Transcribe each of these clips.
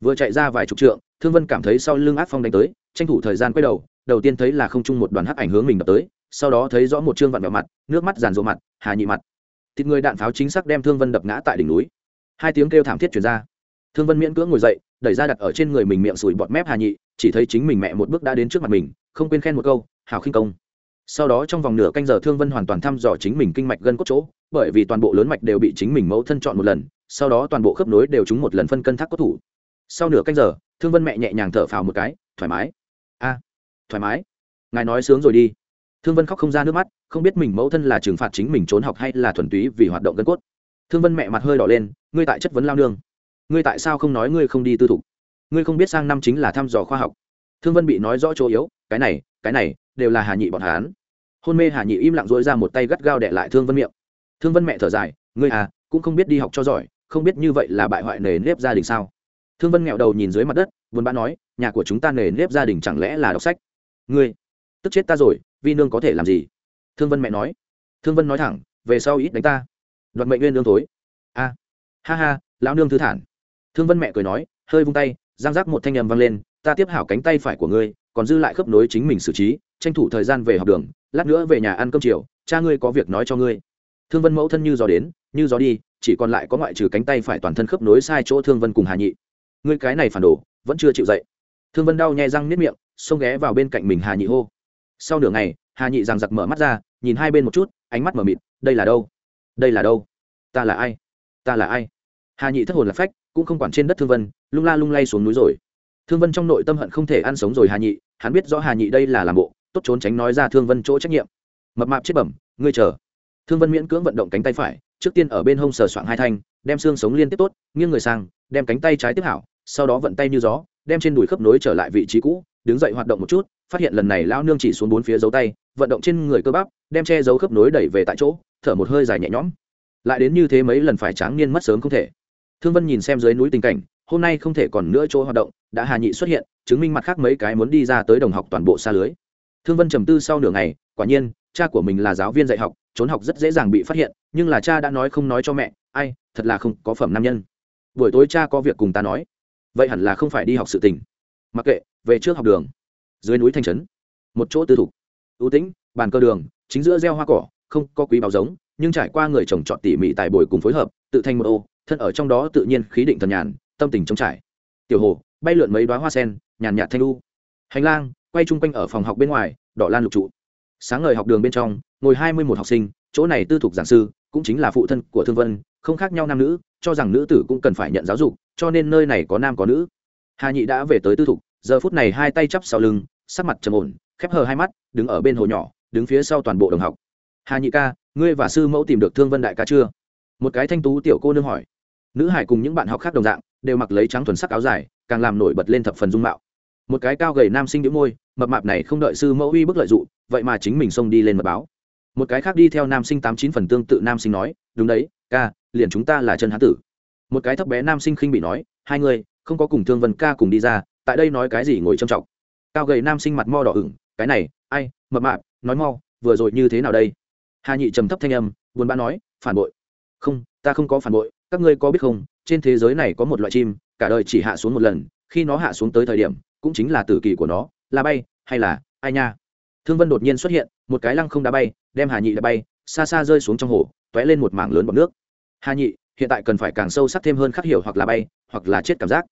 vừa chạy ra vài chục trượng, thương vân cảm thấy sau lưng ác phong đánh tới, tranh thủ thời gian quay đầu đầu tiên thấy là không chung một đoàn hắc ảnh hướng mình đập tới, sau đó thấy rõ một trương vặn vẹo mặt, nước mắt giàn rộ mặt, hà nhị mặt. Thịt người đạn pháo chính xác đem thương vân đập ngã tại đỉnh núi. Hai tiếng kêu thảm thiết chuyển ra. Thương vân miễn cưỡng ngồi dậy, đẩy ra đặt ở trên người mình miệng sủi bọt mép hà nhị, chỉ thấy chính mình mẹ một bước đã đến trước mặt mình, không quên khen một câu hào khinh công. Sau đó trong vòng nửa canh giờ thương vân hoàn toàn thăm dò chính mình kinh mạch gân cốt chỗ, bởi vì toàn bộ lớn mạch đều bị chính mình mẫu thân chọn một lần, sau đó toàn bộ khớp nối đều trúng một lần phân cân thác cốt thủ sau nửa canh giờ, thương vân mẹ nhẹ nhàng thở phào một cái, thoải mái. A, thoải mái. Ngài nói sướng rồi đi. Thương vân khóc không ra nước mắt, không biết mình mẫu thân là trừng phạt chính mình trốn học hay là thuần túy vì hoạt động gân cốt. Thương vân mẹ mặt hơi đỏ lên, ngươi tại chất vấn lao nương. Ngươi tại sao không nói ngươi không đi tư thục? Ngươi không biết sang năm chính là thăm dò khoa học. Thương vân bị nói rõ chỗ yếu, cái này cái này, đều là hà nhị bọn hán hôn mê hà nhị im lặng dối ra một tay gắt gao đệ lại thương vân miệng. Thương vân mẹ thở dài, ngươi à cũng không biết đi học cho giỏi, không biết như vậy là bại hoại nề nếp gia đình sao? Thương vân nghẹo đầu nhìn dưới mặt đất vốn bã nói, nhà của chúng ta nề nếp gia đình chẳng lẽ là đọc sách? Ngươi, tức chết ta rồi, vi nương có thể làm gì? Thương vân mẹ nói. Thương vân nói thẳng, về sau ít đánh ta. Đoạt mệnh nguyên lương thối. A, ha ha, lão nương thư thản. Thương vân mẹ cười nói, hơi vung tay giang giác một thanh nhầm vang lên, ta tiếp hảo cánh tay phải của ngươi, còn dư lại khớp nối chính mình xử trí, tranh thủ thời gian về học đường, lát nữa về nhà ăn cơm chiều, cha ngươi có việc nói cho ngươi. Thương vân mẫu thân như gió đến, như gió đi, chỉ còn lại có ngoại trừ cánh tay phải toàn thân khớp nối sai chỗ thương vân cùng hà nhị ngươi cái này phản đồ, vẫn chưa chịu dậy. Thương vân đau nhè răng nếp miệng, xông ghé vào bên cạnh mình hà nhị hô. Sau nửa ngày, hà nhị rằng giặc mở mắt ra, nhìn hai bên một chút, ánh mắt mở mịt, đây là đâu? Đây là đâu? Ta là ai? Ta là ai? Hà nhị thất hồn lạc phách, cũng không quản trên đất thương vân, lung la lung lay xuống núi rồi. Thương vân trong nội tâm hận không thể ăn sống rồi hà nhị, hắn biết rõ hà nhị đây là làm bộ, tốt trốn tránh nói ra thương vân chỗ trách nhiệm. Mập mạp chết bẩm, ngươi chờ. Thương vân miễn cưỡng vận động cánh tay phải, trước tiên ở bên hông sờ soạng hai thanh, đem xương sống liên tiếp tốt, nghiêng người sang, đem cánh tay trái tiếp hảo sau đó vận tay như gió, đem trên đùi khớp nối trở lại vị trí cũ, đứng dậy hoạt động một chút, phát hiện lần này lao nương chỉ xuống bốn phía dấu tay, vận động trên người cơ bắp, đem che dấu khớp nối đẩy về tại chỗ, thở một hơi dài nhẹ nhõm. Lại đến như thế mấy lần phải tráng niên mất sớm không thể. Thương vân nhìn xem dưới núi tình cảnh, hôm nay không thể còn nữa chỗ hoạt động, đã hà nhị xuất hiện, chứng minh mặt khác mấy cái muốn đi ra tới đồng học toàn bộ xa lưới. Thương vân trầm tư sau nửa ngày, quả nhiên, cha của mình là giáo viên dạy học, trốn học rất dễ dàng bị phát hiện, nhưng là cha đã nói không nói cho mẹ, ai, thật là không có phẩm nam nhân. Buổi tối cha có việc cùng ta nói vậy hẳn là không phải đi học sự tình. Mặc kệ, về trước học đường. Dưới núi thanh trấn, một chỗ tư thục. Ưu tĩnh, bàn cơ đường, chính giữa gieo hoa cỏ, không có quý báo giống, nhưng trải qua người trồng trọt tỉ mỉ tài bồi cùng phối hợp, tự thành một ô, thân ở trong đó tự nhiên khí định thần nhàn, tâm tình trống trải. Tiểu hồ, bay lượn mấy đoá hoa sen, nhàn nhạt thanh lu hành lang, quay chung quanh ở phòng học bên ngoài, đỏ lan lục trụ. Sáng ngời học đường bên trong, ngồi hai mươi một học sinh, chỗ này tư thục giảng sư, cũng chính là phụ thân của thương vân, không khác nhau nam nữ, cho rằng nữ tử cũng cần phải nhận giáo dục cho nên nơi này có nam có nữ. Hà nhị đã về tới tư thục, giờ phút này hai tay chắp sau lưng, sắc mặt trầm ổn, khép hờ hai mắt, đứng ở bên hồ nhỏ, đứng phía sau toàn bộ đồng học. Hà nhị ca, ngươi và sư mẫu tìm được thương vân đại ca chưa? Một cái thanh tú tiểu cô nương hỏi. Nữ hải cùng những bạn học khác đồng dạng, đều mặc lấy trắng thuần sắc áo dài, càng làm nổi bật lên thập phần dung mạo. Một cái cao gầy nam sinh đĩu môi, mập mạp này không đợi sư mẫu uy bức lợi dụng, vậy mà chính mình xông đi lên mật báo. Một cái khác đi theo nam sinh tám chín phần tương tự nam sinh nói, đúng đấy, ca, liền chúng ta là chân hán tử một cái thấp bé nam sinh khinh bị nói, hai người, không có cùng thương vân ca cùng đi ra, tại đây nói cái gì ngồi trầm trọng cao gầy nam sinh mặt mo đỏ ửng, cái này, ai, mập mạp, nói mau, vừa rồi như thế nào đây? Hà nhị trầm thấp thanh âm, buồn bã nói, phản bội. Không, ta không có phản bội, các ngươi có biết không, trên thế giới này có một loại chim, cả đời chỉ hạ xuống một lần, khi nó hạ xuống tới thời điểm, cũng chính là tử kỳ của nó, là bay, hay là ai nha? Thương vân đột nhiên xuất hiện, một cái lăng không đá bay, đem hà nhị đã bay, xa xa rơi xuống trong hồ t ó é lên một mảng lớn bọc nước. Hà nhị hiện tại cần phải càng sâu sắc thêm hơn khắc hiểu hoặc là bay, hoặc là chết cảm giác.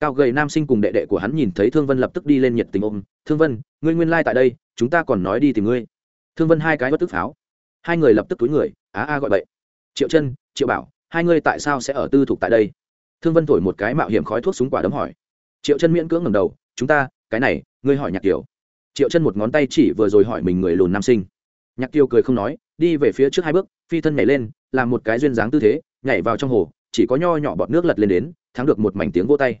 Cao gầy nam sinh cùng đệ đệ của hắn nhìn thấy thương vân lập tức đi lên nhiệt tình ôm, thương vân, ngươi nguyên lai、like、tại đây, chúng ta còn nói đi tìm ngươi. Thương vân hai cái bất tức pháo. Hai người lập tức túi người á a gọi bậy. triệu chân, triệu bảo, hai ngươi tại sao sẽ ở tư thục tại đây? Thương vân thổi một cái mạo hiểm khói thuốc súng quả đấm hỏi. Triệu chân miễn cưỡng ngầm đầu, chúng ta, cái này, ngươi hỏi nhạc kiều. Triệu chân một ngón tay chỉ vừa rồi hỏi mình người lùn nam sinh. Nhạc kiều cười không nói, đi về phía trước hai bước phi thân nhảy lên, làm một cái duyên dáng tư thế, nhảy vào trong hồ, chỉ có nho nhỏ bọt nước lật lên đến, thắng được một mảnh tiếng vô tay.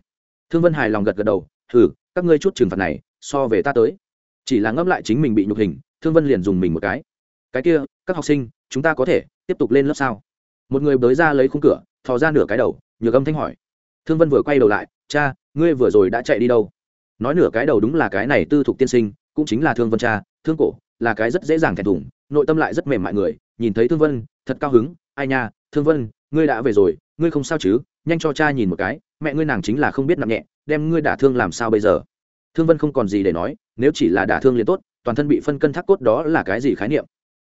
Thương vân hài lòng gật gật đầu thử các ngươi chút trừng phạt này, so về ta tới. Chỉ là ngẫm lại chính mình bị nhục hình, thương vân liền dùng mình một cái. Cái kia, các học sinh, chúng ta có thể tiếp tục lên lớp sao? Một người bới ra lấy khung cửa, thò ra nửa cái đầu, nhược âm thanh hỏi. Thương vân vừa quay đầu lại, cha, ngươi vừa rồi đã chạy đi đâu? Nói nửa cái đầu đúng là cái này tư thục tiên sinh, cũng chính là thương vân cha, thương cổ, là cái rất dễ dàng thẹn thùng, nội tâm lại rất mềm mại người nhìn thấy thương vân, thật cao hứng, ai nha, thương vân, ngươi đã về rồi, ngươi không sao chứ? Nhanh cho cha nhìn một cái, mẹ ngươi nàng chính là không biết nặng nhẹ, đem ngươi đả thương làm sao bây giờ? Thương vân không còn gì để nói, nếu chỉ là đả thương liền tốt, toàn thân bị phân cân thác cốt đó là cái gì khái niệm?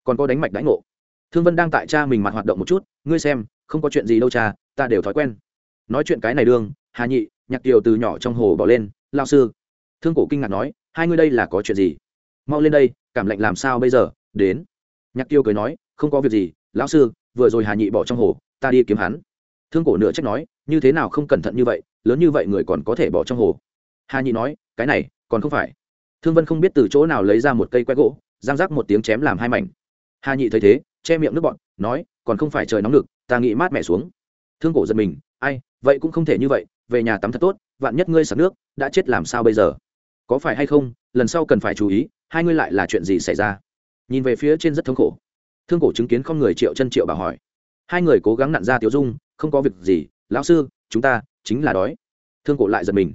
Còn có đánh mạch đánh ngộ. Thương vân đang tại cha mình mặt hoạt động một chút, ngươi xem, không có chuyện gì đâu cha, ta đều thói quen. Nói chuyện cái này đương hà nhị, nhạc kiều từ nhỏ trong hồ bỏ lên lao sư. Thương cổ kinh ngạc nói, hai ngươi đây là có chuyện gì? Mau lên đây, cảm lạnh làm sao bây giờ? Đến. Nhạc kiều cười nói không có việc gì, lão sư, vừa rồi hà nhị bỏ trong hồ, ta đi kiếm hắn. Thương cổ nửa trách nói, như thế nào không cẩn thận như vậy, lớn như vậy người còn có thể bỏ trong hồ. Hà nhị nói, cái này, còn không phải. Thương vân không biết từ chỗ nào lấy ra một cây que gỗ, giang rác một tiếng chém làm hai mảnh. Hà nhị thấy thế, che miệng nước bọn, nói, còn không phải trời nóng lực ta nghĩ mát mẻ xuống. Thương cổ giật mình, ai, vậy cũng không thể như vậy, về nhà tắm thật tốt, vạn nhất ngươi sặc nước, đã chết làm sao bây giờ? Có phải hay không, lần sau cần phải chú ý, hai ngươi lại là chuyện gì xảy ra? Nhìn về phía trên rất thống khổ thương cổ chứng kiến không người triệu chân triệu bà hỏi. Hai người cố gắng nặn ra tiểu dung, không có việc gì, lão sư, chúng ta, chính là đói. Thương cổ lại giật mình.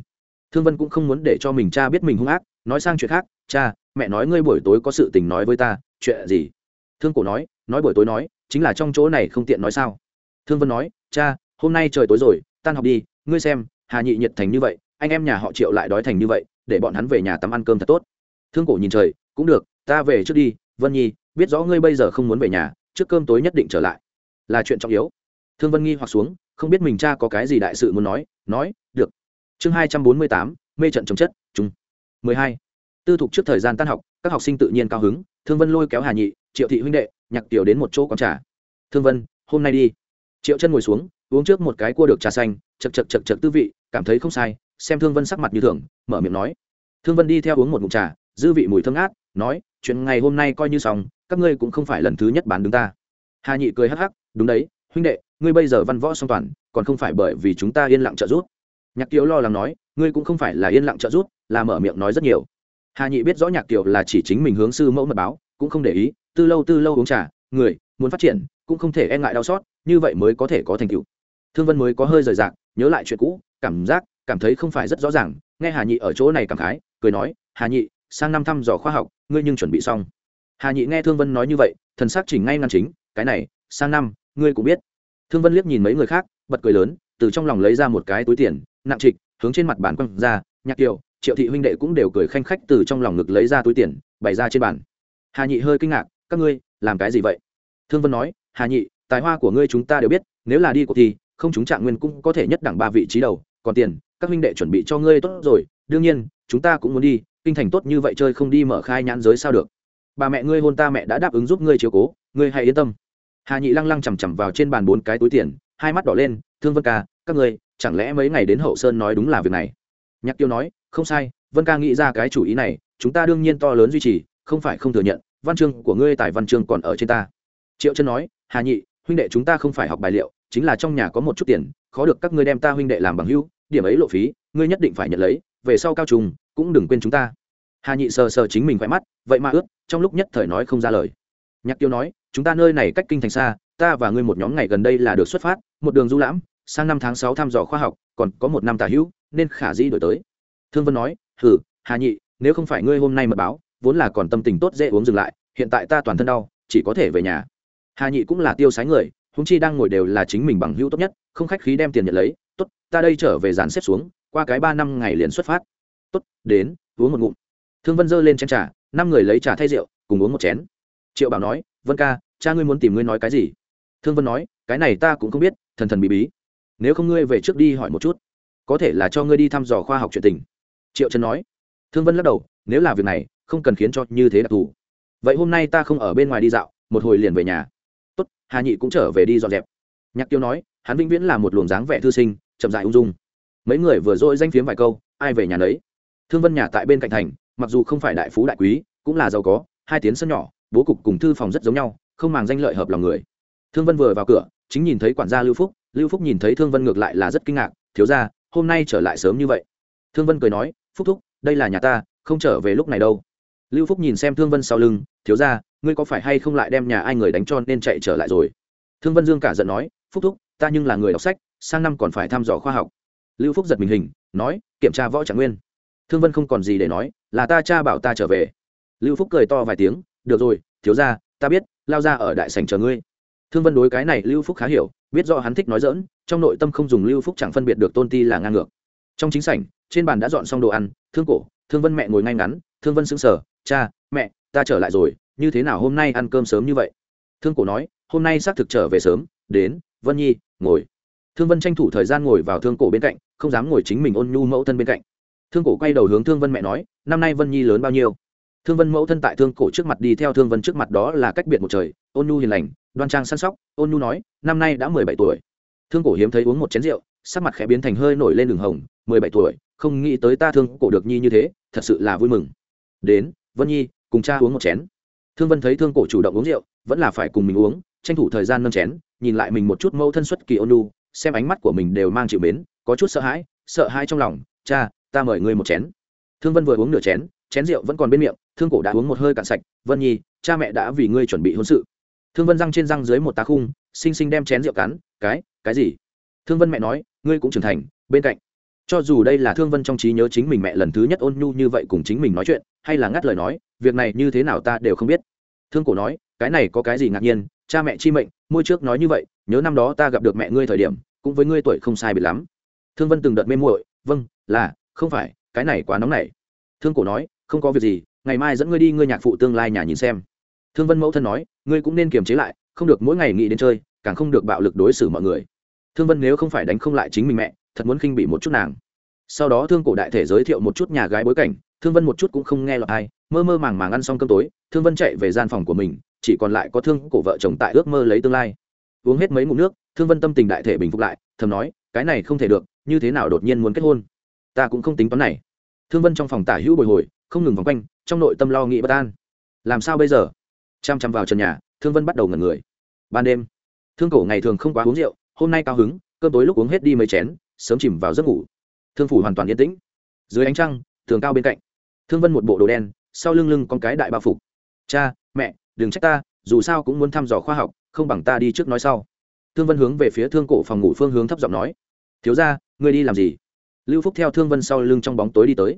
Thương vân cũng không muốn để cho mình cha biết mình hung ác, nói sang chuyện khác, cha, mẹ nói ngươi buổi tối có sự tình nói với ta, chuyện gì? Thương cổ nói nói buổi tối nói, chính là trong chỗ này không tiện nói sao? Thương vân nói, cha, hôm nay trời tối rồi, tan học đi, ngươi xem, hà nhị nhiệt thành như vậy, anh em nhà họ triệu lại đói thành như vậy, để bọn hắn về nhà tắm ăn cơm thật tốt. Thương cổ nhìn trời, cũng được, ta về trước đi, vân nhi biết rõ ngươi bây giờ không muốn về nhà, trước cơm tối nhất định trở lại. Là chuyện trọng yếu. Thương vân nghi hoặc xuống, không biết mình cha có cái gì đại sự muốn nói nói, được. Chương hai trăm bốn mươi tám, mê trận chống chất chung mười hai. Tư thục trước thời gian tan học, các học sinh tự nhiên cao hứng, thương vân lôi kéo hà nhị, triệu thị huynh đệ, nhạc tiểu đến một chỗ quán trà. Thương vân, hôm nay đi. Triệu chân ngồi xuống, uống trước một cái cua được trà xanh, chật chật chật chật tư vị, cảm thấy không sai, xem thương vân sắc mặt như thường, mở miệng nói. Thương vân đi theo uống một mụn trà, dư vị mùi thơm ngát, nói, chuyện ngày hôm nay coi như xong các ngươi cũng không phải lần thứ nhất bán đứng ta. Hà nhị cười hắc hắc, đúng đấy, huynh đệ, ngươi bây giờ văn võ song toàn, còn không phải bởi vì chúng ta yên lặng trợ giúp. Nhạc kiều lo lắng nói, ngươi cũng không phải là yên lặng trợ giúp, là mở miệng nói rất nhiều. Hà nhị biết rõ nhạc kiều là chỉ chính mình hướng sư mẫu mật báo, cũng không để ý tư lâu tư lâu uống trà, người, muốn phát triển, cũng không thể e ngại đau xót, như vậy mới có thể có thành tựu. Thương vân mới có hơi rời rạc, nhớ lại chuyện cũ, cảm giác, cảm thấy không phải rất rõ ràng, nghe hà nhị ở chỗ này cảm khái, cười nói, hà nhị, sang năm thăm dò khoa học, ngươi nhưng chuẩn bị xong hà nhị nghe thương vân nói như vậy, thần sắc chỉnh ngay ngăn chính, cái này, sang năm, ngươi cũng biết. Thương vân liếc nhìn mấy người khác, bật cười lớn, từ trong lòng lấy ra một cái túi tiền, nặng trịch, hướng trên mặt bàn quăng ra, nhạc kiều, triệu thị huynh đệ cũng đều cười khanh khách từ trong lòng ngực lấy ra túi tiền, bày ra trên bàn. Hà nhị hơi kinh ngạc, các ngươi, làm cái gì vậy? Thương vân nói, hà nhị, tài hoa của ngươi chúng ta đều biết, nếu là đi cuộc thi, không chúng trạng nguyên cũng có thể nhất đẳng ba vị trí đầu, còn tiền, các huynh đệ chuẩn bị cho ngươi tốt rồi, đương nhiên, chúng ta cũng muốn đi, kinh thành tốt như vậy chơi không đi mở khai nhãn giới sao được? Bà mẹ ngươi hôn ta mẹ đã đáp ứng giúp ngươi chiếu cố, ngươi hãy yên tâm. Hà nhị lăng lăng chằm chằm vào trên bàn bốn cái túi tiền, hai mắt đỏ lên, thương vân ca, các ngươi, chẳng lẽ mấy ngày đến hậu sơn nói đúng là việc này? Nhạc tiêu nói, không sai, vân ca nghĩ ra cái chủ ý này, chúng ta đương nhiên to lớn duy trì, không phải không thừa nhận, văn chương của ngươi tại văn chương còn ở trên ta. Triệu chân nói, hà nhị, huynh đệ chúng ta không phải học bài liệu, chính là trong nhà có một chút tiền, khó được các ngươi đem ta huynh đệ làm bằng hữu, điểm ấy lộ phí, ngươi nhất định phải nhận lấy, về sau cao trùng, cũng đừng quên chúng ta hà nhị sờ sờ chính mình khỏe mắt, vậy mà ướt trong lúc nhất thời nói không ra lời. Nhạc tiêu nói, chúng ta nơi này cách kinh thành xa, ta và ngươi một nhóm ngày gần đây là được xuất phát, một đường du lãm, sang năm tháng sáu thăm dò khoa học, còn có một năm tả hữu, nên khả dĩ đổi tới. Thương vân nói hử hà nhị, nếu không phải ngươi hôm nay mật báo, vốn là còn tâm tình tốt dễ uống dừng lại, hiện tại ta toàn thân đau, chỉ có thể về nhà. Hà nhị cũng là tiêu sái người húng chi đang ngồi đều là chính mình bằng hữu tốt nhất, không khách khí đem tiền nhận lấy, tốt, ta đây trở về dàn xếp xuống, qua cái ba năm ngày liền xuất phát. Tốt, đến, uống một ngụm thương vân dơ lên chén trà, năm người lấy trà thay rượu, cùng uống một chén. Triệu bảo nói, vân ca, cha ngươi muốn tìm ngươi nói cái gì? Thương vân nói, cái này ta cũng không biết, thần thần bí bí. Nếu không ngươi về trước đi hỏi một chút, có thể là cho ngươi đi thăm dò khoa học chuyện tình. Triệu trần nói. Thương vân lắc đầu, nếu là việc này, không cần khiến cho như thế đặc thù. Vậy hôm nay ta không ở bên ngoài đi dạo, một hồi liền về nhà. Tốt, hà nhị cũng trở về đi dọn dẹp. Nhạc tiêu nói, hắn vĩnh viễn là một luồng dáng vẻ thư sinh, chậm dại ung dung. Mấy người vừa dội danh phiếm vài câu, ai về nhà nấy? Thương vân nhà tại bên cạnh thành mặc dù không phải đại phú đại quý, cũng là giàu có, hai tiếng sân nhỏ, bố cục cùng thư phòng rất giống nhau, không màng danh lợi hợp lòng người. Thương vân vừa vào cửa, chính nhìn thấy quản gia lưu phúc lưu phúc nhìn thấy thương vân ngược lại là rất kinh ngạc, thiếu ra hôm nay trở lại sớm như vậy? Thương vân cười nói, phúc thúc, đây là nhà ta, không trở về lúc này đâu. Lưu phúc nhìn xem thương vân sau lưng, thiếu ra ngươi có phải hay không lại đem nhà ai người đánh cho nên chạy trở lại rồi? Thương vân dương cả giận nói, phúc thúc, ta nhưng là người đọc sách, sang năm còn phải thăm dò khoa học. Lưu phúc giật mình hình, nói, kiểm tra võ trạng nguyên thương vân không còn gì để nói, là ta cha bảo ta trở về. Lưu phúc cười to vài tiếng, được rồi, thiếu ra ta biết, lao ra ở đại sảnh chờ ngươi. Thương vân đối cái này lưu phúc khá hiểu, biết do hắn thích nói dỡn trong nội tâm không dùng lưu phúc chẳng phân biệt được tôn ti là ngang ngược. Trong chính sảnh, trên bàn đã dọn xong đồ ăn, thương cổ, thương vân mẹ ngồi ngay ngắn, thương vân sững sờ, cha, mẹ, ta trở lại rồi, như thế nào hôm nay ăn cơm sớm như vậy? Thương cổ nói, hôm nay xác thực trở về sớm, đến, vân nhi, ngồi. Thương vân tranh thủ thời gian ngồi vào thương cổ bên cạnh, không dám ngồi chính mình ôn nhu mẫu thân bên cạnh thương cổ quay đầu hướng thương vân mẹ nói, năm nay vân nhi lớn bao nhiêu? Thương vân mẫu thân tại thương cổ trước mặt đi theo thương vân trước mặt đó là cách biệt một trời, ôn nhu hiền lành, đoan trang săn sóc, ôn nhu nói, năm nay đã mười bảy tuổi. Thương cổ hiếm thấy uống một chén rượu, sắc mặt khẽ biến thành hơi nổi lên đường hồng, mười bảy tuổi, không nghĩ tới ta thương cổ được nhi như thế, thật sự là vui mừng. Đến, vân nhi, cùng cha uống một chén. Thương vân thấy thương cổ chủ động uống rượu, vẫn là phải cùng mình uống, tranh thủ thời gian nâng chén, nhìn lại mình một chút mẫu thân xuất kỳ ôn nhu, xem ánh mắt của mình đều mang chịu mến, có chút sợ hãi sợ hãi trong lòng, cha ta mời ngươi một chén. Thương vân vừa uống nửa chén chén rượu vẫn còn bên miệng, thương cổ đã uống một hơi cạn sạch, vân nhi, cha mẹ đã vì ngươi chuẩn bị hôn sự. Thương vân răng trên răng dưới một tá khung, xinh xinh đem chén rượu cắn, cái cái gì? Thương vân mẹ nói, ngươi cũng trưởng thành, bên cạnh. Cho dù đây là thương vân trong trí nhớ chính mình mẹ lần thứ nhất ôn nhu như vậy cùng chính mình nói chuyện, hay là ngắt lời nói, việc này như thế nào ta đều không biết. Thương cổ nói, cái này có cái gì ngạc nhiên, cha mẹ chi mệnh, môi trước nói như vậy, nhớ năm đó ta gặp được mẹ ngươi thời điểm, cũng với ngươi tuổi không sai biệt lắm. Thương vân từng đợt mê muội vâng là không phải, cái này quá nóng này. thương cổ nói, không có việc gì, ngày mai dẫn ngươi đi ngươi nhạc phụ tương lai nhà nhìn xem. Thương vân mẫu thân nói, ngươi cũng nên kiềm chế lại, không được mỗi ngày nghĩ đến chơi, càng không được bạo lực đối xử mọi người. Thương vân nếu không phải đánh không lại chính mình mẹ, thật muốn khinh bị một chút nàng. Sau đó thương cổ đại thể giới thiệu một chút nhà gái bối cảnh, thương vân một chút cũng không nghe lọt ai mơ mơ màng màng ăn xong cơm tối, thương vân chạy về gian phòng của mình, chỉ còn lại có thương cổ vợ chồng tại ước mơ lấy tương lai. Uống hết mấy ngụm nước, thương vân tâm tình đại thể bình phục lại, thầm nói, cái này không thể được, như thế nào đột nhiên muốn kết hôn? Ta cũng không tính toán này. Thương vân trong phòng tả hữu bồi hồi, không ngừng vòng quanh, trong nội tâm lo nghĩ bất an. Làm sao bây giờ? Chăm chăm vào trần nhà, thương vân bắt đầu ngẩn người. Ban đêm, thương cổ ngày thường không quá uống rượu, hôm nay cao hứng, cơm tối lúc uống hết đi mấy chén, sớm chìm vào giấc ngủ. Thương phủ hoàn toàn yên tĩnh. Dưới ánh trăng, tường cao bên cạnh, thương vân một bộ đồ đen, sau lưng lưng con cái đại bao phục. Cha, mẹ, đừng trách ta, dù sao cũng muốn thăm dò khoa học, không bằng ta đi trước nói sau. Thương vân hướng về phía thương cổ phòng ngủ phương hướng thấp giọng nói. Thiếu ra ngươi đi làm gì? Lưu phúc theo thương vân sau lưng trong bóng tối đi tới.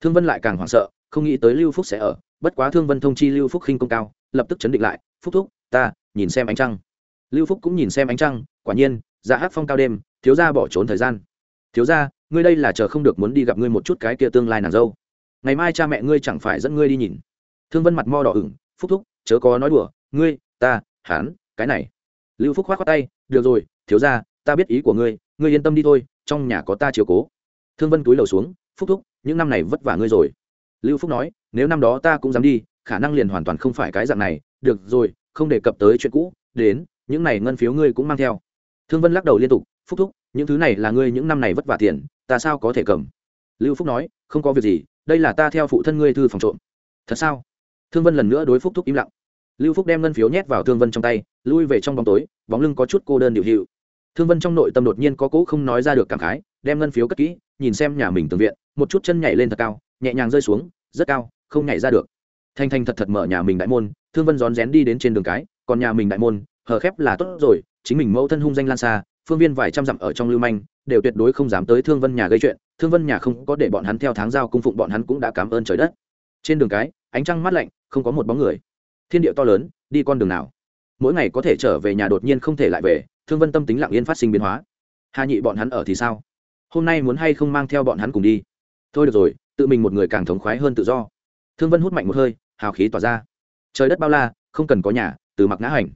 Thương vân lại càng hoảng sợ không nghĩ tới lưu phúc sẽ ở bất quá thương vân thông chi lưu phúc khinh công cao lập tức chấn định lại phúc thúc ta nhìn xem ánh trăng. Lưu phúc cũng nhìn xem ánh trăng quả nhiên dạ hát phong cao đêm thiếu gia bỏ trốn thời gian. Thiếu gia, ngươi đây là chờ không được muốn đi gặp ngươi một chút cái kia tương lai nàng dâu. Ngày mai cha mẹ ngươi chẳng phải dẫn ngươi đi nhìn. Thương vân mặt mo đỏ ửng phúc thúc chớ có nói đùa ngươi ta hán cái này. Lưu phúc k h o á t khoác tay được rồi thiếu ra ta biết ý của ngươi ngươi yên tâm đi thôi trong nhà có ta chiều cố thương vân túi lầu xuống, phúc thúc, những năm này vất vả ngươi rồi. Lưu phúc nói, nếu năm đó ta cũng dám đi, khả năng liền hoàn toàn không phải cái dạng này. Được rồi, không đề cập tới chuyện cũ, đến, những này ngân phiếu ngươi cũng mang theo. Thương vân lắc đầu liên tục, phúc thúc, những thứ này là ngươi những năm này vất vả tiền, ta sao có thể cầm? Lưu phúc nói, không có việc gì, đây là ta theo phụ thân ngươi thư phòng trộm. Thật sao? Thương vân lần nữa đối phúc thúc im lặng. Lưu phúc đem ngân phiếu nhét vào thương vân trong tay, lui về trong bóng tối, bóng lưng có chút cô đơn điệu hiệu. Thương vân trong nội tâm đột nhiên có cỗ không nói ra được cảm khái, đem ngân phiếu cất kỹ nhìn xem nhà mình tường viện, một chút chân nhảy lên thật cao, nhẹ nhàng rơi xuống, rất cao, không nhảy ra được. Thanh thanh thật thật mở nhà mình đại môn, thương vân rón rén đi đến trên đường cái, còn nhà mình đại môn, hờ khép là tốt rồi, chính mình mẫu thân hung danh lan xa, phương viên vài trăm dặm ở trong lưu manh, đều tuyệt đối không dám tới thương vân nhà gây chuyện, thương vân nhà không có để bọn hắn theo tháng giao cung phụng, bọn hắn cũng đã cảm ơn trời đất. Trên đường cái, ánh trăng mát lạnh, không có một bóng người. Thiên địa to lớn, đi con đường nào? Mỗi ngày có thể trở về nhà đột nhiên không thể lại về, thương vân tâm tính lặng yên phát sinh biến hóa. Hà nhị bọn hắn ở thì sao? Hôm nay muốn hay không mang theo bọn hắn cùng đi. Thôi được rồi, tự mình một người càng thống khoái hơn tự do. Thương vân hút mạnh một hơi, hào khí tỏa ra. Trời đất bao la, không cần có nhà, từ mặc ngã hành.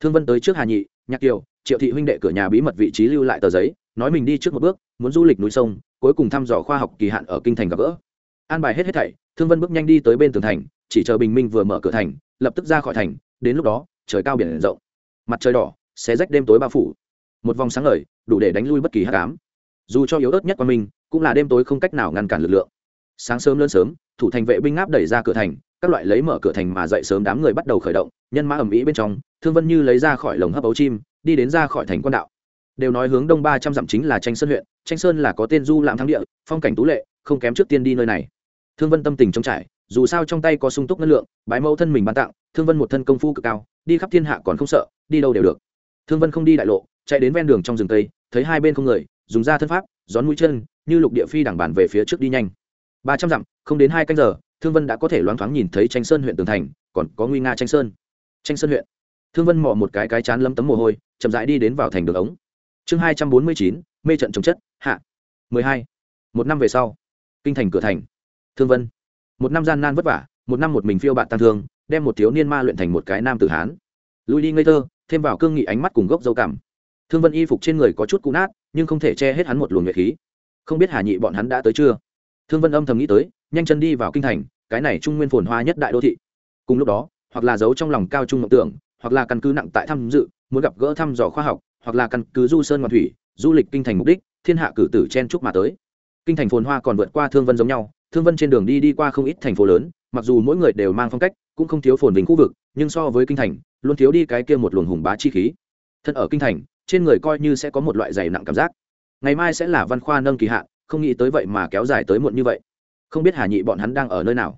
Thương vân tới trước hà nhị, nhạc kiều, triệu thị huynh đệ cửa nhà bí mật vị trí lưu lại tờ giấy, nói mình đi trước một bước, muốn du lịch núi sông, cuối cùng thăm dò khoa học kỳ hạn ở kinh thành gặp gỡ. An bài hết hết thảy, thương vân bước nhanh đi tới bên tường thành, chỉ chờ bình minh vừa mở cửa thành, lập tức ra khỏi thành, đến lúc đó, trời cao biển rộng. Mặt trời đỏ, xé rách đêm tối bao phủ. Một vòng sáng ngời, đủ để đánh lui bất kỳ hát cám dù cho yếu ớt nhất qua mình cũng là đêm tối không cách nào ngăn cản lực lượng. Sáng sớm lớn sớm, thủ thành vệ binh áp đẩy ra cửa thành, các loại lấy mở cửa thành mà dậy sớm đám người bắt đầu khởi động, nhân mã ẩm ĩ bên trong, thương vân như lấy ra khỏi lồng hấp ấu chim, đi đến ra khỏi thành quan đạo. Đều nói hướng đông ba trăm dặm chính là tranh sơn huyện, tranh sơn là có tên du lãm thắng địa, phong cảnh tú lệ, không kém trước tiên đi nơi này. Thương vân tâm tình trống trải, dù sao trong tay có sung túc năng lượng, bái mẫu thân mình ban tặng, thương vân một thân công phu cực cao, đi khắp thiên hạ còn không sợ, đi đâu đều được. Thương vân không đi đại lộ, chạy đến ven đường trong rừng tây, thấy hai bên không người dùng ra thân pháp, gión mũi chân, như lục địa phi đẳng bàn về phía trước đi nhanh. Ba trăm dặm, không đến hai canh giờ, thương vân đã có thể loáng thoáng nhìn thấy tranh sơn huyện tường thành, còn có nguy nga tranh sơn. Tranh sơn huyện. Thương vân mò một cái cái chán lấm tấm mồ hôi, chậm rãi đi đến vào thành đường ống. Chương hai trăm bốn mươi chín, mê trận chống chất, hạ. Mười hai. Một năm về sau, kinh thành cửa thành. Thương vân. Một năm gian nan vất vả, một năm một mình phiêu bạn tăng thương, đem một thiếu niên ma luyện thành một cái nam tử hán. Lui đi ngây thơ, thêm vào cương nghị ánh mắt cùng gốc dâu cảm thương vân y phục trên người có chút cũ nát, nhưng không thể che hết hắn một luồng nhuệ khí. Không biết hà nhị bọn hắn đã tới chưa? Thương vân âm thầm nghĩ tới, nhanh chân đi vào kinh thành, cái này trung nguyên phồn hoa nhất đại đô thị. Cùng lúc đó, hoặc là giấu trong lòng cao trung mộng tưởng, hoặc là căn cứ nặng tại tham dự, muốn gặp gỡ thăm dò khoa học, hoặc là căn cứ du sơn ngoạn thủy, du lịch kinh thành mục đích, thiên hạ cử tử chen chúc mà tới. Kinh thành phồn hoa còn vượt qua thương vân giống nhau, thương vân trên đường đi đi qua không ít thành phố lớn, mặc dù mỗi người đều mang phong cách, cũng không thiếu phồn vinh khu vực, nhưng so với kinh thành, luôn thiếu đi cái kia một luồng hùng bá chi khí. Thân ở kinh thành trên người coi như sẽ có một loại dày nặng cảm giác. Ngày mai sẽ là văn khoa nâng kỳ hạn, không nghĩ tới vậy mà kéo dài tới muộn như vậy. Không biết hà nhị bọn hắn đang ở nơi nào.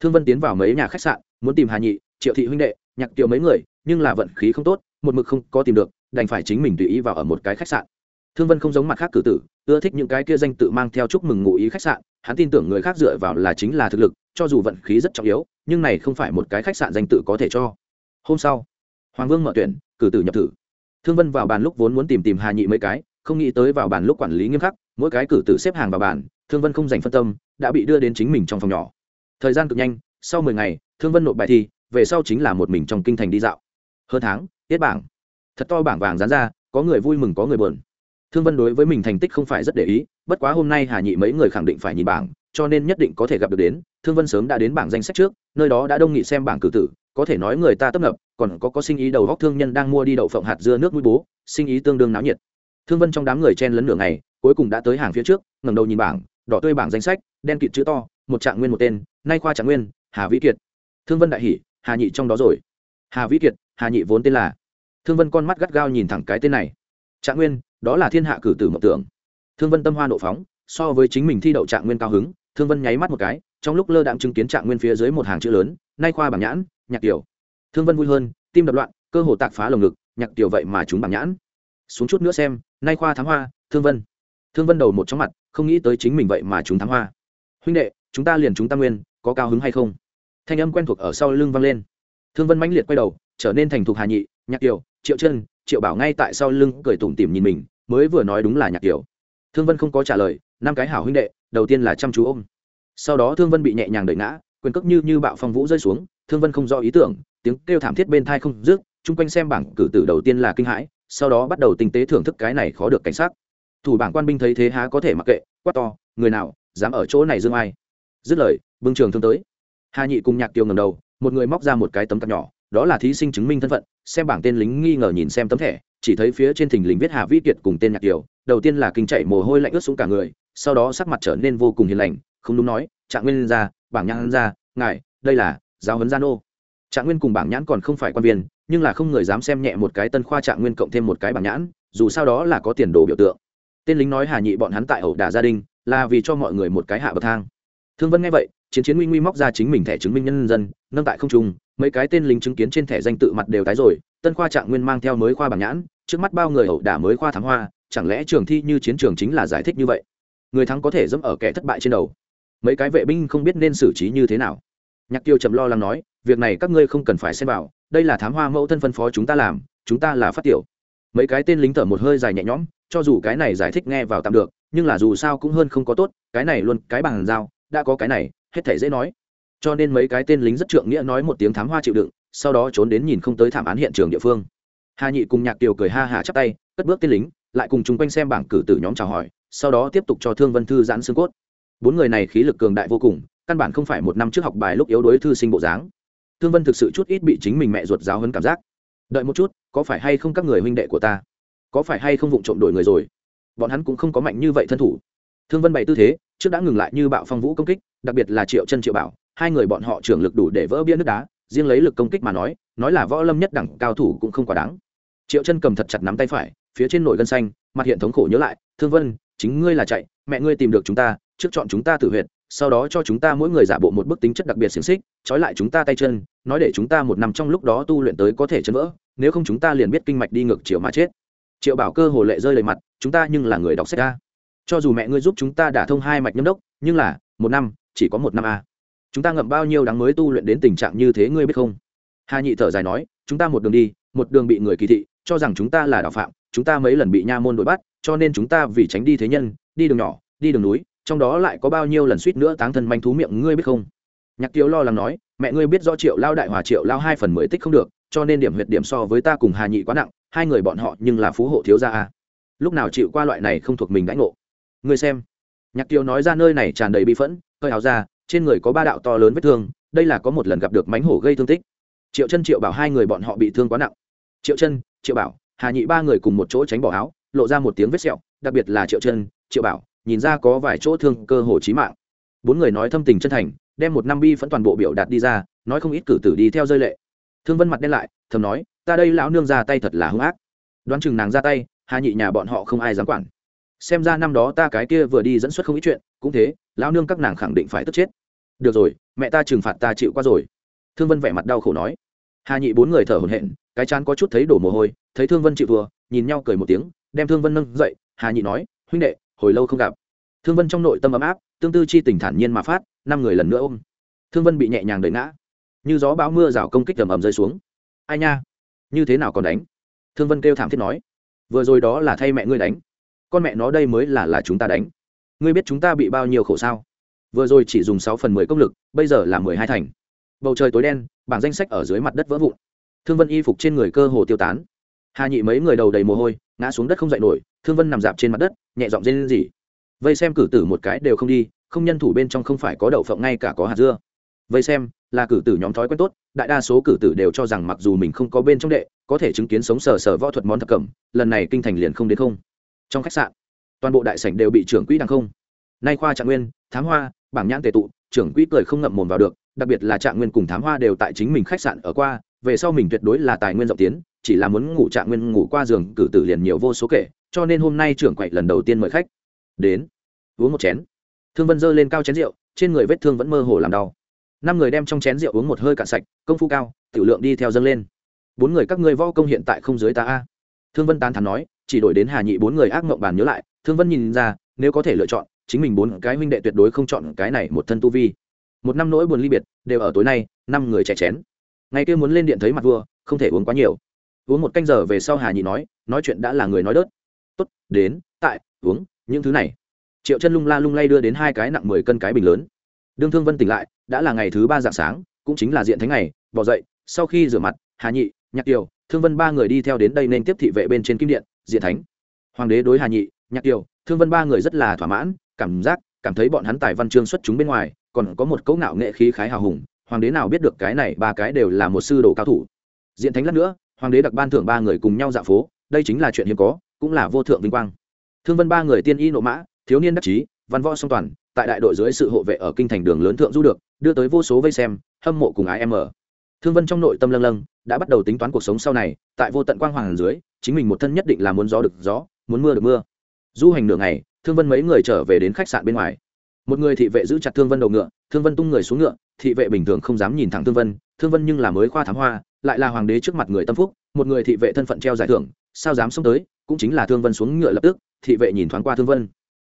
Thương vân tiến vào mấy nhà khách sạn, muốn tìm hà nhị, triệu thị huynh đệ, nhạc tiểu mấy người, nhưng là vận khí không tốt, một mực không có tìm được, đành phải chính mình tùy ý vào ở một cái khách sạn. Thương vân không giống mặt khác cử tử, ưa thích những cái kia danh tự mang theo chúc mừng ngụ ý khách sạn, hắn tin tưởng người khác dựa vào là chính là thực lực, cho dù vận khí rất trọng yếu, nhưng này không phải một cái khách sạn danh tự có thể cho. Hôm sau, hoàng vương mở tuyển, cử tử nhập thử thương vân vào bàn lúc vốn muốn tìm tìm hà nhị mấy cái, không nghĩ tới vào bàn lúc quản lý nghiêm khắc, mỗi cái cử tử xếp hàng vào bàn, thương vân không dành phân tâm, đã bị đưa đến chính mình trong phòng nhỏ. Thời gian cực nhanh, sau mười ngày, thương vân nộp bài thi, về sau chính là một mình trong kinh thành đi dạo. Hơn tháng, tiết bảng. Thật to bảng vàng dán ra, có người vui mừng có người buồn. Thương vân đối với mình thành tích không phải rất để ý, bất quá hôm nay hà nhị mấy người khẳng định phải nhìn bảng, cho nên nhất định có thể gặp được đến. Thương vân sớm đã đến bảng danh sách trước, nơi đó đã đông nghị xem bảng cử tử, có thể nói người ta tấp nập còn có có sinh ý đầu góc thương nhân đang mua đi đậu phộng hạt dưa nước mũi bố, sinh ý tương đương náo nhiệt. Thương vân trong đám người chen lấn nửa ngày, cuối cùng đã tới hàng phía trước, ngẩng đầu nhìn bảng, đỏ tươi bảng danh sách, đen kịt chữ to, một trạng nguyên một tên, nay khoa trạng nguyên, hà vĩ kiệt. Thương vân đại hỉ, hà nhị trong đó rồi. Hà vĩ kiệt, hà nhị vốn tên là. Thương vân con mắt gắt gao nhìn thẳng cái tên này. Trạng nguyên, đó là thiên hạ cử tử mộng tưởng. Thương vân tâm hoa nộ phóng, so với chính mình thi đậu trạng nguyên cao hứng, thương vân nháy mắt một cái, trong lúc lơ đạm chứng kiến trạng nguyên phía dưới một hàng chữ lớn, nay khoa bảng nhãn, nhạc tiểu thương vân vui hơn, tim đập loạn, cơ hồ tạc phá lồng ngực, nhạc tiểu vậy mà chúng bảng nhãn. Xuống chút nữa xem, nay khoa thám hoa, thương vân. Thương vân đầu một chóng mặt, không nghĩ tới chính mình vậy mà chúng thám hoa. Huynh đệ, chúng ta liền chúng ta nguyên, có cao hứng hay không? Thanh âm quen thuộc ở sau lưng vang lên. Thương vân mãnh liệt quay đầu, trở nên thành thục hà nhị, nhạc tiểu, triệu chân, triệu bảo ngay tại sau lưng cười tủm tỉm nhìn mình, mới vừa nói đúng là nhạc tiểu. Thương vân không có trả lời, năm cái hảo huynh đệ, đầu tiên là chăm chú ôm. Sau đó thương vân bị nhẹ nhàng đẩy ngã, quyền cước như như bạo phong vũ rơi xuống, thương vân không rõ ý tưởng tiếng kêu thảm thiết bên thai không rước chung quanh xem bảng cử tử đầu tiên là kinh hãi, sau đó bắt đầu tinh tế thưởng thức cái này khó được cảnh sát. Thủ bảng quan binh thấy thế há có thể mặc kệ, quát to, người nào, dám ở chỗ này dương ai? Dứt lời, bưng trường thương tới. Hà nhị cùng nhạc kiều ngầm đầu, một người móc ra một cái tấm cặp nhỏ, đó là thí sinh chứng minh thân phận, xem bảng tên lính nghi ngờ nhìn xem tấm thẻ, chỉ thấy phía trên thình lình viết hà vĩ kiệt cùng tên nhạc kiều, đầu tiên là kinh chạy mồ hôi lạnh ướt xuống cả người, sau đó sắc mặt trở nên vô cùng hiền lành, không đúng nói, trạng nguyên ra, bảng nhãn ra, ngài, đây là giáo huấn gia nô trạng nguyên cùng bảng nhãn còn không phải quan viên, nhưng là không người dám xem nhẹ một cái tân khoa trạng nguyên cộng thêm một cái bảng nhãn, dù sao đó là có tiền đồ biểu tượng. Tên lính nói hà nhị bọn hắn tại ẩu đả gia đình, là vì cho mọi người một cái hạ bậc thang. Thương vân nghe vậy, chiến chiến nguy nguy móc ra chính mình thẻ chứng minh nhân dân, nâng tại không trung, mấy cái tên lính chứng kiến trên thẻ danh tự mặt đều tái rồi, tân khoa trạng nguyên mang theo mới khoa bảng nhãn, trước mắt bao người ẩu đả mới khoa thắng hoa, chẳng lẽ trường thi như chiến trường chính là giải thích như vậy? Người thắng có thể dẫm ở kẻ thất bại trên đầu. Mấy cái vệ binh không biết nên xử trí như thế nào. Nhạc tiêu trầm lo lắng nói việc này các ngươi không cần phải xem vào, đây là thám hoa mẫu thân phân phó chúng ta làm, chúng ta là phát tiểu. Mấy cái tên lính thở một hơi dài nhẹ nhõm, cho dù cái này giải thích nghe vào tạm được, nhưng là dù sao cũng hơn không có tốt, cái này luôn, cái bằng dao đã có cái này, hết thể dễ nói. Cho nên mấy cái tên lính rất trượng nghĩa nói một tiếng thám hoa chịu đựng, sau đó trốn đến nhìn không tới thảm án hiện trường địa phương. Hà nhị cùng nhạc tiều cười ha hà chắp tay, cất bước tên lính, lại cùng chung quanh xem bảng cử tử nhóm chào hỏi, sau đó tiếp tục cho thương vân thư giãn xương cốt. Bốn người này khí lực cường đại vô cùng, căn bản không phải một năm trước học bài lúc yếu đuối thư sinh bộ dáng thương vân thực sự chút ít bị chính mình mẹ ruột giáo hơn cảm giác. Đợi một chút, có phải hay không các người huynh đệ của ta? Có phải hay không vụng trộm đổi người rồi? Bọn hắn cũng không có mạnh như vậy thân thủ. Thương vân bày tư thế, trước đã ngừng lại như bạo phong vũ công kích, đặc biệt là triệu chân triệu bảo, hai người bọn họ trưởng lực đủ để vỡ bia nước đá, riêng lấy lực công kích mà nói nói là võ lâm nhất đẳng cao thủ cũng không quá đáng. Triệu chân cầm thật chặt nắm tay phải, phía trên nổi gân xanh, mặt hiện thống khổ nhớ lại, thương vân, chính ngươi là chạy, mẹ ngươi tìm được chúng ta, trước chọn chúng ta tử huyệt sau đó cho chúng ta mỗi người giả bộ một bức tính chất đặc biệt xiềng xích trói lại chúng ta tay chân nói để chúng ta một năm trong lúc đó tu luyện tới có thể chân vỡ nếu không chúng ta liền biết kinh mạch đi ngược chiều mà chết triệu bảo cơ hồ lệ rơi đầy mặt chúng ta nhưng là người đọc sách ca cho dù mẹ ngươi giúp chúng ta đả thông hai mạch nhâm đốc nhưng là một năm chỉ có một năm a chúng ta ngậm bao nhiêu đáng mới tu luyện đến tình trạng như thế ngươi biết không hà nhị thở dài nói chúng ta một đường đi một đường bị người kỳ thị cho rằng chúng ta là đạo phạm chúng ta mấy lần bị nha môn đuổi bắt cho nên chúng ta vì tránh đi thế nhân đi đường nhỏ đi đường núi trong đó lại có bao nhiêu lần suýt nữa táng thân manh thú miệng ngươi biết không? Nhạc kiều lo lắng nói, mẹ ngươi biết do triệu lao đại hòa triệu lao hai phần mười tích không được, cho nên điểm huyệt điểm so với ta cùng hà nhị quá nặng, hai người bọn họ nhưng là phú hộ thiếu gia a. Lúc nào chịu qua loại này không thuộc mình đãi ngộ? Ngươi xem. Nhạc kiều nói ra nơi này tràn đầy bi phẫn, hơi áo ra, trên người có ba đạo to lớn vết thương, đây là có một lần gặp được mánh hổ gây thương tích. Triệu chân triệu bảo hai người bọn họ bị thương quá nặng. Triệu chân, triệu bảo, hà nhị ba người cùng một chỗ tránh bỏ áo, lộ ra một tiếng vết sẹo, đặc biệt là triệu chân, triệu bảo nhìn ra có vài chỗ thương cơ hồ chí mạng. Bốn người nói thâm tình chân thành, đem một năm bi phẫn toàn bộ biểu đạt đi ra, nói không ít cử tử đi theo rơi lệ. Thương vân mặt đen lại, thầm nói, ta đây lão nương ra tay thật là hung ác. Đoán chừng nàng ra tay, hà nhị nhà bọn họ không ai dám quản. Xem ra năm đó ta cái kia vừa đi dẫn xuất không ít chuyện, cũng thế, lão nương các nàng khẳng định phải tức chết. Được rồi, mẹ ta trừng phạt ta chịu qua rồi. Thương vân vẻ mặt đau khổ nói. Hà nhị bốn người thở hổn hển, cái chán có chút thấy đổ mồ hôi, thấy thương vân chịu vừa, nhìn nhau cười một tiếng, đem thương vân nâng dậy. Hà nhị nói, huynh đệ hồi lâu không gặp. Thương vân trong nội tâm ấm áp, tương tư chi tình thản nhiên mà phát, năm người lần nữa ôm. Thương vân bị nhẹ nhàng đẩy ngã. Như gió bão mưa rào công kích ầm ầm rơi xuống. Ai nha? Như thế nào còn đánh? Thương vân kêu thảm thiết nói. Vừa rồi đó là thay mẹ ngươi đánh. Con mẹ nó đây mới là là chúng ta đánh. Ngươi biết chúng ta bị bao nhiêu khổ sao? Vừa rồi chỉ dùng sáu phần mười công lực, bây giờ là mười hai thành. Bầu trời tối đen, bảng danh sách ở dưới mặt đất vỡ vụn. Thương vân y phục trên người cơ hồ tiêu tán. Hà nhị mấy người đầu đầy mồ hôi, ngã xuống đất không dậy nổi, thương vân nằm dạp trên mặt đất nhẹ giọng rên gì vây xem cử tử một cái đều không đi, không nhân thủ bên trong không phải có đậu phộng ngay cả có hạt dưa. Vây xem, là cử tử nhóm thói quen tốt, đại đa số cử tử đều cho rằng mặc dù mình không có bên trong đệ, có thể chứng kiến sống sờ sờ võ thuật món thập cẩm, lần này kinh thành liền không đến không. Trong khách sạn, toàn bộ đại sảnh đều bị trưởng quỹ đằng không. Nay khoa trạng nguyên, thám hoa, bảng nhãn tề tụ, trưởng quỹ cười không ngậm mồm vào được, đặc biệt là trạng nguyên cùng thám hoa đều tại chính mình khách sạn ở qua, về sau mình tuyệt đối là tài nguyên rộng tiến, chỉ là muốn ngủ trạng nguyên ngủ qua giường, cử tử liền nhiều vô số kể cho nên hôm nay trưởng quậy lần đầu tiên mời khách. Đến, uống một chén. Thương vân dơ lên cao chén rượu, trên người vết thương vẫn mơ hồ làm đau. Năm người đem trong chén rượu uống một hơi cạn sạch, công phu cao, tiểu lượng đi theo dâng lên. Bốn người các ngươi võ công hiện tại không dưới ta a. Thương vân tán thắn nói, chỉ đổi đến hà nhị bốn người ác mộng bàn nhớ lại, thương vân nhìn ra, nếu có thể lựa chọn, chính mình bốn cái huynh đệ tuyệt đối không chọn cái này một thân tu vi. Một năm nỗi buồn ly biệt, đều ở tối nay, năm người trẻ chén. Ngày kia muốn lên điện thấy mặt vua, không thể uống quá nhiều. Uống một canh giờ về sau hà nhị nói nói chuyện đã là người nói đớt tốt, đến, tại, uống, những thứ này. Triệu chân lung la lung lay đưa đến hai cái nặng mười cân cái bình lớn. Đương thương vân tỉnh lại, đã là ngày thứ ba dạng sáng, cũng chính là diện thánh ngày, bỏ dậy, sau khi rửa mặt, hà nhị, nhạc kiều thương vân ba người đi theo đến đây nên tiếp thị vệ bên trên kim điện, diện thánh. Hoàng đế đối hà nhị, nhạc kiều thương vân ba người rất là thỏa mãn, cảm giác, cảm thấy bọn hắn tài văn chương xuất chúng bên ngoài, còn có một cấu ngạo nghệ khí khái hào hùng, hoàng đế nào biết được cái này ba cái đều là một sư đồ cao thủ. Diện thánh lát nữa, hoàng đế đặc ban thưởng ba người cùng nhau dạo phố, đây chính là chuyện hiếm có cũng là vô thượng vinh quang. Thương vân ba người tiên y nộ mã, thiếu niên đắc chí, văn võ song toàn, tại đại đội dưới sự hộ vệ ở kinh thành đường lớn thượng du được, đưa tới vô số vây xem, hâm mộ cùng ái em ở. Thương vân trong nội tâm lâng lâng, đã bắt đầu tính toán cuộc sống sau này, tại vô tận quang hoàng dưới, chính mình một thân nhất định là muốn gió được gió, muốn mưa được mưa. Du hành nửa ngày, thương vân mấy người trở về đến khách sạn bên ngoài. Một người thị vệ giữ chặt thương vân đầu ngựa, thương vân tung người xuống ngựa, thị vệ bình thường không dám nhìn thẳng thương vân thương vân nhưng là mới khoa thám hoa, lại là hoàng đế trước mặt người tâm phúc, một người thị vệ thân phận treo giải thưởng, sao dám xông tới cũng chính là thương vân xuống ngựa lập tức, thị vệ nhìn thoáng qua thương vân.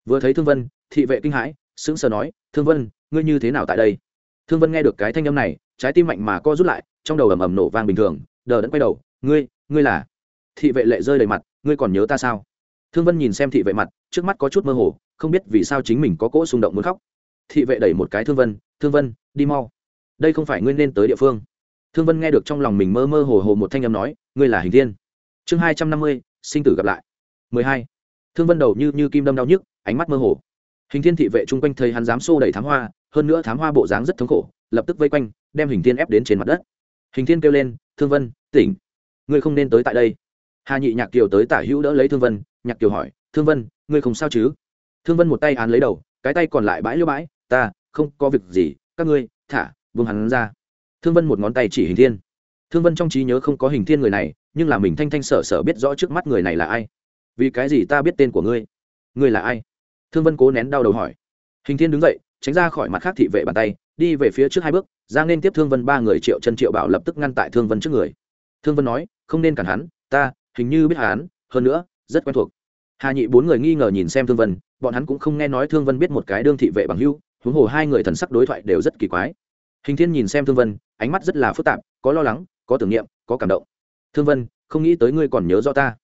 Vừa thấy thương vân, thị vệ kinh hãi, sững sờ nói, thương vân, ngươi như thế nào tại đây? Thương vân nghe được cái thanh âm này, trái tim mạnh mà co rút lại, trong đầu ầm ầm nổ vang bình thường, đờ đẫn quay đầu, ngươi ngươi là? Thị vệ lệ rơi đầy mặt, ngươi còn nhớ ta sao? Thương vân nhìn xem thị vệ mặt, trước mắt có chút mơ hồ, không biết vì sao chính mình có cỗ xung động muốn khóc. Thị vệ đẩy một cái thương vân thương vân, đi mau. Đây không phải ngươi nên tới địa phương. Thương vân nghe được trong lòng mình mơ mơ hồ hồ một thanh âm nói, ngươi là hình thiên. Chương hai trăm năm mươi sinh tử gặp lại. mười hai. Thương vân đầu như như kim đâm đau nhức, ánh mắt mơ hồ. Hình thiên thị vệ chung quanh thấy hắn dám xô đẩy thám hoa, hơn nữa thám hoa bộ dáng rất thống khổ, lập tức vây quanh, đem hình thiên ép đến trên mặt đất. Hình thiên kêu lên, thương vân, tỉnh. Ngươi không nên tới tại đây. Hà nhị nhạc kiều tới tả hữu đỡ lấy thương vân, nhạc kiều hỏi, thương vân, ngươi không sao chứ? Thương vân một tay án lấy đầu, cái tay còn lại bãi liêu bãi, ta, không có việc gì, các ngươi, thả, buông hắn ra. Thương vân một ngón tay chỉ hình thiên thương vân trong trí nhớ không có hình thiên người này, nhưng là mình thanh thanh sở sở biết rõ trước mắt người này là ai. Vì cái gì ta biết tên của ngươi? Ngươi là ai? Thương vân cố nén đau đầu hỏi. Hình thiên đứng dậy, tránh ra khỏi mặt khác thị vệ bàn tay, đi về phía trước hai bước giang nên tiếp thương vân ba người triệu chân triệu bảo lập tức ngăn tại thương vân trước người. Thương vân nói, không nên cản hắn, ta, hình như biết hắn, hơn nữa, rất quen thuộc. Hà nhị bốn người nghi ngờ nhìn xem thương vân, bọn hắn cũng không nghe nói thương vân biết một cái đương thị vệ bằng hưu huống hồ hai người thần sắc đối thoại đều rất kỳ quái. Hình thiên nhìn xem thương vân, ánh mắt rất là phức tạp, có lo lắng có tưởng niệm, có cảm động. Thương vân, không nghĩ tới ngươi còn nhớ rõ ta.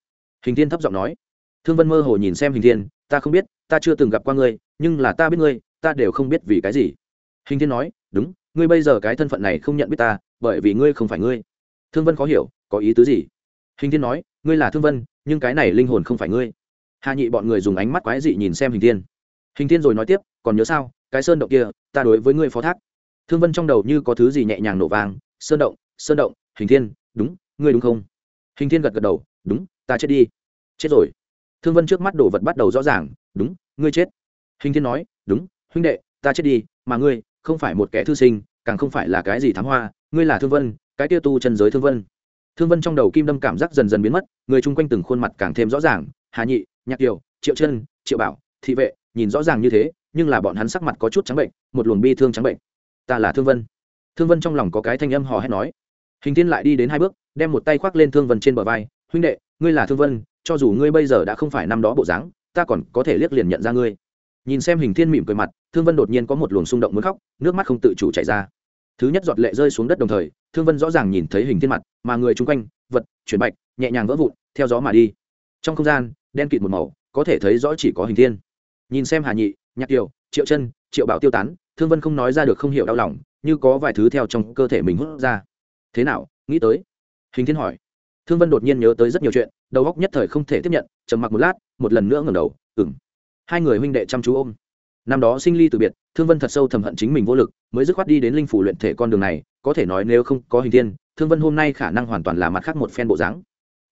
Hình thiên thấp giọng nói. Thương vân mơ hồ nhìn xem hình thiên, ta không biết, ta chưa từng gặp qua ngươi, nhưng là ta biết ngươi, ta đều không biết vì cái gì. Hình thiên nói, đúng, ngươi bây giờ cái thân phận này không nhận biết ta, bởi vì ngươi không phải ngươi. Thương vân khó hiểu, có ý tứ gì? Hình thiên nói, ngươi là thương vân, nhưng cái này linh hồn không phải ngươi. Hạ nhị bọn người dùng ánh mắt quái dị nhìn xem hình thiên. Hình thiên rồi nói tiếp, còn nhớ sao, cái sơn động kia, ta đối với ngươi phó thác. Thương vân trong đầu như có thứ gì nhẹ nhàng nổ vang, sơn động sơn động hình thiên, đúng, ngươi đúng không? Hình thiên gật gật đầu, đúng, ta chết đi. Chết rồi. Thương vân trước mắt đồ vật bắt đầu rõ ràng, đúng, ngươi chết. Hình thiên nói, đúng, huynh đệ, ta chết đi, mà ngươi không phải một kẻ thư sinh, càng không phải là cái gì thám hoa, ngươi là thương vân, cái tiêu tu chân giới thương vân. Thương vân trong đầu kim đâm cảm giác dần dần biến mất, người chung quanh từng khuôn mặt càng thêm rõ ràng, hà nhị, nhạc kiều, triệu chân, triệu bảo, thị vệ, nhìn rõ ràng như thế, nhưng là bọn hắn sắc mặt có chút trắng bệnh, một luồng bi thương trắng bệnh. Ta là thương vân. Thương vân trong lòng có cái thanh âm hò hét nói hình thiên lại đi đến hai bước, đem một tay khoác lên thương vân trên bờ vai, huynh đệ, ngươi là thương vân, cho dù ngươi bây giờ đã không phải năm đó bộ dáng, ta còn có thể liếc liền nhận ra ngươi. Nhìn xem hình thiên mỉm cười mặt, thương vân đột nhiên có một luồng xung động muốn khóc, nước mắt không tự chủ chảy ra. Thứ nhất giọt lệ rơi xuống đất đồng thời, thương vân rõ ràng nhìn thấy hình thiên mặt, mà người chung quanh, vật, chuyển bạch, nhẹ nhàng vỡ vụn, theo gió mà đi. Trong không gian, đen kịt một màu, có thể thấy rõ chỉ có hình thiên. Nhìn xem hà nhị, nhạc kiều, triệu chân, triệu bảo tiêu tán, thương vân không nói ra được không hiểu đau lòng, như có vài thứ theo trong cơ thể mình hút ra thế nào, nghĩ tới. Hình thiên hỏi. Thương vân đột nhiên nhớ tới rất nhiều chuyện, đầu óc nhất thời không thể tiếp nhận, trầm mặc một lát, một lần nữa ngẩng đầu ừng hai người huynh đệ chăm chú ôm. Năm đó sinh ly từ biệt, thương vân thật sâu thầm hận chính mình vô lực, mới dứt khoát đi đến linh phủ luyện thể con đường này, có thể nói nếu không có hình thiên, thương vân hôm nay khả năng hoàn toàn là mặt khác một phen bộ dáng.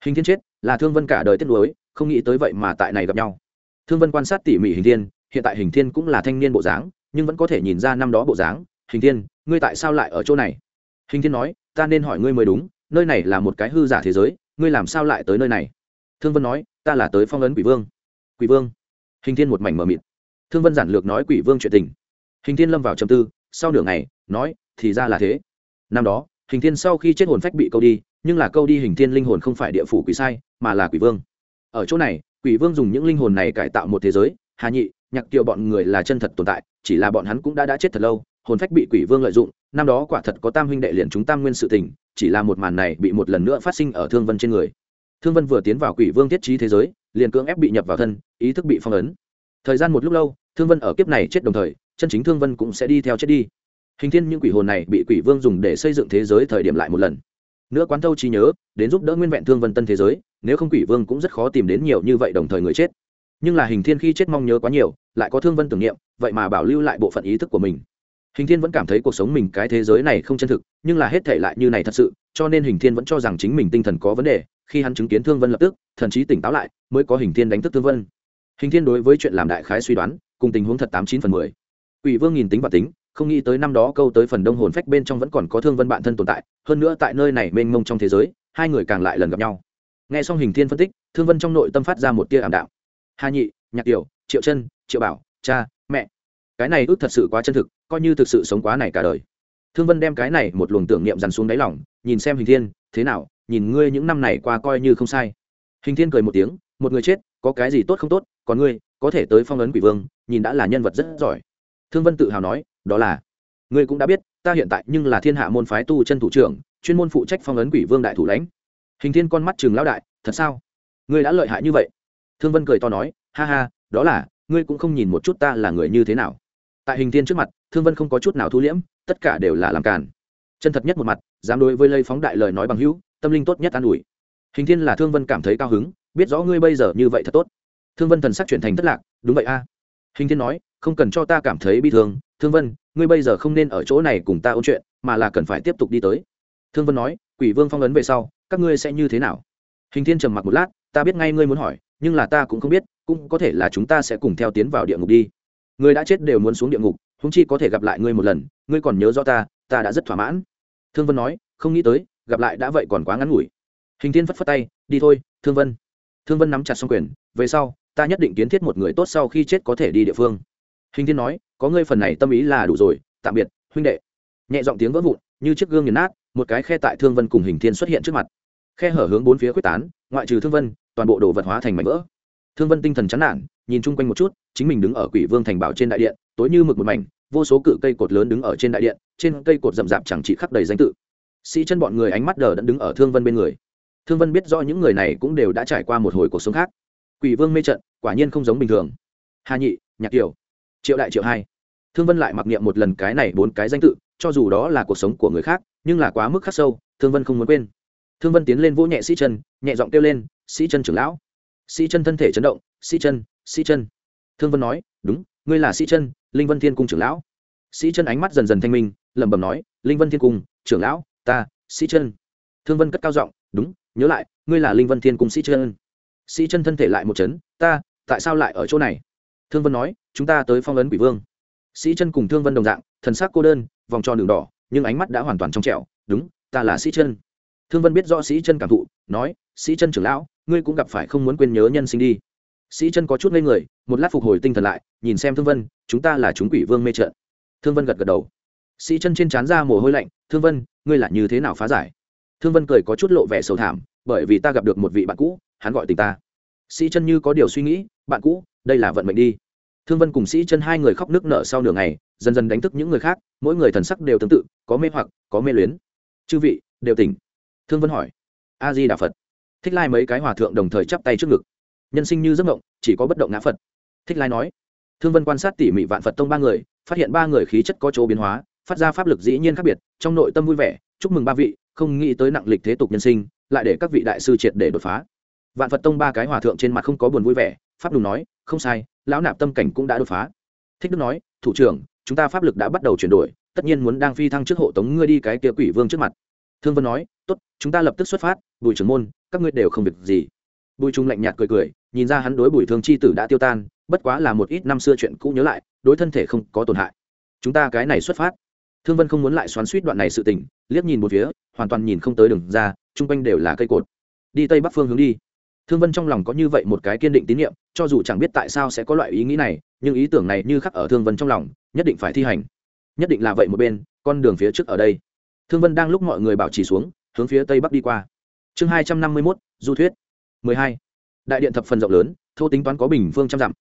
Hình thiên chết, là thương vân cả đời tiếc nuối, không nghĩ tới vậy mà tại này gặp nhau. Thương vân quan sát tỉ mỉ hình thiên, hiện tại hình thiên cũng là thanh niên bộ dáng, nhưng vẫn có thể nhìn ra năm đó bộ dáng. Hình thiên, ngươi tại sao lại ở chỗ này? Hình thiên nói, ta nên hỏi ngươi mới đúng, nơi này là một cái hư giả thế giới, ngươi làm sao lại tới nơi này? Thương vân nói, ta là tới phong ấn quỷ vương. Quỷ vương? Hình thiên một mảnh mờ mịt. Thương vân giản lược nói quỷ vương chuyện tình. Hình thiên lâm vào trầm tư, sau nửa ngày, nói, thì ra là thế. Năm đó, hình thiên sau khi chết hồn phách bị câu đi, nhưng là câu đi hình thiên linh hồn không phải địa phủ quỷ sai, mà là quỷ vương. Ở chỗ này, quỷ vương dùng những linh hồn này cải tạo một thế giới, hà nhị, nhạc kiều bọn người là chân thật tồn tại, chỉ là bọn hắn cũng đã đã chết thật lâu hồn phách bị quỷ vương lợi dụng, năm đó quả thật có tam huynh đệ liền chúng tam nguyên sự tình, chỉ là một màn này bị một lần nữa phát sinh ở thương vân trên người. Thương vân vừa tiến vào quỷ vương thiết trí thế giới, liền cưỡng ép bị nhập vào thân, ý thức bị phong ấn. Thời gian một lúc lâu, thương vân ở kiếp này chết đồng thời, chân chính thương vân cũng sẽ đi theo chết đi. Hình thiên những quỷ hồn này bị quỷ vương dùng để xây dựng thế giới thời điểm lại một lần. Nữa quán thâu trí nhớ, đến giúp đỡ nguyên vẹn thương vân tân thế giới, nếu không quỷ vương cũng rất khó tìm đến nhiều như vậy đồng thời người chết. Nhưng là hình thiên khi chết mong nhớ quá nhiều, lại có thương vân tưởng niệm, vậy mà bảo lưu lại bộ phận ý thức của mình hình thiên vẫn cảm thấy cuộc sống mình cái thế giới này không chân thực, nhưng là hết thể lại như này thật sự, cho nên hình thiên vẫn cho rằng chính mình tinh thần có vấn đề, khi hắn chứng kiến thương vân lập tức, thần trí tỉnh táo lại, mới có hình thiên đánh thức thương vân. Hình thiên đối với chuyện làm đại khái suy đoán, cùng tình huống thật tám chín phần mười. Ủy vương nhìn tính và tính, không nghĩ tới năm đó câu tới phần đông hồn phách bên trong vẫn còn có thương vân bạn thân tồn tại, hơn nữa tại nơi này mênh mông trong thế giới, hai người càng lại lần gặp nhau. Nghe xong hình thiên phân tích, thương vân trong nội tâm phát ra một tia ảm đạm. Hà nhị, nhạc tiểu, triệu chân, triệu bảo, cha cái này ước thật sự quá chân thực, coi như thực sự sống quá này cả đời. Thương vân đem cái này một luồng tưởng niệm dằn xuống đáy lỏng nhìn xem hình thiên, thế nào, nhìn ngươi những năm này qua coi như không sai. Hình thiên cười một tiếng, một người chết, có cái gì tốt không tốt, còn ngươi, có thể tới phong ấn quỷ vương, nhìn đã là nhân vật rất giỏi. Thương vân tự hào nói, đó là, ngươi cũng đã biết, ta hiện tại nhưng là thiên hạ môn phái tu chân thủ trưởng, chuyên môn phụ trách phong ấn quỷ vương đại thủ lãnh. Hình thiên con mắt chừng lão đại, thật sao? Ngươi đã lợi hại như vậy. Thương vân cười to nói, ha ha, đó là, ngươi cũng không nhìn một chút ta là người như thế nào tại hình thiên trước mặt, thương vân không có chút nào thu liễm, tất cả đều là làm càn. Chân thật nhất một mặt, dám đối với lây phóng đại lời nói bằng hữu, tâm linh tốt nhất an ủi. Hình thiên là thương vân cảm thấy cao hứng, biết rõ ngươi bây giờ như vậy thật tốt. Thương vân thần sắc chuyển thành thất lạc, đúng vậy a. Hình thiên nói, không cần cho ta cảm thấy bi thương thương vân, ngươi bây giờ không nên ở chỗ này cùng ta ôn chuyện, mà là cần phải tiếp tục đi tới. Thương vân nói, quỷ vương phong ấn về sau, các ngươi sẽ như thế nào? Hình thiên trầm mặc một lát, ta biết ngay ngươi muốn hỏi, nhưng là ta cũng không biết, cũng có thể là chúng ta sẽ cùng theo tiến vào địa ngục đi người đã chết đều muốn xuống địa ngục húng chi có thể gặp lại ngươi một lần, ngươi còn nhớ rõ ta ta đã rất thỏa mãn. Thương vân nói, không nghĩ tới, gặp lại đã vậy còn quá ngắn ngủi. Hình thiên phất phất tay, đi thôi, thương vân. Thương vân nắm chặt xong quyền, về sau, ta nhất định kiến thiết một người tốt sau khi chết có thể đi địa phương. Hình thiên nói, có ngươi phần này tâm ý là đủ rồi, tạm biệt, huynh đệ. Nhẹ giọng tiếng vỡ vụn, như chiếc gương nghiền nát, một cái khe tại thương vân cùng hình thiên xuất hiện trước mặt. Khe hở hướng bốn phía quyết tán, ngoại trừ thương vân, toàn bộ đồ vật hóa thành mảnh vỡ. Thương vân tinh thần chán nản nhìn chung quanh một chút, chính mình đứng ở quỷ vương thành bảo trên đại điện, tối như mực một mảnh, vô số cự cây cột lớn đứng ở trên đại điện, trên cây cột rậm rạp chẳng chỉ khắc đầy danh tự. Sĩ chân bọn người ánh mắt đờ đẫn đứng ở thương vân bên người. Thương vân biết rõ những người này cũng đều đã trải qua một hồi cuộc sống khác. Quỷ vương mê trận, quả nhiên không giống bình thường. Hà nhị, nhạc kiều, triệu đại triệu hai. Thương vân lại mặc niệm một lần cái này bốn cái danh tự, cho dù đó là cuộc sống của người khác, nhưng là quá mức khắc sâu, thương vân không muốn quên. Thương vân tiến lên vỗ nhẹ sĩ chân, nhẹ giọng kêu lên, sĩ chân trưởng lão. Sĩ chân thân thể chấn động, sĩ chân sĩ chân thương vân nói, đúng, ngươi là sĩ chân linh vân thiên cung trưởng lão. Sĩ chân ánh mắt dần dần thanh minh, lẩm bẩm nói, linh vân thiên cung, trưởng lão, ta, sĩ chân thương vân cất cao giọng, đúng, nhớ lại, ngươi là linh vân thiên cung sĩ chân sĩ chân thân thể lại một chấn, ta, tại sao lại ở chỗ này? Thương vân nói, chúng ta tới phong ấn quỷ vương. Sĩ chân cùng thương vân đồng dạng, thần sắc cô đơn, vòng tròn đường đỏ, nhưng ánh mắt đã hoàn toàn trong trẻo, đúng, ta là sĩ chân thương vân biết rõ sĩ chân cảm thụ, nói, sĩ chân trưởng lão, ngươi cũng gặp phải không muốn quên nhớ nhân sinh đi sĩ chân có chút ngây người, một lát phục hồi tinh thần lại, nhìn xem thương vân, chúng ta là chúng quỷ vương mê trận. Thương vân gật gật đầu. Sĩ chân trên trán ra mồ hôi lạnh, thương vân, ngươi là như thế nào phá giải? Thương vân cười có chút lộ vẻ sầu thảm, bởi vì ta gặp được một vị bạn cũ, hắn gọi tình ta. Sĩ chân như có điều suy nghĩ, bạn cũ, đây là vận mệnh đi. Thương vân cùng sĩ chân hai người khóc nước nở sau nửa ngày, dần dần đánh thức những người khác, mỗi người thần sắc đều tương tự, có mê hoặc, có mê luyến. Chư vị, đều tỉnh. Thương vân hỏi. A di đà phật. Thích lai mấy cái hòa thượng đồng thời chắp tay trước ngực nhân sinh như giấc mộng, chỉ có bất động ngã phật. Thích lai nói, thương vân quan sát tỉ mỉ vạn phật tông ba người, phát hiện ba người khí chất có chỗ biến hóa, phát ra pháp lực dĩ nhiên khác biệt, trong nội tâm vui vẻ, chúc mừng ba vị, không nghĩ tới nặng lịch thế tục nhân sinh, lại để các vị đại sư triệt để đột phá. Vạn phật tông ba cái hòa thượng trên mặt không có buồn vui vẻ, pháp đùng nói, không sai, lão nạp tâm cảnh cũng đã đột phá. Thích đức nói, thủ trưởng, chúng ta pháp lực đã bắt đầu chuyển đổi, tất nhiên muốn đang phi thăng trước hộ tống ngươi đi cái kia quỷ vương trước mặt. Thương vân nói, tốt, chúng ta lập tức xuất phát, bùi trưởng môn, các ngươi đều không việc gì bùi trung lạnh nhạt cười cười, nhìn ra hắn đối bùi thương chi tử đã tiêu tan, bất quá là một ít năm xưa chuyện cũ nhớ lại, đối thân thể không có tổn hại. Chúng ta cái này xuất phát. Thương vân không muốn lại xoắn suýt đoạn này sự tình, liếc nhìn một phía, hoàn toàn nhìn không tới đường ra, chung quanh đều là cây cột. Đi tây bắc phương hướng đi. Thương vân trong lòng có như vậy một cái kiên định tín nhiệm cho dù chẳng biết tại sao sẽ có loại ý nghĩ này, nhưng ý tưởng này như khắc ở thương vân trong lòng, nhất định phải thi hành. Nhất định là vậy một bên, con đường phía trước ở đây. Thương vân đang lúc mọi người bảo trì xuống, hướng phía tây bắc đi qua. Chương hai trăm năm mươi mốt, du thuyết mười hai. Đại điện thập phần rộng lớn, thô tính toán có bình phương trăm dặm.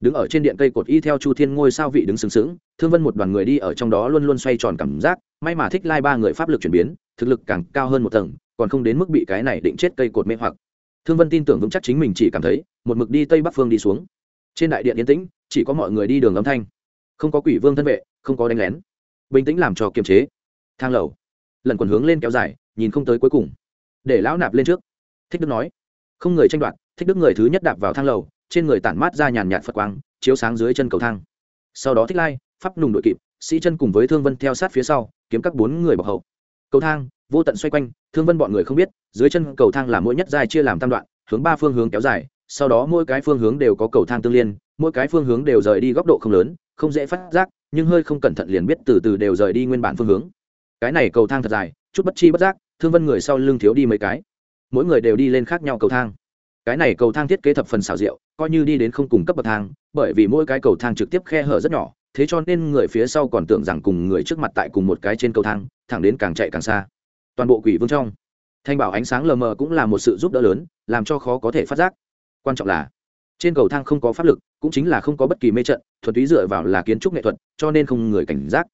Đứng ở trên điện cây cột y theo chu thiên ngôi sao vị đứng sừng sững, thương vân một đoàn người đi ở trong đó luôn luôn xoay tròn cảm giác, may mà thích lai ba người pháp lực chuyển biến, thực lực càng cao hơn một tầng, còn không đến mức bị cái này định chết cây cột mê hoặc. Thương vân tin tưởng vững chắc chính mình chỉ cảm thấy, một mực đi tây bắc phương đi xuống. Trên đại điện yên tĩnh, chỉ có mọi người đi đường âm thanh. Không có quỷ vương thân vệ, không có đánh lén. Bình tĩnh làm cho kiềm chế. Thang lầu. Lần quần hướng lên kéo dài, nhìn không tới cuối cùng. Để lão nạp lên trước. Thích đức nói không người tranh đoạt, thích đức người thứ nhất đạp vào thang lầu, trên người tản mát ra nhàn nhạt phật quang, chiếu sáng dưới chân cầu thang. Sau đó thích lai, pháp nùng đội kịp, sĩ chân cùng với thương vân theo sát phía sau, kiếm các bốn người bọc hậu. Cầu thang, vô tận xoay quanh, thương vân bọn người không biết, dưới chân cầu thang là mỗi nhất dài chia làm tam đoạn, hướng ba phương hướng kéo dài, sau đó mỗi cái phương hướng đều có cầu thang tương liên, mỗi cái phương hướng đều rời đi góc độ không lớn, không dễ phát giác, nhưng hơi không cẩn thận liền biết từ từ đều rời đi nguyên bản phương hướng. Cái này cầu thang thật dài, chút bất chi bất giác, thương vân người sau lưng thiếu đi mấy cái mỗi người đều đi lên khác nhau cầu thang. Cái này cầu thang thiết kế thập phần xảo diệu coi như đi đến không cùng cấp bậc thang bởi vì mỗi cái cầu thang trực tiếp khe hở rất nhỏ thế cho nên người phía sau còn tưởng rằng cùng người trước mặt tại cùng một cái trên cầu thang thẳng đến càng chạy càng xa. Toàn bộ quỷ vương trong thanh bảo ánh sáng lờ mờ cũng là một sự giúp đỡ lớn làm cho khó có thể phát giác. Quan trọng là trên cầu thang không có pháp lực cũng chính là không có bất kỳ mê trận thuật túy dựa vào là kiến trúc nghệ thuật cho nên không người cảnh giác.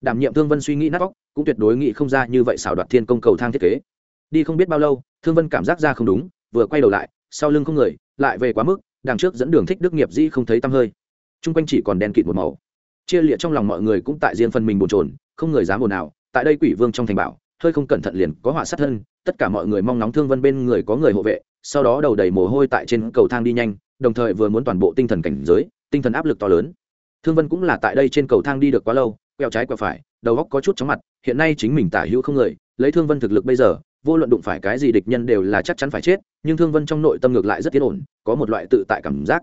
Đảm nhiệm thương vân suy nghĩ nát vóc, cũng tuyệt đối nghĩ không ra như vậy xảo đoạt thiên công cầu thang thiết kế đi không biết bao lâu, thương vân cảm giác ra không đúng, vừa quay đầu lại, sau lưng không người, lại về quá mức, đằng trước dẫn đường thích đức nghiệp di không thấy tăm hơi. T r u n g quanh chỉ còn đen kịt một màu. Chia liệt trong lòng mọi người cũng tại riêng phần mình bồn trồn không người dám ồn nào tại đây quỷ vương trong thành bảo, hơi không cẩn thận liền có họa sát thân, tất cả mọi người mong nóng thương vân bên người có người hộ vệ, sau đó đầu đầy mồ hôi tại trên cầu thang đi nhanh, đồng thời vừa muốn toàn bộ tinh thần cảnh giới, tinh thần áp lực to lớn. Thương vân cũng là tại đây trên cầu thang đi được quá lâu, quẹo trái quẹo phải, đầu góc có chút chóng mặt, hiện nay chính mình tả hữu không người, lấy thương vân thực lực bây giờ vô luận đụng phải cái gì địch nhân đều là chắc chắn phải chết, nhưng thương vân trong nội tâm ngược lại rất yên ổn, có một loại tự tại cảm giác.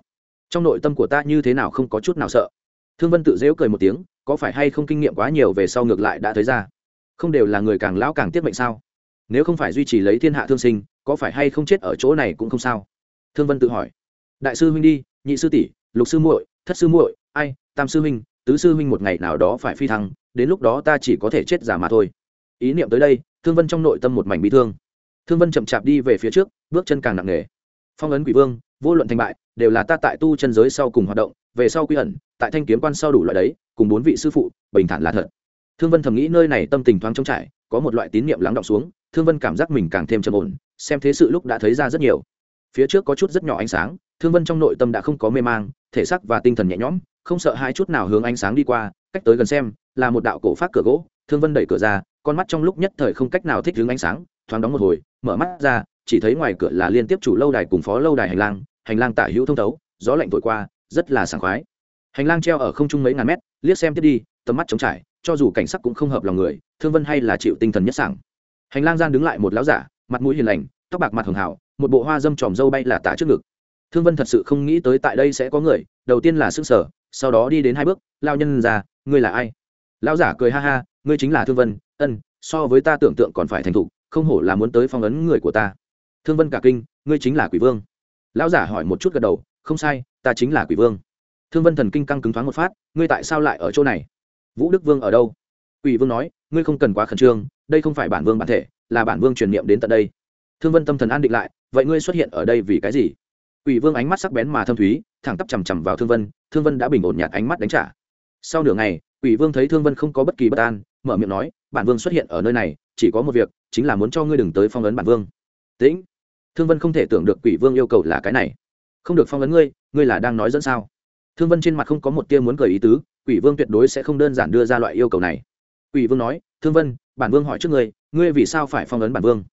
Trong nội tâm của ta như thế nào không có chút nào sợ. Thương vân tự dễu cười một tiếng, có phải hay không kinh nghiệm quá nhiều về sau ngược lại đã thấy ra? Không đều là người càng lão càng tiết mệnh sao? Nếu không phải duy trì lấy thiên hạ thương sinh, có phải hay không chết ở chỗ này cũng không sao? Thương vân tự hỏi. Đại sư huynh đi, nhị sư tỷ, lục sư muội, thất sư muội, ai, tam sư huynh, tứ sư huynh một ngày nào đó phải phi thăng, đến lúc đó ta chỉ có thể chết giả mà thôi. Ý niệm tới đây thương vân trong nội tâm một mảnh bị thương. Thương vân chậm chạp đi về phía trước, bước chân càng nặng nề. Phong ấn quỷ vương, vô luận thành bại, đều là ta tại tu chân giới sau cùng hoạt động, về sau quy ẩn, tại thanh kiếm quan sau đủ loại đấy, cùng bốn vị sư phụ, bình thản là thật. Thương vân thầm nghĩ nơi này tâm tình thoáng trống trải, có một loại tín niệm lắng động xuống, thương vân cảm giác mình càng thêm trầm ổn, xem thế sự lúc đã thấy ra rất nhiều. Phía trước có chút rất nhỏ ánh sáng, thương vân trong nội tâm đã không có mê mang, thể xác và tinh thần nhẹ nhõm, không sợ hai chút nào hướng ánh sáng đi qua, cách tới gần xem, là một đạo cổ phát cửa gỗ, thương vân đẩy cửa ra con mắt trong lúc nhất thời không cách nào thích hướng ánh sáng, thoáng đóng một hồi, mở mắt ra, chỉ thấy ngoài cửa là liên tiếp chủ lâu đài cùng phó lâu đài hành lang hành lang tả hữu thông thấu, gió lạnh thổi qua, rất là sảng khoái. Hành lang treo ở không trung mấy ngàn mét, liếc xem tiếp đi, tầm mắt trống trải, cho dù cảnh sắc cũng không hợp lòng người, thương vân hay là chịu tinh thần nhất sảng. Hành lang gian đứng lại một lão giả, mặt mũi hiền lành, tóc bạc mặt hường hảo một bộ hoa dâm tròm dâu bay là tả trước ngực. Thương vân thật sự không nghĩ tới tại đây sẽ có người, đầu tiên là s ư n g sở sau đó đi đến hai bước lao nhân ra, ngươi là ai? Lão giả cười ha ha ngươi chính là thương vân, ân, so với ta tưởng tượng còn phải thành thục, không hổ là muốn tới phong ấn người của ta. Thương vân cả kinh, ngươi chính là quỷ vương. Lão giả hỏi một chút gật đầu, không sai, ta chính là quỷ vương. Thương vân thần kinh căng cứng thoáng một phát, ngươi tại sao lại ở chỗ này? Vũ đức vương ở đâu? Quỷ vương nói, ngươi không cần quá khẩn trương, đây không phải bản vương bản thể, là bản vương truyền niệm đến tận đây. Thương vân tâm thần an định lại, vậy ngươi xuất hiện ở đây vì cái gì? Quỷ vương ánh mắt sắc bén mà thâm thúy, thẳng tắp chằm chằm vào thương vân thương vân đã bình ổn nhạt ánh mắt đánh trả. Sau nửa ngày, quỷ vương thấy thương vân không có bất kỳ bất an mở miệng nói, bản vương xuất hiện ở nơi này, chỉ có một việc, chính là muốn cho ngươi đừng tới phong ấn bản vương. Tĩnh thương vân không thể tưởng được quỷ vương yêu cầu là cái này. Không được phong ấn ngươi ngươi là đang nói dẫn sao? Thương vân trên mặt không có một tia muốn cười ý tứ, quỷ vương tuyệt đối sẽ không đơn giản đưa ra loại yêu cầu này. Quỷ vương nói, thương vân, bản vương hỏi trước ngươi ngươi vì sao phải phong ấn bản vương?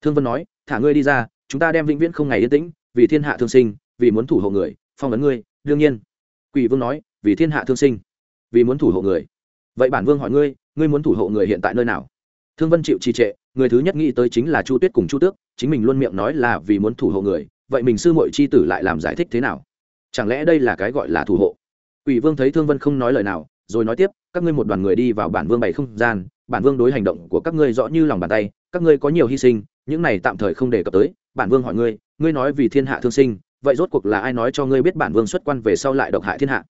Thương vân nói, thả ngươi đi ra, chúng ta đem vĩnh viễn không ngày yên tĩnh, vì thiên hạ thương sinh, vì muốn thủ hộ người, phong ấn ngươi, đương nhiên. Quỷ vương nói, vì thiên hạ thương sinh, vì muốn thủ hộ người vậy bản vương hỏi ngươi ngươi muốn thủ hộ người hiện tại nơi nào? Thương vân chịu trì trệ người thứ nhất nghĩ tới chính là chu tuyết cùng chu tước chính mình luôn miệng nói là vì muốn thủ hộ người vậy mình sư muội c h i tử lại làm giải thích thế nào? Chẳng lẽ đây là cái gọi là thủ hộ? Quỷ Vương thấy Thương Vân không nói lời nào, rồi nói tiếp, các ngươi một đoàn người đi vào bản vương bảy không gian, bản vương đối hành động của các ngươi rõ như lòng bàn tay, các ngươi có nhiều hy sinh, những này tạm thời không đề cập tới, bản vương hỏi ngươi, ngươi nói vì thiên hạ thương sinh, vậy rốt cuộc là ai nói cho ngươi biết bản vương xuất quan về sau lại độc hại thiên hạ?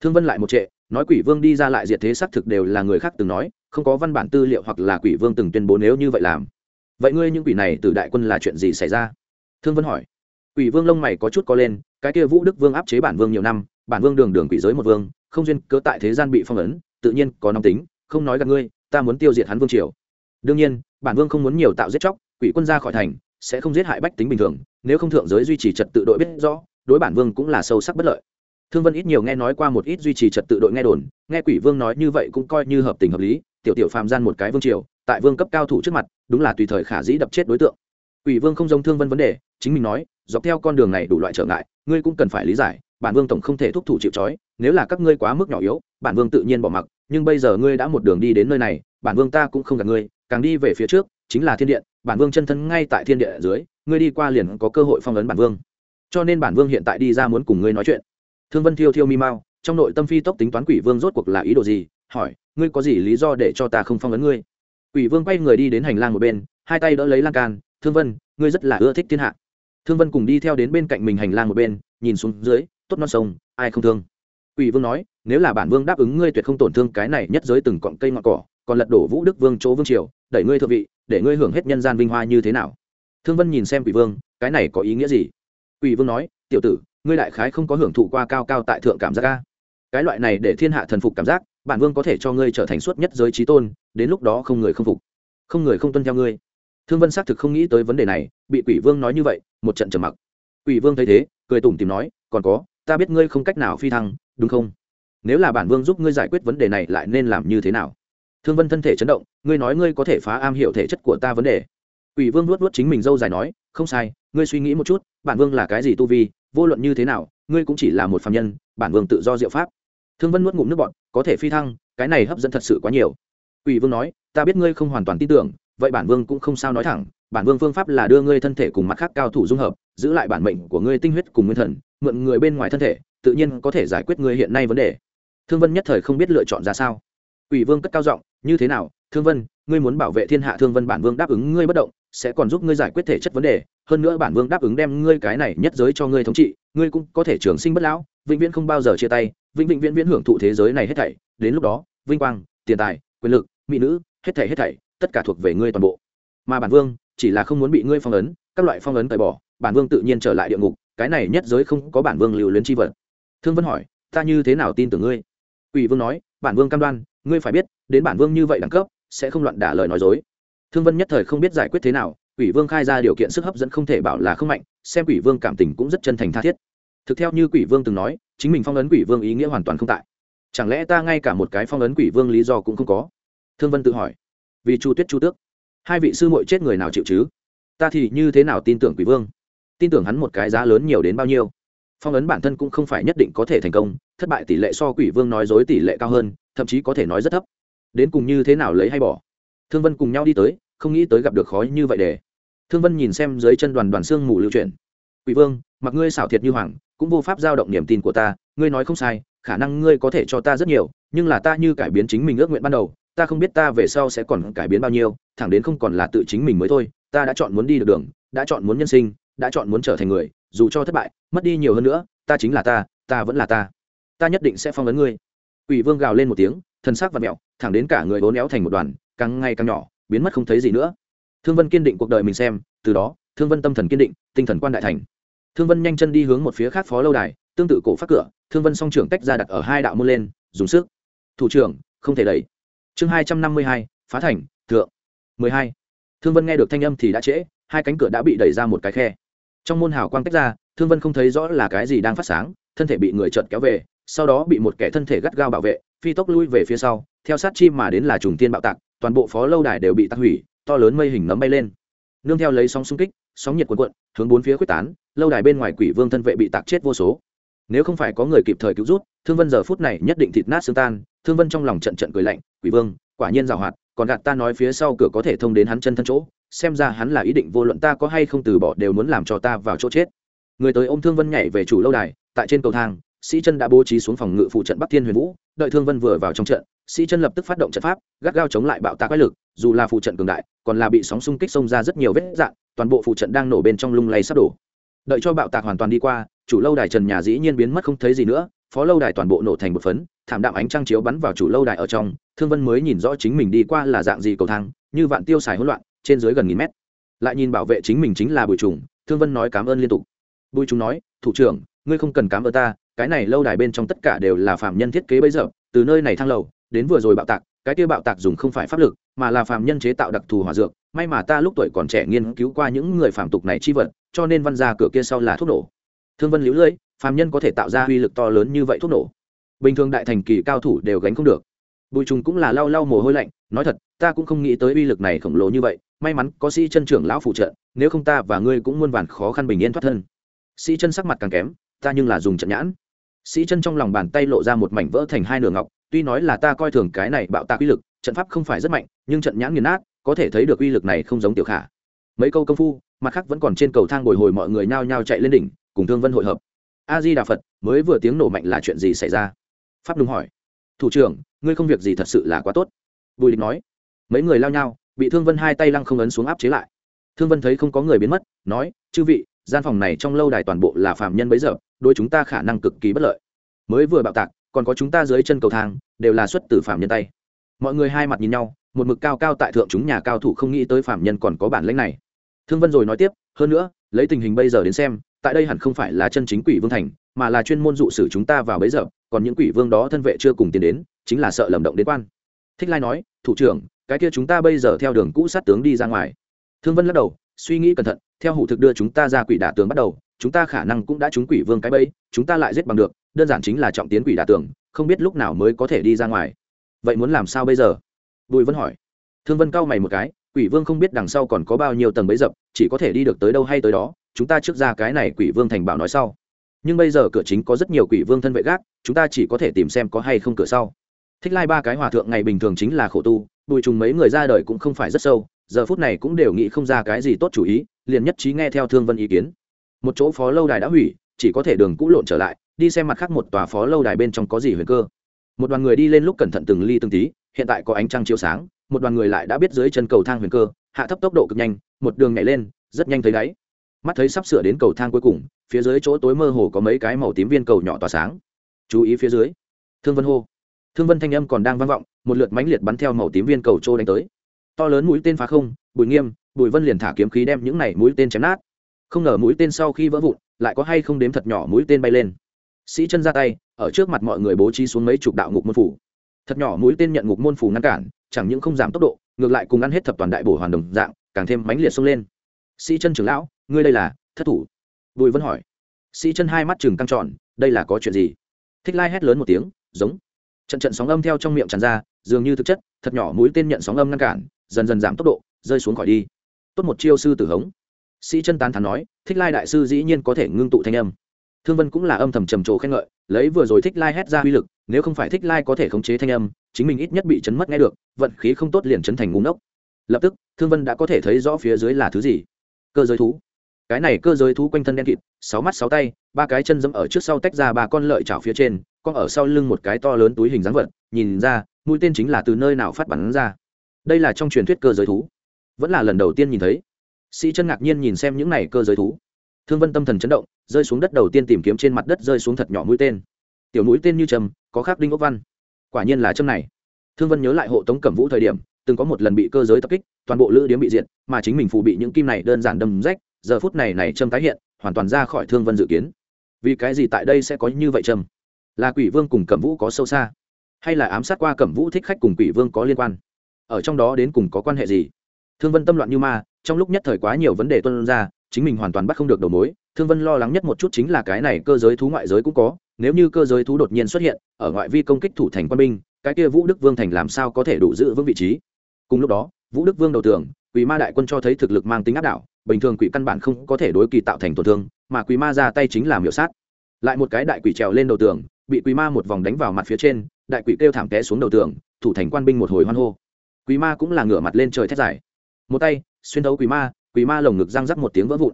Thương Vân lại một trệ, nói Quỷ Vương đi ra lại diệt thế xác thực đều là người khác từng nói, không có văn bản tư liệu hoặc là Quỷ Vương từng tuyên bố nếu như vậy làm. Vậy ngươi những quỷ này từ đại quân là chuyện gì xảy ra? Thương Vân hỏi. Quỷ Vương lông mày có chút có lên, cái kia Vũ Đức Vương áp chế bản vương nhiều năm, bản vương đường đường quỷ giới một vương không duyên cớ tại thế gian bị phong ấn tự nhiên có nóng tính không nói gặp ngươi ta muốn tiêu diệt hắn vương triều đương nhiên bản vương không muốn nhiều tạo giết chóc quỷ quân ra khỏi thành sẽ không giết hại bách tính bình thường nếu không thượng giới duy trì trật tự đội biết rõ đối bản vương cũng là sâu sắc bất lợi thương vân ít nhiều nghe nói qua một ít duy trì trật tự đội nghe đồn, nghe quỷ vương nói như vậy cũng coi như hợp tình hợp lý, tiểu tiểu phàm gian một cái vương triều, tại vương cấp cao thủ trước mặt, đúng là tùy thời khả dĩ đập chết đối tượng. Quỷ vương không giống thương vân vấn đề, chính mình nói, dọc theo con đường này đủ loại trở ngại, ngươi cũng cần phải lý giải, bản vương tổng không thể thúc thủ chịu trói, nếu là các ngươi quá mức nhỏ yếu, bản vương tự nhiên bỏ mặc, nhưng bây giờ ngươi đã một đường đi đến nơi này, bản vương ta cũng không gặp ngươi, càng đi về phía trước, chính là thiên điện bản vương chân thân ngay tại thiên địa ở dưới, ngươi đi qua liền có cơ hội phong ấn bản vương. Cho nên bản vương hiện tại đi ra muốn cùng ngươi nói chuyện thương vân thiêu thiêu mi mau trong nội tâm phi tốc tính toán quỷ vương rốt cuộc là ý đồ gì? Hỏi ngươi có gì lý do để cho ta không phong ấn ngươi? Quỷ vương quay người đi đến hành lang một bên hai tay đỡ lấy lan can. Thương vân ngươi rất là ưa thích thiên hạ. Thương vân cùng đi theo đến bên cạnh mình hành lang một bên nhìn xuống dưới tốt non sông ai không thương? Quỷ Vương nói, nếu là bản vương đáp ứng ngươi tuyệt không tổn thương cái này nhất giới từng cọng cây ngọn cỏ, còn lật đổ Vũ Đức Vương chỗ vương triều, đẩy ngươi thượng vị, để ngươi hưởng hết nhân gian vinh hoa như thế nào? Thương Vân nhìn xem Quỷ Vương, cái này có ý nghĩa gì? Quỷ Vương nói, tiểu tử, ngươi đại khái không có hưởng thụ qua cao cao tại thượng cảm giác a. Cái loại này để thiên hạ thần phục cảm giác, bản vương có thể cho ngươi trở thành suốt nhất giới trí tôn, đến lúc đó không người không phục, không người không tuân theo ngươi. Thương Vân xác thực không nghĩ tới vấn đề này, bị Quỷ Vương nói như vậy, một trận trầm mặc. Quỷ Vương thấy thế, cười tủm tỉm nói, còn có, ta biết ngươi không cách nào phi thăng đúng không nếu là bản vương giúp ngươi giải quyết vấn đề này lại nên làm như thế nào thương vân thân thể chấn động ngươi nói ngươi có thể phá am hiểu thể chất của ta vấn đề Quỷ vương luốt luốt chính mình dâu dài nói không sai ngươi suy nghĩ một chút bản vương là cái gì tu vi vô luận như thế nào ngươi cũng chỉ là một phạm nhân bản vương tự do diệu pháp. Thương vân nuốt ngụm nước bọt, có thể phi thăng cái này hấp dẫn thật sự quá nhiều. Ủy vương nói ta biết ngươi không hoàn toàn tin tưởng vậy bản vương cũng không sao nói thẳng bản vương phương pháp là đưa ngươi thân thể cùng mặt khác cao thủ dung hợp giữ lại bản mệnh của ngươi tinh huyết cùng nguyên thần mượn người bên ngoài thân thể tự nhiên có thể giải quyết ngươi hiện nay vấn đề. Thương vân nhất thời không biết lựa chọn ra sao. Ủy vương cất cao giọng như thế nào thương vân ngươi muốn bảo vệ thiên hạ thương vân bản vương đáp ứng ngươi bất động sẽ còn giúp ngươi giải quyết thể chất vấn đề hơn nữa bản vương đáp ứng đem ngươi cái này nhất giới cho ngươi thống trị, ngươi cũng có thể trường sinh bất lão, vĩnh viễn không bao giờ chia tay, vĩnh vĩnh viễn viễn hưởng thụ thế giới này hết thảy. Đến lúc đó, vinh quang, tiền tài, quyền lực, mỹ nữ, hết thảy hết thảy, tất cả thuộc về ngươi toàn bộ. Mà bản vương chỉ là không muốn bị ngươi phong ấn, các loại phong ấn tẩy bỏ, bản vương tự nhiên trở lại địa ngục, cái này nhất giới không có bản vương lưu luyến chi vật. Thương vân hỏi, ta như thế nào tin tưởng ngươi? Ủy vương nói, bản vương cam đoan, ngươi phải biết, đến bản vương như vậy đẳng cấp, sẽ không loạn đả lời nói dối. Thương vân nhất thời không biết giải quyết thế nào quỷ vương khai ra điều kiện sức hấp dẫn không thể bảo là không mạnh, xem quỷ vương cảm tình cũng rất chân thành tha thiết. Thực theo như quỷ vương từng nói, chính mình phong ấn quỷ vương ý nghĩa hoàn toàn không tại. Chẳng lẽ ta ngay cả một cái phong ấn quỷ vương lý do cũng không có? Thương vân tự hỏi. Vì chu tuyết chu tước. Hai vị sư muội chết người nào chịu chứ? Ta thì như thế nào tin tưởng quỷ vương? Tin tưởng hắn một cái giá lớn nhiều đến bao nhiêu? Phong ấn bản thân cũng không phải nhất định có thể thành công, thất bại tỷ lệ so quỷ vương nói dối tỷ lệ cao hơn, thậm chí có thể nói rất thấp. Đến cùng như thế nào lấy hay bỏ? Thương vân cùng nhau đi tới, không nghĩ tới gặp được khó như vậy để thương vân nhìn xem dưới chân đoàn đoàn xương mù lưu chuyển. Quỷ vương mặc ngươi xảo thiệt như hoàng cũng vô pháp giao động niềm tin của ta ngươi nói không sai khả năng ngươi có thể cho ta rất nhiều nhưng là ta như cải biến chính mình ước nguyện ban đầu ta không biết ta về sau sẽ còn cải biến bao nhiêu thẳng đến không còn là tự chính mình mới thôi ta đã chọn muốn đi được đường đã chọn muốn nhân sinh đã chọn muốn trở thành người dù cho thất bại mất đi nhiều hơn nữa ta chính là ta ta vẫn là ta. Ta nhất định sẽ phong ấn ngươi. Quỷ Vương gào lên một tiếng, thân xác và mẹo, thẳng đến cả người bốn éo thành một đoàn, càng ngày càng nhỏ, biến mất không thấy gì nữa. Thương Vân kiên định cuộc đời mình xem, từ đó, Thương Vân tâm thần kiên định, tinh thần quan đại thành. Thương Vân nhanh chân đi hướng một phía khác phó lâu đài, tương tự cổ phát cửa, Thương Vân song trưởng tách ra đặt ở hai đạo môn lên, dùng sức. Thủ trưởng, không thể đẩy. Chương hai trăm năm mươi hai, phá thành, thượng. mười hai. Thương Vân nghe được thanh âm thì đã trễ, hai cánh cửa đã bị đẩy ra một cái khe. Trong môn hào quang tách ra, Thương Vân không thấy rõ là cái gì đang phát sáng, thân thể bị người chợt kéo về, sau đó bị một kẻ thân thể gắt gao bảo vệ phi tốc lui về phía sau theo sát chim mà đến là trùng tiên bạo tạc toàn bộ phó lâu đài đều bị tạc hủy to lớn mây hình nấm bay lên. Nương theo lấy sóng xung kích, sóng nhiệt cuộn cuộn, hướng bốn phía quyết tán, lâu đài bên ngoài quỷ vương thân vệ bị tạc chết vô số. Nếu không phải có người kịp thời cứu rút, thương vân giờ phút này nhất định thịt nát xương tan, thương vân trong lòng trận trận cười lạnh, quỷ vương, quả nhiên rào hoạt, còn gạt ta nói phía sau cửa có thể thông đến hắn chân thân chỗ, xem ra hắn là ý định vô luận ta có hay không từ bỏ đều muốn làm cho ta vào chỗ chết. Người tới ôm thương vân nhảy về chủ lâu đài, tại trên cầu thang, sĩ chân đã bố trí xuống phòng ngự phụ trận bắc thiên huyền vũ, đợi thương vân vừa vào trong trận sĩ chân lập tức phát động trận pháp, gắt gao chống lại bạo tạc quái lực, dù là phụ trận cường đại, còn là bị sóng xung kích xông ra rất nhiều vết dạn, toàn bộ phụ trận đang nổ bên trong lung lay sắp đổ. Đợi cho bạo tạc hoàn toàn đi qua, chủ lâu đài trần nhà dĩ nhiên biến mất không thấy gì nữa, phó lâu đài toàn bộ nổ thành một phấn, thảm đạm ánh trăng chiếu bắn vào chủ lâu đài ở trong, thương vân mới nhìn rõ chính mình đi qua là dạng gì cầu thang, như vạn tiêu xài hỗn loạn, trên dưới gần nghìn mét. Lại nhìn bảo vệ chính mình chính là bùi trùng, thương vân nói cảm ơn liên tục. Bùi trùng nói, thủ trưởng, ngươi không cần cảm ơn ta, cái này lâu đài bên trong tất cả đều là phạm nhân thiết kế bây giờ, từ nơi này thang lầu đến vừa rồi bạo tạc, cái kia bạo tạc dùng không phải pháp lực, mà là phàm nhân chế tạo đặc thù hỏa dược. May mà ta lúc tuổi còn trẻ nghiên cứu qua những người phạm tục này chi vật, cho nên văn ra cửa kia sau là thuốc nổ. Thương vân liễu lưỡi, phàm nhân có thể tạo ra uy lực to lớn như vậy thuốc nổ. Bình thường đại thành kỳ cao thủ đều gánh không được. Bùi trùng cũng là lau lau mồ hôi lạnh, nói thật, ta cũng không nghĩ tới uy lực này khổng lồ như vậy, may mắn có sĩ chân trưởng lão phụ trợ, nếu không ta và ngươi cũng muôn vàn khó khăn bình yên thoát thân. Sĩ chân sắc mặt càng kém, ta nhưng là dùng trận nhãn. Sĩ chân trong lòng bàn tay lộ ra một mảnh vỡ thành hai nửa ngọc tuy nói là ta coi thường cái này bạo tạc uy lực, trận pháp không phải rất mạnh, nhưng trận nhãn nghiền nát, có thể thấy được uy lực này không giống tiểu khả. Mấy câu công phu, mặt khác vẫn còn trên cầu thang bồi hồi mọi người nhao nhao chạy lên đỉnh, cùng thương vân hội hợp. A di đà phật, mới vừa tiếng nổ mạnh là chuyện gì xảy ra? Pháp đúng hỏi. Thủ trưởng, ngươi không việc gì thật sự là quá tốt? Bùi địch nói. Mấy người lao nhau bị thương vân hai tay lăng không ấn xuống áp chế lại. Thương vân thấy không có người biến mất, nói, chư vị, gian phòng này trong lâu đài toàn bộ là phạm nhân bấy giờ đôi chúng ta khả năng cực kỳ bất lợi. Mới vừa bạo tạc còn có chúng ta dưới chân cầu thang, đều là xuất từ phạm nhân tay. Mọi người hai mặt nhìn nhau, một mực cao cao tại thượng chúng nhà cao thủ không nghĩ tới phạm nhân còn có bản lĩnh này. Thương vân rồi nói tiếp, hơn nữa, lấy tình hình bây giờ đến xem, tại đây hẳn không phải là chân chính quỷ vương thành, mà là chuyên môn dụ xử chúng ta vào bấy giờ, còn những quỷ vương đó thân vệ chưa cùng tiến đến, chính là sợ lầm động đến quan. Thích lai nói, thủ trưởng, cái kia chúng ta bây giờ theo đường cũ sát tướng đi ra ngoài. Thương vân lắc đầu, suy nghĩ cẩn thận, theo hủ thực đưa chúng ta ra quỷ đả tướng bắt đầu, chúng ta khả năng cũng đã trúng quỷ vương cái bẫy, chúng ta lại giết bằng được đơn giản chính là trọng tiến quỷ đả tường, không biết lúc nào mới có thể đi ra ngoài. Vậy muốn làm sao bây giờ? Bùi vân hỏi. Thương vân cau mày một cái, quỷ vương không biết đằng sau còn có bao nhiêu tầng bấy dập, chỉ có thể đi được tới đâu hay tới đó, chúng ta trước ra cái này quỷ vương thành bảo nói sau. Nhưng bây giờ cửa chính có rất nhiều quỷ vương thân vệ gác, chúng ta chỉ có thể tìm xem có hay không cửa sau. Thích lai ba cái hòa thượng ngày bình thường chính là khổ tu, bùi trùng mấy người ra đời cũng không phải rất sâu, giờ phút này cũng đều nghĩ không ra cái gì tốt chủ ý, liền nhất trí nghe theo thương vân ý kiến. Một chỗ phó lâu đài đã hủy, chỉ có thể đường cũ lộn trở lại đi xem mặt khác một tòa phó lâu đài bên trong có gì huyền cơ. Một đoàn người đi lên lúc cẩn thận từng ly từng tí, hiện tại có ánh trăng chiếu sáng, một đoàn người lại đã biết dưới chân cầu thang huyền cơ, hạ thấp tốc độ cực nhanh, một đường nhảy lên, rất nhanh thấy đáy. Mắt thấy sắp sửa đến cầu thang cuối cùng, phía dưới chỗ tối mơ hồ có mấy cái màu tím viên cầu nhỏ tỏa sáng. Chú ý phía dưới. Thương vân hô. Thương vân thanh âm còn đang vang vọng, một lượt mãnh liệt bắn theo màu tím viên cầu trô đánh tới. To lớn mũi tên phá không, bùi nghiêm, bùi vân liền thả kiếm khí đem những này mũi tên chém nát. Không ngờ mũi tên sau khi vỡ vụn, lại có hay không đếm thật nhỏ mũi tên bay lên sĩ chân ra tay, ở trước mặt mọi người bố trí xuống mấy chục đạo ngục môn phủ. Thật nhỏ mũi tên nhận ngục môn phủ ngăn cản, chẳng những không giảm tốc độ, ngược lại cùng ăn hết thập toàn đại bổ hoàn đồng dạng, càng thêm mãnh liệt xông lên. Sĩ chân trưởng lão, ngươi đây là thất thủ? Bùi vân hỏi. Sĩ chân hai mắt chừng căng tròn, đây là có chuyện gì? Thích lai hét lớn một tiếng, giống. Trận trận sóng âm theo trong miệng tràn ra, dường như thực chất, thật nhỏ mũi tên nhận sóng âm ngăn cản, dần dần giảm tốc độ, rơi xuống khỏi đi. Tốt một chiêu sư tử hống. Sĩ chân tán thắn nói, thích lai đại sư dĩ nhiên có thể ngưng tụ thanh âm thương vân cũng là âm thầm trầm trồ khen ngợi, lấy vừa rồi thích lai hét ra uy lực, nếu không phải thích lai có thể khống chế thanh âm, chính mình ít nhất bị chấn mất nghe được, vận khí không tốt liền chấn thành ngúng ốc lập tức, thương vân đã có thể thấy rõ phía dưới là thứ gì. Cơ giới thú. Cái này cơ giới thú quanh thân đen kịt, sáu mắt, sáu tay, ba cái chân dẫm ở trước sau tách ra ba con lợi chảo phía trên, con ở sau lưng một cái to lớn túi hình dáng vật, nhìn ra, mũi tên chính là từ nơi nào phát bắn ra. Đây là trong truyền thuyết cơ giới thú. Vẫn là lần đầu tiên nhìn thấy. Sĩ chân ngạc nhiên nhìn xem những này cơ giới thú. Thương vân tâm thần chấn động rơi xuống đất đầu tiên tìm kiếm trên mặt đất rơi xuống thật nhỏ mũi tên. Tiểu mũi tên như trầm, có khắc đinh ốc văn. Quả nhiên là châm này. Thương vân nhớ lại hộ tống cẩm vũ thời điểm, từng có một lần bị cơ giới tập kích, toàn bộ lữ điếm bị diệt, mà chính mình phụ bị những kim này đơn giản đâm rách, giờ phút này này châm tái hiện, hoàn toàn ra khỏi thương vân dự kiến. Vì cái gì tại đây sẽ có như vậy trâm là quỷ vương cùng cẩm vũ có sâu xa, hay là ám sát qua cẩm vũ thích khách cùng quỷ vương có liên quan? Ở trong đó đến cùng có quan hệ gì? Thương vân tâm loạn như ma, trong lúc nhất thời quá nhiều vấn đề tuân ra chính mình hoàn toàn bắt không được đầu mối. Thương vân lo lắng nhất một chút chính là cái này cơ giới thú ngoại giới cũng có. Nếu như cơ giới thú đột nhiên xuất hiện, ở ngoại vi công kích thủ thành quân binh, cái kia vũ đức vương thành làm sao có thể đủ giữ vững vị trí? Cùng lúc đó, vũ đức vương đầu tường, quỷ ma đại quân cho thấy thực lực mang tính áp đảo, bình thường quỷ căn bản không có thể đối kỳ tạo thành tổn thương, mà quỷ ma ra tay chính là miểu sát. Lại một cái đại quỷ trèo lên đầu tường, bị quỷ ma một vòng đánh vào mặt phía trên, đại quỷ kêu thảm té xuống đầu tường, thủ thành quan binh một hồi hoan hô. Quỷ ma cũng là ngửa mặt lên trời thét dài. Một tay, xuyên thấu quỷ ma quỷ ma lồng ngực răng rắc một tiếng vỡ vụn.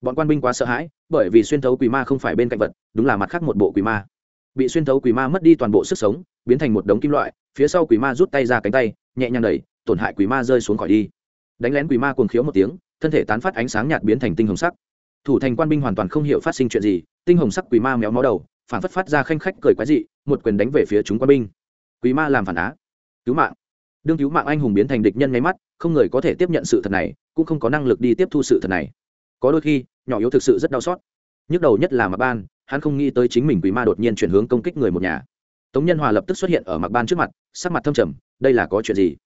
Bọn quan binh quá sợ hãi, bởi vì xuyên thấu quỷ ma không phải bên cạnh vật, đúng là mặt khác một bộ quỷ ma. Bị xuyên thấu quỷ ma mất đi toàn bộ sức sống, biến thành một đống kim loại, phía sau quỷ ma rút tay ra cánh tay, nhẹ nhàng đẩy, tổn hại quỷ ma rơi xuống khỏi đi. Đánh lén quỷ ma cuồng khiếu một tiếng, thân thể tán phát ánh sáng nhạt biến thành tinh hồng sắc. Thủ thành quan binh hoàn toàn không hiểu phát sinh chuyện gì, tinh hồng sắc quỷ ma méo mó đầu, phản phất phát ra khanh khách cười quái dị, một quyền đánh về phía chúng quan binh. Quỷ ma làm phản á. Cứu mạng. Đương cứu mạng anh hùng biến thành địch nhân nháy mắt, không người có thể tiếp nhận sự thật này cũng không có năng lực đi tiếp thu sự thật này. Có đôi khi, nhỏ yếu thực sự rất đau xót. Nhức đầu nhất là mặc ban, hắn không nghĩ tới chính mình quỷ ma đột nhiên chuyển hướng công kích người một nhà. Tống nhân hòa lập tức xuất hiện ở mặc ban trước mặt, sắc mặt thâm trầm, đây là có chuyện gì?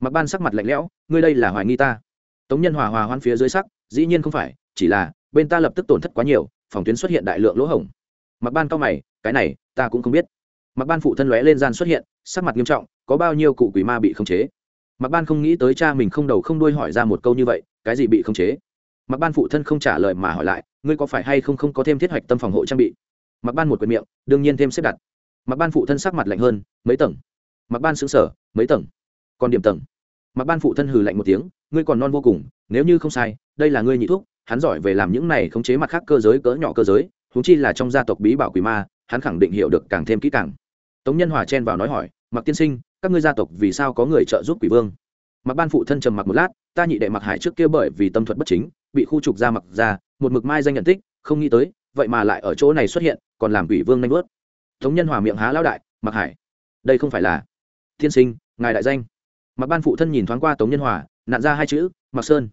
Mặc ban sắc mặt lạnh lẽo, ngươi đây là hoài nghi ta. Tống nhân hòa hòa hoan phía dưới sắc, dĩ nhiên không phải, chỉ là, bên ta lập tức tổn thất quá nhiều, phòng tuyến xuất hiện đại lượng lỗ hổng. Mặc ban cao mày, cái này, ta cũng không biết. Mặc ban phụ thân lóe lên gian xuất hiện, sắc mặt nghiêm trọng, có bao nhiêu cụ quỷ ma bị khống chế? Mạc ban không nghĩ tới cha mình không đầu không đuôi hỏi ra một câu như vậy cái gì bị khống chế? Mạc ban phụ thân không trả lời mà hỏi lại ngươi có phải hay không không có thêm thiết hoạch tâm phòng hộ trang bị? Mạc ban một quyền miệng đương nhiên thêm xếp đặt. Mạc ban phụ thân sắc mặt lạnh hơn mấy tầng? Mạc ban sững sờ, mấy tầng? Còn điểm tầng? Mạc ban phụ thân hừ lạnh một tiếng ngươi còn non vô cùng nếu như không sai đây là ngươi nhị thuốc hắn giỏi về làm những này khống chế mặt khác cơ giới cỡ nhỏ cơ giới huống chi là trong gia tộc bí bảo quỷ ma hắn khẳng định hiểu được càng thêm kỹ càng. Tống nhân hòa chen vào nói hỏi Mạc tiên sinh các ngươi gia tộc vì sao có người trợ giúp quỷ vương? Mặc ban phụ thân trầm mặc một lát, ta nhị đệ mặc hải trước kia bởi vì tâm thuật bất chính, bị khu trục ra mặc ra, một mực mai danh nhận tích, không nghĩ tới, vậy mà lại ở chỗ này xuất hiện, còn làm quỷ vương nanh bớt thống nhân hòa miệng há lao đại mặc hải. Đây không phải là tiên sinh, ngài đại danh. Mặc ban phụ thân nhìn thoáng qua tống nhân hòa nạn ra hai chữ mặc sơn.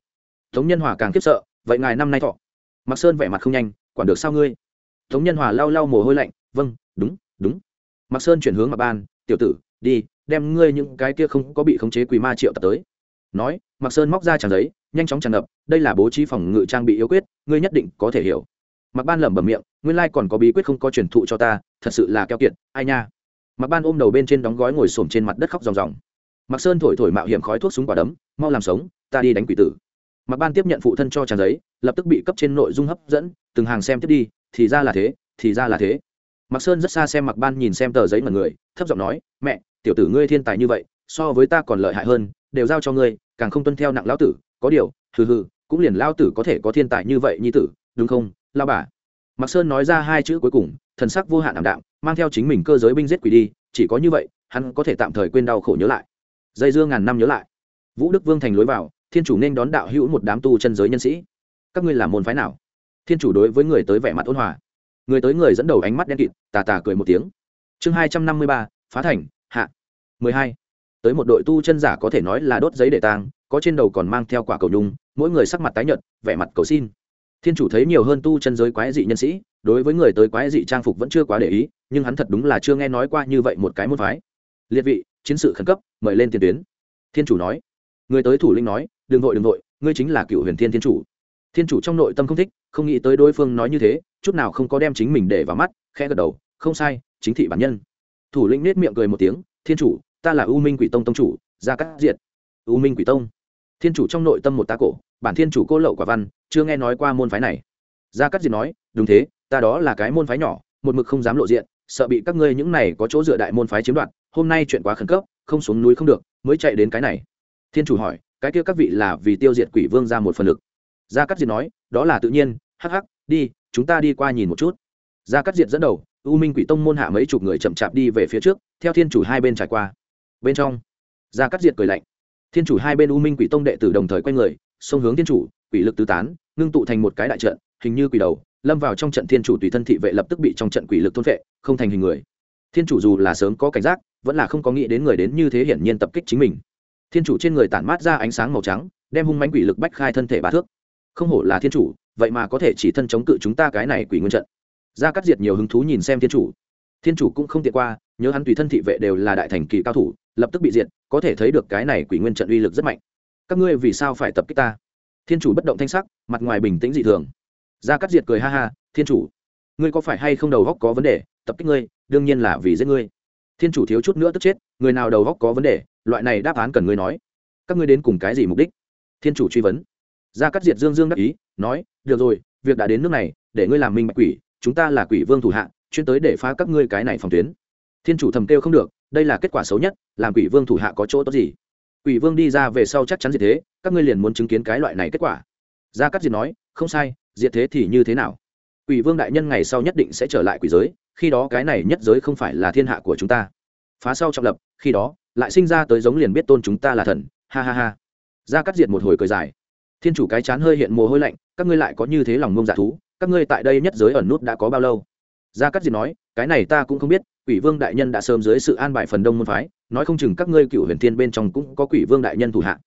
Tống nhân hòa càng khiếp sợ, vậy ngài năm nay thọ. Mặc sơn vẻ mặt không nhanh, quản được sao ngươi? Tống nhân hòa lau lau mồ hôi lạnh vâng đúng đúng. Mặc sơn chuyển hướng mặc ban, tiểu tử, đi đem ngươi những cái kia không có bị khống chế quỷ ma triệu tập tới. Nói mặc sơn móc ra tràn giấy, nhanh chóng tràn ngập, đây là bố trí phòng ngự trang bị yếu quyết, ngươi nhất định có thể hiểu. Mặc ban lẩm bẩm miệng, nguyên lai còn có bí quyết không có truyền thụ cho ta, thật sự là keo kiệt, ai nha. Mặc ban ôm đầu bên trên đóng gói ngồi xổm trên mặt đất khóc ròng ròng. Mặc sơn thổi thổi mạo hiểm khói thuốc súng quả đấm, mau làm sống, ta đi đánh quỷ tử. Mặc ban tiếp nhận phụ thân cho tràn giấy, lập tức bị cấp trên nội dung hấp dẫn, từng hàng xem tiếp đi, thì ra là thế, thì ra là thế mặc sơn rất xa xem mặc ban nhìn xem tờ giấy mà người, thấp giọng nói, mẹ, tiểu tử ngươi thiên tài như vậy, so với ta còn lợi hại hơn, đều giao cho ngươi, càng không tuân theo nặng lão tử, có điều, hừ hừ, cũng liền lao tử có thể có thiên tài như vậy như tử, đúng không lao bà? Mặc sơn nói ra hai chữ cuối cùng, thần sắc vô hạn ảm đạm, mang theo chính mình cơ giới binh giết quỷ đi, chỉ có như vậy, hắn có thể tạm thời quên đau khổ nhớ lại. Dây dưa ngàn năm nhớ lại. Vũ đức vương thành lối vào, thiên chủ nên đón đạo hữu một đám tu chân giới nhân sĩ. Các ngươi là môn phái nào? Thiên chủ đối với người tới vẻ mặt ôn hòa người tới người dẫn đầu ánh mắt đen kịt, tà tà cười một tiếng. Chương hai trăm năm mươi ba, phá thành, hạ. mười hai. Tới một đội tu chân giả có thể nói là đốt giấy để tang, có trên đầu còn mang theo quả cầu nhung, mỗi người sắc mặt tái nhợt, vẻ mặt cầu xin. Thiên chủ thấy nhiều hơn tu chân giới quái dị nhân sĩ, đối với người tới quái dị trang phục vẫn chưa quá để ý, nhưng hắn thật đúng là chưa nghe nói qua như vậy một cái môn phái. Liệt vị, chiến sự khẩn cấp, mời lên tiền tuyến. Thiên chủ nói. Người tới thủ linh nói, đừng vội đừng vội, ngươi chính là cựu huyền thiên thiên chủ. Thiên chủ trong nội tâm không thích, không nghĩ tới đối phương nói như thế chút nào không có đem chính mình để vào mắt, khẽ gật đầu, không sai, chính thị bản nhân. Thủ lĩnh nết miệng cười một tiếng, thiên chủ, ta là u minh quỷ tông tông chủ, gia cát diệt. U minh quỷ tông. Thiên chủ trong nội tâm một tá cổ, bản thiên chủ cô lậu quả văn, chưa nghe nói qua môn phái này. Gia cát diệt nói, đúng thế, ta đó là cái môn phái nhỏ, một mực không dám lộ diện, sợ bị các ngươi những này có chỗ dựa đại môn phái chiếm đoạt, hôm nay chuyện quá khẩn cấp, không xuống núi không được, mới chạy đến cái này. Thiên chủ hỏi, cái kia các vị là vì tiêu diệt quỷ vương ra một phần lực? Gia cát diệt nói, đó là tự nhiên, hắc hắc, đi chúng ta đi qua nhìn một chút. Gia cắt diệt dẫn đầu, u minh quỷ tông môn hạ mấy chục người chậm chạp đi về phía trước, theo thiên chủ hai bên trải qua. Bên trong, gia cắt diệt cười lạnh. Thiên chủ hai bên u minh quỷ tông đệ tử đồng thời quay người, xông hướng thiên chủ, quỷ lực tứ tán, ngưng tụ thành một cái đại trận, hình như quỷ đầu, lâm vào trong trận thiên chủ tùy thân thị vệ lập tức bị trong trận quỷ lực thôn vệ không thành hình người. Thiên chủ dù là sớm có cảnh giác, vẫn là không có nghĩ đến người đến như thế hiển nhiên tập kích chính mình. Thiên chủ trên người tản mát ra ánh sáng màu trắng, đem hung mánh quỷ lực bách khai thân thể bá thước. Không hổ là thiên chủ vậy mà có thể chỉ thân chống cự chúng ta cái này quỷ nguyên trận. Ra cắt diệt nhiều hứng thú nhìn xem thiên chủ. Thiên chủ cũng không tiện qua, nhớ hắn tùy thân thị vệ đều là đại thành kỳ cao thủ, lập tức bị diệt, có thể thấy được cái này quỷ nguyên trận uy lực rất mạnh. Các ngươi vì sao phải tập kích ta? Thiên chủ bất động thanh sắc, mặt ngoài bình tĩnh dị thường. Ra cắt diệt cười ha ha, thiên chủ, ngươi có phải hay không đầu góc có vấn đề? Tập kích ngươi, đương nhiên là vì giết ngươi. Thiên chủ thiếu chút nữa tức chết, người nào đầu góc có vấn đề? Loại này đáp án cần ngươi nói. Các ngươi đến cùng cái gì mục đích? Thiên chủ truy vấn. Gia cắt diệt dương dương đắc ý, nói, được rồi, việc đã đến nước này, để ngươi làm minh bạch quỷ, chúng ta là quỷ vương thủ hạ, chuyên tới để phá các ngươi cái này phòng tuyến. Thiên chủ thầm kêu không được, đây là kết quả xấu nhất, làm quỷ vương thủ hạ có chỗ tốt gì? Quỷ vương đi ra về sau chắc chắn diệt thế, các ngươi liền muốn chứng kiến cái loại này kết quả. Gia cắt diệt nói, không sai, diệt thế thì như thế nào? Quỷ vương đại nhân ngày sau nhất định sẽ trở lại quỷ giới, khi đó cái này nhất giới không phải là thiên hạ của chúng ta. Phá sau trọng lập, khi đó, lại sinh ra tới giống liền biết tôn chúng ta là thần. Ha ha ha. Gia cắt diệt một hồi cười dài thiên chủ cái chán hơi hiện mồ hôi lạnh, các ngươi lại có như thế lòng ngông dạ thú, các ngươi tại đây nhất giới ẩn nút đã có bao lâu? Gia cắt diệt nói, cái này ta cũng không biết, quỷ vương đại nhân đã sớm dưới sự an bài phần đông môn phái, nói không chừng các ngươi cựu huyền thiên bên trong cũng có quỷ vương đại nhân thủ hạ.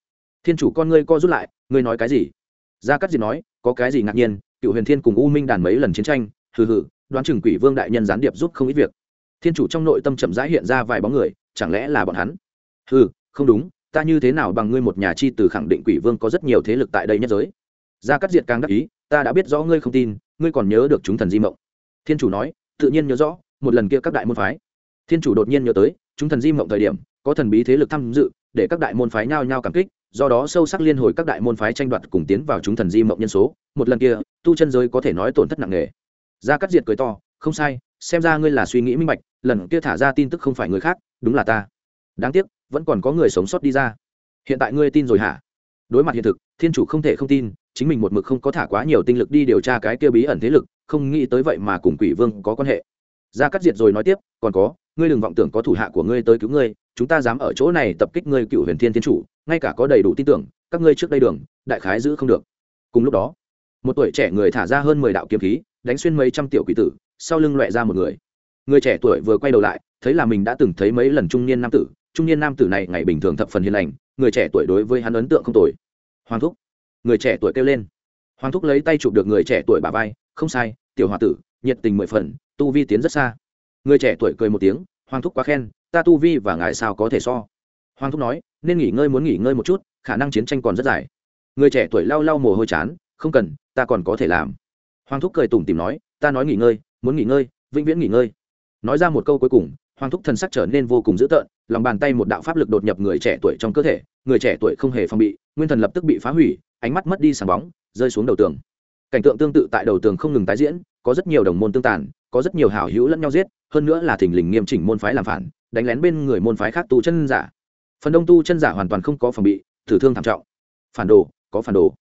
Thiên chủ con ngươi co rút lại, ngươi nói cái gì? Gia cắt diệt nói, có cái gì ngạc nhiên, cựu huyền thiên cùng u minh đàn mấy lần chiến tranh, hừ hừ, đoán chừng quỷ vương đại nhân gián điệp giúp không ít việc. Thiên chủ trong nội tâm chậm rãi hiện ra vài bóng người, chẳng lẽ là bọn hắn? Hừ, không đúng ta như thế nào bằng ngươi một nhà chi từ khẳng định quỷ vương có rất nhiều thế lực tại đây nhất giới. Gia cắt diệt càng đắc ý, ta đã biết rõ ngươi không tin, ngươi còn nhớ được chúng thần di mộng. Thiên chủ nói, tự nhiên nhớ rõ, một lần kia các đại môn phái. Thiên chủ đột nhiên nhớ tới, chúng thần di mộng thời điểm, có thần bí thế lực tham dự, để các đại môn phái nhao nhao cảm kích, do đó sâu sắc liên hồi các đại môn phái tranh đoạt cùng tiến vào chúng thần di mộng nhân số. Một lần kia, tu chân giới có thể nói tổn thất nặng nề. Gia cắt diệt cười to, không sai, xem ra ngươi là suy nghĩ minh bạch, lần kia thả ra tin tức không phải người khác, đúng là ta. Đáng tiếc vẫn còn có người sống sót đi ra. Hiện tại ngươi tin rồi hả? Đối mặt hiện thực, thiên chủ không thể không tin, chính mình một mực không có thả quá nhiều tinh lực đi điều tra cái kia bí ẩn thế lực, không nghĩ tới vậy mà cùng quỷ vương có quan hệ. Ra cắt diệt rồi nói tiếp, còn có, ngươi đừng vọng tưởng có thủ hạ của ngươi tới cứu ngươi, chúng ta dám ở chỗ này tập kích ngươi cựu huyền thiên thiên chủ, ngay cả có đầy đủ tin tưởng, các ngươi trước đây đường, đại khái giữ không được. Cùng lúc đó, một tuổi trẻ người thả ra hơn mười đạo kiếm khí, đánh xuyên mấy trăm tiểu quỷ tử, sau lưng loẹ ra một người. Người trẻ tuổi vừa quay đầu lại, thấy là mình đã từng thấy mấy lần trung niên nam tử trung niên nam tử này ngày bình thường thập phần hiền lành, người trẻ tuổi đối với hắn ấn tượng không tồi. Hoàng thúc, người trẻ tuổi kêu lên. Hoàng thúc lấy tay chụp được người trẻ tuổi bà vai, không sai, tiểu h tử, nhiệt tình mười phần, tu vi tiến rất xa. Người trẻ tuổi cười một tiếng, hoàng thúc quá khen, ta tu vi và ngài sao có thể so. Hoàng thúc nói, nên nghỉ ngơi muốn nghỉ ngơi một chút, khả năng chiến tranh còn rất dài. Người trẻ tuổi lau lau mồ hôi chán, không cần, ta còn có thể làm. Hoàng thúc cười tủm tìm nói, ta nói nghỉ ngơi, muốn nghỉ ngơi, vĩnh viễn nghỉ ngơi. Nói ra một câu cuối cùng hoàng thúc thần sắc trở nên vô cùng dữ tợn, lòng bàn tay một đạo pháp lực đột nhập người trẻ tuổi trong cơ thể, người trẻ tuổi không hề phòng bị, nguyên thần lập tức bị phá hủy, ánh mắt mất đi sáng bóng, rơi xuống đầu tường. Cảnh tượng tương tự tại đầu tường không ngừng tái diễn, có rất nhiều đồng môn tương tàn, có rất nhiều hảo hữu lẫn nhau giết, hơn nữa là thình lình nghiêm chỉnh môn phái làm phản, đánh lén bên người môn phái khác tu chân giả. Phần đông tu chân giả hoàn toàn không có phòng bị, thử thương thảm trọng. Phản đồ, có phản đồ.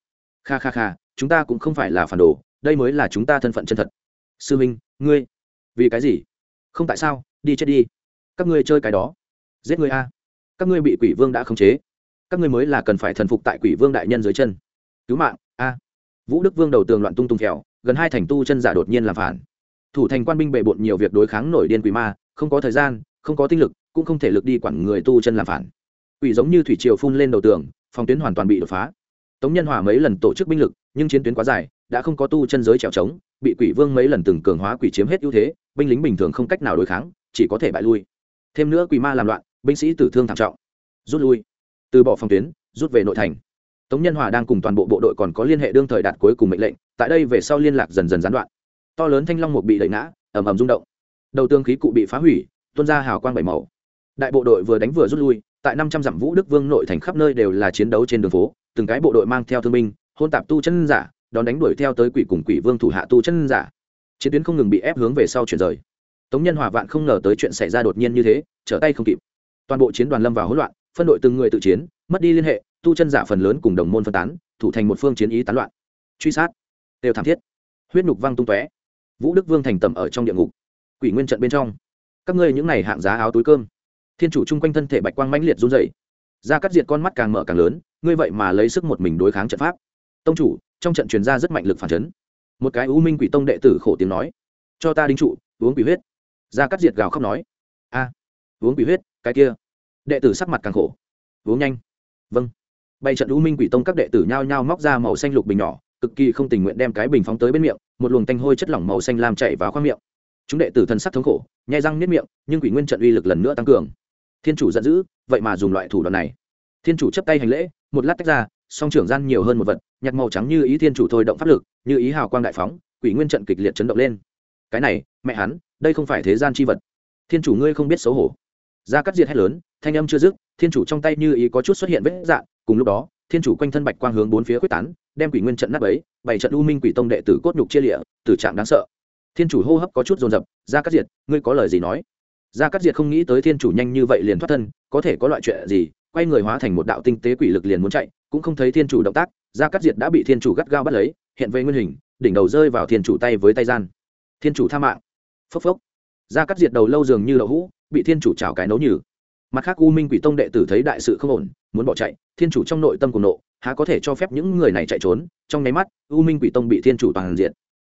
Kha kha kha, chúng ta cũng không phải là phản đồ, đây mới là chúng ta thân phận chân thật. Sư minh, ngươi, vì cái gì? Không tại sao? Đi chết đi. Các ngươi chơi cái đó. Giết ngươi a. Các ngươi bị quỷ vương đã khống chế. Các ngươi mới là cần phải thần phục tại quỷ vương đại nhân dưới chân. Cứu mạng, a. Vũ đức vương đầu tường loạn tung tung kẹo gần hai thành tu chân giả đột nhiên làm phản. Thủ thành quan binh bệ bộn nhiều việc đối kháng nổi điên quỷ ma, không có thời gian, không có tinh lực, cũng không thể lực đi quản người tu chân làm phản. Quỷ giống như thủy triều phun lên đầu tường, phòng tuyến hoàn toàn bị đột phá. Tống nhân hòa mấy lần tổ chức binh lực, nhưng chiến tuyến quá dài, đã không có tu chân giới trèo trống, bị quỷ vương mấy lần từng cường hóa quỷ chiếm hết ưu thế, binh lính bình thường không cách nào đối kháng chỉ có thể bại lui. Thêm nữa quỷ ma làm loạn, binh sĩ tử thương thảm trọng. Rút lui. Từ bỏ phòng tuyến, rút về nội thành. Tống nhân hòa đang cùng toàn bộ bộ đội còn có liên hệ đương thời đạt cuối cùng mệnh lệnh, tại đây về sau liên lạc dần dần gián đoạn. To lớn thanh long một bị đẩy ngã, ầm ầm rung động. Đầu tương khí cụ bị phá hủy, tuôn ra hào quang bảy màu. Đại bộ đội vừa đánh vừa rút lui, tại năm trăm dặm vũ đức vương nội thành khắp nơi đều là chiến đấu trên đường phố, từng cái bộ đội mang theo thương binh, hôn tạp tu chân giả, đón đánh đuổi theo tới quỷ cùng quỷ vương thủ hạ tu chân giả. Chiến tuyến không ngừng bị ép hướng về sau chuyển rời tống nhân hòa vạn không ngờ tới chuyện xảy ra đột nhiên như thế, trở tay không kịp. Toàn bộ chiến đoàn lâm vào hỗn loạn, phân đội từng người tự chiến, mất đi liên hệ, tu chân giả phần lớn cùng đồng môn phân tán, thủ thành một phương chiến ý tán loạn. Truy sát. Đều thảm thiết. Huyết nhục văng tung tóe. Vũ đức vương thành tầm ở trong địa ngục. Quỷ nguyên trận bên trong. Các ngươi những này hạng giá áo túi cơm. Thiên chủ chung quanh thân thể bạch quang mãnh liệt run dày ra cắt diệt con mắt càng mở càng lớn, ngươi vậy mà lấy sức một mình đối kháng trận pháp. Tông chủ, trong trận truyền ra rất mạnh lực phản chấn. Một cái u minh quỷ tông đệ tử khổ tiếng nói. Cho ta đính trụ, uống quỷ huyết ra cắt diệt gào khóc nói, a, uống quỷ huyết, cái kia. Đệ tử sắc mặt càng khổ, uống nhanh. Vâng. Bay trận u minh quỷ tông các đệ tử nhao nhao móc ra màu xanh lục bình nhỏ, cực kỳ không tình nguyện đem cái bình phóng tới bên miệng, một luồng tanh hôi chất lỏng màu xanh làm chảy vào khoang miệng. Chúng đệ tử thân sắc thống khổ, nhai răng niết miệng, nhưng quỷ nguyên trận uy lực lần nữa tăng cường. Thiên chủ giận dữ, vậy mà dùng loại thủ đoạn này. Thiên chủ chấp tay hành lễ, một lát tách ra, song trưởng gian nhiều hơn một vật, nhặt màu trắng như ý thiên chủ thôi động pháp lực, như ý hào quang đại phóng, quỷ nguyên trận kịch liệt chấn động lên. Cái này, mẹ hắn đây không phải thế gian chi vật. Thiên chủ ngươi không biết xấu hổ. Ra cắt diệt hét lớn, thanh âm chưa dứt, thiên chủ trong tay như ý có chút xuất hiện vết dạn cùng lúc đó, thiên chủ quanh thân bạch quang hướng bốn phía quyết tán, đem quỷ nguyên trận nắp ấy bảy trận u minh quỷ tông đệ tử cốt nhục chia lịa, tử trạng đáng sợ. Thiên chủ hô hấp có chút dồn dập, ra cắt diệt, ngươi có lời gì nói? Ra cắt diệt không nghĩ tới thiên chủ nhanh như vậy liền thoát thân, có thể có loại chuyện gì, quay người hóa thành một đạo tinh tế quỷ lực liền muốn chạy, cũng không thấy thiên chủ động tác, ra cắt diệt đã bị thiên chủ gắt gao bắt lấy, hiện về nguyên hình, đỉnh đầu rơi vào thiên chủ tay với tay gian. Thiên chủ tha mạng phốc phốc. Ra cắt diệt đầu lâu dường như đậu hũ, bị thiên chủ chảo cái nấu nhừ. Mặt khác u minh quỷ tông đệ tử thấy đại sự không ổn, muốn bỏ chạy, thiên chủ trong nội tâm cùng nộ, há có thể cho phép những người này chạy trốn, trong nháy mắt, u minh quỷ tông bị thiên chủ toàn diện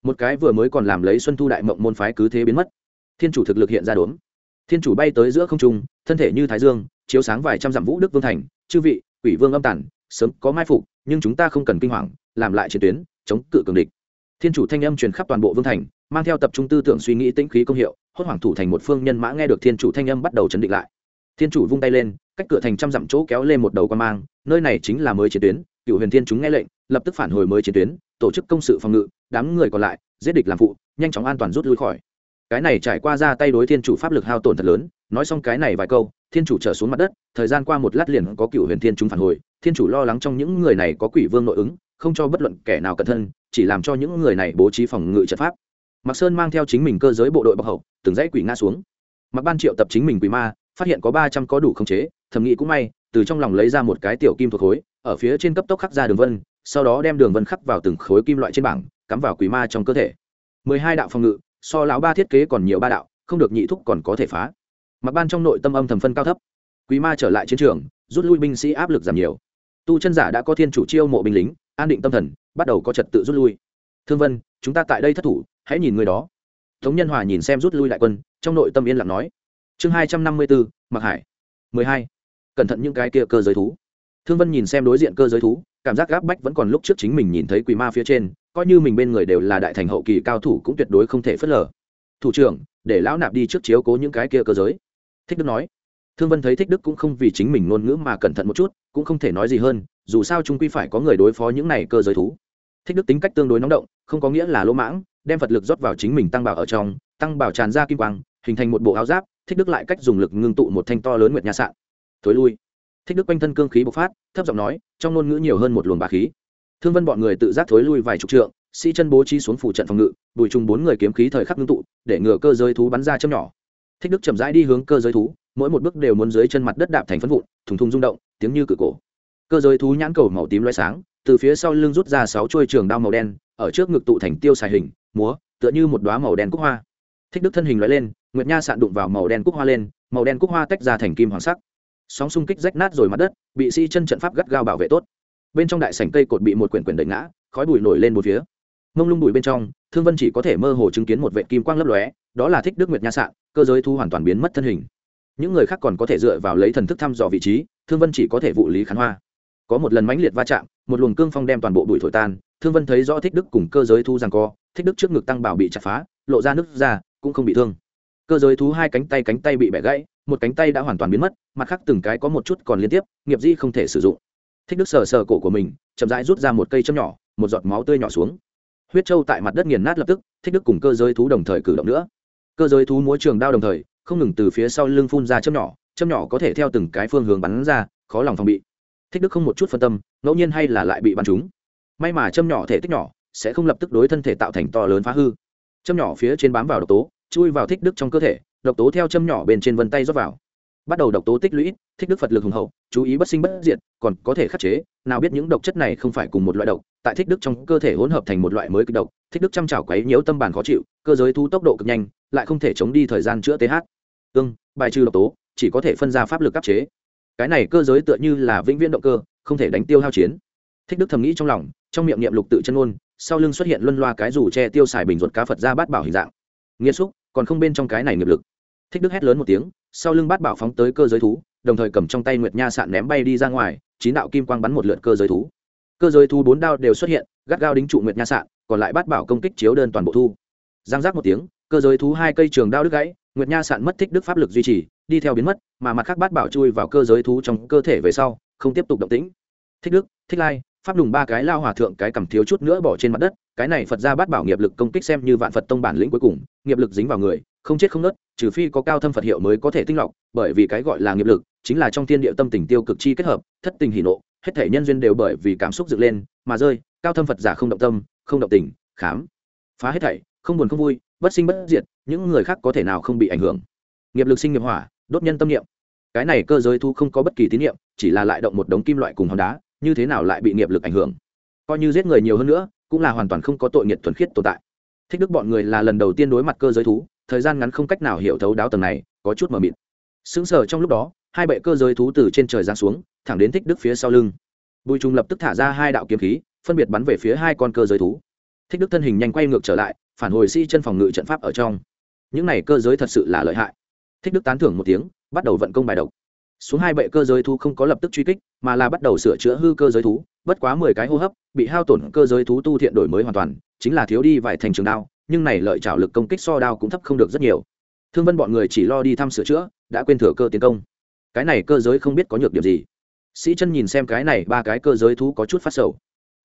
một cái vừa mới còn làm lấy xuân thu đại mộng môn phái cứ thế biến mất. Thiên chủ thực lực hiện ra đốn thiên chủ bay tới giữa không trung, thân thể như thái dương, chiếu sáng vài trăm dặm vũ đức vương thành. Chư vị, quỷ vương âm tản sớm có mai phục, nhưng chúng ta không cần kinh hoàng, làm lại chiến tuyến, chống cự cường địch. Thiên chủ thanh âm truyền khắp toàn bộ vương thành mang theo tập trung tư tưởng suy nghĩ tĩnh khí công hiệu, hốt hoảng thủ thành một phương nhân mã nghe được thiên chủ thanh âm bắt đầu chấn định lại. Thiên chủ vung tay lên, cách cửa thành trăm dặm chỗ kéo lên một đầu quan mang, nơi này chính là mới chiến tuyến, cựu huyền thiên chúng nghe lệnh, lập tức phản hồi mới chiến tuyến, tổ chức công sự phòng ngự, đám người còn lại, giết địch làm phụ, nhanh chóng an toàn rút lui khỏi. Cái này trải qua ra tay đối thiên chủ pháp lực hao tổn thật lớn, nói xong cái này vài câu, thiên chủ trở xuống mặt đất, thời gian qua một lát liền có cựu huyền thiên chúng phản hồi, thiên chủ lo lắng trong những người này có quỷ vương nội ứng, không cho bất luận kẻ nào cẩn thân, chỉ làm cho những người này bố trí phòng ngự trận pháp mạc sơn mang theo chính mình cơ giới bộ đội bọc hậu, từng dãy quỷ nga xuống. Mạc ban triệu tập chính mình quỷ ma, phát hiện có ba trăm có đủ khống chế, thầm nghĩ cũng may, từ trong lòng lấy ra một cái tiểu kim thuộc khối, ở phía trên cấp tốc khắc ra đường vân, sau đó đem đường vân khắc vào từng khối kim loại trên bảng, cắm vào quỷ ma trong cơ thể. Mười hai đạo phòng ngự, so lão ba thiết kế còn nhiều ba đạo, không được nhị thúc còn có thể phá. Mặc ban trong nội tâm âm thầm phân cao thấp. Quý ma trở lại chiến trường, rút lui binh sĩ áp lực giảm nhiều. Tu chân giả đã có thiên chủ chiêu mộ binh lính, an định tâm thần, bắt đầu có trật tự rút lui. Thương vân, chúng ta tại đây thất thủ hãy nhìn người đó. Tống nhân hòa nhìn xem rút lui đại quân, trong nội tâm yên lặng nói. Chương hai trăm năm mươi bốn mặc hải. mười hai. Cẩn thận những cái kia cơ giới thú. Thương vân nhìn xem đối diện cơ giới thú, cảm giác gáp bách vẫn còn lúc trước chính mình nhìn thấy quỷ ma phía trên, coi như mình bên người đều là đại thành hậu kỳ cao thủ cũng tuyệt đối không thể phớt lờ. Thủ trưởng, để lão nạp đi trước chiếu cố những cái kia cơ giới. Thích đức nói. Thương vân thấy thích đức cũng không vì chính mình ngôn ngữ mà cẩn thận một chút, cũng không thể nói gì hơn, dù sao chúng quy phải có người đối phó những này cơ giới thú. Thích đức tính cách tương đối nóng động, không có nghĩa là lỗ mãng đem vật lực rót vào chính mình tăng bảo ở trong, tăng bảo tràn ra kim quang, hình thành một bộ áo giáp, thích đức lại cách dùng lực ngưng tụ một thanh to lớn nguyệt nha sạn. Thối lui. Thích đức quanh thân cương khí bộc phát, thấp giọng nói, trong ngôn ngữ nhiều hơn một luồng bà khí. Thương vân bọn người tự giác thối lui vài chục trượng, sĩ chân bố trí xuống phủ trận phòng ngự, bùi chung bốn người kiếm khí thời khắc ngưng tụ, để ngừa cơ giới thú bắn ra châm nhỏ. Thích đức chậm rãi đi hướng cơ giới thú, mỗi một bước đều muốn dưới chân mặt đất đạp thành phân vụn, thùng thùng rung động, tiếng như cự cổ. Cơ giới thú nhãn cầu màu tím loay sáng, từ phía sau lưng rút ra sáu chuôi trường đao màu đen, ở trước ngực tụ thành tiêu xài hình múa, tựa như một đoá màu đen cúc hoa. Thích đức thân hình loại lên, nguyệt nha sạn đụng vào màu đen cúc hoa lên, màu đen cúc hoa tách ra thành kim hoàng sắc. Sóng xung kích rách nát rồi mặt đất, bị sĩ chân trận pháp gắt gao bảo vệ tốt. Bên trong đại sảnh cây cột bị một quyển quyển đẩy ngã, khói bụi nổi lên một phía. Mông lung bụi bên trong, thương vân chỉ có thể mơ hồ chứng kiến một vệ kim quang lấp lóe, đó là thích đức nguyệt nha sạn, cơ giới thu hoàn toàn biến mất thân hình. Những người khác còn có thể dựa vào lấy thần thức thăm dò vị trí, thương vân chỉ có thể vụ lý khán hoa. Có một lần mãnh liệt va chạm, một luồng cương phong đem toàn bộ bụi thổi tan thương vân thấy rõ thích đức cùng cơ giới Thú rằng co, thích đức trước ngực tăng bảo bị chặt phá, lộ ra nước ra, cũng không bị thương. Cơ giới thú hai cánh tay cánh tay bị bẻ gãy, một cánh tay đã hoàn toàn biến mất, mặt khác từng cái có một chút còn liên tiếp, nghiệp di không thể sử dụng. Thích đức sờ sờ cổ của mình, chậm rãi rút ra một cây châm nhỏ, một giọt máu tươi nhỏ xuống. Huyết trâu tại mặt đất nghiền nát lập tức, thích đức cùng cơ giới thú đồng thời cử động nữa. Cơ giới thú múa trường đao đồng thời, không ngừng từ phía sau lưng phun ra châm nhỏ châm nhỏ có thể theo từng cái phương hướng bắn ra, khó lòng phòng bị. Thích đức không một chút phân tâm, ngẫu nhiên hay là lại bị bắn trúng may mà châm nhỏ thể tích nhỏ, sẽ không lập tức đối thân thể tạo thành to lớn phá hư. Châm nhỏ phía trên bám vào độc tố, chui vào thích đức trong cơ thể, độc tố theo châm nhỏ bên trên vân tay rót vào. Bắt đầu độc tố tích lũy, thích đức phật lực hùng hậu, chú ý bất sinh bất diệt, còn có thể khắc chế, nào biết những độc chất này không phải cùng một loại độc, tại thích đức trong cơ thể hỗn hợp thành một loại mới kịch độc, thích đức chăm chảo quấy nhiễu tâm bản khó chịu, cơ giới thu tốc độ cực nhanh, lại không thể chống đi thời gian chữa th ương bài trừ độc tố, chỉ có thể phân ra pháp lực áp chế. Cái này cơ giới tựa như là vĩnh viễn động cơ, không thể đánh tiêu hao chiến thích đức thầm nghĩ trong lòng trong miệng niệm lục tự chân ngôn, sau lưng xuất hiện luân loa cái rủ che tiêu xài bình ruột cá phật ra bát bảo hình dạng. Nghiêm xúc còn không bên trong cái này nghiệp lực. Thích đức hét lớn một tiếng sau lưng bát bảo phóng tới cơ giới thú đồng thời cầm trong tay nguyệt nha sạn ném bay đi ra ngoài chín đạo kim quang bắn một lượt cơ giới thú. Cơ giới thú bốn đao đều xuất hiện gắt gao đính trụ nguyệt nha sạn còn lại bát bảo công kích chiếu đơn toàn bộ thu. Giang giác một tiếng cơ giới thú hai cây trường đao đứt gãy nguyệt nha sạn mất thích đức pháp lực duy trì đi theo biến mất mà mặt khác bát bảo chui vào cơ giới thú trong cơ thể về sau không tiếp tục động tĩnh. Thích đức thích lai pháp đùng ba cái lao hòa thượng cái cầm thiếu chút nữa bỏ trên mặt đất, cái này phật ra bát bảo nghiệp lực công kích xem như vạn phật tông bản lĩnh cuối cùng, nghiệp lực dính vào người, không chết không nớt trừ phi có cao thâm phật hiệu mới có thể tinh lọc, bởi vì cái gọi là nghiệp lực chính là trong thiên địa tâm tình tiêu cực chi kết hợp, thất tình hỷ nộ, hết thể nhân duyên đều bởi vì cảm xúc dựng lên, mà rơi, cao thâm phật giả không động tâm, không động tình, khám, phá hết thảy, không buồn không vui, bất sinh bất diệt, những người khác có thể nào không bị ảnh hưởng. Nghiệp lực sinh nghiệp hỏa, đốt nhân tâm niệm. Cái này cơ giới thu không có bất kỳ tín niệm, chỉ là lại động một đống kim loại cùng hòn đá như thế nào lại bị nghiệp lực ảnh hưởng? Coi như giết người nhiều hơn nữa, cũng là hoàn toàn không có tội nghiệt thuần khiết tồn tại. Thích đức bọn người là lần đầu tiên đối mặt cơ giới thú, thời gian ngắn không cách nào hiểu thấu đáo tầng này, có chút mờ mịt. Sững sờ trong lúc đó, hai bệ cơ giới thú từ trên trời giáng xuống, thẳng đến thích đức phía sau lưng. Bùi trung lập tức thả ra hai đạo kiếm khí, phân biệt bắn về phía hai con cơ giới thú. Thích đức thân hình nhanh quay ngược trở lại, phản hồi si chân phòng ngự trận pháp ở trong. Những này cơ giới thật sự là lợi hại. Thích đức tán thưởng một tiếng, bắt đầu vận công bài độc xuống hai bệ cơ giới thú không có lập tức truy kích, mà là bắt đầu sửa chữa hư cơ giới thú. Bất quá mười cái hô hấp, bị hao tổn cơ giới thú tu thiện đổi mới hoàn toàn, chính là thiếu đi vài thành trường đao, nhưng này lợi trảo lực công kích so đao cũng thấp không được rất nhiều. Thương vân bọn người chỉ lo đi thăm sửa chữa, đã quên thừa cơ tiến công. Cái này cơ giới không biết có nhược điểm gì. Sĩ chân nhìn xem cái này ba cái cơ giới thú có chút phát sầu.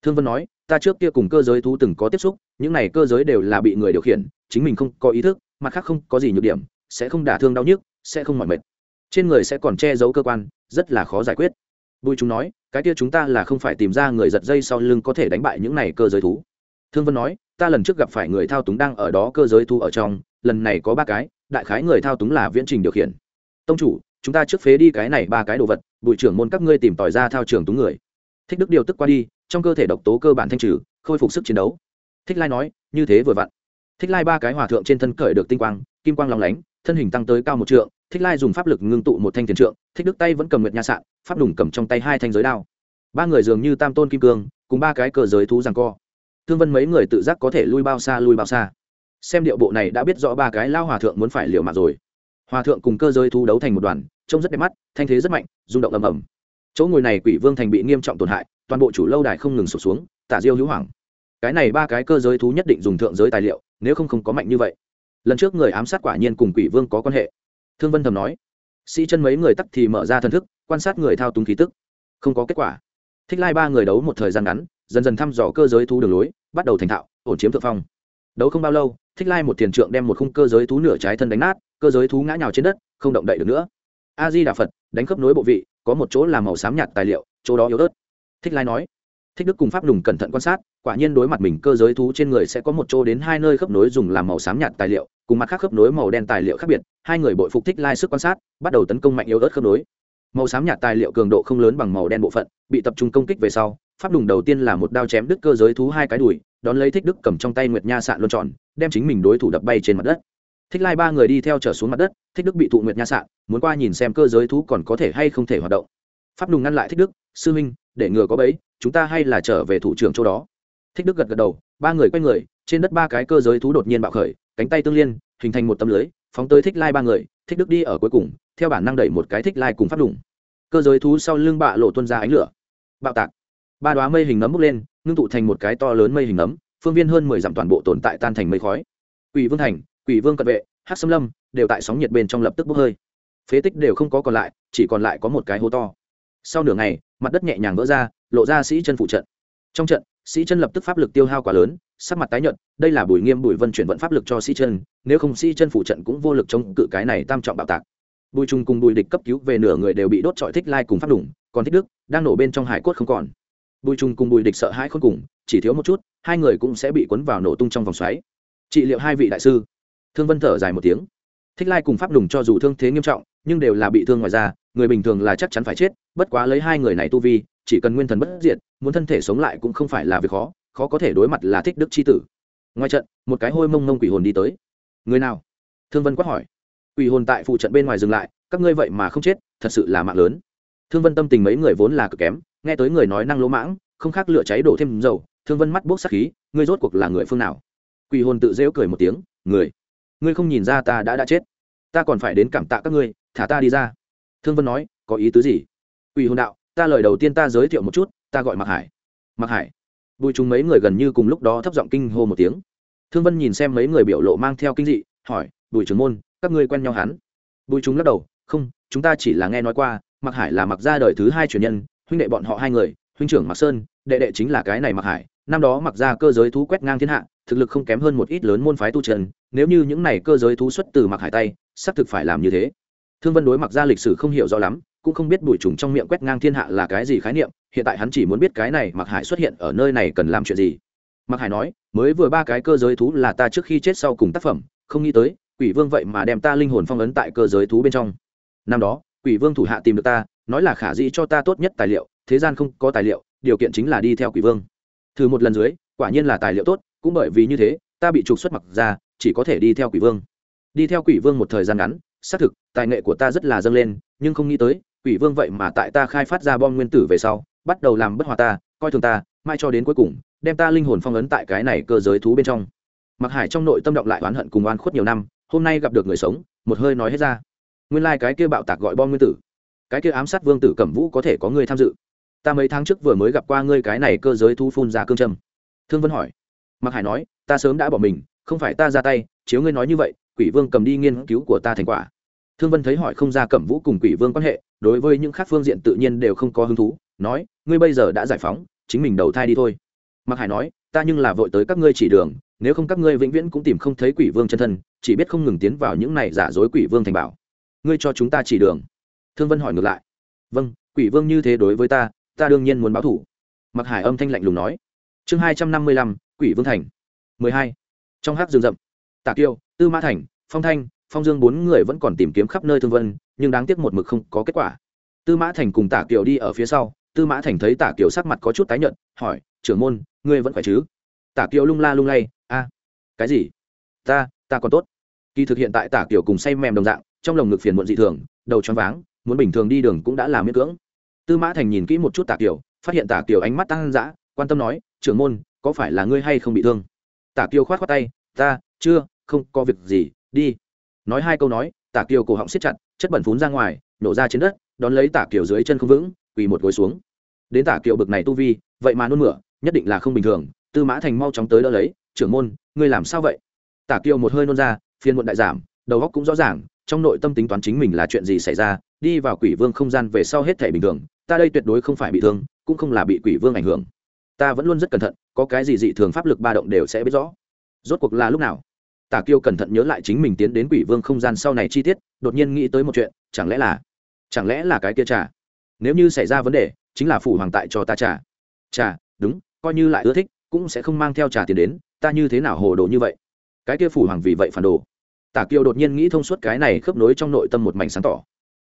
Thương vân nói, ta trước kia cùng cơ giới thú từng có tiếp xúc, những này cơ giới đều là bị người điều khiển, chính mình không có ý thức, mặt khác không có gì nhược điểm, sẽ không đả thương đau nhức, sẽ không mỏi mệt trên người sẽ còn che giấu cơ quan, rất là khó giải quyết. Bùi chúng nói, cái kia chúng ta là không phải tìm ra người giật dây sau lưng có thể đánh bại những này cơ giới thú. Thương vân nói, ta lần trước gặp phải người thao túng đang ở đó cơ giới thú ở trong, lần này có ba cái, đại khái người thao túng là viễn trình điều khiển. Tông chủ, chúng ta trước phế đi cái này ba cái đồ vật, bùi trưởng môn các ngươi tìm tòi ra thao trường túng người. Thích đức điều tức qua đi, trong cơ thể độc tố cơ bản thanh trừ, khôi phục sức chiến đấu. Thích lai nói, như thế vừa vặn thích lai ba cái hòa thượng trên thân cởi được tinh quang, kim quang lòng lánh, thân hình tăng tới cao một trượng, thích lai dùng pháp lực ngưng tụ một thanh thiền trượng, thích đức tay vẫn cầm nguyệt nha sạn, pháp đùng cầm trong tay hai thanh giới đao. Ba người dường như tam tôn kim cương, cùng ba cái cờ giới thú rằng co. Thương vân mấy người tự giác có thể lui bao xa, lui bao xa. Xem điệu bộ này đã biết rõ ba cái lao hòa thượng muốn phải liều mạng rồi. Hòa thượng cùng cơ giới thú đấu thành một đoàn, trông rất đẹp mắt, thanh thế rất mạnh, rung động ầm ầm. Chỗ ngồi này quỷ vương thành bị nghiêm trọng tổn hại, toàn bộ chủ lâu đài không ngừng sụp xuống, tả diêu hữu hoảng. Cái này ba cái cơ giới thú nhất định dùng thượng giới tài liệu nếu không không có mạnh như vậy. Lần trước người ám sát quả nhiên cùng quỷ vương có quan hệ. Thương vân thầm nói, sĩ chân mấy người tắt thì mở ra thân thức, quan sát người thao túng khí tức. Không có kết quả. Thích lai ba người đấu một thời gian ngắn, dần dần thăm dò cơ giới thú đường lối, bắt đầu thành thạo, ổn chiếm thượng phong. Đấu không bao lâu, thích lai một tiền trượng đem một khung cơ giới thú nửa trái thân đánh nát, cơ giới thú ngã nhào trên đất, không động đậy được nữa. A di đà phật, đánh khớp nối bộ vị, có một chỗ làm màu xám nhạt tài liệu, chỗ đó yếu ớt. Thích lai nói, thích đức cùng pháp lùng cẩn thận quan sát quả nhiên đối mặt mình cơ giới thú trên người sẽ có một chỗ đến hai nơi khớp nối dùng làm màu xám nhạt tài liệu, cùng mặt khác khớp nối màu đen tài liệu khác biệt, hai người bội phục thích lai sức quan sát, bắt đầu tấn công mạnh yếu ớt khớp nối. Màu xám nhạt tài liệu cường độ không lớn bằng màu đen bộ phận, bị tập trung công kích về sau, pháp đùng đầu tiên là một đao chém đứt cơ giới thú hai cái đùi, đón lấy thích đức cầm trong tay nguyệt nha sạn luân tròn, đem chính mình đối thủ đập bay trên mặt đất. Thích lai ba người đi theo trở xuống mặt đất, thích đức bị thụ nguyệt nha sạn muốn qua nhìn xem cơ giới thú còn có thể hay không thể hoạt động. Pháp đùng ngăn lại thích đức, sư minh để ngừa có bấy chúng ta hay là trở về thủ trưởng chỗ đó thích đức gật gật đầu, ba người quay người, trên đất ba cái cơ giới thú đột nhiên bạo khởi, cánh tay tương liên, hình thành một tấm lưới, phóng tới thích lai ba người, thích đức đi ở cuối cùng, theo bản năng đẩy một cái thích lai cùng phát đủng cơ giới thú sau lưng bạ lộ tuân ra ánh lửa. Bạo tạc. Ba đoá mây hình nấm bốc lên, ngưng tụ thành một cái to lớn mây hình nấm, phương viên hơn mười dặm toàn bộ tồn tại tan thành mây khói. Quỷ vương thành, quỷ vương cận vệ hát xâm lâm đều tại sóng nhiệt bên trong lập tức bốc hơi. Phế tích đều không có còn lại, chỉ còn lại có một cái hố to. Sau nửa ngày, mặt đất nhẹ nhàng vỡ ra, lộ ra sĩ chân phụ trận. Trong trận sĩ chân lập tức pháp lực tiêu hao quá lớn, sắc mặt tái nhợt, đây là bùi nghiêm bùi vân chuyển vận pháp lực cho sĩ chân, nếu không sĩ chân phụ trận cũng vô lực chống cự cái này tam trọng bạo tạc. Bùi trung cùng bùi địch cấp cứu về nửa người đều bị đốt trọi thích lai cùng pháp đủng còn thích đức đang nổ bên trong hải cốt không còn. Bùi trung cùng bùi địch sợ hãi khôn cùng, chỉ thiếu một chút, hai người cũng sẽ bị cuốn vào nổ tung trong vòng xoáy. Trị liệu hai vị đại sư. Thương vân thở dài một tiếng. Thích lai cùng pháp đủng cho dù thương thế nghiêm trọng, nhưng đều là bị thương ngoài ra người bình thường là chắc chắn phải chết, bất quá lấy hai người này tu vi chỉ cần nguyên thần bất diệt, muốn thân thể sống lại cũng không phải là việc khó khó có thể đối mặt là thích đức c h i tử. Ngoài trận, một cái hôi mông mông quỷ hồn đi tới. Người nào? Thương vân quát hỏi. Quỷ hồn tại phụ trận bên ngoài dừng lại, các ngươi vậy mà không chết, thật sự là mạng lớn. Thương vân tâm tình mấy người vốn là cực kém, nghe tới người nói năng lỗ mãng, không khác lửa cháy đổ thêm dầu, thương vân mắt bốc sắc khí, ngươi rốt cuộc là người phương nào? Quỷ hồn tự rêu cười một tiếng, người, ngươi không nhìn ra ta đã đã chết. Ta còn phải đến cảm tạ các ngươi, thả ta đi ra. Thương vân nói, có ý tứ gì? Quỷ hồn đạo ta lời đầu tiên ta giới thiệu một chút, ta gọi mặc hải. Mặc hải. Bùi chúng mấy người gần như cùng lúc đó thấp giọng kinh hô một tiếng. Thương vân nhìn xem mấy người biểu lộ mang theo kinh dị, hỏi, bùi trưởng môn, các ngươi quen nhau hắn? Bùi chúng lắc đầu, không, chúng ta chỉ là nghe nói qua mặc hải là mặc gia đời thứ hai truyền nhân, huynh đệ bọn họ hai người, huynh trưởng mặc sơn, đệ đệ chính là cái này mặc hải. Năm đó mặc ra cơ giới thú quét ngang thiên hạ, thực lực không kém hơn một ít lớn môn phái tu trần, nếu như những này cơ giới thú xuất từ mặc hải tay, xác thực phải làm như thế. Thương vân đối mặc ra lịch sử không hiểu rõ lắm cũng không biết bụi trùng trong miệng quét ngang thiên hạ là cái gì khái niệm, hiện tại hắn chỉ muốn biết cái này mặc hải xuất hiện ở nơi này cần làm chuyện gì. Mặc hải nói, mới vừa ba cái cơ giới thú là ta trước khi chết sau cùng tác phẩm, không nghĩ tới, quỷ vương vậy mà đem ta linh hồn phong ấn tại cơ giới thú bên trong. Năm đó, quỷ vương thủ hạ tìm được ta, nói là khả dĩ cho ta tốt nhất tài liệu, thế gian không có tài liệu, điều kiện chính là đi theo quỷ vương. Thử một lần dưới, quả nhiên là tài liệu tốt, cũng bởi vì như thế, ta bị trục xuất mặc ra, chỉ có thể đi theo quỷ vương. Đi theo quỷ vương một thời gian ngắn, xác thực, tài nghệ của ta rất là dâng lên, nhưng không nghĩ tới quỷ vương vậy mà tại ta khai phát ra bom nguyên tử về sau, bắt đầu làm bất hòa ta, coi thường ta, mai cho đến cuối cùng, đem ta linh hồn phong ấn tại cái này cơ giới thú bên trong. Mặc hải trong nội tâm động lại oán hận cùng oan khuất nhiều năm, hôm nay gặp được người sống, một hơi nói hết ra. Nguyên lai、like、cái kia bạo tạc gọi bom nguyên tử, cái kia ám sát vương tử cẩm vũ có thể có người tham dự. Ta mấy tháng trước vừa mới gặp qua ngươi cái này cơ giới thu phun ra cương trâm thương vân hỏi. Mặc hải nói, ta sớm đã bỏ mình, không phải ta ra tay, chiếu ngươi nói như vậy, quỷ vương cầm đi nghiên cứu của ta thành quả thương vân thấy hỏi không ra cẩm vũ cùng quỷ vương quan hệ, đối với những khác phương diện tự nhiên đều không có hứng thú, nói, ngươi bây giờ đã giải phóng, chính mình đầu thai đi thôi. Mặc hải nói, ta nhưng là vội tới các ngươi chỉ đường, nếu không các ngươi vĩnh viễn cũng tìm không thấy quỷ vương chân thân, chỉ biết không ngừng tiến vào những này giả dối quỷ vương thành bảo. Ngươi cho chúng ta chỉ đường. Thương vân hỏi ngược lại vâng quỷ vương như thế đối với ta ta đương nhiên muốn báo thủ. Mặc hải âm thanh lạnh lùng nói, chương hai trăm năm mươi lăm, quỷ vương thành. mười hai. Trong hát rừng rậm tạ kiêu, tư mã thành, phong thanh phong dương bốn người vẫn còn tìm kiếm khắp nơi thương vân, nhưng đáng tiếc một mực không có kết quả. Tư mã thành cùng tả kiều đi ở phía sau, tư mã thành thấy tả kiều sắc mặt có chút tái nhợt, hỏi, trưởng môn, ngươi vẫn khỏe chứ? Tả kiều lung la lung lay, a, cái gì? Ta ta còn tốt. Kỳ thực hiện tại tả kiều cùng say mềm đồng dạng, trong lồng ngực phiền muộn dị thường, đầu choáng váng, muốn bình thường đi đường cũng đã làm miễn cưỡng. Tư mã thành nhìn kỹ một chút tả kiều, phát hiện tả kiều ánh mắt tăng dã, quan tâm nói, trưởng môn, có phải là ngươi hay không bị thương? Tả kiều khoát khoát tay, ta, chưa, không có việc gì, đi nói hai câu nói, tả kiều cổ họng siết chặt, chất bẩn phún ra ngoài, nổ ra trên đất, đón lấy tả kiều dưới chân không vững, quỳ một gối xuống. Đến tả kiều bực này tu vi, vậy mà nôn mửa, nhất định là không bình thường, tư mã thành mau chóng tới đỡ lấy, trưởng môn, ngươi làm sao vậy? Tả kiều một hơi nôn ra phiên muộn đại giảm, đầu óc cũng rõ ràng, trong nội tâm tính toán chính mình là chuyện gì xảy ra, đi vào quỷ vương không gian về sau hết thể bình thường, ta đây tuyệt đối không phải bị thương, cũng không là bị quỷ vương ảnh hưởng. Ta vẫn luôn rất cẩn thận, có cái gì dị thường pháp lực ba động đều sẽ biết rõ. Rốt cuộc là lúc nào? Tả kiêu cẩn thận nhớ lại chính mình tiến đến quỷ vương không gian sau này chi tiết, đột nhiên nghĩ tới một chuyện, chẳng lẽ là, chẳng lẽ là cái kia trà? Nếu như xảy ra vấn đề, chính là phủ hoàng tại cho ta trà. Trà, đúng, coi như lại ưa thích, cũng sẽ không mang theo trà tiền đến, ta như thế nào hồ đồ như vậy? Cái kia phủ hoàng vì vậy phản đồ. Tả Kiêu đột nhiên nghĩ thông suốt cái này khớp nối trong nội tâm một mảnh sáng tỏ.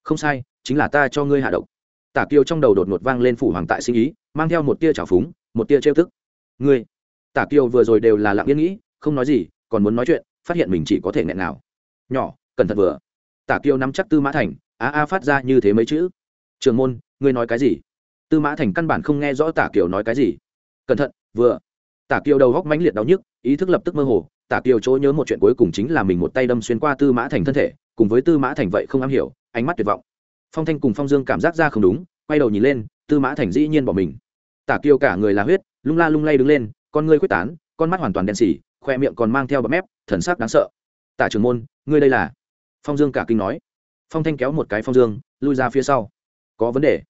Không sai, chính là ta cho ngươi hạ độc. Tả Kiêu trong đầu đột ngột vang lên phủ hoàng tại sinh ý, mang theo một tia trào phúng, một tia trêu thức ngươi. Tả Kiêu vừa rồi đều là lặng yên nghĩ, không nói gì, còn muốn nói chuyện phát hiện mình chỉ có thể nghẹn nào nhỏ, cẩn thận vừa. Tả kiêu nắm chắc tư mã thành, a a phát ra như thế mấy chữ. Trường môn, ngươi nói cái gì? Tư mã thành căn bản không nghe rõ tả kiều nói cái gì. Cẩn thận, vừa. Tả kiều đầu góc mãnh liệt đau nhức, ý thức lập tức mơ hồ. Tả kiều chỗ nhớ một chuyện cuối cùng chính là mình một tay đâm xuyên qua tư mã thành thân thể, cùng với tư mã thành vậy không am hiểu, ánh mắt tuyệt vọng. Phong thanh cùng phong dương cảm giác ra không đúng, quay đầu nhìn lên, tư mã thành dĩ nhiên bỏ mình. Tả kiều cả người là huyết, lung la lung lay đứng lên, con ngươi quyết tán, con mắt hoàn toàn đen xỉ khoe miệng còn mang theo bậm mép, thần sắc đáng sợ. Tả trưởng môn, ngươi đây là? Phong dương cả kinh nói. Phong thanh kéo một cái phong dương, lui ra phía sau. Có vấn đề.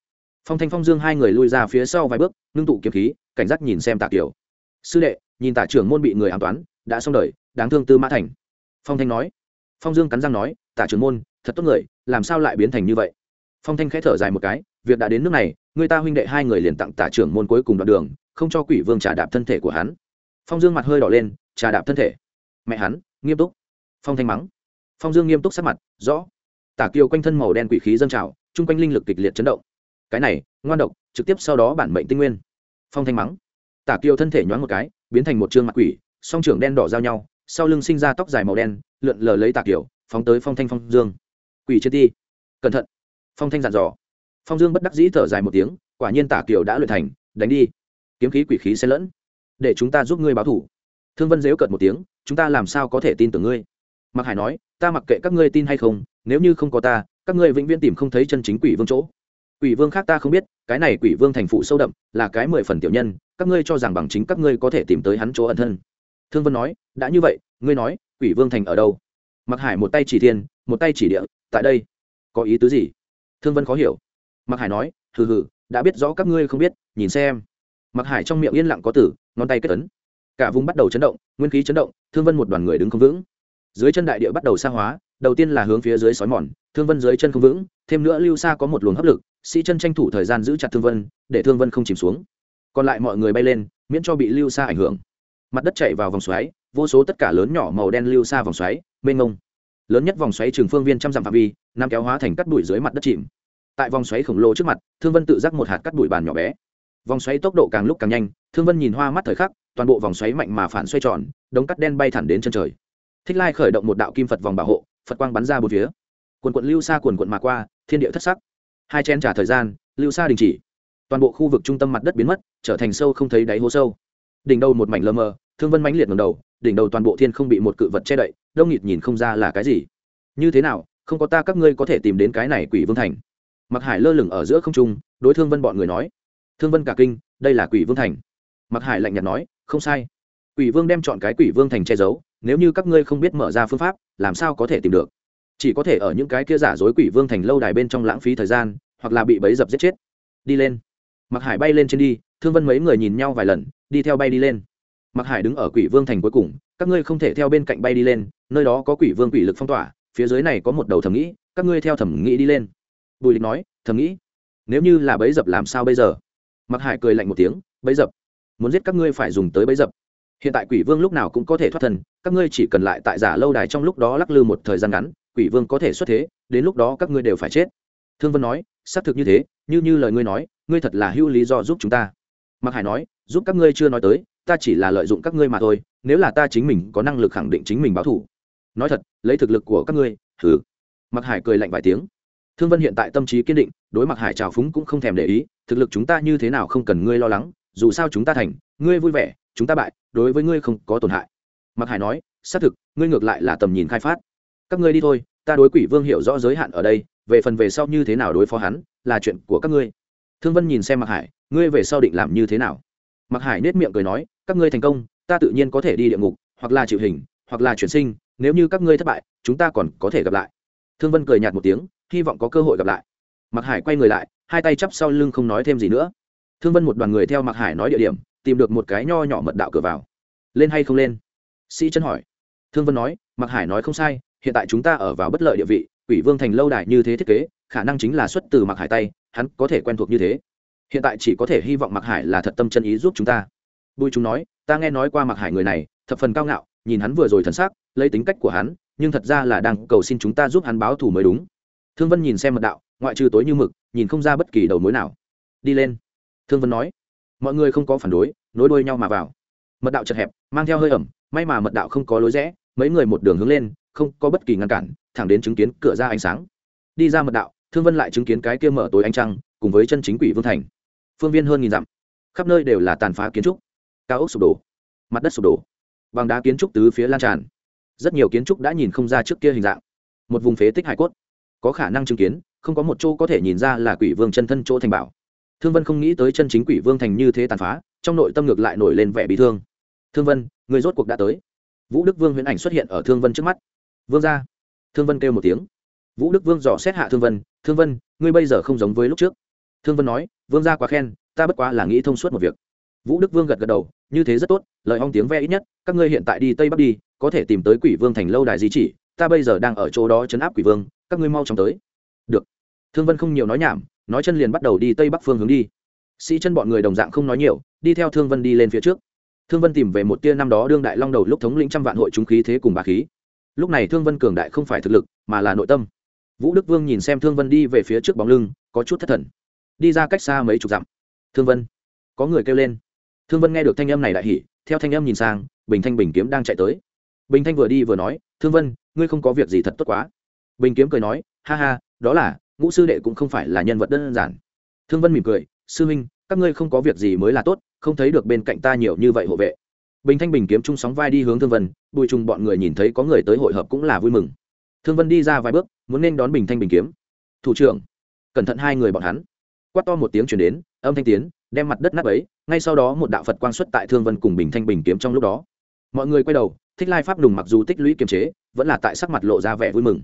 Phong thanh phong dương hai người lui ra phía sau vài bước, ngưng tụ kiếm khí, cảnh giác nhìn xem tạ kiều. Sư đệ, nhìn tạ trưởng môn bị người an toán, đã xong đời, đáng thương tư mã thành. Phong thanh nói. Phong dương cắn răng nói tạ trưởng môn, thật tốt người, làm sao lại biến thành như vậy? Phong thanh khẽ thở dài một cái, việc đã đến nước này, người ta huynh đệ hai người liền tặng tạ trưởng môn cuối cùng đoạn đường, không cho quỷ vương trả đạp thân thể của hắn phong dương mặt hơi đỏ lên, trà đạp thân thể. Mẹ hắn, nghiêm túc. Phong thanh mắng. Phong dương nghiêm túc sát mặt, rõ. Tả kiều quanh thân màu đen quỷ khí dâng trào, chung quanh linh lực kịch liệt chấn động. Cái này, ngoan độc, trực tiếp sau đó bản mệnh tinh nguyên. Phong thanh mắng. Tả kiều thân thể nhoáng một cái, biến thành một t mặt quỷ, song trưởng đen đỏ giao nhau, sau lưng sinh ra tóc dài màu đen, lượn lờ lấy tả kiều, phóng tới phong thanh phong dương. Quỷ chết đi. Cẩn thận. Phong thanh dặn dò. Phong dương bất đắc dĩ thở dài một tiếng, quả nhiên tả kiều đã luyện thành, đánh đi. Kiếm khí quỷ khí xen lẫn để chúng ta giúp ngươi báo thủ. Thương vân dếu cợt một tiếng, chúng ta làm sao có thể tin tưởng ngươi? Mặc hải nói, ta mặc kệ các ngươi tin hay không, nếu như không có ta, các ngươi vĩnh viễn tìm không thấy chân chính quỷ vương chỗ. Quỷ vương khác ta không biết, cái này quỷ vương thành phụ sâu đậm, là cái mười phần tiểu nhân, các ngươi cho rằng bằng chính các ngươi có thể tìm tới hắn chỗ ẩn thân. Thương vân nói, đã như vậy, ngươi nói, quỷ vương thành ở đâu? Mặc hải một tay chỉ thiên, một tay chỉ địa, tại đây. Có ý tứ gì? Thương vân khó hiểu. Mặc hải nói, hừ hừ, đã biết rõ các ngươi không biết, nhìn xem mặc hải trong miệng yên lặng có tử, ngón tay kết ấn. Cả vùng bắt đầu chấn động, nguyên khí chấn động, thương vân một đoàn người đứng không vững. Dưới chân đại địa bắt đầu xa hóa, đầu tiên là hướng phía dưới sói mòn, thương vân dưới chân không vững, thêm nữa lưu xa có một luồng hấp lực, sĩ chân tranh thủ thời gian giữ chặt thương vân, để thương vân không chìm xuống. Còn lại mọi người bay lên, miễn cho bị lưu xa ảnh hưởng. Mặt đất chạy vào vòng xoáy, vô số tất cả lớn nhỏ màu đen lưu xa vòng xoáy, mênh ngông lớn nhất vòng xoáy trường phương viên trăm dặm phạm vi nam kéo hóa thành cắt đuổi dưới mặt đất chìm. Tại vòng xoáy khổng lồ trước mặt, thương vân tự giác một hạt cắt đuổi bàn nhỏ bé vòng xoáy tốc độ càng lúc càng nhanh, thương vân nhìn hoa mắt thời khắc, toàn bộ vòng xoáy mạnh mà phản xoay tròn, đống cắt đen bay thẳng đến chân trời. Thích lai khởi động một đạo kim phật vòng bảo hộ, phật quang bắn ra bốn phía. Quần quận lưu xa quần quận mà qua, thiên địa thất sắc. Hai chen trả thời gian, lưu xa đình chỉ. Toàn bộ khu vực trung tâm mặt đất biến mất, trở thành sâu không thấy đáy hố sâu. Đỉnh đầu một mảnh lơ mờ, thương vân mãnh liệt ngầm đầu, đỉnh đầu toàn bộ thiên không bị một cự vật che đậy, đông nghịt nhìn không ra là cái gì. Như thế nào, không có ta các ngươi có thể tìm đến cái này quỷ vương thành. Mặc hải lơ lửng ở giữa không trung, đối thương vân bọn người nói thương vân cả kinh, đây là quỷ vương thành. Mặc hải lạnh nhạt nói, không sai. Quỷ vương đem chọn cái quỷ vương thành che giấu, nếu như các ngươi không biết mở ra phương pháp, làm sao có thể tìm được? Chỉ có thể ở những cái kia giả dối quỷ vương thành lâu đài bên trong lãng phí thời gian, hoặc là bị bấy dập giết chết. Đi lên. Mặc hải bay lên trên đi, thương vân mấy người nhìn nhau vài lần, đi theo bay đi lên. Mặc hải đứng ở quỷ vương thành cuối cùng, các ngươi không thể theo bên cạnh bay đi lên, nơi đó có quỷ vương quỷ lực phong tỏa, phía dưới này có một đầu thẩm nghĩ, các ngươi theo thẩm nghĩ đi lên. Bùi lịch nói, thẩm nghĩ, nếu như là bấy dập làm sao bây giờ? Mặc hải cười lạnh một tiếng, bấy dập, muốn giết các ngươi phải dùng tới bấy dập. Hiện tại quỷ vương lúc nào cũng có thể thoát thân, các ngươi chỉ cần lại tại giả lâu đài trong lúc đó lắc lư một thời gian ngắn, quỷ vương có thể xuất thế, đến lúc đó các ngươi đều phải chết. Thương vân nói, xác thực như thế, như như lời ngươi nói, ngươi thật là hữu lý do giúp chúng ta. Mặc hải nói, giúp các ngươi chưa nói tới, ta chỉ là lợi dụng các ngươi mà thôi, nếu là ta chính mình có năng lực khẳng định chính mình báo thủ nói thật, lấy thực lực của các ngươi thử mặc hải cười lạnh vài tiếng thương vân hiện tại tâm trí kiên định, đối mặt hải trào phúng cũng không thèm để ý, thực lực chúng ta như thế nào không cần ngươi lo lắng, dù sao chúng ta thành, ngươi vui vẻ, chúng ta bại, đối với ngươi không có tổn hại. Mặc hải nói, xác thực, ngươi ngược lại là tầm nhìn khai phát. Các ngươi đi thôi, ta đối quỷ vương hiểu rõ giới hạn ở đây, về phần về sau như thế nào đối phó hắn, là chuyện của các ngươi. Thương vân nhìn xem mặc hải, ngươi về sau định làm như thế nào? Mặc hải nết miệng cười nói, các ngươi thành công, ta tự nhiên có thể đi địa ngục, hoặc là chịu hình, hoặc là chuyển sinh, nếu như các ngươi thất bại, chúng ta còn có thể gặp lại. Thương vân cười nhạt một tiếng hy vọng có cơ hội gặp lại. Mặc hải quay người lại, hai tay chắp sau lưng không nói thêm gì nữa. Thương vân một đoàn người theo mặc hải nói địa điểm, tìm được một cái nho nhỏ mật đạo cửa vào. Lên hay không lên? Sĩ chân hỏi. Thương vân nói mặc hải nói không sai, hiện tại chúng ta ở vào bất lợi địa vị, quỷ vương thành lâu đài như thế thiết kế, khả năng chính là xuất từ mặc hải tay, hắn có thể quen thuộc như thế. Hiện tại chỉ có thể hy vọng mặc hải là thật tâm chân ý giúp chúng ta. Bùi chúng nói, ta nghe nói qua mặc hải người này, thập phần cao ngạo, nhìn hắn vừa rồi thần sắc, lấy tính cách của hắn, nhưng thật ra là đang cầu xin chúng ta giúp hắn báo thù mới đúng thương vân nhìn xem mật đạo, ngoại trừ tối như mực, nhìn không ra bất kỳ đầu mối nào. Đi lên. Thương vân nói. Mọi người không có phản đối, nối đuôi nhau mà vào. Mật đạo chật hẹp, mang theo hơi ẩm, may mà mật đạo không có lối rẽ, mấy người một đường hướng lên, không có bất kỳ ngăn cản, thẳng đến chứng kiến cửa ra ánh sáng. Đi ra mật đạo, thương vân lại chứng kiến cái kia mở tối ánh trăng, cùng với chân chính quỷ vương thành. Phương viên hơn nghìn dặm. Khắp nơi đều là tàn phá kiến trúc. Cao ốc sụp đổ. Mặt đất sụp đổ. Bằng đá kiến trúc tứ phía lan tràn. Rất nhiều kiến trúc đã nhìn không ra trước kia hình dạng. Một vùng phế tích hải cốt có khả năng chứng kiến, không có một chỗ có thể nhìn ra là quỷ vương chân thân chỗ thành bảo. Thương vân không nghĩ tới chân chính quỷ vương thành như thế tàn phá, trong nội tâm ngược lại nổi lên vẻ bị thương. Thương vân, người rốt cuộc đã tới. Vũ đức vương huyễn ảnh xuất hiện ở thương vân trước mắt. Vương ra thương vân kêu một tiếng. Vũ đức vương dò xét hạ thương vân thương vân, ngươi bây giờ không giống với lúc trước. Thương vân nói, vương gia quá khen, ta bất quá là nghĩ thông suốt một việc. Vũ đức vương gật gật đầu, như thế rất tốt, lời hong tiếng ve ít nhất, các ngươi hiện tại đi tây bắc đi, có thể tìm tới quỷ vương thành lâu đài di chỉ ta bây giờ đang ở chỗ đó chấn áp quỷ vương, các ngươi mau chóng tới. Được. Thương vân không nhiều nói nhảm, nói chân liền bắt đầu đi tây bắc phương hướng đi. Sĩ chân bọn người đồng dạng không nói nhiều, đi theo thương vân đi lên phía trước. Thương vân tìm về một tia năm đó đương đại long đầu lúc thống lĩnh trăm vạn hội chúng khí thế cùng bà khí. Lúc này thương vân cường đại không phải thực lực, mà là nội tâm. Vũ đức vương nhìn xem thương vân đi về phía trước bóng lưng, có chút thất thần. Đi ra cách xa mấy chục dặm. Thương vân, có người kêu lên. Thương vân nghe được thanh âm này đại hỉ, theo thanh âm nhìn sang, bình thanh bình kiếm đang chạy tới. Bình thanh vừa đi vừa nói, thương vân ngươi không có việc gì thật tốt quá. Bình kiếm cười nói, ha ha, đó là, ngũ sư đệ cũng không phải là nhân vật đơn giản. Thương vân mỉm cười, sư huynh, các ngươi không có việc gì mới là tốt, không thấy được bên cạnh ta nhiều như vậy hộ vệ. Bình thanh bình kiếm chung sóng vai đi hướng thương vân, bùi trùng bọn người nhìn thấy có người tới hội hợp cũng là vui mừng. Thương vân đi ra vài bước, muốn nên đón bình thanh bình kiếm. Thủ trưởng, cẩn thận hai người bọn hắn. Quát to một tiếng chuyển đến, âm thanh tiến, đem mặt đất nắp ấy ngay sau đó một đạo phật quang xuất tại thương vân cùng bình thanh bình kiếm trong lúc đó. Mọi người quay đầu thích lai pháp đùng mặc dù tích lũy kiềm chế, vẫn là tại sắc mặt lộ ra vẻ vui mừng.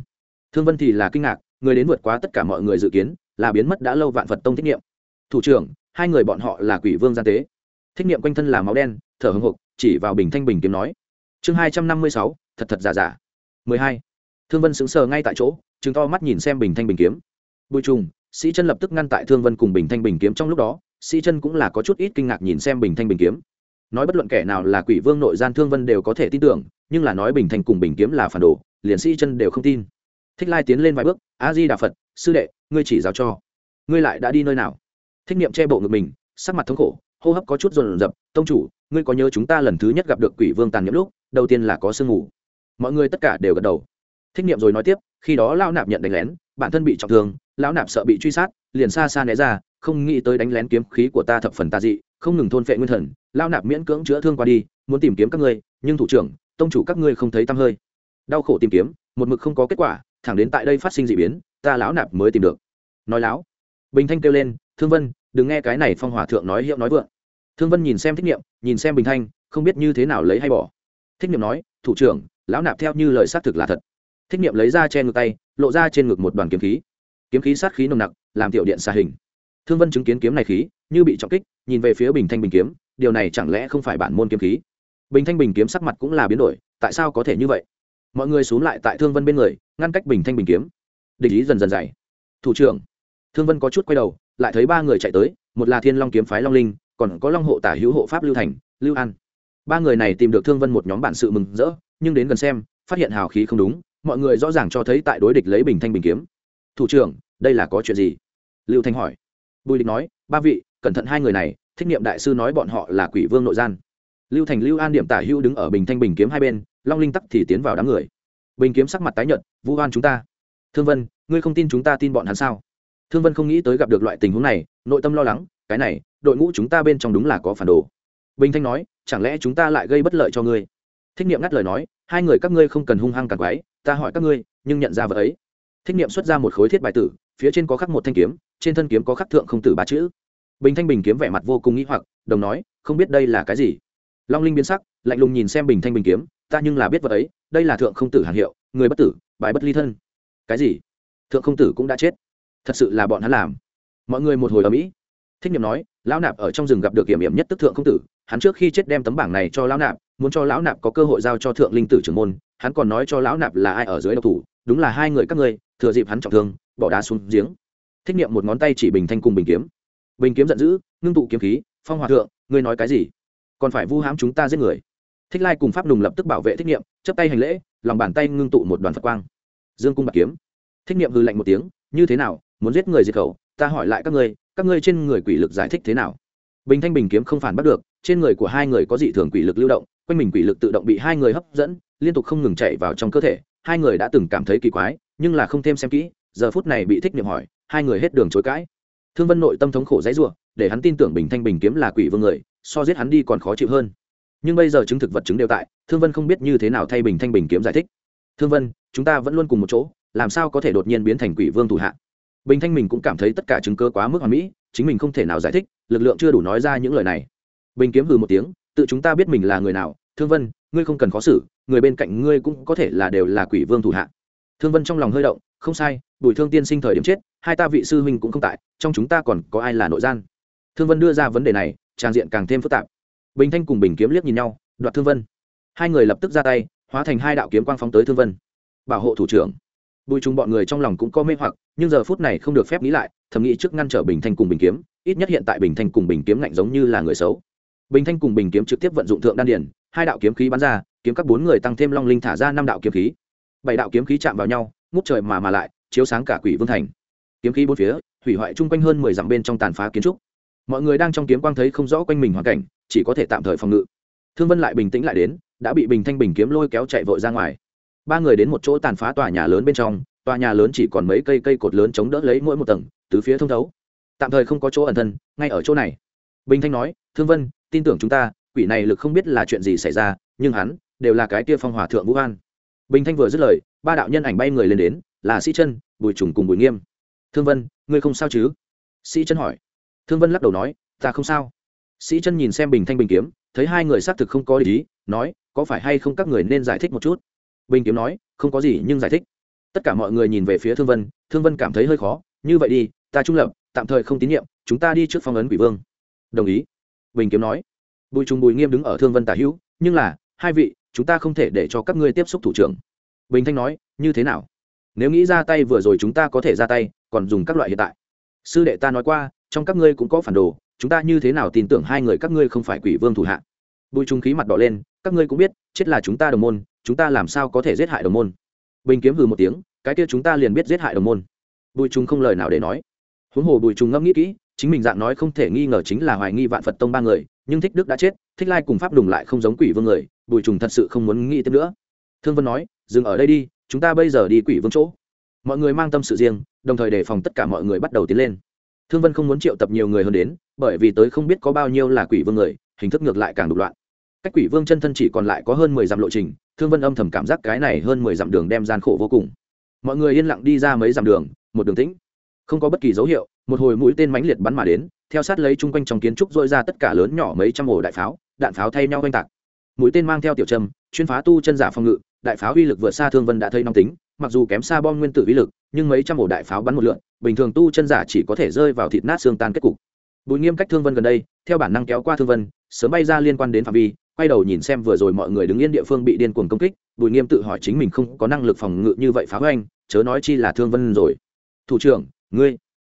Thương vân thì là kinh ngạc, người đến vượt quá tất cả mọi người dự kiến, là biến mất đã lâu vạn phật tông thích nghiệm thủ trưởng, hai người bọn họ là quỷ vương gian tế. Thích nghiệm quanh thân là máu đen, thở hồng hộc chỉ vào bình thanh bình kiếm nói. Chương hai trăm năm mươi sáu, thật thật giả giả. mười hai. Thương vân sững sờ ngay tại chỗ chứng to mắt nhìn xem bình thanh bình kiếm. Bùi trùng, sĩ chân lập tức ngăn tại thương vân cùng bình thanh bình kiếm trong lúc đó. Sĩ chân cũng là có chút ít kinh ngạc nhìn xem bình thanh bình kiếm nói bất luận kẻ nào là quỷ vương nội gian thương vân đều có thể tin tưởng, nhưng là nói bình thành cùng bình kiếm là phản đồ, liền sĩ chân đều không tin. Thích lai tiến lên vài bước, a di đà phật, sư đệ, ngươi chỉ giáo cho. Ngươi lại đã đi nơi nào? Thích niệm che bộ ngực mình, sắc mặt thống khổ, hô hấp có chút rồn rập, tông chủ, ngươi có nhớ chúng ta lần thứ nhất gặp được quỷ vương tàn nhẫn lúc, đầu tiên là có sương ngủ mọi người tất cả đều gật đầu. Thích niệm rồi nói tiếp, khi đó lão nạp nhận đánh lén, bản thân bị trọng thương, lão nạp sợ bị truy sát, liền xa xa né ra, không nghĩ tới đánh lén kiếm khí của ta thập phần tà dị không ngừng thôn phệ nguyên thần, lao nạp miễn cưỡng chữa thương qua đi, muốn tìm kiếm các ngươi, nhưng thủ trưởng, tông chủ các ngươi không thấy tăm hơi. Đau khổ tìm kiếm, một mực không có kết quả, thẳng đến tại đây phát sinh d ị biến, ta lão nạp mới tìm được. Nói láo. Bình thanh kêu lên, thương vân, đừng nghe cái này phong hòa thượng nói hiệu nói vượng. Thương vân nhìn xem thích niệm, nhìn xem bình thanh, không biết như thế nào lấy hay bỏ. Thích niệm nói, thủ trưởng, lão nạp theo như lời xác thực là thật. Thích niệm lấy ra che ngực tay, lộ ra trên ngực một đoàn kiếm khí. Kiếm khí sát khí nồng nặc, làm tiểu điện xa hình thương vân chứng kiến kiếm này khí, như bị trọng kích, nhìn về phía bình thanh bình kiếm, điều này chẳng lẽ không phải bản môn kiếm khí? Bình thanh bình kiếm sắc mặt cũng là biến đổi, tại sao có thể như vậy? Mọi người xuống lại tại thương vân bên người, ngăn cách bình thanh bình kiếm. Địch ý dần dần dày. Thủ trưởng. Thương vân có chút quay đầu, lại thấy ba người chạy tới, một là thiên long kiếm phái long linh, còn có long hộ tả hữu hộ pháp lưu thành, lưu an. Ba người này tìm được thương vân một nhóm bản sự mừng rỡ, nhưng đến gần xem, phát hiện hào khí không đúng, mọi người rõ ràng cho thấy tại đối địch lấy bình thanh bình kiếm. Thủ trưởng, đây là có chuyện gì? Lưu thanh hỏi bùi địch nói, ba vị, cẩn thận hai người này, thích niệm đại sư nói bọn họ là quỷ vương nội gian. Lưu thành, lưu an điểm tả hữu đứng ở bình thanh bình kiếm hai bên, long linh tắc thì tiến vào đám người. Bình kiếm sắc mặt tái nhợt, vu oan chúng ta. Thương vân, ngươi không tin chúng ta tin bọn hắn sao? Thương vân không nghĩ tới gặp được loại tình huống này, nội tâm lo lắng, cái này, đội ngũ chúng ta bên trong đúng là có phản đồ. Bình thanh nói, chẳng lẽ chúng ta lại gây bất lợi cho ngươi? Thích niệm ngắt lời nói, hai người các ngươi không cần hung hăng càng quái ta hỏi các ngươi, nhưng nhận ra vợ ấy. Thích niệm xuất ra một khối thiết bài tử phía trên có khắc một thanh kiếm, trên thân kiếm có khắc thượng không tử ba chữ. Bình thanh bình kiếm vẻ mặt vô cùng nghĩ hoặc, đồng nói, không biết đây là cái gì. Long linh biến sắc, lạnh lùng nhìn xem bình thanh bình kiếm, ta nhưng là biết vật ấy, đây là thượng không tử hàn hiệu, người bất tử bài bất ly thân. Cái gì? Thượng không tử cũng đã chết. Thật sự là bọn hắn làm. Mọi người một hồi ở mỹ thích nhiệm nói, lão nạp ở trong rừng gặp được kiểm hiểm nhất tức thượng không tử, hắn trước khi chết đem tấm bảng này cho lão nạp, muốn cho lão nạp có cơ hội giao cho thượng linh tử trưởng môn, hắn còn nói cho lão nạp là ai ở dưới độc thủ, đúng là hai người các ngươi, thừa dịp hắn trọng thương bỏ đá xuống giếng. Thích niệm một ngón tay chỉ bình thanh cùng bình kiếm. Bình kiếm giận dữ, ngưng tụ kiếm khí, phong hòa thượng, ngươi nói cái gì? Còn phải vu hãm chúng ta giết người. Thích lai cùng pháp nùng lập tức bảo vệ thích niệm chấp tay hành lễ, lòng bàn tay ngưng tụ một đoàn phật quang. Dương cung bạc kiếm. Thích niệm hư lạnh một tiếng, như thế nào, muốn giết người diệt khẩu? Ta hỏi lại các ngươi các ngươi trên người quỷ lực giải thích thế nào? Bình thanh bình kiếm không phản bắt được, trên người của hai người có dị thường quỷ lực lưu động, quanh mình quỷ lực tự động bị hai người hấp dẫn, liên tục không ngừng chạy vào trong cơ thể, hai người đã từng cảm thấy kỳ quái, nhưng là không thêm xem kỹ giờ phút này bị thích niệm hỏi, hai người hết đường chối cãi. Thương vân nội tâm thống khổ dãy r để hắn tin tưởng bình thanh bình kiếm là quỷ vương người, so giết hắn đi còn khó chịu hơn. Nhưng bây giờ chứng thực vật chứng đều tại, thương vân không biết như thế nào thay bình thanh bình kiếm giải thích. Thương vân, chúng ta vẫn luôn cùng một chỗ, làm sao có thể đột nhiên biến thành quỷ vương thủ hạ? Bình thanh mình cũng cảm thấy tất cả chứng cơ quá mức hoàn mỹ, chính mình không thể nào giải thích, lực lượng chưa đủ nói ra những lời này. Bình kiếm hừ một tiếng, tự chúng ta biết mình là người nào, thương vân, ngươi không cần khó xử, người bên cạnh ngươi cũng có thể là đều là quỷ vương thủ hạ. Thương vân trong lòng hơi động không sai, bùi thương tiên sinh thời điểm chết, hai ta vị sư huynh cũng không tại, trong chúng ta còn có ai là nội gian? Thương vân đưa ra vấn đề này, trang diện càng thêm phức tạp. Bình thanh cùng bình kiếm liếc nhìn nhau, đoạt thương vân. Hai người lập tức ra tay, hóa thành hai đạo kiếm quang phóng tới thương vân. Bảo hộ thủ trưởng. Bùi chúng bọn người trong lòng cũng có mê hoặc, nhưng giờ phút này không được phép nghĩ lại, thầm nghĩ trước ngăn trở bình thanh cùng bình kiếm, ít nhất hiện tại bình thanh cùng bình kiếm ngạnh giống như là người xấu. Bình thanh cùng bình kiếm trực tiếp vận dụng thượng đan điển hai đạo kiếm khí bắn ra, kiếm các bốn người tăng thêm long linh thả ra năm đạo kiếm khí. Bảy đạo kiếm khí chạm vào nhau ngút trời mà mà lại, chiếu sáng cả quỷ vương thành. Kiếm khí bốn phía, hủy hoại chung quanh hơn mười dặm bên trong tàn phá kiến trúc. Mọi người đang trong kiếm quang thấy không rõ quanh mình hoàn cảnh, chỉ có thể tạm thời phòng ngự. Thương vân lại bình tĩnh lại đến, đã bị bình thanh bình kiếm lôi kéo chạy vội ra ngoài. Ba người đến một chỗ tàn phá tòa nhà lớn bên trong, tòa nhà lớn chỉ còn mấy cây cây cột lớn chống đỡ lấy mỗi một tầng, tứ phía thông thấu. Tạm thời không có chỗ ẩn thân, ngay ở chỗ này. Bình thanh nói, thương vân, tin tưởng chúng ta, quỷ này lực không biết là chuyện gì xảy ra, nhưng hắn đều là cái kia phong hòa thượng vũ an bình thanh vừa dứt lời ba đạo nhân ảnh bay người lên đến, là sĩ chân bùi trùng cùng bùi nghiêm. Thương vân, ngươi không sao chứ? Sĩ chân hỏi. Thương vân lắc đầu nói, ta không sao. Sĩ chân nhìn xem bình thanh bình kiếm, thấy hai người xác thực không có ý, nói, có phải hay không các người nên giải thích một chút? Bình kiếm nói, không có gì nhưng giải thích. Tất cả mọi người nhìn về phía thương vân thương vân cảm thấy hơi khó, như vậy đi, ta trung lập, tạm thời không tín nhiệm, chúng ta đi trước phong ấn quỷ vương. Đồng ý. Bình kiếm nói. Bùi trùng bùi nghiêm đứng ở thương vân tả hữu, nhưng là, hai vị, chúng ta không thể để cho các ngươi tiếp xúc thủ trưởng bình thanh nói, như thế nào? Nếu nghĩ ra tay vừa rồi chúng ta có thể ra tay, còn dùng các loại hiện tại. Sư đệ ta nói qua, trong các ngươi cũng có phản đồ, chúng ta như thế nào tin tưởng hai người các ngươi không phải quỷ vương thủ hạ? Bùi trung khí mặt đỏ lên, các ngươi cũng biết, chết là chúng ta đồng môn, chúng ta làm sao có thể giết hại đồng môn? Bình kiếm hừ một tiếng, cái kia chúng ta liền biết giết hại đồng môn. Bùi trung không lời nào để nói. Huống hồ bùi trung ngẫm nghĩ kỹ, chính mình dạng nói không thể nghi ngờ chính là hoài nghi vạn phật tông ba người, nhưng thích đức đã chết, thích lai cùng pháp đùng lại không giống quỷ vương người, bùi trùng thật sự không muốn nghĩ tiếp nữa thương vân nói, dừng ở đây đi, chúng ta bây giờ đi quỷ vương chỗ. Mọi người mang tâm sự riêng, đồng thời đề phòng tất cả mọi người bắt đầu tiến lên. Thương vân không muốn triệu tập nhiều người hơn đến, bởi vì tới không biết có bao nhiêu là quỷ vương người, hình thức ngược lại càng đục loạn. Cách quỷ vương chân thân chỉ còn lại có hơn mười dặm lộ trình, thương vân âm thầm cảm giác cái này hơn mười dặm đường đem gian khổ vô cùng. Mọi người yên lặng đi ra mấy dặm đường, một đường tĩnh, không có bất kỳ dấu hiệu, một hồi mũi tên mãnh liệt bắn mà đến, theo sát lấy chung quanh trong kiến trúc dội ra tất cả lớn nhỏ mấy trăm ổ đại pháo, đạn pháo thay nhau oanh tạc. Mũi tên mang theo tiểu trầm, chuyên phá tu chân giả phòng ngự đại pháo uy lực vượt xa thương vân đã thấy nóng tính, mặc dù kém xa bom nguyên tử uy lực, nhưng mấy trăm ổ đại pháo bắn một lượn, bình thường tu chân giả chỉ có thể rơi vào thịt nát xương tan kết cục. Bùi nghiêm cách thương vân gần đây, theo bản năng kéo qua thương vân, sớm bay ra liên quan đến phạm vi, quay đầu nhìn xem vừa rồi mọi người đứng yên địa phương bị điên cuồng công kích, bùi nghiêm tự hỏi chính mình không có năng lực phòng ngự như vậy phá hoành, chớ nói chi là thương vân rồi. Thủ trưởng, ngươi.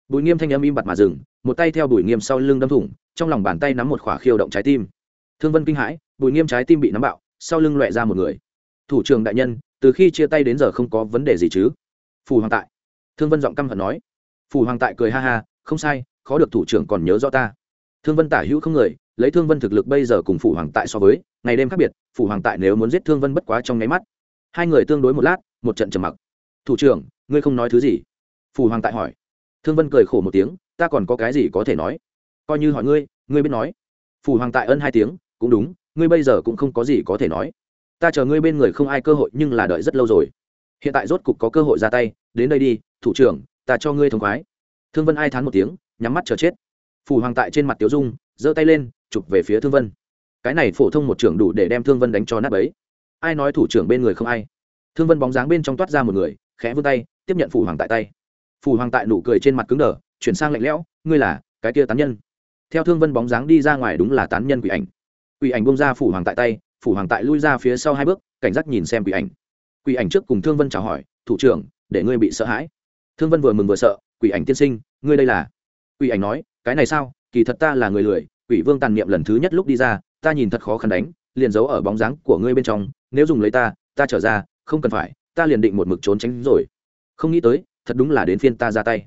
Bùi nghiêm thanh âm im bặt mà dừng, một tay theo bùi nghiêm sau lưng đâm thủng, trong lòng bàn tay nắm một khỏa khiêu động trái tim. Thương vân kinh hãi, bùi nghiêm trái tim bị nắm bạo, sau lưng loẹ ra một người thủ trưởng đại nhân, từ khi chia tay đến giờ không có vấn đề gì chứ? Phù hoàng tại. Thương vân giọng căm hận nói. Phù hoàng tại cười ha ha, không sai, khó được thủ trưởng còn nhớ rõ ta. Thương vân tả hữu không người, lấy thương vân thực lực bây giờ cùng phủ hoàng tại so với, ngày đêm khác biệt phủ hoàng tại nếu muốn giết thương vân bất quá trong nháy mắt. Hai người tương đối một lát, một trận trầm mặc. Thủ trưởng, ngươi không nói thứ gì? Phủ hoàng tại hỏi. Thương vân cười khổ một tiếng, ta còn có cái gì có thể nói? Coi như hỏi ngươi ngươi biết nói. Phủ hoàng tại ân hai tiếng, cũng đúng, ngươi bây giờ cũng không có gì có thể nói ta chờ ngươi bên người không ai cơ hội nhưng là đợi rất lâu rồi. Hiện tại rốt cục có cơ hội ra tay, đến đây đi, thủ trưởng, ta cho ngươi thông khoái. Thương vân ai thán một tiếng, nhắm mắt chờ chết. Phủ hoàng tại trên mặt tiểu dung, giơ tay lên, chụp về phía thương vân. Cái này phổ thông một trưởng đủ để đem thương vân đánh cho nát ấy ai nói thủ trưởng bên người không ai? Thương vân bóng dáng bên trong toát ra một người, khẽ vươn tay, tiếp nhận phủ hoàng tại tay. Phủ hoàng tại nụ cười trên mặt cứng đờ, chuyển sang lạnh lẽo, ngươi là cái kia tán nhân. Theo thương vân bóng dáng đi ra ngoài đúng là tán nhân quỷ ảnh. Quỷ ảnh bông ra phủ hoàng tại tay phủ hoàng tại lui ra phía sau hai bước, cảnh giác nhìn xem quỷ ảnh. Quỷ ảnh trước cùng thương vân chào hỏi, thủ trưởng, để ngươi bị sợ hãi. Thương vân vừa mừng vừa sợ, quỷ ảnh tiên sinh, ngươi đây là? Quỷ ảnh nói, cái này sao? Kỳ thật ta là người lười, quỷ vương tàn niệm lần thứ nhất lúc đi ra, ta nhìn thật khó khăn đánh, liền giấu ở bóng dáng của ngươi bên trong, nếu dùng lấy ta ta trở ra, không cần phải, ta liền định một mực trốn tránh rồi. Không nghĩ tới, thật đúng là đến phiên ta ra tay.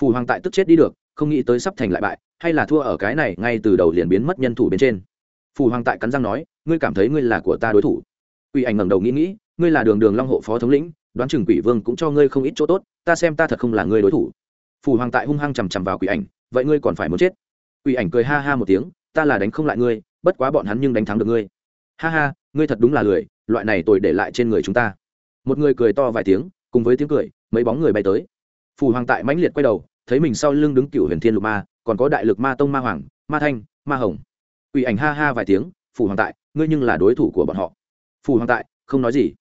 Phù hoàng tại tức chết đi được, không nghĩ tới sắp thành lại bại, hay là thua ở cái này ngay từ đầu liền biến mất nhân thủ bên trên. Phù hoàng tại cắn răng nói ngươi cảm thấy ngươi là của ta đối thủ. Quỷ ảnh ngẩng đầu nghĩ nghĩ, ngươi là đường đường long hộ phó thống lĩnh, đoán chừng quỷ vương cũng cho ngươi không ít chỗ tốt, ta xem ta thật không là ngươi đối thủ. Phù hoàng tại hung hăng chằm chằm vào quỷ ảnh, vậy ngươi còn phải muốn chết. Quỷ ảnh cười ha ha một tiếng, ta là đánh không lại ngươi, bất quá bọn hắn nhưng đánh thắng được ngươi. Ha ha, ngươi thật đúng là lười, loại này tôi để lại trên người chúng ta. Một người cười to vài tiếng, cùng với tiếng cười, mấy bóng người bay tới. Phù hoàng tại mãnh liệt quay đầu, thấy mình sau lưng đứng cựu huyền thiên lục ma, còn có đại lực ma tông ma hoàng, ma thanh, ma hồng. Quỷ ảnh ha ha vài tiếng, phù hoàng tại ngươi nhưng là đối thủ của bọn họ. Phủ hoàng tại, không nói gì.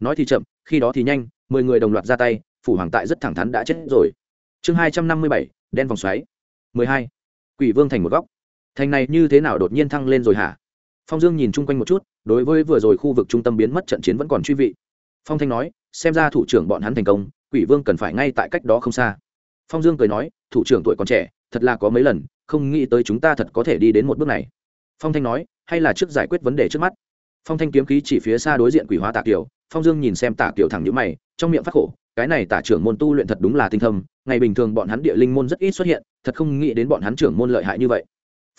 Nói thì chậm, khi đó thì nhanh, mười người đồng loạt ra tay phủ hoàng tại rất thẳng thắn đã chết rồi. Chương hai trăm năm mươi bảy, đen vòng xoáy. Mười hai, quỷ vương thành một góc. Thành này như thế nào đột nhiên thăng lên rồi hả? Phong dương nhìn chung quanh một chút, đối với vừa rồi khu vực trung tâm biến mất trận chiến vẫn còn truy vị. Phong thanh nói, xem ra thủ trưởng bọn hắn thành công, quỷ vương cần phải ngay tại cách đó không xa. Phong dương cười nói, thủ trưởng tuổi còn trẻ, thật là có mấy lần, không nghĩ tới chúng ta thật có thể đi đến một bước này. Phong thanh nói hay là trước giải quyết vấn đề trước mắt. Phong thanh kiếm khí chỉ phía xa đối diện quỷ hóa tạ kiều, phong dương nhìn xem tạ kiều thẳng nhữ mày, trong miệng phát khổ, cái này tả trưởng môn tu luyện thật đúng là tinh thâm, ngày bình thường bọn hắn địa linh môn rất ít xuất hiện, thật không nghĩ đến bọn hắn trưởng môn lợi hại như vậy.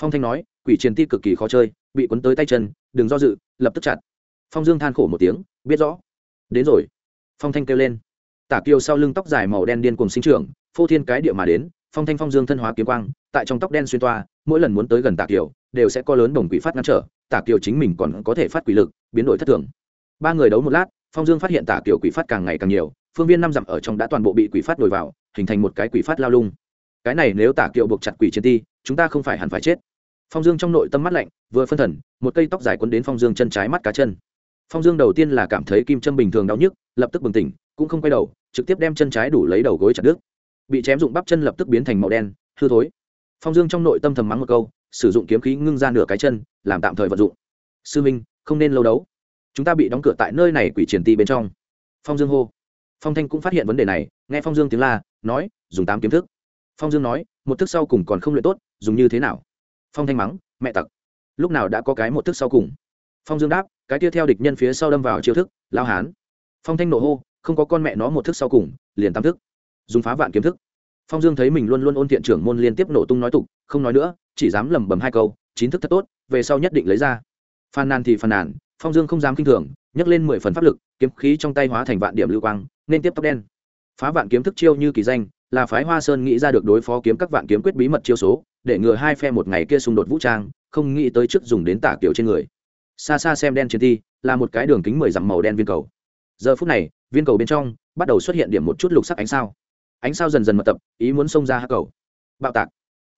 Phong thanh nói, quỷ chiến ti cực kỳ khó chơi, bị quấn tới tay chân, đừng do dự, lập tức chặt. Phong dương than khổ một tiếng, biết rõ. Đến rồi. Phong thanh kêu lên. Tả kiều sau lưng tóc dài màu đen điên cùng sinh trưởng, phô thiên cái địa mà đến, phong thanh phong dương thân hóa kiếm quang, tại trong tóc đen xuyên toa mỗi lần muốn tới gần Tạ kiều, đều sẽ có lớn đồng quỷ phát ngăn trở Tạ kiều chính mình còn có thể phát quỷ lực, biến đổi thất thường. Ba người đấu một lát, phong dương phát hiện Tạ kiều quỷ phát càng ngày càng nhiều, phương viên năm dặm ở trong đã toàn bộ bị quỷ phát đổi vào, hình thành một cái quỷ phát lao lung. Cái này nếu Tạ kiều buộc chặt quỷ trên ti, chúng ta không phải hẳn phải chết. Phong dương trong nội tâm mắt lạnh, vừa phân thần, một cây tóc dài quấn đến phong dương chân trái mắt cá chân. Phong dương đầu tiên là cảm thấy kim châm bình thường đau nhức, lập tức bừng tỉnh, cũng không quay đầu, trực tiếp đem chân trái đủ lấy đầu gối chặt đứt. Bị chém dụng bắp chân lập tức biến thành màu đen, hư thối phong dương trong nội tâm thầm mắng một câu, sử dụng kiếm khí ngưng ra nửa cái chân, làm tạm thời vận dụng. Sư minh, không nên lâu đấu. Chúng ta bị đóng cửa tại nơi này quỷ triển ti bên trong. Phong dương hô. Phong thanh cũng phát hiện vấn đề này, nghe phong dương tiếng la, nói, dùng tám kiếm thức. Phong dương nói, một thức sau cùng còn không luyện tốt, dùng như thế nào? Phong thanh mắng, mẹ tặc. Lúc nào đã có cái một thức sau cùng? Phong dương đáp, cái kia theo địch nhân phía sau đâm vào chiêu thức, lao hán. Phong thanh nổ hô, không có con mẹ nó một thức sau cùng, liền tam thức. Dùng phá vạn kiếm thức phong dương thấy mình luôn luôn ôn thiện trưởng môn liên tiếp nổ tung nói tục, không nói nữa, chỉ dám lẩm bẩm hai câu chín thức thật tốt, về sau nhất định lấy ra. Phàn nàn thì phàn nàn, phong dương không dám k i n h thường, nhấc lên mười phần pháp lực, kiếm khí trong tay hóa thành vạn điểm lưu quang, nên tiếp tóc đen. Phá vạn kiếm thức chiêu như kỳ danh, là phái hoa sơn nghĩ ra được đối phó kiếm các vạn kiếm quyết bí mật chiêu số, để ngừa hai phe một ngày kia xung đột vũ trang, không nghĩ tới trước dùng đến tả kiểu trên người. Xa xa xem đen chiến thi, là một cái đường kính mười dặm màu đen viên cầu. Giờ phút này, viên cầu bên trong bắt đầu xuất hiện điểm một chút lục sắc ánh sao ánh sao dần dần mật tập, ý muốn xông ra hát cầu. Bạo tạc,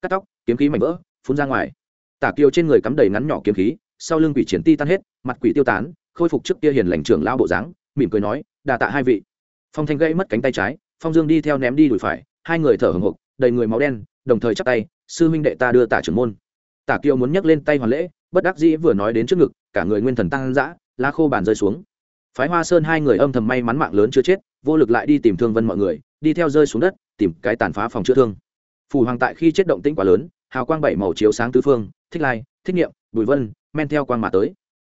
cắt tóc, kiếm khí mảnh vỡ, phun ra ngoài. Tả kiều trên người cắm đầy ngắn nhỏ kiếm khí, sau lưng quỷ triển ti tan hết, mặt quỷ tiêu tán, khôi phục trước kia hiền lành trưởng lao bộ dáng, mỉm cười nói, đà tạ hai vị. Phong thanh gãy mất cánh tay trái, phong dương đi theo ném đi đùi phải, hai người thở hồng hộc, đầy người máu đen, đồng thời chắp tay, sư huynh đệ ta đưa tả trưởng môn. Tả kiều muốn nhấc lên tay hoàn lễ, bất đắc dĩ vừa nói đến trước ngực, cả người nguyên thần tăng dã, lá khô bàn rơi xuống. Phái hoa sơn hai người âm thầm may mắn mạng lớn chưa chết, vô lực lại đi tìm thương vân mọi người đi theo rơi xuống đất, tìm cái tàn phá phòng chữa thương. Phù hoàng tại khi chết động tĩnh quá lớn, hào quang bảy màu chiếu sáng tứ phương, thích lai, thích niệm, bùi vân, men theo quang mà tới.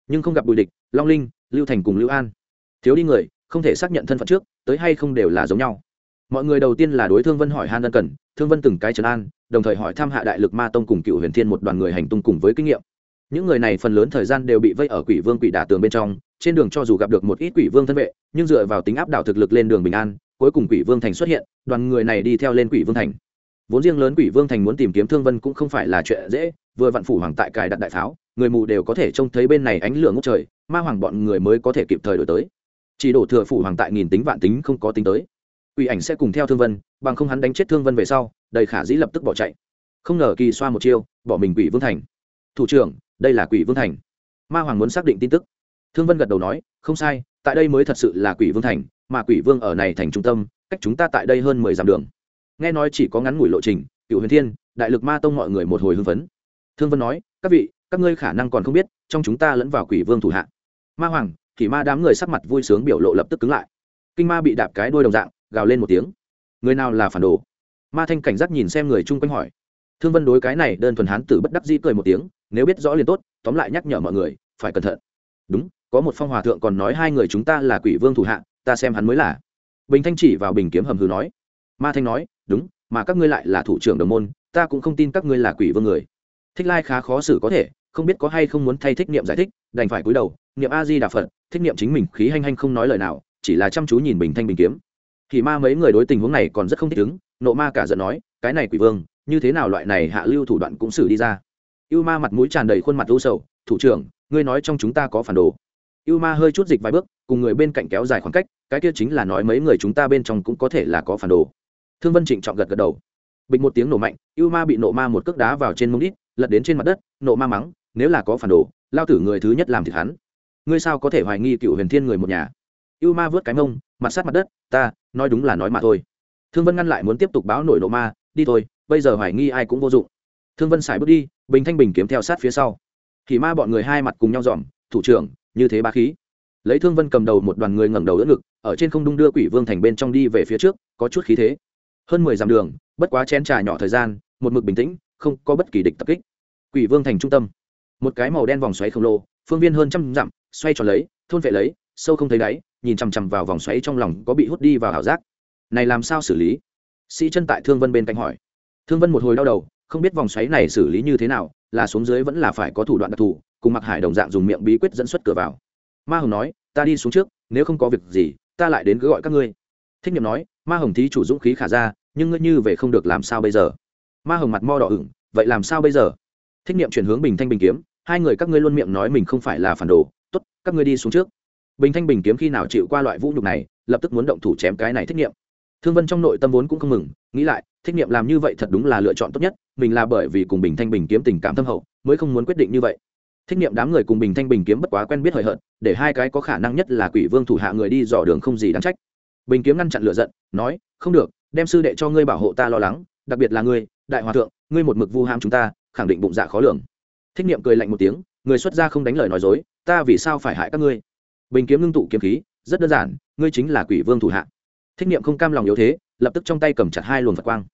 Nhưng không gặp bùi địch, long linh, lưu thành cùng lưu an. Thiếu đi người, không thể xác nhận thân phận trước, tới hay không đều là giống nhau. Mọi người đầu tiên là đối thương vân hỏi han ân cần, thương vân từng cái trấn an, đồng thời hỏi thăm hạ đại lực ma tông cùng cựu huyền thiên một đoàn người hành tung cùng với kinh nghiệm. Những người này phần lớn thời gian đều bị vây ở quỷ vương quỷ đả tường bên trong, trên đường cho dù gặp được một ít quỷ vương thân vệ, nhưng dựa vào tính áp đảo thực lực lên đường bình an cuối cùng quỷ vương thành xuất hiện, đoàn người này đi theo lên quỷ vương thành. Vốn riêng lớn quỷ vương thành muốn tìm kiếm thương vân cũng không phải là chuyện dễ, vừa vạn phủ hoàng tại cài đặt đại pháo, người mù đều có thể trông thấy bên này ánh lửa ngốc trời, ma hoàng bọn người mới có thể kịp thời đổi tới. Chỉ đổ thừa phủ hoàng tại nghìn tính vạn tính không có tính tới. Quỷ ảnh sẽ cùng theo thương vân, bằng không hắn đánh chết thương vân về sau, đầy khả dĩ lập tức bỏ chạy. Không ngờ kỳ xoa một chiêu, bỏ mình quỷ vương thành. Thủ trưởng, đây là quỷ vương thành. Ma hoàng muốn xác định tin tức. Thương vân gật đầu nói, không sai, tại đây mới thật sự là quỷ vương thành mà quỷ vương ở này thành trung tâm, cách chúng ta tại đây hơn mười dặm đường. Nghe nói chỉ có ngắn ngủi lộ trình, cựu huyền thiên, đại lực ma tông mọi người một hồi hưng phấn. Thương vân nói, các vị, các ngươi khả năng còn không biết, trong chúng ta lẫn vào quỷ vương thủ hạ. Ma hoàng thì ma đám người sắc mặt vui sướng biểu lộ lập tức cứng lại. Kinh ma bị đạp cái đôi đồng dạng, gào lên một tiếng. Người nào là phản đồ? Ma thanh cảnh giác nhìn xem người chung quanh hỏi. Thương vân đối cái này đơn thuần hán tử bất đắc dĩ cười một tiếng, nếu biết rõ liền tốt, tóm lại nhắc nhở mọi người, phải cẩn thận. Đúng, có một phong hòa thượng còn nói hai người chúng ta là quỷ vương thủ hạ ta xem hắn mới là. Bình thanh chỉ vào bình kiếm hầm hư nói. Ma thanh nói, đúng, mà các ngươi lại là thủ trưởng đồng môn, ta cũng không tin các ngươi là quỷ vương người. Thích lai khá khó xử có thể, không biết có hay không muốn thay thích niệm giải thích, đành phải cúi đầu, niệm a di đà phật, thích niệm chính mình khí hanh hanh không nói lời nào, chỉ là chăm chú nhìn bình thanh bình kiếm. Thì ma mấy người đối tình huống này còn rất không thích ứng, nộ ma cả giận nói, cái này quỷ vương, như thế nào loại này hạ lưu thủ đoạn cũng xử đi ra. Yêu ma mặt mũi tràn đầy khuôn mặt u sầu, thủ trưởng, ngươi nói trong chúng ta có phản đồ ưu ma hơi chút dịch vài bước, cùng người bên cạnh kéo dài khoảng cách, cái kia chính là nói mấy người chúng ta bên trong cũng có thể là có phản đồ. Thương vân trịnh trọng gật gật đầu. Bịch một tiếng nổ mạnh ưu ma bị nổ ma một cước đá vào trên mông đít, lật đến trên mặt đất, nổ ma mắng, nếu là có phản đồ, lao tử người thứ nhất làm thịt hắn. Ngươi sao có thể hoài nghi cựu huyền thiên người một nhà? Ưu ma vớt cái mông, mặt sát mặt đất, ta, nói đúng là nói mà thôi. Thương vân ngăn lại muốn tiếp tục báo nổi nộ ma, đi thôi, bây giờ hoài nghi ai cũng vô dụng. Thương vân xài bước đi, bình thanh bình kiếm theo sát phía sau. Thì ma bọn người hai mặt cùng nhau dòm, thủ trưởng như thế ba khí. Lấy thương vân cầm đầu một đoàn người ngẩng đầu đỡ ngực, ở trên không đung đưa quỷ vương thành bên trong đi về phía trước, có chút khí thế. Hơn mười dặm đường, bất quá chén trà nhỏ thời gian, một mực bình tĩnh, không có bất kỳ địch tập kích. Quỷ vương thành trung tâm. Một cái màu đen vòng xoáy khổng lồ, phương viên hơn trăm dặm, xoay tròn lấy, thôn vệ lấy, sâu không thấy đáy, nhìn chằm chằm vào vòng xoáy trong lòng có bị hút đi vào ảo giác. Này làm sao xử lý? Sĩ chân tại thương vân bên cạnh hỏi. Thương vân một hồi đau đầu, không biết vòng xoáy này xử lý như thế nào, là xuống dưới vẫn là phải có thủ đoạn đặc thù cùng mặc hải đồng dạng dùng miệng bí quyết dẫn xuất cửa vào. Ma hồng nói, ta đi xuống trước, nếu không có việc gì, ta lại đến cứ gọi các ngươi. Thích nhiệm nói, ma hồng thí chủ dũng khí khả ra, nhưng ngươi như về không được làm sao bây giờ? Ma hồng mặt mo đỏ ửng, vậy làm sao bây giờ? Thích nhiệm chuyển hướng bình thanh bình kiếm, hai người các ngươi luôn miệng nói mình không phải là phản đồ, tốt, các ngươi đi xuống trước. Bình thanh bình kiếm khi nào chịu qua loại vũ nhục này, lập tức muốn động thủ chém cái này thích nghiệm thương vân trong nội tâm vốn cũng không mừng, nghĩ lại, thích nghiệm làm như vậy thật đúng là lựa chọn tốt nhất, mình là bởi vì cùng bình thanh bình kiếm tình cảm thâm hậu, mới không muốn quyết định như vậy thích nghiệm đám người cùng bình thanh bình kiếm bất quá quen biết hời hợt, để hai cái có khả năng nhất là quỷ vương thủ hạ người đi dò đường không gì đáng trách. Bình kiếm ngăn chặn lựa giận, nói, không được, đem sư đệ cho ngươi bảo hộ ta lo lắng, đặc biệt là ngươi, đại hòa thượng, ngươi một mực vu ham chúng ta, khẳng định bụng dạ khó lường. Thích nghiệm cười lạnh một tiếng, người xuất gia không đánh lời nói dối, ta vì sao phải hại các ngươi? Bình kiếm ngưng tụ kiếm khí, rất đơn giản, ngươi chính là quỷ vương thủ hạ. Thích niệm không cam lòng yếu thế, lập tức trong tay cầm chặt hai luồng phật quang.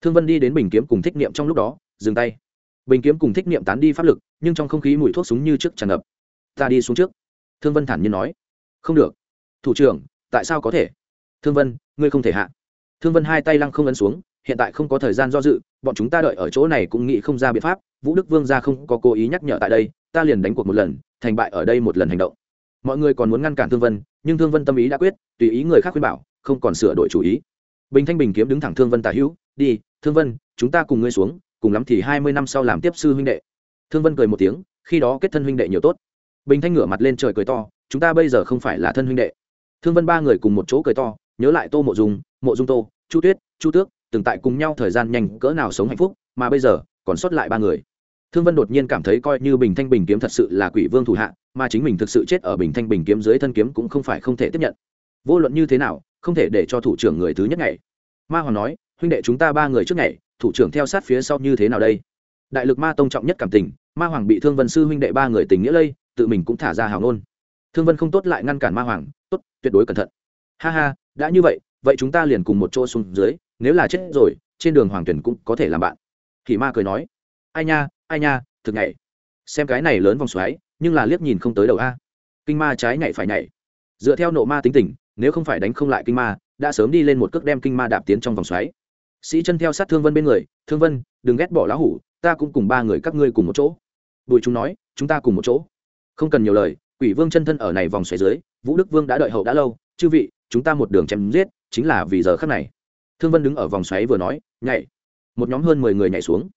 Thương vân đi đến bình kiếm cùng thích niệm trong lúc đó, dừng tay bình kiếm cùng thích niệm tán đi pháp lực, nhưng trong không khí mùi thuốc súng như trước tràn ngập. Ta đi xuống trước. Thương vân thản nhiên nói. Không được. Thủ trưởng, tại sao có thể? Thương vân, ngươi không thể hạ. Thương vân hai tay lăng không ấn xuống, hiện tại không có thời gian do dự, bọn chúng ta đợi ở chỗ này cũng nghĩ không ra biện pháp, vũ đức vương ra không có cố ý nhắc nhở tại đây, ta liền đánh cuộc một lần, thành bại ở đây một lần hành động. Mọi người còn muốn ngăn cản thương vân, nhưng thương vân tâm ý đã quyết, tùy ý người khác khuyên bảo, không còn sửa đổi chủ ý. Bình thanh bình kiếm đứng thẳng thương vân tả hữu, đi, thương vân, chúng ta cùng ngươi xuống cùng lắm thì hai mươi năm sau làm tiếp sư huynh đệ. Thương vân cười một tiếng, khi đó kết thân huynh đệ nhiều tốt. Bình thanh ngửa mặt lên trời cười to, chúng ta bây giờ không phải là thân huynh đệ. Thương vân ba người cùng một chỗ cười to, nhớ lại tô mộ dung mộ dung tô, chu tuyết, chu tước, từng tại cùng nhau thời gian nhanh cỡ nào sống hạnh phúc, mà bây giờ còn sót lại ba người. Thương vân đột nhiên cảm thấy coi như bình thanh bình kiếm thật sự là quỷ vương thủ hạ, mà chính mình thực sự chết ở bình thanh bình kiếm dưới thân kiếm cũng không phải không thể tiếp nhận. Vô luận như thế nào, không thể để cho thủ trưởng người thứ nhất ngày. Ma hoàng nói, huynh đệ chúng ta ba người trước ngày thủ trưởng theo sát phía sau như thế nào đây? Đại lực ma tông trọng nhất cảm tình, ma hoàng bị thương vân sư huynh đệ ba người tình nghĩa lây, tự mình cũng thả ra hào ngôn. Thương vân không tốt lại ngăn cản ma hoàng, tốt, tuyệt đối cẩn thận. Ha ha, đã như vậy vậy chúng ta liền cùng một chỗ xuống dưới, nếu là chết rồi, trên đường hoàng tuyển cũng có thể làm bạn. Thì ma cười nói. Ai nha ai nha, thực nhảy. Xem cái này lớn vòng xoáy, nhưng là liếc nhìn không tới đầu a. Kinh ma trái nhảy phải nhảy. Dựa theo nộ ma tính tình, nếu không phải đánh không lại kinh ma, đã sớm đi lên một cước đem kinh ma đạp tiến trong vòng xoáy sĩ chân theo sát thương vân bên người, thương vân, đừng ghét bỏ lá hủ, ta cũng cùng ba người các ngươi cùng một chỗ. Bùi chúng nói, chúng ta cùng một chỗ. Không cần nhiều lời, quỷ vương chân thân ở này vòng xoáy dưới, vũ đức vương đã đợi hậu đã lâu, chư vị, chúng ta một đường chém giết, chính là vì giờ khắc này. Thương vân đứng ở vòng xoáy vừa nói, nhảy. Một nhóm hơn mười người nhảy xuống.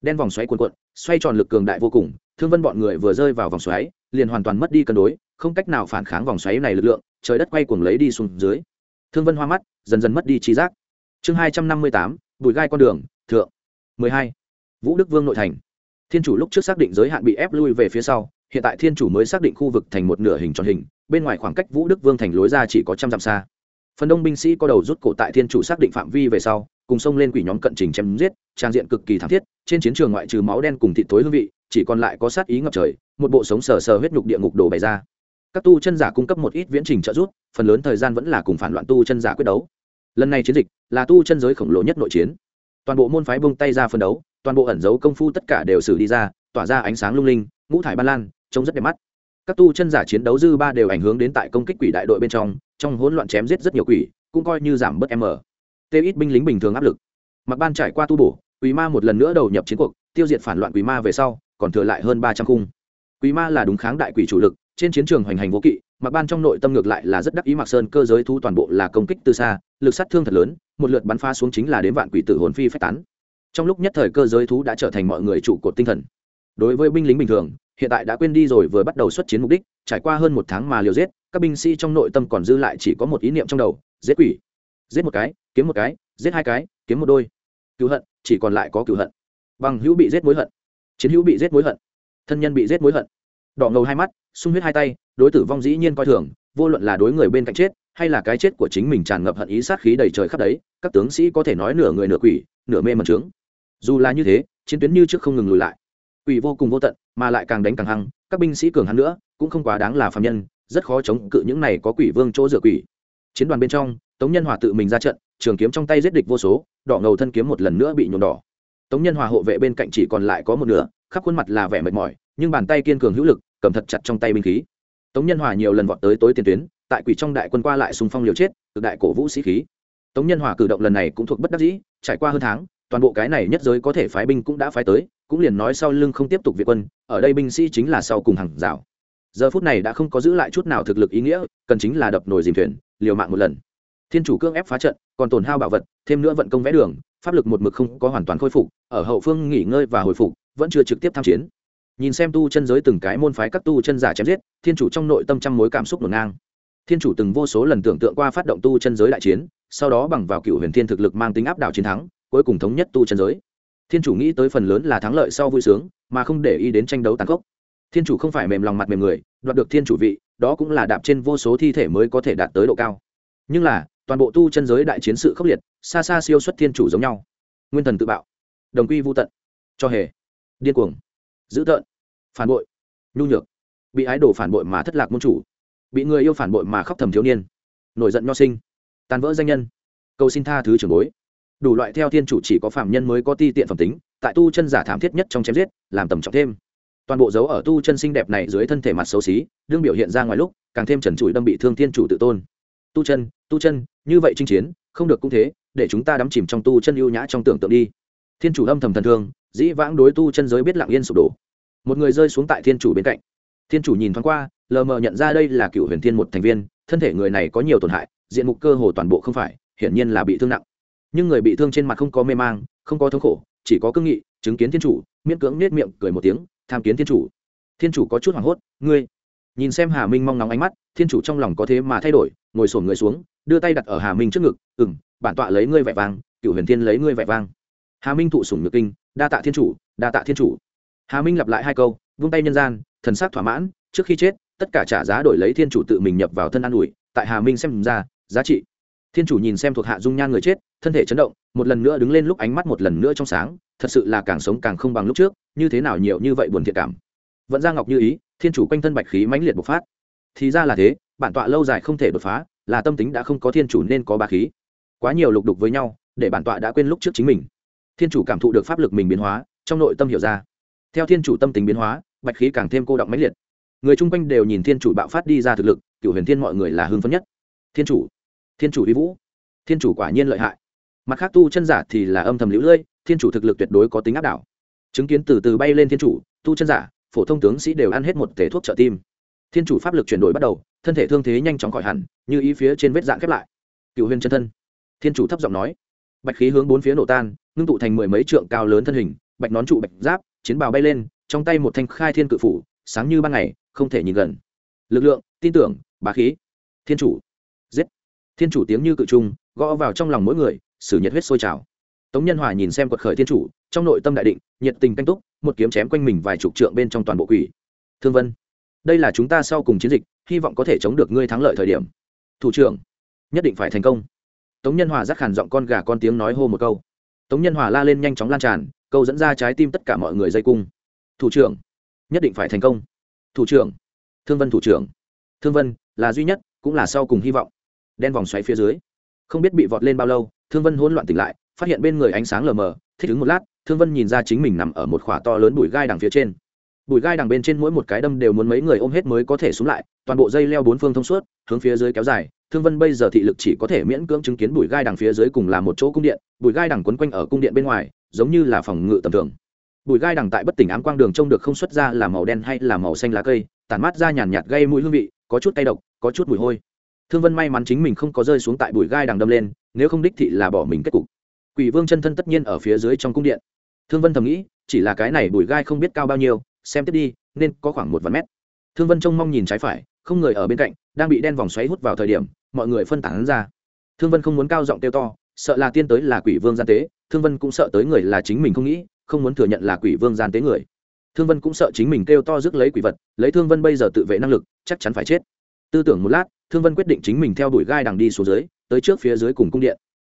Đen vòng xoáy cuộn cuộn, xoay tròn lực cường đại vô cùng, thương vân bọn người vừa rơi vào vòng xoáy, liền hoàn toàn mất đi cân đối, không cách nào phản kháng vòng xoáy này lực lượng, trời đất quay cuồng lấy đi xuống dưới. Thương vân hoa mắt, dần dần mất đi trí giác chương hai trăm năm mươi tám, bụi gai con đường, thượng. mười hai. Vũ đức vương nội thành. Thiên chủ lúc trước xác định giới hạn bị ép lui về phía sau, hiện tại thiên chủ mới xác định khu vực thành một nửa hình tròn hình, bên ngoài khoảng cách vũ đức vương thành lối ra chỉ có trăm dặm xa. Phần đông binh sĩ có đầu rút cổ tại thiên chủ xác định phạm vi về sau, cùng xông lên quỷ nhóm cận trình chém giết, trang diện cực kỳ thảm thiết, trên chiến trường ngoại trừ máu đen cùng thịt tối hương vị, chỉ còn lại có sát ý ngập trời, một bộ sống sờ sờ huyết nhục địa ngục đổ bày ra. Các tu chân giả cung cấp một ít viễn trình trợ giúp, phần lớn thời gian vẫn là cùng phản loạn tu chân giả quyết đấu lần này chiến dịch là tu chân giới khổng lồ nhất nội chiến. Toàn bộ môn phái bông tay ra phân đấu, toàn bộ ẩn dấu công phu tất cả đều xử đi ra, tỏa ra ánh sáng lung linh, ngũ thải ban lan, trông rất đẹp mắt. Các tu chân giả chiến đấu dư ba đều ảnh hưởng đến tại công kích quỷ đại đội bên trong trong hỗn loạn chém giết rất nhiều quỷ, cũng coi như giảm bớt m tê ít binh lính bình thường áp lực. Mặc ban trải qua tu bổ, quỷ ma một lần nữa đầu nhập chiến cuộc, tiêu diệt phản loạn quỷ ma về sau, còn thừa lại hơn ba trăm khung. Quỷ ma là đúng kháng đại quỷ chủ lực trên chiến trường hoành hành vô kỵ mặc ban trong nội tâm ngược lại là rất đắc ý mặc sơn cơ giới thu toàn bộ là công kích từ xa, lực sát thương thật lớn, một lượt bắn pha xuống chính là đến vạn quỷ tử hồn phi phách tán. Trong lúc nhất thời cơ giới thú đã trở thành mọi người trụ cột tinh thần. Đối với binh lính bình thường, hiện tại đã quên đi rồi vừa bắt đầu xuất chiến mục đích, trải qua hơn một tháng mà liều giết, các binh sĩ trong nội tâm còn dư lại chỉ có một ý niệm trong đầu, giết quỷ. Giết một cái, kiếm một cái, giết hai cái, kiếm một đôi. Cứu hận, chỉ còn lại có cứu hận. Bằng hữu bị giết mối hận. Chiến hữu bị giết mối hận. Thân nhân bị giết mối hận đỏ ngầu hai mắt, sung huyết hai tay, đối tử vong dĩ nhiên coi thường, vô luận là đối người bên cạnh chết, hay là cái chết của chính mình tràn ngập hận ý sát khí đầy trời khắp đấy, các tướng sĩ có thể nói nửa người nửa quỷ, nửa mê mẩn trướng. Dù là như thế, chiến tuyến như trước không ngừng lùi lại. Quỷ vô cùng vô tận, mà lại càng đánh càng hăng, các binh sĩ cường hắn nữa, cũng không quá đáng là phạm nhân, rất khó chống cự những này có quỷ vương chỗ dựa quỷ. Chiến đoàn bên trong, tống nhân hòa tự mình ra trận, trường kiếm trong tay giết địch vô số, đỏ ngầu thân kiếm một lần nữa bị nhuộm đỏ. Tống nhân hòa hộ vệ bên cạnh chỉ còn lại có một nửa, khắp khuôn mặt là vẻ mệt mỏi, nhưng bàn tay kiên cường hữu lực cầm thật chặt trong tay binh khí. Tống nhân hòa nhiều lần vọt tới tối tiền tuyến, tại quỷ trong đại quân qua lại xung phong liều chết, cực đại cổ vũ sĩ khí. Tống nhân hòa cử động lần này cũng thuộc bất đắc dĩ, trải qua hơn tháng, toàn bộ cái này nhất giới có thể phái binh cũng đã phái tới, cũng liền nói sau lưng không tiếp tục việt quân, ở đây binh sĩ chính là sau cùng hàng rào. Giờ phút này đã không có giữ lại chút nào thực lực ý nghĩa, cần chính là đập nồi dìm thuyền, liều mạng một lần. Thiên chủ cương ép phá trận, còn tổn hao bảo vật, thêm nữa vận công vẽ đường, pháp lực một mực không có hoàn toàn khôi phục, ở hậu phương nghỉ ngơi và hồi phục, vẫn chưa trực tiếp tham chiến nhìn xem tu chân giới từng cái môn phái các tu chân giả chém giết, thiên chủ trong nội tâm trăm mối cảm xúc ngổn ngang. Thiên chủ từng vô số lần tưởng tượng qua phát động tu chân giới đại chiến, sau đó bằng vào cựu huyền thiên thực lực mang tính áp đảo chiến thắng, cuối cùng thống nhất tu chân giới. Thiên chủ nghĩ tới phần lớn là thắng lợi sau vui sướng, mà không để ý đến tranh đấu tàn khốc. Thiên chủ không phải mềm lòng mặt mềm người, đoạt được thiên chủ vị, đó cũng là đạp trên vô số thi thể mới có thể đạt tới độ cao. Nhưng là, toàn bộ tu chân giới đại chiến sự khốc liệt, xa xa siêu xuất thiên chủ giống nhau. Nguyên thần tự bạo. Đồng quy vô tận. Cho hề. Điên cuồng dữ tợn. Phản bội. Nhu nhược. Bị ái đổ phản bội mà thất lạc môn chủ. Bị người yêu phản bội mà khóc thầm thiếu niên. Nổi giận nho sinh. Tàn vỡ danh nhân. Cầu xin tha thứ trưởng bối. Đủ loại theo thiên chủ chỉ có phạm nhân mới có ti tiện phẩm tính, tại tu chân giả thảm thiết nhất trong chém giết, làm tầm trọng thêm. Toàn bộ dấu ở tu chân xinh đẹp này dưới thân thể mặt xấu xí, đương biểu hiện ra ngoài lúc, càng thêm trần trụi đâm bị thương thiên chủ tự tôn. Tu chân tu chân, như vậy chinh chiến, không được cũng thế, để chúng ta đắm chìm trong tu chân ưu nhã trong tưởng tượng đi. Thiên chủ âm thầm thần thương dĩ vãng đối tu chân giới biết lặng yên sụp đổ. Một người rơi xuống tại thiên chủ bên cạnh. Thiên chủ nhìn thoáng qua, lờ mờ nhận ra đây là cựu huyền thiên một thành viên, thân thể người này có nhiều tổn hại, diện mục cơ hồ toàn bộ không phải, hiển nhiên là bị thương nặng. Nhưng người bị thương trên mặt không có mê mang, không có thống khổ, chỉ có cương nghị, chứng kiến thiên chủ, miễn cưỡng nết miệng cười một tiếng, tham kiến thiên chủ. Thiên chủ có chút hoảng hốt, ngươi? Nhìn xem hà minh mong nóng ánh mắt, thiên chủ trong lòng có thế mà thay đổi, ngồi sổn người xuống, đưa tay đặt ở hà minh trước ngực ừ m bản tọa lấy ngươi vẻ vang, cựu huyền thiên lấy ngươi vẻ vang hà minh thụ sủng nhược kinh đa tạ thiên chủ đa tạ thiên chủ hà minh lặp lại hai câu vung tay nhân gian thần s á c thỏa mãn trước khi chết tất cả trả giá đổi lấy thiên chủ tự mình nhập vào thân an ủi tại hà minh xem ra giá trị thiên chủ nhìn xem thuộc hạ dung nhan người chết thân thể chấn động một lần nữa đứng lên lúc ánh mắt một lần nữa trong sáng thật sự là càng sống càng không bằng lúc trước như thế nào nhiều như vậy buồn thiệt cảm vẫn ra ngọc như ý thiên chủ quanh thân bạch khí mãnh liệt bộc phát thì ra là thế bản tọa lâu dài không thể đột phá là tâm tính đã không có thiên chủ nên có ba khí quá nhiều lục đục với nhau để bản tọa đã quên lúc trước chính mình thiên chủ cảm thụ được pháp lực mình biến hóa, trong nội tâm hiểu ra. Theo thiên chủ tâm tính biến hóa, bạch khí càng thêm cô động mãnh liệt. Người chung quanh đều nhìn thiên chủ bạo phát đi ra thực lực, cựu huyền thiên mọi người là hưng phấn nhất. Thiên chủ thiên chủ vi vũ, thiên chủ quả nhiên lợi hại. Mặt khác tu chân giả thì là âm thầm lũ lưỡi thiên chủ thực lực tuyệt đối có tính áp đảo. Chứng kiến từ từ bay lên thiên chủ, tu chân giả, phổ thông tướng sĩ đều ăn hết một thể thuốc trợ tim. Thiên chủ pháp lực chuyển đổi bắt đầu, thân thể thương thế nhanh chóng khỏi hẳn, như ý phía trên vết dạng khép lại. Cựu huyền chân thân, thiên chủ thấp giọng nói. Bạch khí hướng bốn phía nổ tan ngưng tụ thành mười mấy trượng cao lớn thân hình, bạch nón trụ bạch giáp, chiến bào bay lên, trong tay một thanh khai thiên cự phủ, sáng như ban ngày, không thể nhìn gần. Lực lượng, tin tưởng, bá khí. Thiên chủ. Giết. Thiên chủ tiếng như cự trung, gõ vào trong lòng mỗi người, sử nhiệt huyết sôi trào. Tống nhân hòa nhìn xem quật khởi thiên chủ, trong nội tâm đại định, nhiệt tình canh túc, một kiếm chém quanh mình vài chục trượng bên trong toàn bộ quỷ. Thương vân. Đây là chúng ta sau cùng chiến dịch, hy vọng có thể chống được ngươi thắng lợi thời điểm. Thủ trưởng. Nhất định phải thành công. Tống nhân hòa rắc khản giọng con gà con tiếng nói hô một câu tống nhân hòa la lên nhanh chóng lan tràn, câu dẫn ra trái tim tất cả mọi người dây cung. Thủ trưởng, nhất định phải thành công. Thủ trưởng, thương vân thủ trưởng. Thương vân là duy nhất, cũng là sau cùng hy vọng. Đen vòng xoáy phía dưới. Không biết bị vọt lên bao lâu, thương vân hỗn loạn tỉnh lại, phát hiện bên người ánh sáng lờ mờ, thích ứng một lát, thương vân nhìn ra chính mình nằm ở một khỏa to lớn bụi gai đằng phía trên. Bụi gai đằng bên trên mỗi một cái đâm đều muốn mấy người ôm hết mới có thể xuống lại, toàn bộ dây leo bốn phương thông suốt, hướng phía dưới kéo dài thương vân bây giờ thị lực chỉ có thể miễn cưỡng chứng kiến bụi gai đằng phía dưới cùng là một chỗ cung điện, bụi gai đằng quấn quanh ở cung điện bên ngoài, giống như là phòng ngự tầm thường. Bụi gai đằng tại bất tỉnh ám quang đường trông được không xuất ra là màu đen hay là màu xanh lá cây, tản mát ra nhàn nhạt gây mũi hương vị, có chút cay độc, có chút mùi hôi. Thương vân may mắn chính mình không có rơi xuống tại bụi gai đằng đâm lên, nếu không đích thị là bỏ mình kết cục. Quỷ vương chân thân tất nhiên ở phía dưới trong cung điện. Thương vân thầm nghĩ, chỉ là cái này bụi gai không biết cao bao nhiêu, xem tiếp đi, nên có khoảng một vạn mét. Thương vân trông mong nhìn trái phải, không người ở bên cạnh, đang bị đen vòng xoáy hút vào thời điểm mọi người phân tán ra. Thương vân không muốn cao giọng kêu to, sợ là tiên tới là quỷ vương gian tế, thương vân cũng sợ tới người là chính mình không nghĩ, không muốn thừa nhận là quỷ vương gian tế người. Thương vân cũng sợ chính mình kêu to rước lấy quỷ vật, lấy thương vân bây giờ tự vệ năng lực, chắc chắn phải chết. Tư tưởng một lát, thương vân quyết định chính mình theo đuổi gai đằng đi xuống dưới, tới trước phía dưới cùng cung điện.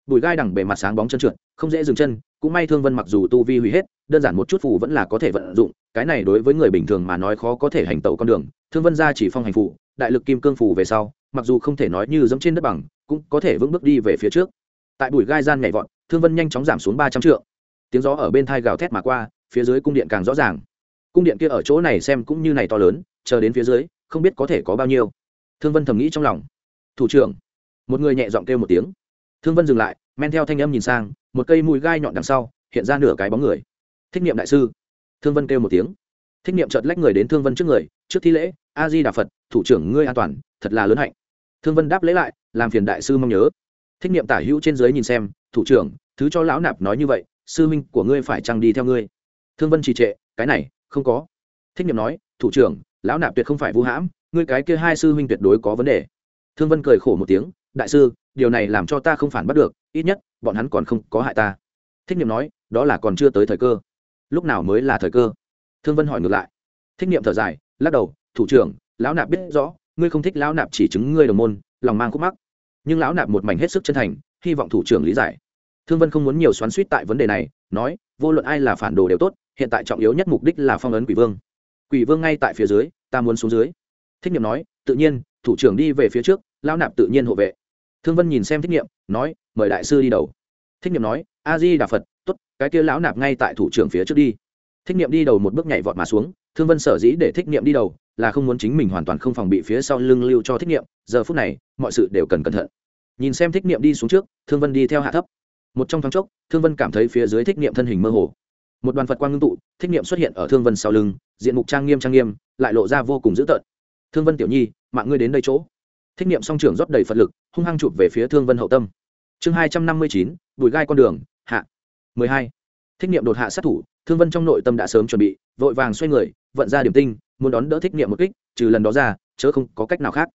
Đuổi gai đằng bề mặt sáng bóng chân trượt, không dễ dừng chân, cũng may thương vân mặc dù tu vi hủy hết, đơn giản một chút phù vẫn là có thể vận dụng, cái này đối với người bình thường mà nói khó có thể hành tẩu con đường. Thương vân ra chỉ phong hành phụ đại lực kim cương phù về sau mặc dù không thể nói như giống trên đất bằng, cũng có thể vững bước đi về phía trước. Tại bụi gai gian nhảy vọt, thương vân nhanh chóng giảm xuống ba trăm trượng. Tiếng gió ở bên thai gào thét mà qua, phía dưới cung điện càng rõ ràng. Cung điện kia ở chỗ này xem cũng như này to lớn, chờ đến phía dưới, không biết có thể có bao nhiêu. Thương vân thầm nghĩ trong lòng. Thủ trưởng. Một người nhẹ giọng kêu một tiếng. Thương vân dừng lại, men theo thanh âm nhìn sang, một cây mùi gai nhọn đằng sau, hiện ra nửa cái bóng người. Thích niệm đại sư. Thương vân kêu một tiếng thích niệm chợt lách người đến thương vân trước người, trước thi lễ a di đà phật, thủ trưởng ngươi an toàn, thật là lớn hạnh. Thương vân đáp lễ lại, làm phiền đại sư mong nhớ. Thích niệm tả hữu trên dưới nhìn xem, thủ trưởng, thứ cho lão nạp nói như vậy, sư minh của ngươi phải chăng đi theo ngươi? Thương vân trì trệ, cái này, không có. Thích niệm nói, thủ trưởng, lão nạp tuyệt không phải vũ hãm, ngươi cái kia hai sư huynh tuyệt đối có vấn đề. Thương vân cười khổ một tiếng, đại sư, điều này làm cho ta không phản bắt được, ít nhất, bọn hắn còn không có hại ta. Thích niệm nói, đó là còn chưa tới thời cơ. Lúc nào mới là thời cơ? Thương vân hỏi ngược lại. Thích niệm thở dài, lắc đầu, thủ trưởng, lão nạp biết rõ, ngươi không thích lão nạp chỉ chứng ngươi đồng môn, lòng mang khúc mắc. Nhưng lão nạp một mảnh hết sức chân thành, hy vọng thủ trưởng lý giải. Thương vân không muốn nhiều xoắn suýt tại vấn đề này, nói, vô luận ai là phản đồ đều tốt, hiện tại trọng yếu nhất mục đích là phong ấn quỷ vương. Quỷ vương ngay tại phía dưới, ta muốn xuống dưới. Thích nghiệm nói, tự nhiên, thủ trưởng đi về phía trước, lão nạp tự nhiên hộ vệ. Thương vân nhìn xem thích nghiệm nói, mời đại sư đi đầu. Thích nghiệm nói, a di đà phật t ố t cái kia lão nạp ngay tại thủ trưởng phía trước đi thích nghiệm đi đầu một bước nhảy vọt mà xuống, thương vân sở dĩ để thích nghiệm đi đầu là không muốn chính mình hoàn toàn không phòng bị phía sau lưng lưu cho thích nghiệm giờ phút này, mọi sự đều cần cẩn thận. Nhìn xem thích nghiệm đi xuống trước, thương vân đi theo hạ thấp. Một trong thoáng chốc, thương vân cảm thấy phía dưới thích nghiệm thân hình mơ hồ. Một đoàn phật quang ngưng tụ, thích nghiệm xuất hiện ở thương vân sau lưng, diện mục trang nghiêm trang nghiêm, lại lộ ra vô cùng dữ tợn. Thương vân tiểu nhi, mạng ngươi đến đây chỗ. Thích nghiệm song trưởng rót đầy phật lực, hung hăng chụp về phía thương vân hậu tâm. Chương hai trăm năm mươi chín bùi gai con đường, hạ. mười hai. Thích nghiệm đột hạ sát thủ thương vân trong nội tâm đã sớm chuẩn bị, vội vàng xoay người, vận ra điểm tinh, muốn đón đỡ thích nghiệm một kích, trừ lần đó ra, chớ không có cách nào khác.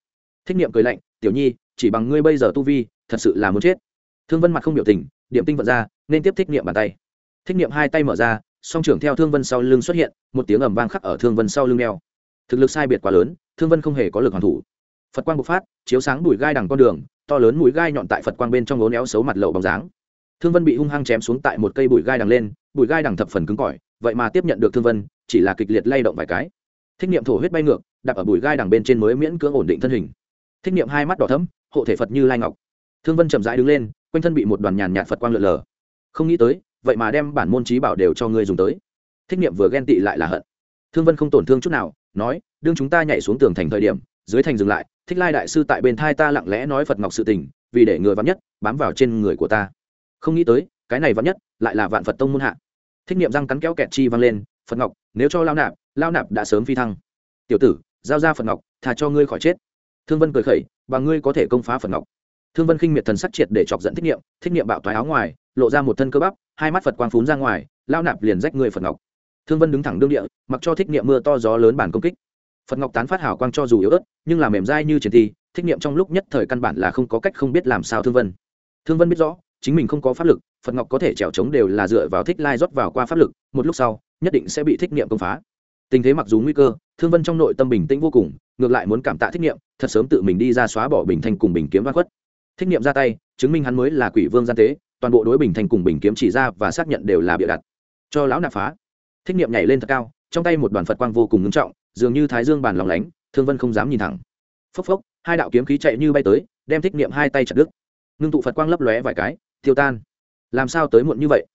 Thích nghiệm cười lạnh, tiểu nhi, chỉ bằng ngươi bây giờ tu vi, thật sự là muốn chết. Thương vân mặt không biểu tình, điểm tinh vận ra, nên tiếp thích nghiệm bàn tay. Thích nghiệm hai tay mở ra, song trưởng theo thương vân sau lưng xuất hiện, một tiếng ầm vang khắc ở thương vân sau lưng đeo. Thực lực sai biệt quá lớn, thương vân không hề có lực hoàn thủ. Phật quang bộc phát, chiếu sáng bụi gai đằng con đường, to lớn mũi gai nhọn tại phật quang bên trong lố néo xấu mặt lậu bóng dáng. Thương vân bị hung hăng chém xuống tại một cây bụi gai đằng lên bụi gai đằng thập phần cứng cỏi, vậy mà tiếp nhận được thương vân, chỉ là kịch liệt lay động vài cái. Thích niệm thổ huyết bay ngược, đặt ở bụi gai đằng bên trên mới miễn cưỡng ổn định thân hình. Thích niệm hai mắt đỏ thấm hộ thể phật như lai ngọc. Thương vân chậm rãi đứng lên, quanh thân bị một đoàn nhàn nhạt phật quang lượn lờ. Không nghĩ tới, vậy mà đem bản môn trí bảo đều cho ngươi dùng tới. Thích niệm vừa ghen tị lại là hận. Thương vân không tổn thương chút nào, nói, đương chúng ta nhảy xuống tường thành thời điểm, dưới thành dừng lại, thích lai đại sư tại bên thai ta lặng lẽ nói phật ngọc sự tình, vì để người vắn nhất, bám vào trên người của ta. Không nghĩ tới, cái này vắn nhất, lại là vạn phật tông môn hạ thích niệm răng cắn kéo kẹt chi văng lên, phật ngọc, nếu cho lao nạp lao nạp đã sớm phi thăng. Tiểu tử, giao ra phật ngọc thà cho ngươi khỏi chết. Thương vân cười khẩy, và ngươi có thể công phá phật ngọc. Thương vân khinh miệt thần sắc triệt để chọc dẫn thích niệm thích niệm bạo thoái áo ngoài, lộ ra một thân cơ bắp, hai mắt phật quang phún ra ngoài, lao nạp liền rách người phật ngọc. Thương vân đứng thẳng đương địa, mặc cho thích niệm mưa to gió lớn bản công kích. Phật ngọc tán phát hào quang cho dù yếu ớt, nhưng là mềm dai như triển thi, thích niệm trong lúc nhất thời căn bản là không có cách không biết làm sao thương vân. Thương vân biết rõ, chính mình không có pháp lực phật ngọc có thể trèo trống đều là dựa vào thích lai rót vào qua pháp lực, một lúc sau, nhất định sẽ bị thích niệm công phá. Tình thế mặc dù nguy cơ, thương vân trong nội tâm bình tĩnh vô cùng, ngược lại muốn cảm tạ thích niệm, thật sớm tự mình đi ra xóa bỏ bình thanh cùng bình kiếm văn khuất. Thích niệm ra tay, chứng minh hắn mới là quỷ vương gian tế, toàn bộ đối bình thanh cùng bình kiếm chỉ ra và xác nhận đều là bịa đặt. Cho lão nạp phá. Thích niệm nhảy lên thật cao, trong tay một đoàn phật quang vô cùng ngưng trọng, dường như thái dương bàn lòng lánh, thương vân không dám nhìn thẳng. Phốc phốc, hai đạo kiếm khí chạy như bay tới, đem thích niệm hai tay chặt đứt. Ngưng tụ phật quang lấp lóe vài cái, tiêu tan làm sao tới muộn như vậy?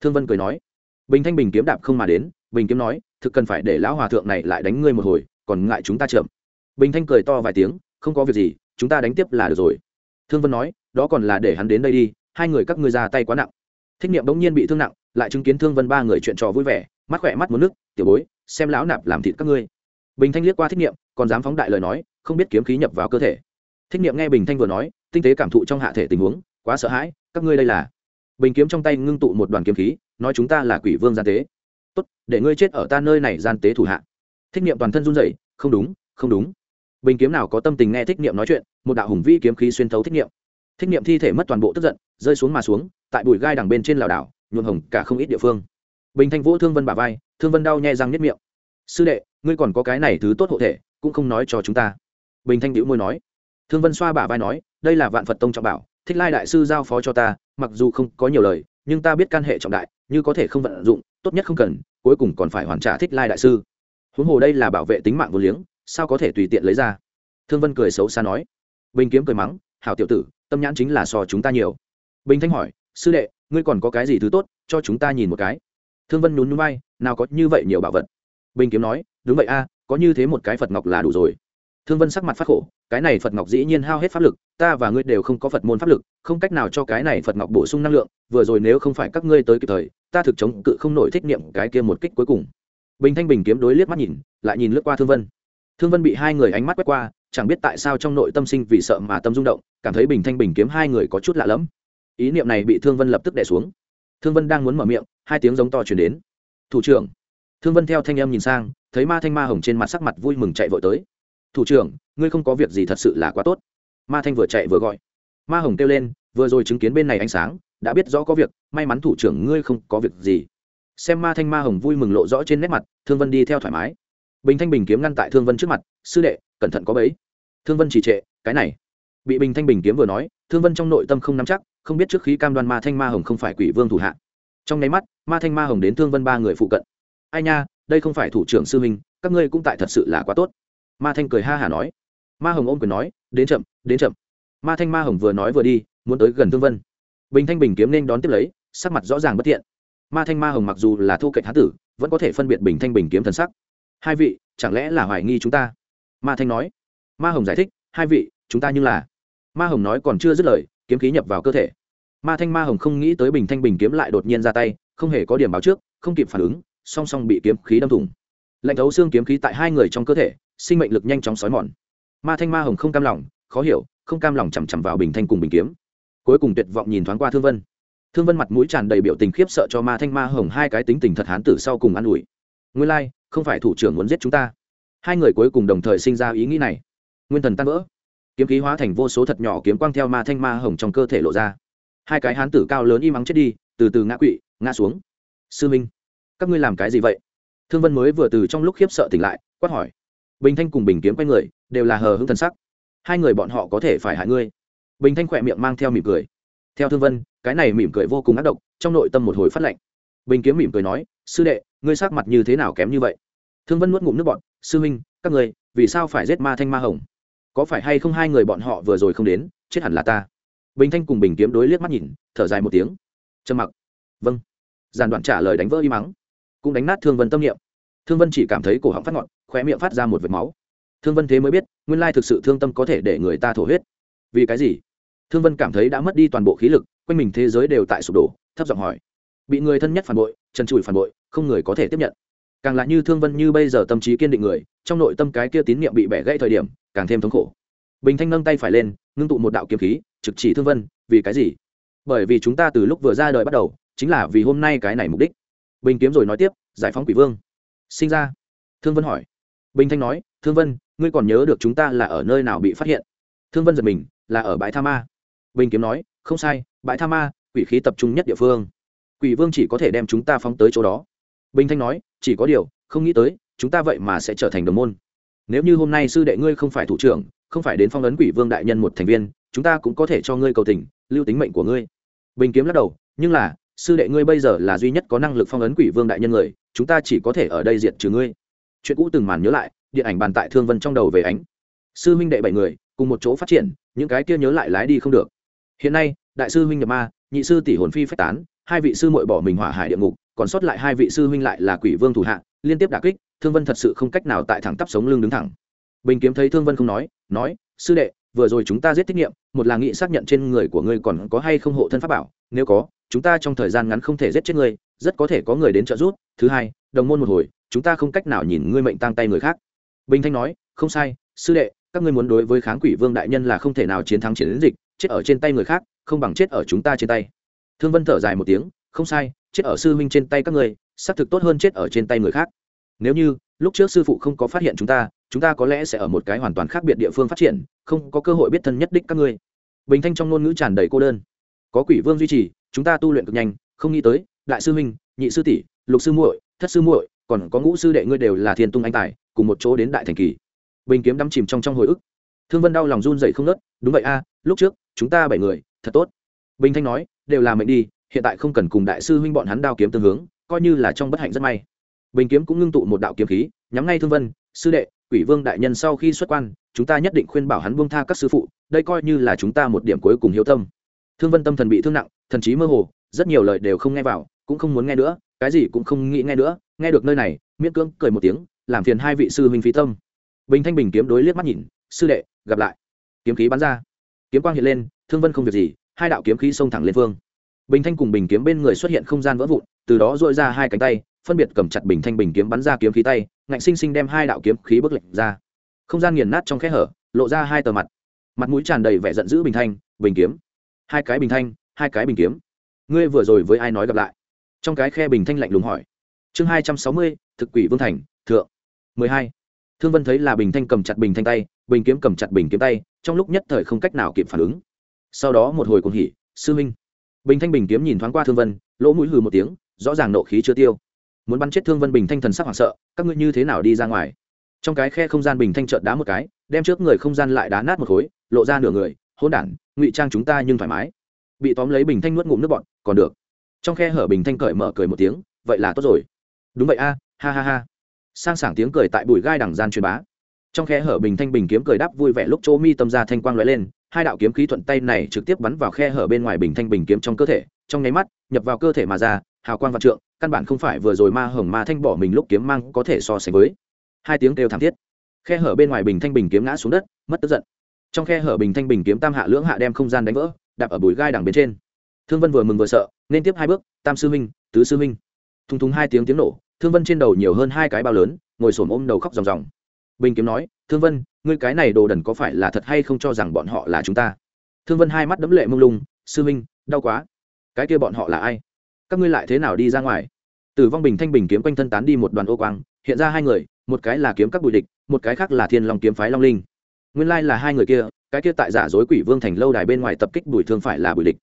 Thương vân cười nói, bình thanh bình kiếm đạp không mà đến, bình kiếm nói, thực cần phải để lão hòa thượng này lại đánh ngươi một hồi, còn ngại chúng ta chậm. Bình thanh cười to vài tiếng, không có việc gì, chúng ta đánh tiếp là được rồi. Thương vân nói, đó còn là để hắn đến đây đi, hai người các ngươi ra tay quá nặng. Thích niệm bỗng nhiên bị thương nặng, lại chứng kiến thương vân ba người chuyện trò vui vẻ, mắt khỏe mắt muốn nước, tiểu bối, xem lão nạp làm thịt các ngươi. Bình thanh liếc qua thích niệm, còn dám phóng đại lời nói, không biết kiếm khí nhập vào cơ thể. Thích niệm nghe bình thanh vừa nói, tinh tế cảm thụ trong hạ thể tình huống, quá sợ hãi, các ngươi đây là bình kiếm trong tay ngưng tụ một đoàn kiếm khí, nói chúng ta là quỷ vương gian tế. Tốt, để ngươi chết ở ta nơi này gian tế thủ hạ. Thích niệm toàn thân run rẩy, không đúng không đúng. Bình kiếm nào có tâm tình nghe thích niệm nói chuyện, một đạo hùng vĩ kiếm khí xuyên thấu thích niệm. Thích niệm thi thể mất toàn bộ tức giận, rơi xuống mà xuống, tại bụi gai đằng bên trên lảo đảo, nhuộm hồng cả không ít địa phương. Bình thanh vỗ thương vân bà vai, thương vân đau nhẹ răng nhất miệng. Sư đệ, ngươi còn có cái này thứ tốt hộ thể, cũng không nói cho chúng ta. Bình thanh đĩu môi nói. Thương vân xoa bả vai nói, đây là vạn phật tông trọng bảo thích lai đại sư giao phó cho ta, mặc dù không có nhiều lời, nhưng ta biết can hệ trọng đại, như có thể không vận dụng, tốt nhất không cần, cuối cùng còn phải hoàn trả thích lai đại sư. Huống hồ đây là bảo vệ tính mạng vô liếng, sao có thể tùy tiện lấy ra? Thương vân cười xấu xa nói. Bình kiếm cười mắng, hảo tiểu tử, tâm nhãn chính là so chúng ta nhiều. Bình thanh hỏi, sư đệ, ngươi còn có cái gì thứ tốt, cho chúng ta nhìn một cái? Thương vân nhún núi bay nào có như vậy nhiều bảo vật. Bình kiếm nói, đúng vậy a, có như thế một cái phật ngọc là đủ rồi. Thương vân sắc mặt phát khổ, cái này phật ngọc dĩ nhiên hao hết pháp lực ta và ngươi đều không có phật môn pháp lực, không cách nào cho cái này phật ngọc bổ sung năng lượng, vừa rồi nếu không phải các ngươi tới kịp thời, ta thực chống cự không nổi thích niệm cái kia một kích cuối cùng. Bình thanh bình kiếm đối liếc mắt nhìn, lại nhìn lướt qua thương vân. Thương vân bị hai người ánh mắt quét qua, chẳng biết tại sao trong nội tâm sinh vì sợ mà tâm rung động, cảm thấy bình thanh bình kiếm hai người có chút lạ lẫm. Ý niệm này bị thương vân lập tức đẻ xuống. Thương vân đang muốn mở miệng, hai tiếng giống to chuyển đến. Thủ trưởng. Thương vân theo thanh em nhìn sang, thấy ma thanh ma hồng trên mặt sắc mặt vui mừng chạy vội tới. Thủ trưởng, ngươi không có việc gì thật sự là quá tốt ma thanh vừa chạy vừa gọi. Ma hồng kêu lên, vừa rồi chứng kiến bên này ánh sáng, đã biết rõ có việc, may mắn thủ trưởng ngươi không có việc gì. Xem ma thanh ma hồng vui mừng lộ rõ trên nét mặt, thương vân đi theo thoải mái. Bình thanh bình kiếm ngăn tại thương vân trước mặt, sư đệ, cẩn thận có bấy thương vân chỉ trệ, cái này. Bị bình thanh bình kiếm vừa nói, thương vân trong nội tâm không nắm chắc, không biết trước khi cam đoan ma thanh ma hồng không phải quỷ vương thủ hạ. Trong nháy mắt, ma thanh ma hồng đến thương vân ba người phụ cận. Ai nha, đây không phải thủ trưởng sư minh các ngươi cũng tại thật sự là quá tốt. Ma thanh cười ha hả nói ma hồng ôm quyền nói, đến chậm đến chậm. Ma thanh ma hồng vừa nói vừa đi, muốn tới gần thương vân. Bình thanh bình kiếm nên đón tiếp lấy, sắc mặt rõ ràng bất thiện. Ma thanh ma hồng mặc dù là thu cạnh hán tử, vẫn có thể phân biệt bình thanh bình kiếm thần sắc. Hai vị, chẳng lẽ là hoài nghi chúng ta? Ma thanh nói. Ma hồng giải thích, hai vị, chúng ta như là. Ma hồng nói còn chưa dứt lời, kiếm khí nhập vào cơ thể. Ma thanh ma hồng không nghĩ tới bình thanh bình kiếm lại đột nhiên ra tay, không hề có điểm báo trước, không kịp phản ứng, song song bị kiếm khí đâm thủng. Lạnh thấu xương kiếm khí tại hai người trong cơ thể, sinh mệnh lực nhanh chóng xói mòn ma thanh ma hồng không cam lòng khó hiểu không cam lòng chằm chằm vào bình thanh cùng bình kiếm. Cuối cùng tuyệt vọng nhìn thoáng qua thương vân. Thương vân mặt mũi tràn đầy biểu tình khiếp sợ cho ma thanh ma hồng hai cái tính tình thật hán tử sau cùng ă n ủi. Nguyên lai、like, không phải thủ trưởng muốn giết chúng ta. Hai người cuối cùng đồng thời sinh ra ý nghĩ này. Nguyên thần tan vỡ. Kiếm khí hóa thành vô số thật nhỏ kiếm quang theo ma thanh ma hồng trong cơ thể lộ ra. Hai cái hán tử cao lớn im ắng chết đi từ từ ngã quỵ ngã xuống. Sư minh các ngươi làm cái gì vậy? Thương vân mới vừa từ trong lúc khiếp sợ tỉnh lại quát hỏi. Bình thanh cùng bình kiếm quay người đều là hờ hững thần sắc. Hai người bọn họ có thể phải hại ngươi. Bình thanh khỏe miệng mang theo mỉm cười. Theo thương vân cái này mỉm cười vô cùng ác độc trong nội tâm một hồi phát lạnh bình kiếm mỉm cười nói sư đệ ngươi sắc mặt như thế nào kém như vậy? Thương vân nuốt ngụm nước bọn sư huynh, các người vì sao phải giết ma thanh ma hồng? Có phải hay không hai người bọn họ vừa rồi không đến chết hẳn là ta? Bình thanh cùng bình kiếm đối liếc mắt nhìn thở dài một tiếng. Trầm mặc. Vâng. Giàn đoạn trả lời đánh vỡ y mắng. Cũng đánh nát thương vân tâm niệm. Thương vân chỉ cảm thấy cổ họng phát ngọn khóe miệng phát ra một vệt máu thương vân thế mới biết, nguyên lai thực sự thương tâm có thể để người ta thổ huyết. Vì cái gì? Thương vân cảm thấy đã mất đi toàn bộ khí lực, quanh mình thế giới đều tại sụp đổ, thấp giọng hỏi. Bị người thân nhất phản bội, trần trụi phản bội, không người có thể tiếp nhận. Càng là như thương vân như bây giờ tâm trí kiên định người, trong nội tâm cái kia tín niệm bị bẻ gãy thời điểm, càng thêm thống khổ. Bình thanh nâng tay phải lên, ngưng tụ một đạo kiếm khí, trực chỉ thương vân, vì cái gì? Bởi vì chúng ta từ lúc vừa ra đời bắt đầu, chính là vì hôm nay cái này mục đích. Bình kiếm rồi nói tiếp, giải phóng quỷ vương. Sinh ra. Thương vân hỏi. Bình thanh nói, thương vân ngươi còn nhớ được chúng ta là ở nơi nào bị phát hiện? Thương vân giật mình, là ở bãi tha ma. Bình kiếm nói, không sai, bãi tha ma, quỷ khí tập trung nhất địa phương. Quỷ vương chỉ có thể đem chúng ta phóng tới chỗ đó. Bình thanh nói, chỉ có điều, không nghĩ tới, chúng ta vậy mà sẽ trở thành đồng môn. Nếu như hôm nay sư đệ ngươi không phải thủ trưởng, không phải đến phong ấn quỷ vương đại nhân một thành viên, chúng ta cũng có thể cho ngươi cầu tình, lưu tính mệnh của ngươi. Bình kiếm lắc đầu, nhưng là, sư đệ ngươi bây giờ là duy nhất có năng lực phong ấn quỷ vương đại nhân người, chúng ta chỉ có thể ở đây diệt trừ ngươi. Chuyện cũ từng màn nhớ lại điện ảnh bàn tại thương vân trong đầu về ánh. Sư huynh đệ bảy người, cùng một chỗ phát triển, những cái kia nhớ lại lái đi không được. Hiện nay, đại sư huynh nhập ma, nhị sư tỷ hồn phi phách tán, hai vị sư muội bỏ mình hỏa hải địa ngục, còn sót lại hai vị sư huynh lại là quỷ vương thủ hạ, liên tiếp đả kích, thương vân thật sự không cách nào tại thẳng tắp sống lưng đứng thẳng. Bình kiếm thấy thương vân không nói nói, sư đệ, vừa rồi chúng ta giết tiết nghiệm, một là nghị xác nhận trên người của ngươi còn có hay không hộ thân pháp bảo, nếu có, chúng ta trong thời gian ngắn không thể giết chết ngươi, rất có thể có người đến trợ giúp. Thứ hai, đồng môn một hồi, chúng ta không cách nào nhìn ngươi mệnh tang tay người khác bình thanh nói, không sai, sư đệ, các ngươi muốn đối với kháng quỷ vương đại nhân là không thể nào chiến thắng chiến dịch, chết ở trên tay người khác, không bằng chết ở chúng ta trên tay. Thương vân thở dài một tiếng, không sai, chết ở sư huynh trên tay các ngươi, xác thực tốt hơn chết ở trên tay người khác. Nếu như, lúc trước sư phụ không có phát hiện chúng ta chúng ta có lẽ sẽ ở một cái hoàn toàn khác biệt địa phương phát triển, không có cơ hội biết thân nhất đích các ngươi. Bình thanh trong ngôn ngữ tràn đầy cô đơn. Có quỷ vương duy trì, chúng ta tu luyện cực nhanh, không nghĩ tới, đại sư huynh, nhị sư tỷ, lục sư muội, thất sư muội, còn có ngũ sư đệ ngươi đều là thiên tung anh tài cùng một chỗ đến đại thành kỳ. Bình kiếm đắm chìm trong trong hồi ức. Thương vân đau lòng run dậy không nớt đúng vậy a, lúc trước, chúng ta bảy người, thật tốt. Bình thanh nói, đều là mệnh đi, hiện tại không cần cùng đại sư huynh bọn hắn đao kiếm tương hướng, coi như là trong bất hạnh rất may. Bình kiếm cũng ngưng tụ một đạo kiếm khí, nhắm ngay thương vân, sư đệ, quỷ vương đại nhân sau khi xuất quan, chúng ta nhất định khuyên bảo hắn buông tha các sư phụ, đây coi như là chúng ta một điểm cuối cùng hiếu tâm. Thương vân tâm thần bị thương nặng, thần trí mơ hồ, rất nhiều lời đều không nghe vào, cũng không muốn nghe nữa, cái gì cũng không nghĩ nghe nữa, nghe được nơi này, miễn cưỡng cười một tiếng làm phiền hai vị sư huynh phí tâm. Bình thanh bình kiếm đối liếc mắt nhìn, sư đệ, gặp lại. Kiếm khí bắn ra. Kiếm quang hiện lên, thương vân không việc gì, hai đạo kiếm khí xông thẳng lên phương. Bình thanh cùng bình kiếm bên người xuất hiện không gian vỡ vụn, từ đó dội ra hai cánh tay, phân biệt cầm chặt bình thanh bình kiếm bắn ra kiếm khí tay, ngạnh sinh sinh đem hai đạo kiếm khí bước lệch ra. Không gian nghiền nát trong khe hở, lộ ra hai tờ mặt. Mặt mũi tràn đầy vẻ giận dữ bình thanh, bình kiếm. Hai cái bình thanh, hai cái bình kiếm. Ngươi vừa rồi với ai nói gặp lại? Trong cái khe bình thanh lạnh lùng hỏi. Chương hai trăm sáu mươi, thực quỷ vương thành, thượng mười hai. Thương vân thấy là bình thanh cầm chặt bình thanh tay, bình kiếm cầm chặt bình kiếm tay, trong lúc nhất thời không cách nào kịp phản ứng. Sau đó một hồi cuồng hỉ, sư minh. Bình thanh bình kiếm nhìn thoáng qua thương vân, lỗ mũi hừ một tiếng, rõ ràng nộ khí chưa tiêu. Muốn bắn chết thương vân, bình thanh thần sắc hoảng sợ, các ngươi như thế nào đi ra ngoài? Trong cái khe không gian bình thanh trợn đá một cái, đem trước người không gian lại đá nát một khối, lộ ra nửa người hôn đản, ngụy trang chúng ta nhưng thoải mái. Bị tóm lấy bình thanh nuốt ngụm nước bọn còn được. Trong khe hở bình thanh cởi mở cười một tiếng, vậy là tốt rồi. Đúng vậy a, ha ha ha sang sảng tiếng cười tại bụi gai đằng gian truyền bá. Trong khe hở bình thanh bình kiếm cười đáp vui vẻ lúc chỗ mi tâm ra thanh quang lóe lên, hai đạo kiếm khí thuận tay này trực tiếp bắn vào khe hở bên ngoài bình thanh bình kiếm trong cơ thể, trong nháy mắt, nhập vào cơ thể mà ra, hào quang vạn trượng, căn bản không phải vừa rồi ma hồng ma thanh bỏ mình lúc kiếm mang có thể so sánh với. Hai tiếng kêu thảm thiết. Khe hở bên ngoài bình thanh bình kiếm ngã xuống đất, mất tức giận. Trong khe hở bình thanh bình kiếm tam hạ lưỡng hạ đem không gian đánh vỡ, đạp ở bụi gai đằng bên trên. Thương vân vừa mừng vừa sợ, nên tiếp hai bước, tam sư minh tứ sư minh thùng thùng hai tiếng tiếng nổ thương vân trên đầu nhiều hơn hai cái bao lớn, ngồi xổm ôm đầu khóc ròng ròng. Bình kiếm nói, thương vân, ngươi cái này đồ đần có phải là thật hay không cho rằng bọn họ là chúng ta? Thương vân hai mắt đấm lệ mông lung, sư minh, đau quá. Cái kia bọn họ là ai? Các ngươi lại thế nào đi ra ngoài? Tử vong bình thanh bình kiếm quanh thân tán đi một đoàn ô quang, hiện ra hai người, một cái là kiếm các bụi địch, một cái khác là thiên long kiếm phái long linh. Nguyên lai là hai người kia, cái kia tại giả dối quỷ vương thành lâu đài bên ngoài tập kích bùi thương phải là bùi địch.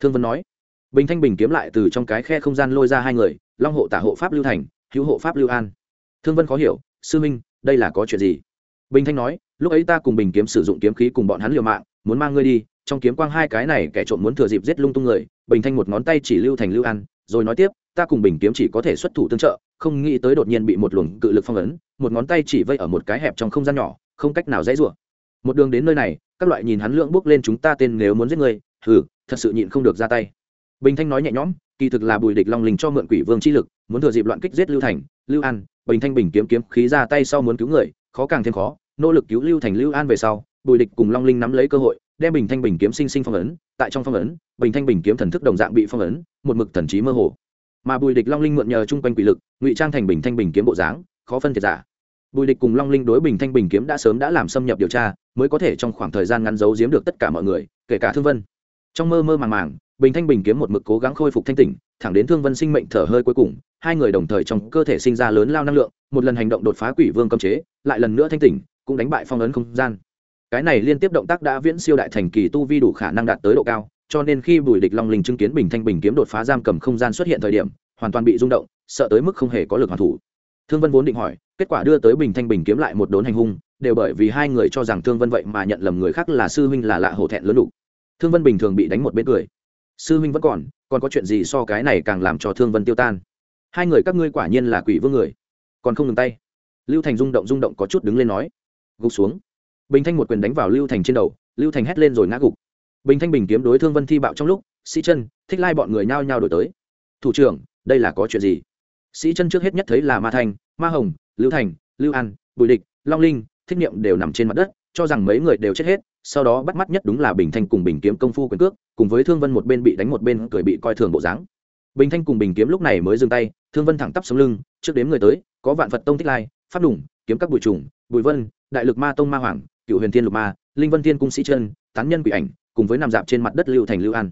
Thương vân nói. Bình thanh bình kiếm lại từ trong cái khe không gian lôi ra hai người, long hộ tả hộ pháp lưu thành hữu hộ pháp lưu an. Thương vân khó hiểu, sư minh, đây là có chuyện gì? Bình thanh nói, lúc ấy ta cùng bình kiếm sử dụng kiếm khí cùng bọn hắn liều mạng, muốn mang ngươi đi, trong kiếm quang hai cái này kẻ trộm muốn thừa dịp giết lung tung người. Bình thanh một ngón tay chỉ lưu thành lưu an, rồi nói tiếp, ta cùng bình kiếm chỉ có thể xuất thủ tương trợ, không nghĩ tới đột nhiên bị một luồng cự lực phong ấn, một ngón tay chỉ vây ở một cái hẹp trong không gian nhỏ, không cách nào dễ rủa. Một đường đến nơi này, các loại nhìn hắn lượng bước lên chúng ta tên nếu muốn giết người thử thật sự nhịn không được ra tay. Bình thanh nói nhẹ nhõm kỳ thực là bùi địch long linh cho mượn quỷ vương chi lực, muốn thừa dịp loạn kích giết lưu thành, lưu an, bình thanh bình kiếm kiếm khí ra tay sau muốn cứu người, khó càng thêm khó, nỗ lực cứu lưu thành, lưu an về sau, bùi địch cùng long linh nắm lấy cơ hội, đem bình thanh bình kiếm sinh sinh phong ấn, tại trong phong ấn, bình thanh bình kiếm thần thức đồng dạng bị phong ấn, một mực thần trí mơ hồ. Mà bùi địch long linh mượn nhờ chung quanh quỷ lực, ngụy trang thành bình thanh bình kiếm bộ dáng, khó phân thiệt giả. Bùi địch cùng long linh đối bình thanh bình kiếm đã sớm đã làm xâm nhập điều tra, mới có thể trong khoảng thời gian ngắn giấu giếm được tất cả mọi người, kể cả thương vân. Trong mơ mơ màng màng bình thanh bình kiếm một mực cố gắng khôi phục thanh tỉnh, thẳng đến thương vân sinh mệnh thở hơi cuối cùng, hai người đồng thời trong cơ thể sinh ra lớn lao năng lượng, một lần hành động đột phá quỷ vương cấm chế, lại lần nữa thanh tỉnh, cũng đánh bại phong ấn không gian. Cái này liên tiếp động tác đã viễn siêu đại thành kỳ tu vi đủ khả năng đạt tới độ cao, cho nên khi bùi địch long linh chứng kiến bình thanh bình kiếm đột phá giam cầm không gian xuất hiện thời điểm, hoàn toàn bị rung động, sợ tới mức không hề có lực hoàn thủ. Thương vân vốn định hỏi, kết quả đưa tới bình thanh bình kiếm lại một đốn hành hung, đều bởi vì hai người cho rằng thương vân vậy mà nhận lầm người khác là sư huynh là lạ hổ thẹn lớn đủ. Thương vân bình thường bị đánh một bên cười sư huynh vẫn còn còn có chuyện gì so cái này càng làm cho thương vân tiêu tan? Hai người các ngươi quả nhiên là quỷ vương người. Còn không ngừng tay. Lưu thành rung động rung động có chút đứng lên nói. Gục xuống. Bình thanh một quyền đánh vào lưu thành trên đầu, lưu thành hét lên rồi ngã gục. Bình thanh bình kiếm đối thương vân thi bạo trong lúc, sĩ chân, thích lai bọn người nhao nhao đổi tới. Thủ trưởng, đây là có chuyện gì? Sĩ chân trước hết nhất thấy là ma thanh, ma hồng, lưu thành, lưu an, bùi địch, long linh, thích niệm đều nằm trên mặt đất, cho rằng mấy người đều chết hết sau đó bắt mắt nhất đúng là bình thanh cùng bình kiếm công phu quyền cước, cùng với thương vân một bên bị đánh một bên cười bị coi thường bộ dáng. Bình thanh cùng bình kiếm lúc này mới dừng tay, thương vân thẳng tắp sống lưng, trước đếm người tới, có vạn phật tông thích lai phát đủng, kiếm các bụi trùng bụi vân, đại lực ma tông ma hoàng, cựu huyền thiên lục ma, linh vân thiên cung sĩ chân, tán nhân quỷ ảnh, cùng với nằm dạp trên mặt đất lưu thành lưu an.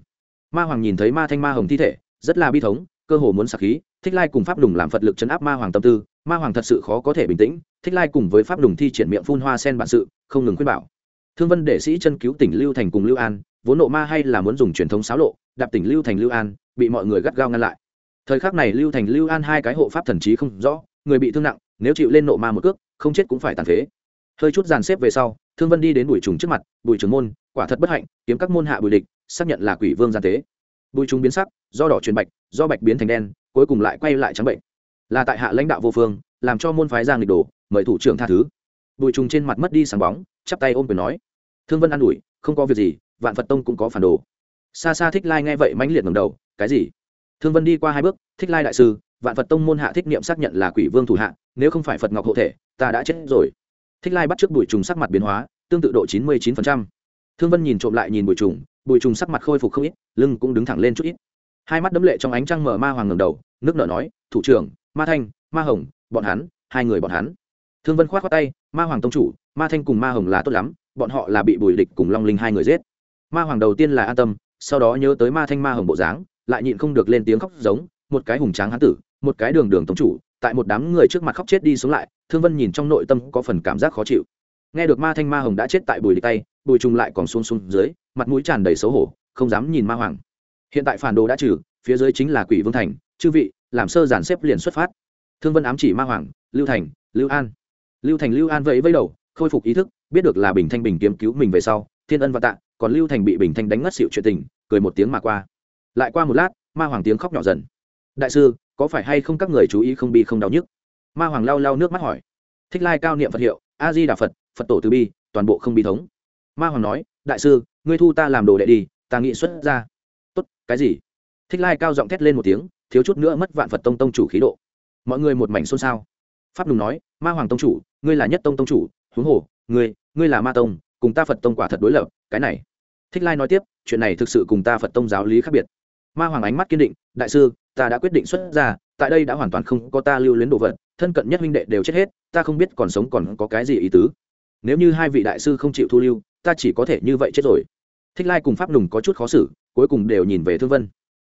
Ma hoàng nhìn thấy ma thanh ma hồng thi thể, rất là bi thống, cơ hồ muốn sạc khí, thích lai cùng pháp đùng làm phật lực chấn áp ma hoàng tâm tư, ma hoàng thật sự khó có thể bình tĩnh, thích lai cùng với pháp đùng thi triển miệng phun hoa sen bản sự, không ngừng khuyên bảo thương vân đệ sĩ chân cứu tỉnh lưu thành cùng lưu an, vốn nộ ma hay là muốn dùng truyền thống xáo lộ, đạp tỉnh lưu thành, lưu an, bị mọi người gắt gao ngăn lại. Thời khắc này lưu thành, lưu an hai cái hộ pháp thần trí không rõ, người bị thương nặng, nếu chịu lên nộ ma một cước, không chết cũng phải tàn phế. Hơi chút dàn xếp về sau, thương vân đi đến bùi trùng trước mặt, bùi trưởng môn, quả thật bất hạnh, kiếm các môn hạ bùi địch, xác nhận là quỷ vương gian tế bùi trùng biến sắc, do đỏ truyền bạch, do bạch biến thành đen, cuối cùng lại quay lại trắng bệnh. Là tại hạ lãnh đạo vô phương, làm cho môn phái giang nghịch đồ, mời thủ trưởng tha thứ bùi trùng trên mặt mất đi sáng bóng, chắp tay ôm quyền nói, thương vân an ủi, không có việc gì, vạn phật tông cũng có phản đồ. Xa xa thích lai nghe vậy mãnh liệt ngầm đầu, cái gì? Thương vân đi qua hai bước, thích lai đại sư, vạn phật tông môn hạ thích niệm xác nhận là quỷ vương thủ hạ, nếu không phải phật ngọc hộ thể, ta đã chết rồi. Thích lai bắt trước bụi trùng sắc mặt biến hóa, tương tự độ chín mươi chín thương vân nhìn trộm lại nhìn bụi trùng bụi trùng sắc mặt khôi phục không ít, lưng cũng đứng thẳng lên chút ít. Hai mắt đấm lệ trong ánh trăng mở ma hoàng ngầm đầu, nước nở nói, thủ trưởng, ma thanh, ma hồng, bọn hắn, hai người bọn hắn thương vân k h o á t tay, ma hoàng tông chủ, ma thanh cùng ma hồng là tốt lắm, bọn họ là bị bùi địch cùng long linh hai người giết. Ma hoàng đầu tiên là an tâm, sau đó nhớ tới ma thanh, ma hồng bộ dáng, lại nhịn không được lên tiếng khóc giống, một cái hùng tráng hán tử, một cái đường đường tông chủ, tại một đám người trước mặt khóc chết đi xuống lại. Thương vân nhìn trong nội tâm có phần cảm giác khó chịu. Nghe được ma thanh, ma hồng đã chết tại bùi địch tay, bùi Trung lại còn xuống xuống dưới, mặt mũi tràn đầy xấu hổ, không dám nhìn ma hoàng. Hiện tại phản đồ đã trừ, phía dưới chính là quỷ vương thành, chư vị, làm sơ giản xếp liền xuất phát. Thương vân ám chỉ ma hoàng, lưu thành, lưu an lưu thành lưu an vẫy vẫy đầu, khôi phục ý thức, biết được là bình thanh bình kiếm cứu mình về sau, thiên ân và tạ, còn lưu thành bị bình thanh đánh ngất xịu chuyện tình, cười một tiếng mà qua. Lại qua một lát, ma hoàng tiếng khóc nhỏ dần. Đại sư, có phải hay không các người chú ý không bị không đau nhức? Ma hoàng lau lau nước mắt hỏi. Thích lai cao niệm phật hiệu a di đà phật phật tổ từ bi, toàn bộ không bi thống. Ma hoàng nói, đại sư, ngươi thu ta làm đồ đệ đi, ta nghị xuất ra. Tốt, cái gì? Thích lai cao giọng thét lên một tiếng, thiếu chút nữa mất vạn phật tông tông chủ khí độ. Mọi người một mảnh xôn xao. Pháp đùng nói, ma hoàng tông chủ ngươi là nhất tông tông chủ, huống hồ, ngươi ngươi là ma tông, cùng ta phật tông quả thật đối lập, cái này. Thích lai nói tiếp, chuyện này thực sự cùng ta phật tông giáo lý khác biệt. Ma hoàng ánh mắt kiên định, đại sư, ta đã quyết định xuất ra tại đây đã hoàn toàn không có ta lưu luyến đồ vật, thân cận nhất huynh đệ đều chết hết, ta không biết còn sống còn có cái gì ý tứ. Nếu như hai vị đại sư không chịu thu lưu, ta chỉ có thể như vậy chết rồi. Thích lai cùng pháp nùng có chút khó xử, cuối cùng đều nhìn về thương vân.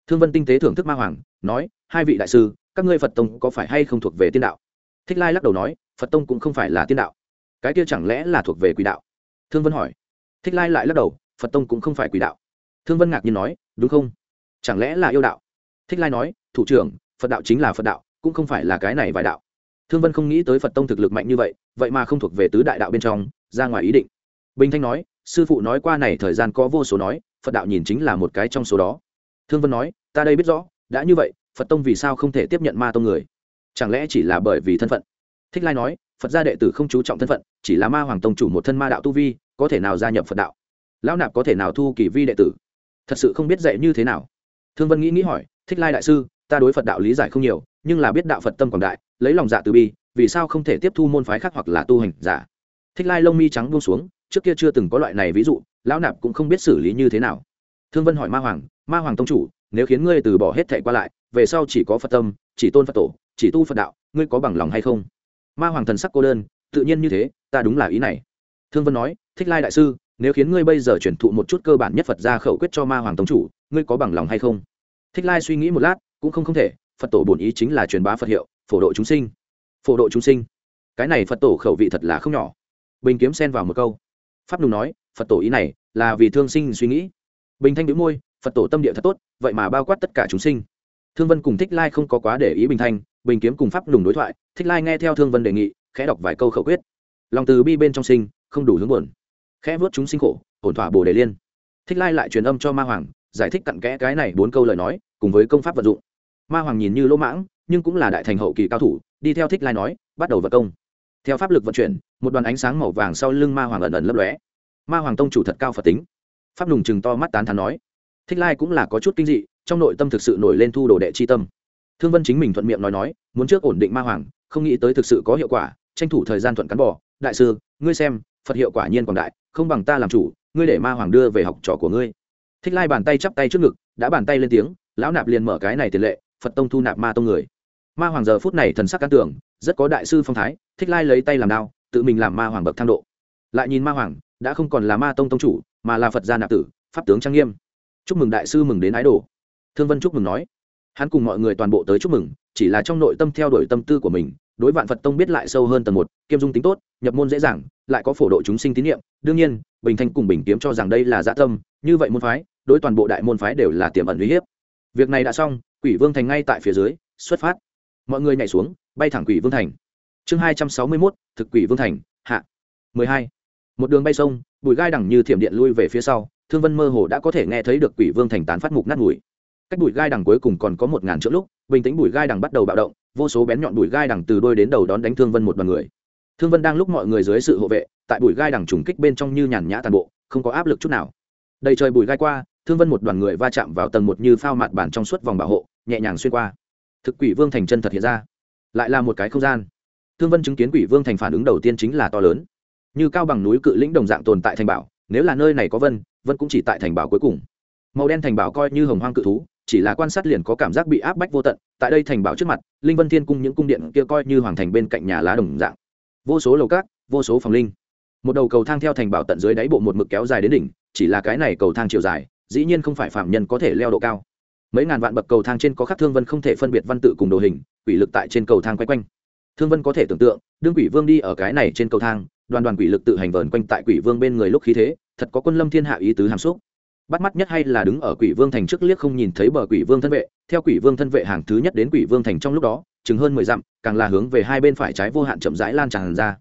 Thương vân tinh tế thưởng thức ma hoàng, nói, hai vị đại sư, các ngươi phật tông có phải hay không thuộc về tiên đạo? Thích lai lắc đầu nói phật tông cũng không phải là tiên đạo. Cái kia chẳng lẽ là thuộc về quỷ đạo? Thương vân hỏi. Thích lai lại lắc đầu, phật tông cũng không phải quỷ đạo. Thương vân ngạc nhiên nói, đúng không? Chẳng lẽ là yêu đạo? Thích lai nói, thủ trưởng, phật đạo chính là phật đạo, cũng không phải là cái này vài đạo. Thương vân không nghĩ tới phật tông thực lực mạnh như vậy vậy mà không thuộc về tứ đại đạo bên trong, ra ngoài ý định. Bình thanh nói, sư phụ nói qua này thời gian có vô số nói, phật đạo nhìn chính là một cái trong số đó. Thương vân nói, ta đây biết rõ, đã như vậy, phật tông vì sao không thể tiếp nhận ma tông người? Chẳng lẽ chỉ là bởi vì thân phận? Thích lai nói, phật gia đệ tử không chú trọng thân phận, chỉ là ma hoàng tông chủ một thân ma đạo tu vi, có thể nào gia nhập phật đạo? Lão nạp có thể nào thu kỳ vi đệ tử? Thật sự không biết dạy như thế nào. Thương vân nghĩ nghĩ hỏi, thích lai đại sư, ta đối phật đạo lý giải không nhiều, nhưng là biết đạo phật tâm quảng đại, lấy lòng dạ từ bi, vì sao không thể tiếp thu môn phái khác hoặc là tu hành giả? Thích lai lông mi trắng buông xuống, trước kia chưa từng có loại này ví dụ, lão nạp cũng không biết xử lý như thế nào. Thương vân hỏi ma hoàng ma hoàng tông chủ, nếu khiến ngươi từ bỏ hết thệ qua lại, về sau chỉ có phật tâm, chỉ tôn phật tổ, chỉ tu phật đạo, ngươi có bằng lòng hay không? Ma hoàng thần sắc cô đơn, tự nhiên như thế, ta đúng là ý này. Thương vân nói, thích lai đại sư, nếu khiến ngươi bây giờ chuyển thụ một chút cơ bản nhất phật ra khẩu quyết cho ma hoàng tông chủ, ngươi có bằng lòng hay không? Thích lai suy nghĩ một lát, cũng không không thể, phật tổ bổn ý chính là truyền bá phật hiệu, phổ độ chúng sinh. Phổ độ chúng sinh. Cái này phật tổ khẩu vị thật là không nhỏ. Bình kiếm xen vào một câu. Pháp nùng nói, phật tổ ý này là vì thương sinh suy nghĩ. Bình thanh đĩu môi, phật tổ tâm địa thật tốt, vậy mà bao quát tất cả chúng sinh. Thương vân cùng thích lai không có quá để ý bình thanh bình kiếm cùng pháp đùng đối thoại, thích lai nghe theo thương vân đề nghị, khẽ đọc vài câu khẩu quyết. Lòng từ bi bên trong sinh, không đủ hướng buồn. Khẽ vớt chúng sinh khổ, ổn thỏa bồ đề liên. Thích lai lại truyền âm cho ma hoàng, giải thích cặn kẽ cái này bốn câu lời nói, cùng với công pháp vận dụng. Ma hoàng nhìn như lỗ mãng, nhưng cũng là đại thành hậu kỳ cao thủ, đi theo thích lai nói, bắt đầu vật công. Theo pháp lực vận chuyển, một đoàn ánh sáng màu vàng sau lưng ma hoàng ẩn ẩn lấp lóe. Ma hoàng tông chủ thật cao phật tính. Pháp lùng chừng to mắt tán thán nói. Thích lai cũng là có chút kinh dị, trong nội tâm thực sự nổi lên thu đồ đệ chi tâm thương vân chính mình thuận miệng nói nói, muốn trước ổn định ma hoàng, không nghĩ tới thực sự có hiệu quả, tranh thủ thời gian thuận cắn bỏ đại sư, ngươi xem, phật hiệu quả nhiên quảng đại, không bằng ta làm chủ, ngươi để ma hoàng đưa về học trò của ngươi. Thích lai bàn tay chắp tay trước ngực, đã bàn tay lên tiếng, lão nạp liền mở cái này tiền lệ, phật tông thu nạp ma tông người. Ma hoàng giờ phút này thần sắc cán tưởng rất có đại sư phong thái, thích lai lấy tay làm đao, tự mình làm ma hoàng bậc thang độ. Lại nhìn ma hoàng, đã không còn là ma tông tông chủ, mà là phật gia nạp tử, pháp tướng trang nghiêm. Chúc mừng đại sư mừng đến ái đồ. Thương vân chúc mừng nói hắn cùng mọi người toàn bộ tới chúc mừng, chỉ là trong nội tâm theo đuổi tâm tư của mình, đối vạn phật tông biết lại sâu hơn tầng một, kiêm dung tính tốt, nhập môn dễ dàng, lại có phổ độ chúng sinh tín nhiệm đương nhiên, bình thanh cùng bình kiếm cho rằng đây là dã tâm, như vậy môn phái, đối toàn bộ đại môn phái đều là tiềm ẩn uy hiếp. Việc này đã xong, quỷ vương thành ngay tại phía dưới, xuất phát. Mọi người nhảy xuống, bay thẳng quỷ vương thành. Chương hai trăm sáu mươi mốt, thực quỷ vương thành, hạ. mười hai. Một đường bay sông, bụi gai đằng như thiểm điện lui về phía sau, thương vân mơ hồ đã có thể nghe thấy được quỷ vương thành tán phát mục nát mùi cách bụi gai đằng cuối cùng còn có một ngàn chỗ lúc, bình tĩnh bụi gai đằng bắt đầu bạo động, vô số bén nhọn bụi gai đằng từ đôi đến đầu đón đánh thương vân một đoàn người. Thương vân đang lúc mọi người dưới sự hộ vệ, tại bụi gai đằng trùng kích bên trong như nhàn nhã tàn bộ, không có áp lực chút nào. Đầy trời bụi gai qua, thương vân một đoàn người va chạm vào tầng một như phao mặt bản trong suốt vòng bảo hộ, nhẹ nhàng xuyên qua. Thực quỷ vương thành chân thật hiện ra. Lại là một cái không gian. Thương vân chứng kiến quỷ vương thành phản ứng đầu tiên chính là to lớn. Như cao bằng núi cự lĩnh đồng dạng tồn tại thành bảo, nếu là nơi này có vân vân cũng chỉ tại thành bảo cuối cùng. Màu đen thành bảo coi như hồng hoang cự thú chỉ là quan sát liền có cảm giác bị áp bách vô tận, tại đây thành bảo trước mặt, linh vân thiên cung những cung điện kia coi như hoàng thành bên cạnh nhà lá đồng dạng. Vô số lầu cát vô số phòng linh. Một đầu cầu thang theo thành bảo tận dưới đáy bộ một mực kéo dài đến đỉnh, chỉ là cái này cầu thang chiều dài, dĩ nhiên không phải phạm nhân có thể leo độ cao. Mấy ngàn vạn bậc cầu thang trên có khắc thương vân không thể phân biệt văn tự cùng đồ hình, quỷ lực tại trên cầu thang quay quanh. Thương vân có thể tưởng tượng, đương quỷ vương đi ở cái này trên cầu thang, đoàn đoàn quỷ lực tự hành vờn quanh tại quỷ vương bên người lúc khí thế, thật có quân lâm thiên hạ ý tứ hàm xúc bắt mắt nhất hay là đứng ở quỷ vương thành trước liếc không nhìn thấy bờ quỷ vương thân vệ, theo quỷ vương thân vệ hàng thứ nhất đến quỷ vương thành trong lúc đó, chừng hơn mười dặm, càng là hướng về hai bên phải trái vô hạn chậm rãi lan tràn ra.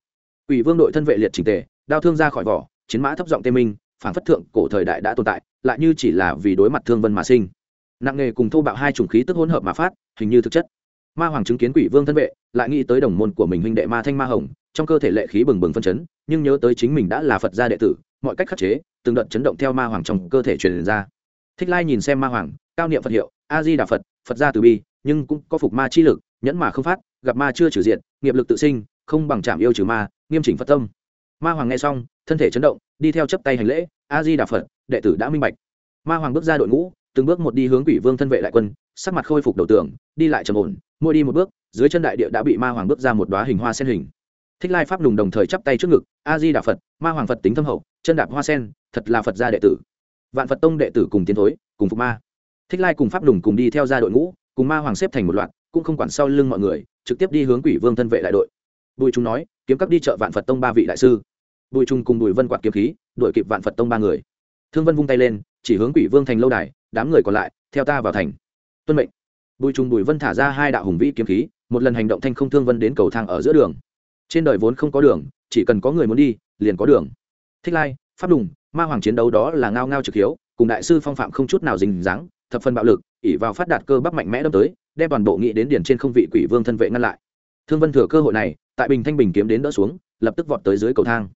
Quỷ vương đội thân vệ liệt trình tề, đao thương ra khỏi vỏ, chiến mã thấp giọng tê minh, phản phất thượng cổ thời đại đã tồn tại, lại như chỉ là vì đối mặt thương vân mà sinh. Nặng nghề cùng thô bạo hai chủng khí tức hỗn hợp mà phát, hình như thực chất. Ma hoàng chứng kiến quỷ vương thân vệ, lại nghĩ tới đồng môn của mình huynh đệ ma thanh ma hồng, trong cơ thể lệ khí bừng bừng phân chấn, nhưng nhớ tới chính mình đã là phật gia đệ tử mọi cách khắc chế, từng đợt chấn động theo ma hoàng trong cơ thể truyền ra. Thích lai nhìn xem ma hoàng, cao niệm phật hiệu a di đà phật phật gia từ bi, nhưng cũng có phục ma chi lực, nhẫn mà không phát, gặp ma chưa trừ diện nghiệp lực tự sinh, không bằng chạm yêu trừ ma, nghiêm chỉnh phật tâm. Ma hoàng nghe xong, thân thể chấn động, đi theo chấp tay hành lễ a di đà phật, đệ tử đã minh bạch. Ma hoàng bước ra đội ngũ, từng bước một đi hướng quỷ vương thân vệ đại quân, sắc mặt khôi phục đầu tường đi lại trầm ổn, mỗi đi một bước, dưới chân đại địa đã bị ma hoàng bước ra một đoá hình hoa sen hình thích lai pháp đùng đồng thời chắp tay trước ngực a di đà phật, ma hoàng phật tính thâm hậu, chân đạp hoa sen, thật là phật gia đệ tử. Vạn phật tông đệ tử cùng tiến thối, cùng phục ma. Thích lai cùng pháp đùng cùng đi theo ra đội ngũ, cùng ma hoàng xếp thành một loạt, cũng không quản sau lưng mọi người, trực tiếp đi hướng quỷ vương thân vệ đại đội. Bùi trung nói, kiếm cấp đi chợ vạn phật tông ba vị đại sư. Bùi trung cùng bùi vân quạt kiếm khí đội kịp vạn phật tông ba người. Thương vân vung tay lên, chỉ hướng quỷ vương thành lâu đài, đám người còn lại, theo ta vào thành. Tuân mệnh. Bùi trung bùi vân thả ra hai đạo hùng vĩ kiếm khí, một lần hành động thanh không thương vân đến cầu thang ở giữa đường trên đời vốn không có đường, chỉ cần có người muốn đi, liền có đường. Thích lai, pháp đùng, ma hoàng chiến đấu đó là ngao ngao trực hiếu, cùng đại sư phong phạm không chút nào dình dáng, thập phần bạo lực ỉ vào phát đạt cơ bắp mạnh mẽ đâm tới, đem toàn bộ nghị đến điển trên không vị quỷ vương thân vệ ngăn lại. Thương vân thừa cơ hội này, tại bình thanh bình kiếm đến đỡ xuống, lập tức vọt tới dưới cầu thang.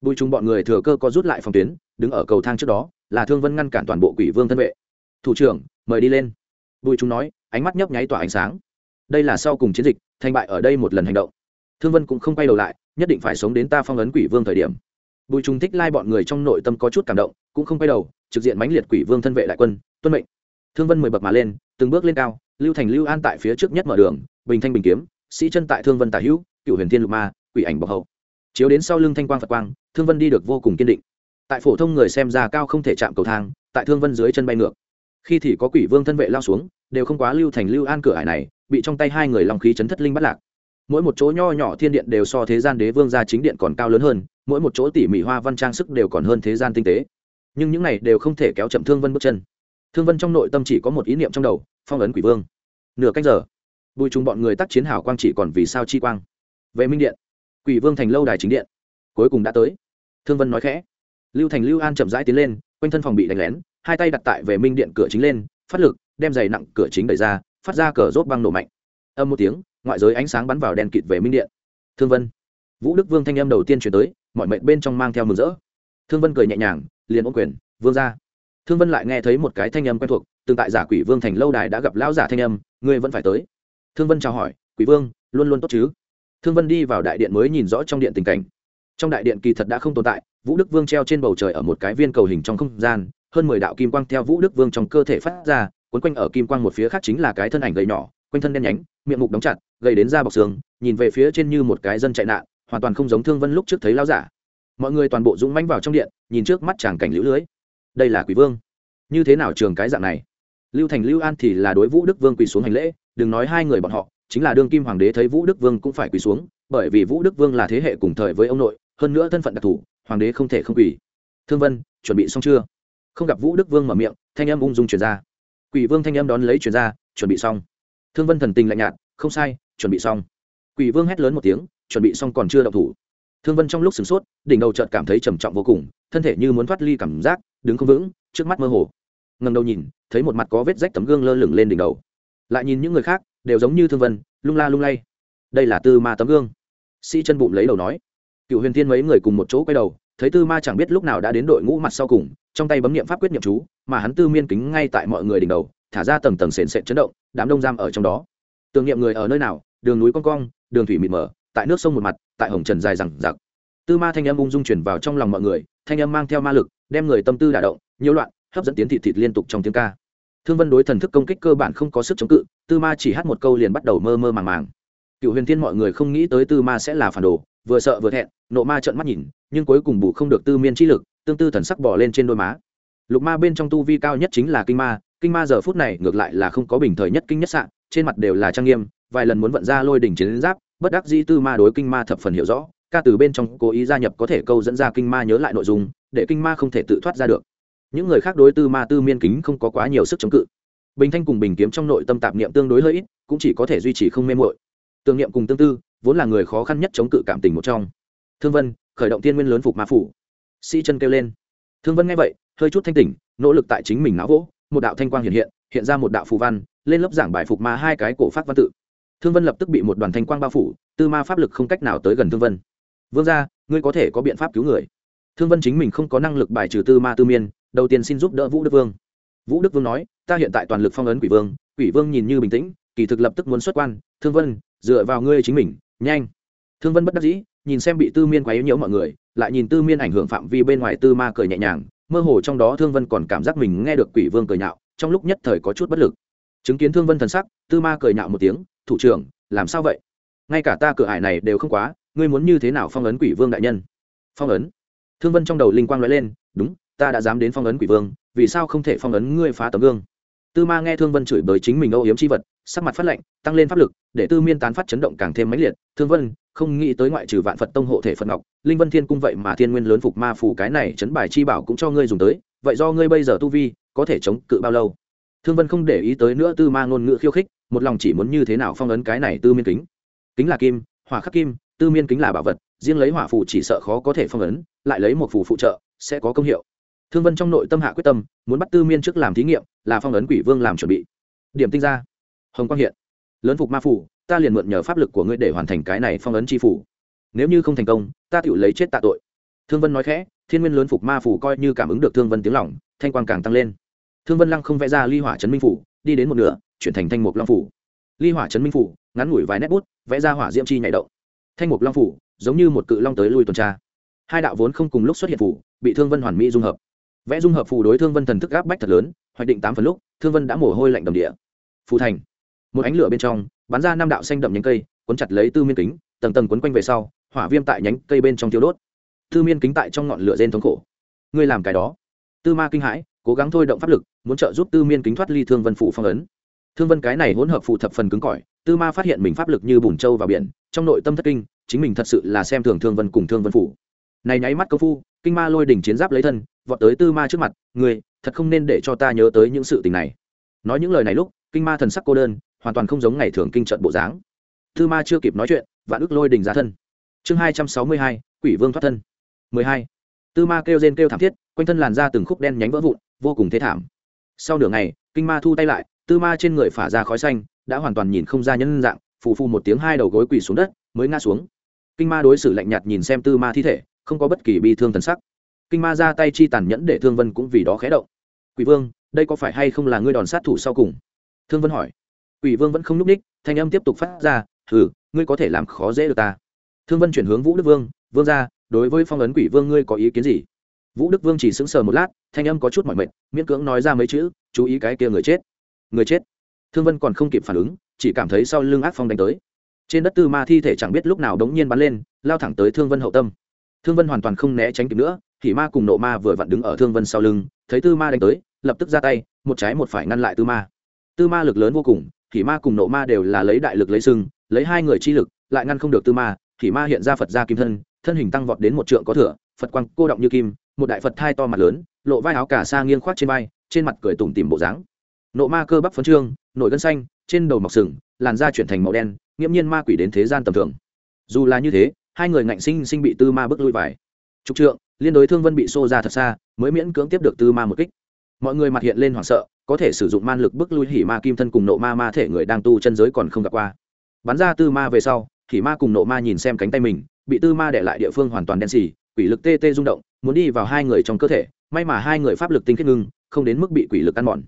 Bùi chung bọn người thừa cơ có rút lại phòng tuyến, đứng ở cầu thang trước đó, là thương vân ngăn cản toàn bộ quỷ vương thân vệ. Thủ trưởng, mời đi lên. Bùi chung nói, ánh mắt nhấp nháy tỏa ánh sáng. Đây là sau cùng chiến dịch, thành bại ở đây một lần hành động thương vân cũng không quay đầu lại, nhất định phải sống đến ta phong ấn quỷ vương thời điểm. Bùi Trung thích lai bọn người trong nội tâm có chút cảm động, cũng không quay đầu, trực diện mãnh liệt quỷ vương thân vệ đại quân, tuân mệnh. Thương vân mười bậc mà lên, từng bước lên cao, lưu thành lưu an tại phía trước nhất mở đường, bình thanh bình kiếm, sĩ chân tại thương vân tả hữu, cựu huyền thiên lục ma, quỷ ảnh bọc hậu. Chiếu đến sau lưng thanh quang phật quang, thương vân đi được vô cùng kiên định. Tại phổ thông người xem ra cao không thể chạm cầu thang, tại thương vân dưới chân bay ngược. Khi thì có quỷ vương thân vệ lao xuống, đều không quá lưu thành lưu an cửa hải này, bị trong tay hai người lòng khí chấn thất linh bắt lạc mỗi một chỗ nho nhỏ thiên điện đều so thế gian đế vương gia chính điện còn cao lớn hơn, mỗi một chỗ tỉ mỉ hoa văn trang sức đều còn hơn thế gian tinh tế. Nhưng những này đều không thể kéo chậm thương vân bước chân. Thương vân trong nội tâm chỉ có một ý niệm trong đầu, phong ấn quỷ vương. Nửa cách giờ, bùi chúng bọn người tác chiến hào quang chỉ còn vì sao chi quang. Về minh điện, quỷ vương thành lâu đài chính điện, cuối cùng đã tới. Thương vân nói khẽ. Lưu thành lưu an chậm rãi tiến lên, quanh thân phòng bị đánh lén, hai tay đặt tại về minh điện cửa chính lên, phát lực, đem giày nặng cửa chính đẩy ra, phát ra cờ rốt băng nổ mạnh. Âm một tiếng ngoại giới ánh sáng bắn vào đèn kịt về minh điện. Thương vân. Vũ đức vương thanh âm đầu tiên chuyển tới, mọi mệnh bên trong mang theo mừng rỡ. Thương vân cười nhẹ nhàng, liền ôm quyền, vương ra thương vân lại nghe thấy một cái thanh âm quen thuộc, tương tại giả quỷ vương thành lâu đài đã gặp lão giả thanh âm, ngươi vẫn phải tới. Thương vân chào hỏi, quỷ vương, luôn luôn tốt chứ? Thương vân đi vào đại điện mới nhìn rõ trong điện tình cảnh. Trong đại điện kỳ thật đã không tồn tại, vũ đức vương treo trên bầu trời ở một cái viên cầu hình trong không gian, hơn mười đạo kim quang theo vũ đức vương trong cơ thể phát ra quấn quanh ở kim quang một phía khác chính là cái thân ảnh gầy nhỏ quanh thân đen nhánh, miệng mục đóng chặt, gầy đến da bọc xương, nhìn về phía trên như một cái dân chạy nạn, hoàn toàn không giống thương vân lúc trước thấy lao giả. Mọi người toàn bộ dũng mánh vào trong điện, nhìn trước mắt chàng cảnh lũ lưới. Đây là quỷ vương. Như thế nào trường cái dạng này? Lưu thành, lưu an thì là đối vũ đức vương quỳ xuống hành lễ, đừng nói hai người bọn họ, chính là đương kim hoàng đế thấy vũ đức vương cũng phải quỳ xuống, bởi vì vũ đức vương là thế hệ cùng thời với ông nội, hơn nữa thân phận đặc thù, hoàng đế không thể không quỳ. Thương vân, chuẩn bị xong chưa? Không gặp vũ đức vương mở miệng, thanh âm ung dung truyền ra. Quỷ vương thanh âm đón lấy truyền ra, chuẩn bị xong thương vân thần tình lạnh nhạt, không sai, chuẩn bị xong. Quỷ vương hét lớn một tiếng, chuẩn bị xong còn chưa động thủ. Thương vân trong lúc sửng sốt, đỉnh đầu chợt cảm thấy trầm trọng vô cùng, thân thể như muốn thoát ly cảm giác, đứng không vững, trước mắt mơ hồ. Ngầm đầu nhìn, thấy một mặt có vết rách tấm gương lơ lửng lên đỉnh đầu. Lại nhìn những người khác, đều giống như thương vân, lung la lung lay. Đây là tư ma tấm gương. Sĩ chân bụng lấy đầu nói. Cựu huyền thiên mấy người cùng một chỗ quay đầu, thấy tư ma chẳng biết lúc nào đã đến đội ngũ mặt sau cùng, trong tay bấm nghiệm pháp quyết nhậm chú, mà hắn tư miên kính ngay tại mọi người đỉnh đầu thả ra tầng tầng sền sệt chấn động, đám đông giam ở trong đó. Tưởng niệm người ở nơi nào, đường núi con cong, đường thủy mịt mờ, tại nước sông một mặt, tại hồng trần dài rằng giặc tư ma thanh âm ung dung chuyển vào trong lòng mọi người, thanh âm mang theo ma lực, đem người tâm tư đả động, nhiễu loạn, hấp dẫn tiến thị thịt liên tục trong tiếng ca. Thương vân đối thần thức công kích cơ bản không có sức chống cự, tư ma chỉ hát một câu liền bắt đầu mơ mơ màng màng. Cựu huyền thiên mọi người không nghĩ tới tư ma sẽ là phản đồ, vừa sợ vừa thẹn, nộ ma trợn mắt nhìn, nhưng cuối cùng bù không được tư miên trí lực, tương tư thần sắc bỏ lên trên đôi má. Lục ma bên trong tu vi cao nhất chính là kinh ma kinh ma giờ phút này ngược lại là không có bình thời nhất kinh nhất sạn trên mặt đều là trang nghiêm, vài lần muốn vận ra lôi đỉnh chiến giáp, bất đắc dĩ tư ma đối kinh ma thập phần hiểu rõ, ca từ bên trong cố ý gia nhập có thể câu dẫn ra kinh ma nhớ lại nội dung, để kinh ma không thể tự thoát ra được. Những người khác đối tư ma tư miên kính không có quá nhiều sức chống cự. Bình thanh cùng bình kiếm trong nội tâm tạp niệm tương đối hơi ít, cũng chỉ có thể duy trì không mê mội tương niệm cùng tương tư, vốn là người khó khăn nhất chống cự cảm tình một trong. Thương vân, khởi động tiên nguyên lớn phục ma phủ. Sĩ chân kêu lên. Thương vân nghe vậy, hơi chút thanh tỉnh, nỗ lực tại chính mình não vỗ một đạo thanh quang hiện hiện hiện ra một đạo phù văn, lên lớp giảng bài phục ma hai cái cổ phát văn tự. Thương vân lập tức bị một đoàn thanh quang bao phủ, tư ma pháp lực không cách nào tới gần thương vân. Vương gia, ngươi có thể có biện pháp cứu người. Thương vân chính mình không có năng lực bài trừ tư ma tư miên, đầu tiên xin giúp đỡ vũ đức vương. Vũ đức vương nói, ta hiện tại toàn lực phong ấn quỷ vương quỷ vương nhìn như bình tĩnh, kỳ thực lập tức muốn xuất quan. Thương vân, dựa vào ngươi chính mình, nhanh. Thương vân bất đắc dĩ, nhìn xem bị tư miên quấy nhiễu mọi người, lại nhìn tư miên ảnh hưởng phạm vi bên ngoài tư ma cười nhẹ nhàng mơ hồ trong đó thương vân còn cảm giác mình nghe được quỷ vương cười nhạo, trong lúc nhất thời có chút bất lực. Chứng kiến thương vân thần sắc, tư ma cười nhạo một tiếng, thủ trưởng, làm sao vậy? Ngay cả ta cửa ải này đều không quá, ngươi muốn như thế nào phong ấn quỷ vương đại nhân? Phong ấn? Thương vân trong đầu linh quang nói lên, đúng, ta đã dám đến phong ấn quỷ vương, vì sao không thể phong ấn ngươi phá tấm gương? Tư ma nghe thương vân chửi bới chính mình âu yếm c h i vật, sắc mặt phát lệnh tăng lên pháp lực, để tư miên tán phát chấn động càng thêm mãnh liệt. Thương vân, không nghĩ tới ngoại trừ vạn phật tông hộ thể phật ngọc, linh vân thiên cung vậy mà thiên nguyên lớn phục ma phủ cái này chấn bài chi bảo cũng cho ngươi dùng tới, vậy do ngươi bây giờ tu vi, có thể chống cự bao lâu? Thương vân không để ý tới nữa tư ma ngôn ngữ khiêu khích, một lòng chỉ muốn như thế nào phong ấn cái này tư miên kính. Kính là kim, hỏa khắc kim, tư miên kính là bảo vật, riêng lấy hỏa phù chỉ sợ khó có thể phong ấn, lại lấy một phù phụ trợ, sẽ có công hiệu. Thương vân trong nội tâm hạ quyết tâm, muốn bắt tư miên trước làm thí nghiệm là phong ấn quỷ vương làm chuẩn bị. Điểm tinh ra. Hồng quang hiện. Lớn phục ma phủ, ta liền mượn nhờ pháp lực của ngươi để hoàn thành cái này phong ấn chi phủ. Nếu như không thành công, ta tự lấy chết tạ tội. Thương vân nói khẽ, thiên nguyên lớn phục ma phủ coi như cảm ứng được thương vân tiếng lỏng thanh quang càng tăng lên. Thương vân lăng không vẽ ra ly hỏa chấn minh phủ, đi đến một nửa, chuyển thành thanh mục long phủ. Ly hỏa chấn minh phủ, ngắn ngủi vài nét bút, vẽ ra hỏa diễm chi nhảy động. Thanh mục long phủ, giống như một cự long tới lui tuần tra. Hai đạo vốn không cùng lúc xuất hiện phủ, bị thương vân hoàn mỹ dung hợp. Vẽ dung hợp phù đối thương vân thần thức áp bách thật lớn hoạch định tám phần lúc, thương vân đã mồ hôi lạnh đầm địa. Phù thành. Một ánh lửa bên trong, bắn ra năm đạo xanh đậm nhánh cây, cuốn chặt lấy tư miên kính, tầng tầng quấn quanh về sau, hỏa viêm tại nhánh cây bên trong tiêu đốt. Tư miên kính tại trong ngọn lửa rên thống khổ. Ngươi làm cái đó. Tư ma kinh hãi, cố gắng thôi động pháp lực, muốn trợ giúp tư miên kính thoát ly thương vân phụ phong ấn. Thương vân cái này hỗn hợp phụ thập phần cứng cỏi, tư ma phát hiện mình pháp lực như bùn trâu vào biển, trong nội tâm thất kinh, chính mình thật sự là xem thường thương vân cùng thương vân phủ. Này nháy mắt công phu, kinh ma lôi đỉnh chiến giáp lấy thân, vọt tới tư ma trước mặt người thật không nên để cho ta nhớ tới những sự tình này. Nói những lời này lúc, kinh ma thần sắc cô đơn, hoàn toàn không giống ngày thường kinh trận bộ dáng. Tư ma chưa kịp nói chuyện, vạn ức lôi đỉnh giá thân. Chương hai trăm sáu mươi hai, quỷ vương thoát thân. Mười hai. Tư ma kêu rên kêu thảm thiết, quanh thân làn ra từng khúc đen nhánh vỡ vụn, vô cùng thế thảm. Sau nửa ngày, kinh ma thu tay lại, tư ma trên người phả ra khói xanh, đã hoàn toàn nhìn không ra nhân dạng, phù phù một tiếng hai đầu gối quỳ xuống đất, mới ngã xuống. Kinh ma đối xử lạnh nhạt nhìn xem tư ma thi thể, không có bất kỳ bi thương thần sắc kinh ma ra tay chi tàn nhẫn để thương vân cũng vì đó khé động. Quỷ vương, đây có phải hay không là ngươi đòn sát thủ sau cùng? Thương vân hỏi. Quỷ vương vẫn không núp ních, thanh âm tiếp tục phát ra thử ngươi có thể làm khó dễ được ta. Thương vân chuyển hướng vũ đức vương vương ra đối với phong ấn quỷ vương ngươi có ý kiến gì? Vũ đức vương chỉ sững sờ một lát, thanh âm có chút mỏi mệt, miễn cưỡng nói ra mấy chữ, chú ý cái kia người chết người chết. Thương vân còn không kịp phản ứng, chỉ cảm thấy sau lưng ác phong đánh tới. Trên đất tư ma thi thể chẳng biết lúc nào đống nhiên bắn lên, lao thẳng tới thương vân hậu tâm. Thương vân hoàn toàn không né tránh kịp nữa thì ma cùng nộ ma vừa vặn đứng ở thương vân sau lưng, thấy tư ma đánh tới, lập tức ra tay, một trái một phải ngăn lại tư ma. Tư ma lực lớn vô cùng, thì ma cùng nộ ma đều là lấy đại lực lấy sưng lấy hai người chi lực, lại ngăn không được tư ma. Thì ma hiện ra phật gia kim thân thân hình tăng vọt đến một trượng có thửa phật quang cô động như kim, một đại phật thai to mặt lớn, lộ vai áo cả xa nghiêng khoác trên vai, trên mặt cười tủm tìm bộ dáng. Nộ ma cơ bắp phấn trương, nổi gân xanh, trên đầu mọc sừng, làn da chuyển thành màu đen, nghiễm nhiên ma quỷ đến thế gian tầm thường. Dù là như thế, hai người ngạnh sinh sinh bị tư ma bước lui vải trục trượng, liên đối thương vân bị xô ra thật xa, mới miễn cưỡng tiếp được tư ma một kích. Mọi người mặt hiện lên hoảng sợ, có thể sử dụng man lực bước lui hỉ ma kim thân cùng nộ ma ma thể người đang tu chân giới còn không gặp qua. Bắn ra tư ma về sau, hỉ ma cùng nộ ma nhìn xem cánh tay mình, bị tư ma để lại địa phương hoàn toàn đen xì, quỷ lực tê tê rung động, muốn đi vào hai người trong cơ thể, may mà hai người pháp lực tinh khiết ngưng, không đến mức bị quỷ lực ăn mòn.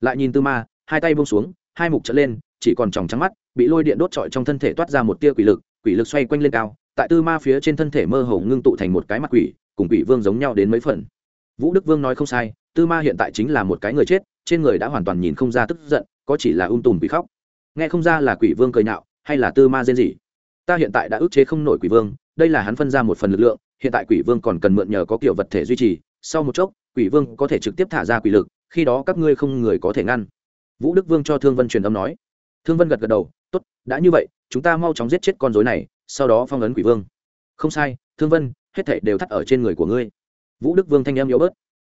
Lại nhìn tư ma, hai tay buông xuống, hai mục trở lên, chỉ còn tròng trắng mắt, bị lôi điện đốt trọi trong thân thể toát ra một tia quỷ lực quỷ lực xoay quanh lên cao tại tư ma phía trên thân thể mơ hồ ngưng tụ thành một cái mặt quỷ, cùng quỷ vương giống nhau đến mấy phần. Vũ đức vương nói không sai, tư ma hiện tại chính là một cái người chết, trên người đã hoàn toàn nhìn không ra tức giận, có chỉ là ung tùm quỷ khóc. Nghe không ra là quỷ vương cười nhạo, hay là tư ma rên gì ta hiện tại đã ức chế không nổi quỷ vương, đây là hắn phân ra một phần lực lượng, hiện tại quỷ vương còn cần mượn nhờ có kiểu vật thể duy trì, sau một chốc, quỷ vương có thể trực tiếp thả ra quỷ lực, khi đó các ngươi không người có thể ngăn. Vũ đức vương cho thương vân truyền âm nói. Thương vân gật gật đầu, tốt, đã như vậy, chúng ta mau chóng giết chết con dối này sau đó phong ấn quỷ vương. Không sai, thương vân, hết thảy đều thắt ở trên người của ngươi. Vũ đức vương thanh em yếu bớt.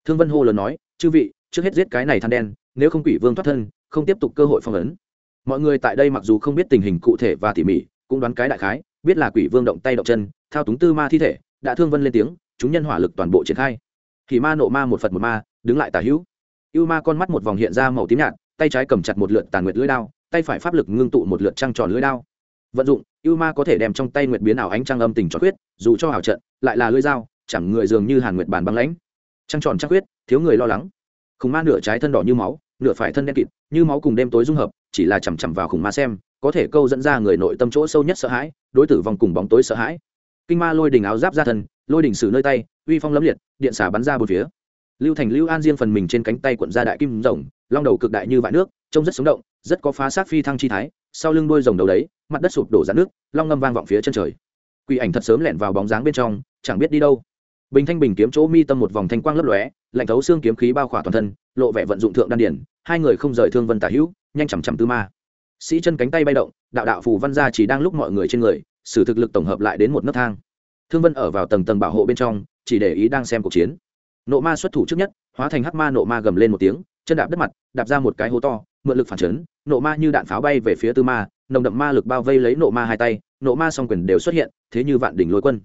Thương vân hô lớn nói, chư vị, trước hết giết cái này than đen, nếu không quỷ vương thoát thân, không tiếp tục cơ hội phong ấn. Mọi người tại đây mặc dù không biết tình hình cụ thể và tỉ mỉ, cũng đoán cái đại khái, biết là quỷ vương động tay động chân, thao túng tư ma thi thể, đã thương vân lên tiếng, chúng nhân hỏa lực toàn bộ triển khai. Thì ma nộ ma một phật một ma, đứng lại tả hữu. Ưu ma con mắt một vòng hiện ra màu tím nhạt, tay trái cầm chặt một lượt tàn nguyệt lưỡi đao, tay phải pháp lực ngưng tụ một lượt trăng tròn lưỡi đao vận dụng, ưu ma có thể đem trong tay nguyệt biến ảo ánh trăng âm tình cho quyết dù cho hảo trận, lại là lưỡi dao, chẳng người dường như hàn nguyệt bàn băng lãnh. Trăng tròn trăng quyết thiếu người lo lắng. Khủng ma nửa trái thân đỏ như máu, nửa phải thân đen kịt, như máu cùng đêm tối dung hợp, chỉ là chằm chằm vào khủng ma xem, có thể câu dẫn ra người nội tâm chỗ sâu nhất sợ hãi, đối tử vòng cùng bóng tối sợ hãi. Kinh ma lôi đỉnh áo giáp ra thân, lôi đỉnh sử nơi tay, uy phong lấm liệt, điện xả bắn ra bốn phía. Lưu thành lưu an riêng phần mình trên cánh tay quận ra đại kim rồng, long đầu cực đại như vại nước, trông rất sống động, rất có phá sát phi thăng chi thái, sau lưng đôi rồng đầu đấy mặt đất sụp đổ ra nước long ngâm vang vọng phía chân trời. Quỷ ảnh thật sớm lẻn vào bóng dáng bên trong, chẳng biết đi đâu. Bình thanh bình kiếm chỗ mi tâm một vòng thanh quang lấp lóe, lạnh thấu xương kiếm khí bao khỏa toàn thân, lộ vẻ vận dụng thượng đan điển, hai người không rời thương vân tả hữu, nhanh chằm chằm tư ma. Sĩ chân cánh tay bay động, đạo đạo phù văn gia chỉ đang lúc mọi người trên người, sử thực lực tổng hợp lại đến một nấc thang. Thương vân ở vào tầng tầng bảo hộ bên trong, chỉ để ý đang xem cuộc chiến. Nộ ma xuất thủ trước nhất, hóa thành hắc ma nộ ma gầm lên một tiếng, chân đạp đất mặt, đạp ra một cái hố to, mượn lực phản chấn, nộ ma như đạn pháo bay về phía tư ma nồng đậm ma lực bao vây lấy nộ ma hai tay, nộ ma song quyền đều xuất hiện, thế như vạn đỉnh lôi quân.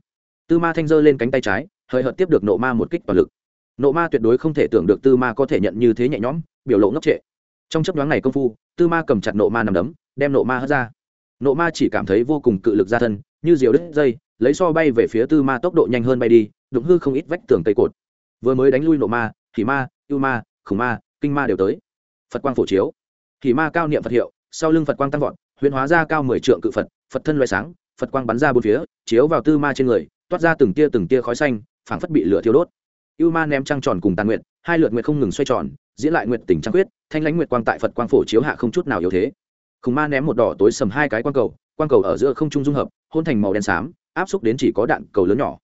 Tư ma thanh dơ lên cánh tay trái hời hợt tiếp được nộ ma một kích toàn lực. Nộ ma tuyệt đối không thể tưởng được tư ma có thể nhận như thế nhẹ nhõm, biểu lộ ngốc trệ. Trong chấp đoán này công phu, tư ma cầm chặt nộ ma nằm đấm, đem nộ ma hất ra. Nộ ma chỉ cảm thấy vô cùng cự lực ra thân, như diều đứt dây, lấy so bay về phía tư ma tốc độ nhanh hơn bay đi, đụng hư không ít vách tường cây cột. Vừa mới đánh lui nộ ma thì ma, ưu ma, khủng ma, kinh ma đều tới. Phật quang phổ chiếu. Thì ma cao niệm phật hiệu, sau lưng phật quang tăng vọt huyễn hóa ra cao mười trượng cự phật phật thân loại sáng, phật quang bắn ra bốn phía, chiếu vào tư ma trên người, toát ra từng tia từng tia khói xanh, phảng phất bị lửa thiêu đốt. Ưu ma ném trăng tròn cùng tàn nguyện hai lượt nguyện không ngừng xoay tròn, diễn lại nguyện tỉnh trăng quyết thanh lãnh nguyệt quang tại phật quang phổ chiếu hạ không chút nào yếu thế. Khủng ma ném một đỏ tối sầm hai cái quang cầu quang cầu ở giữa không trung dung hợp, hôn thành màu đen xám, áp xúc đến chỉ có đạn cầu lớn nhỏ.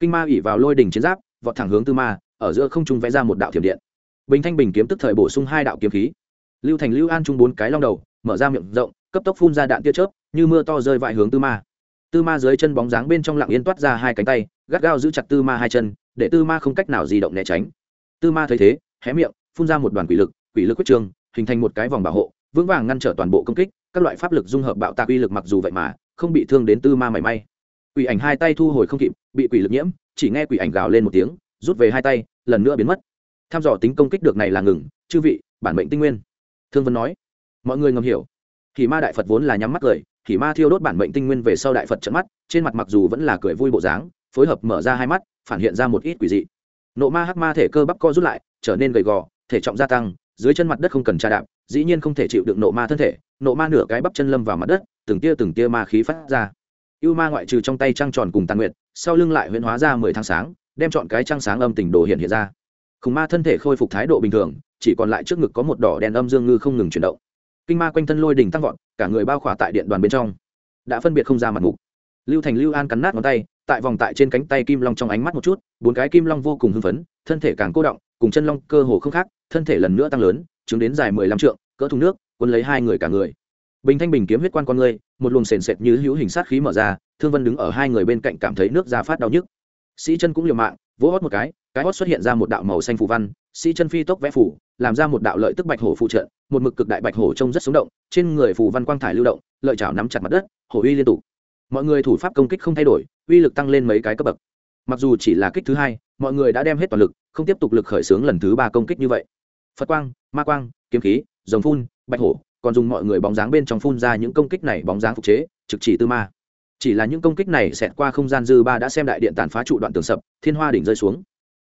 Kinh ma ỉ vào lôi đỉnh chiến giáp, vọt thẳng hướng tư ma, ở giữa không trung vẽ ra một đạo thiểm điện. Bình thanh bình kiếm tức thời bổ sung hai đạo kiếm khí. Lưu thành lưu an trung bốn cái long đầu, mở ra miệng rộng cấp tốc phun ra đạn tia chớp, như mưa to rơi vãi hướng tư ma. Tư ma dưới chân bóng dáng bên trong lặng yên toát ra hai cánh tay, gắt gao giữ chặt tư ma hai chân, để tư ma không cách nào di động né tránh. Tư ma thấy thế, hé miệng, phun ra một đoàn quỷ lực quỷ lực quyết trường, hình thành một cái vòng bảo hộ, vững vàng ngăn trở toàn bộ công kích, các loại pháp lực dung hợp bạo tạc uy lực mặc dù vậy mà, không bị thương đến tư ma mảy may. Quỷ ảnh hai tay thu hồi không kịp, bị quỷ lực nhiễm, chỉ nghe quỷ ảnh gào lên một tiếng, rút về hai tay, lần nữa biến mất. Tham dò tính công kích được này là ngừng, chư vị, bản mệnh tinh nguyên. Thương vân nói. Mọi người ngầm hiểu thì ma đại phật vốn là nhắm mắt cười thì ma thiêu đốt bản mệnh tinh nguyên về sau đại phật trận mắt, trên mặt mặc dù vẫn là cười vui bộ dáng, phối hợp mở ra hai mắt, phản hiện ra một ít quỷ dị. Nộ ma hắc ma thể cơ bắp co rút lại, trở nên gầy gò, thể trọng gia tăng, dưới chân mặt đất không cần tra đạp, dĩ nhiên không thể chịu được nộ ma thân thể, nộ ma nửa cái bắp chân lâm vào mặt đất, từng tia từng tia ma khí phát ra. Yêu ma ngoại trừ trong tay trăng tròn cùng tàn nguyệt, sau lưng lại huyễn hóa ra mười tháng sáng, đem chọn cái trăng sáng âm tình đồ hiện hiện ra. Khủng ma thân thể khôi phục thái độ bình thường, chỉ còn lại trước ngực có một đỏ đèn âm dương ngư không ngừng chuyển động kinh ma quanh thân lôi đỉnh tăng vọt, cả người bao khỏa tại điện đoàn bên trong. Đã phân biệt không ra mặt mục. Lưu thành, lưu an cắn nát ngón tay, tại vòng tại trên cánh tay kim long trong ánh mắt một chút, bốn cái kim long vô cùng hưng phấn, thân thể càng cô động, cùng chân long cơ hồ không khác, thân thể lần nữa tăng lớn chứng đến dài mười lăm trượng, cỡ thùng nước quân lấy hai người cả người. Bình thanh bình kiếm huyết quan con người một luồng sền sệt như hữu hình sát khí mở ra, thương vân đứng ở hai người bên cạnh cảm thấy nước ra phát đau nhức. Sĩ chân cũng liều mạng, vỗ hót một cái cái hót xuất hiện ra một đạo màu xanh phù văn, sĩ chân phi tốc vẽ phủ, làm ra một đạo lợi tức bạch hổ phụ trợ một mực cực đại bạch hổ trông rất sống động, trên người phù văn quang thải lưu động, lợi chảo nắm chặt mặt đất, hổ uy liên tục. Mọi người thủ pháp công kích không thay đổi, uy lực tăng lên mấy cái cấp bậc. Mặc dù chỉ là kích thứ hai, mọi người đã đem hết toàn lực, không tiếp tục lực khởi xướng lần thứ ba công kích như vậy. Phật quang, ma quang, kiếm khí dòng phun, bạch hổ, còn dùng mọi người bóng dáng bên trong phun ra những công kích này bóng dáng phục chế, trực chỉ tư ma. Chỉ là những công kích này xẹt qua không gian dư ba đã xem đại điện tàn phá trụ đoạn tường sập, thiên hoa đỉnh rơi xuống.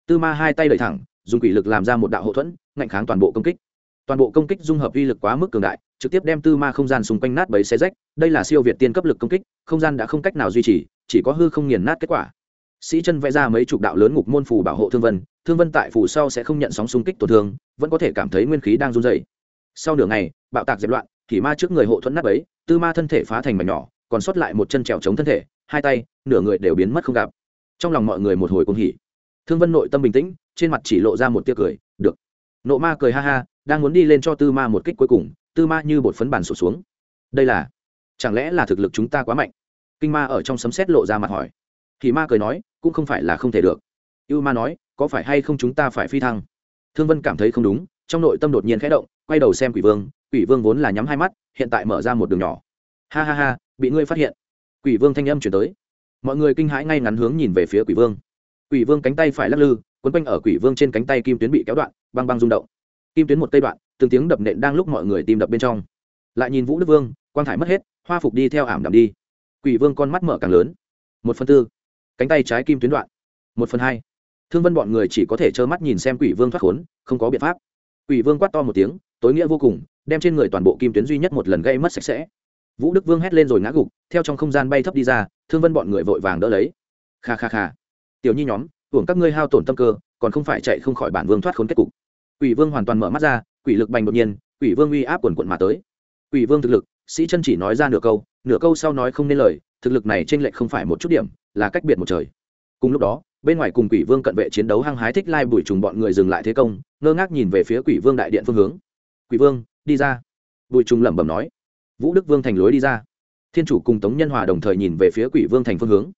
Tư ma hai tay đẩy thẳng, dùng quỷ lực làm ra một đạo hậu thuẫn ngạnh kháng toàn bộ công kích toàn bộ công kích dung hợp uy lực quá mức cường đại, trực tiếp đem tư ma không gian xung quanh nát bấy xe rách, đây là siêu việt tiên cấp lực công kích, không gian đã không cách nào duy trì, chỉ có hư không nghiền nát kết quả. Sĩ chân vẽ ra mấy chục đạo lớn ngục môn phù bảo hộ thương vân thương vân tại phù sau sẽ không nhận sóng xung kích tổn thương, vẫn có thể cảm thấy nguyên khí đang run dày sau nửa ngày, bạo tạc dẹp loạn, thì ma trước người hộ thuẫn nát ấy tư ma thân thể phá thành mảnh nhỏ, còn sót lại một chân trèo chống thân thể, hai tay, nửa người đều biến mất không gặp. Trong lòng mọi người một hồi cũng hỉ. Thương vân nội tâm bình tĩnh, trên mặt chỉ lộ ra một tia cười, được. Nộ ma cười ha ha đang muốn đi lên cho tư ma một kích cuối cùng, tư ma như bột phấn bàn sụt xuống. Đây là, chẳng lẽ là thực lực chúng ta quá mạnh? Kinh ma ở trong sấm xét lộ ra mặt hỏi. Thì ma cười nói, cũng không phải là không thể được. Ưu ma nói, có phải hay không chúng ta phải phi thăng? Thương vân cảm thấy không đúng, trong nội tâm đột nhiên khẽ động, quay đầu xem quỷ vương quỷ vương vốn là nhắm hai mắt, hiện tại mở ra một đường nhỏ. Ha ha ha, bị ngươi phát hiện. Quỷ vương thanh âm chuyển tới. Mọi người kinh hãi ngay ngắn hướng nhìn về phía quỷ vương. Quỷ vương cánh tay phải lắc lư, quấn quanh ở quỷ vương trên cánh tay kim tuyến bị kéo đoạn, băng băng rung động kim tuyến một tây đoạn, từng tiếng đập nện đang lúc mọi người tìm đập bên trong. Lại nhìn vũ đức vương, quang thải mất hết, hoa phục đi theo ảm đạm đi. Quỷ vương con mắt mở càng lớn. Một phần tư. Cánh tay trái kim tuyến đoạn. Một phần hai. Thương vân bọn người chỉ có thể trơ mắt nhìn xem quỷ vương thoát khốn, không có biện pháp. Quỷ vương quát to một tiếng, tối nghĩa vô cùng, đem trên người toàn bộ kim tuyến duy nhất một lần gây mất sạch sẽ. Vũ đức vương hét lên rồi ngã gục, theo trong không gian bay thấp đi ra, thương vân bọn người vội vàng đỡ lấy. Kha kha kha. Tiểu nhi nhóm, hưởng các ngươi hao tổn tâm cơ, còn không phải chạy không khỏi bản vương thoát khốn kết cục quỷ vương hoàn toàn mở mắt ra, quỷ lực bành đột nhiên, quỷ vương uy áp quần quận mà tới. Quỷ vương thực lực, sĩ chân chỉ nói ra nửa câu nửa câu sau nói không nên lời, thực lực này t r ê n lệch không phải một chút điểm, là cách biệt một trời. Cùng lúc đó, bên ngoài cùng quỷ vương cận vệ chiến đấu hăng hái thích lai bùi trùng bọn người dừng lại thế công, ngơ ngác nhìn về phía quỷ vương đại điện phương hướng. Quỷ vương, đi ra. Bùi trùng lẩm bẩm nói. Vũ đức vương thành lối đi ra. Thiên chủ cùng tống nhân hòa đồng thời nhìn về phía quỷ vương thành phương hướng.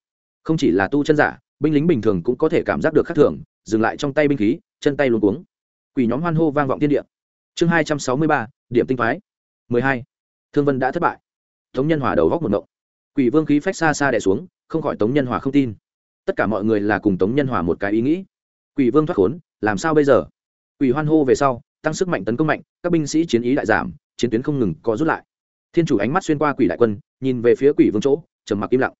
Không chỉ là tu chân giả, binh lính bình thường cũng có thể cảm giác được khác thường, dừng lại trong tay binh khí, chân tay luôn cuống quỷ nhóm hoan hô vang vọng thiên địa. Chương hai trăm sáu mươi ba, điểm tinh phái mười hai, thương vân đã thất bại. Tống nhân hòa đầu góc một động quỷ vương khí phách xa xa đẻ xuống, không khỏi tống nhân hòa không tin. Tất cả mọi người là cùng tống nhân hòa một cái ý nghĩ. Quỷ vương thoát khốn, làm sao bây giờ? Quỷ hoan hô về sau, tăng sức mạnh tấn công mạnh, các binh sĩ chiến ý đại giảm, chiến tuyến không ngừng có rút lại. Thiên chủ ánh mắt xuyên qua quỷ đại quân, nhìn về phía quỷ vương chỗ, trầm mặc im lặng.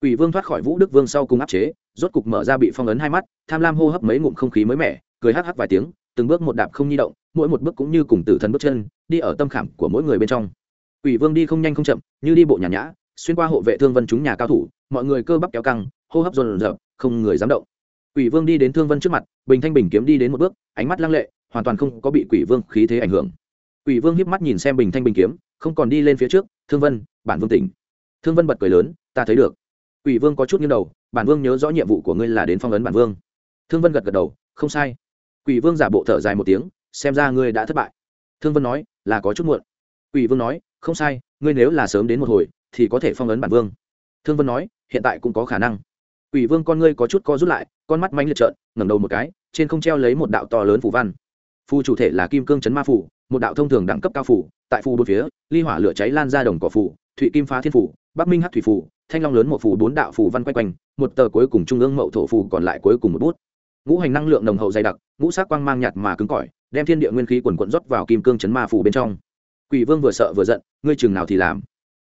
Quỷ vương thoát khỏi vũ đức vương sau cùng áp chế, rốt cục mở ra bị phong ấn hai mắt, tham lam hô hấp mấy ngụm không khí mới mẻ, cười hắc hắc vài tiếng từng bước một đạp không nhi động, mỗi một bước cũng như cùng tử thần bước chân, đi ở tâm khảm của mỗi người bên trong. Quỷ vương đi không nhanh không chậm, như đi bộ nhàn nhã, xuyên qua hộ vệ thương vân chúng nhà cao thủ, mọi người cơ bắp kéo căng, hô hấp dồn dập không người dám động. Quỷ vương đi đến thương vân trước mặt, bình thanh bình kiếm đi đến một bước, ánh mắt lăng lệ, hoàn toàn không có bị quỷ vương khí thế ảnh hưởng. Quỷ vương hiếp mắt nhìn xem bình thanh bình kiếm, không còn đi lên phía trước, thương vân, bản vương tỉnh. Thương vân bật cười lớn, ta thấy được. Quỷ vương có chút nghiêng đầu, bản vương nhớ rõ nhiệm vụ của ngươi là đến phong ấn bản vương. Thương vân gật gật đầu, không sai quỷ vương giả bộ thở dài một tiếng, xem ra ngươi đã thất bại. Thương vân nói, là có chút muộn. Quỷ vương nói, không sai, ngươi nếu là sớm đến một hồi, thì có thể phong ấn bản vương. Thương vân nói, hiện tại cũng có khả năng. Quỷ vương con ngươi có chút co rút lại, con mắt mánh liệt trợn, ngẩng đầu một cái, trên không treo lấy một đạo to lớn phù văn. Phù chủ thể là kim cương chấn ma phủ một đạo thông thường đẳng cấp cao phủ tại phù bốn phía, ly hỏa lửa cháy lan ra đồng cỏ phủ thụy kim phá thiên phủ bắc minh hát thủy phủ thanh long lớn một phủ bốn đạo phủ văn quay quanh, một tờ cuối cùng trung ương mậu thổ phủ còn lại cuối cùng một bút ngũ hành năng lượng nồng hậu dày đặc, ngũ sắc quang mang nhạt mà cứng cỏi, đem thiên địa nguyên khí quần quận rót vào kim cương chấn ma phủ bên trong. Quỷ vương vừa sợ vừa giận, ngươi chừng nào thì làm.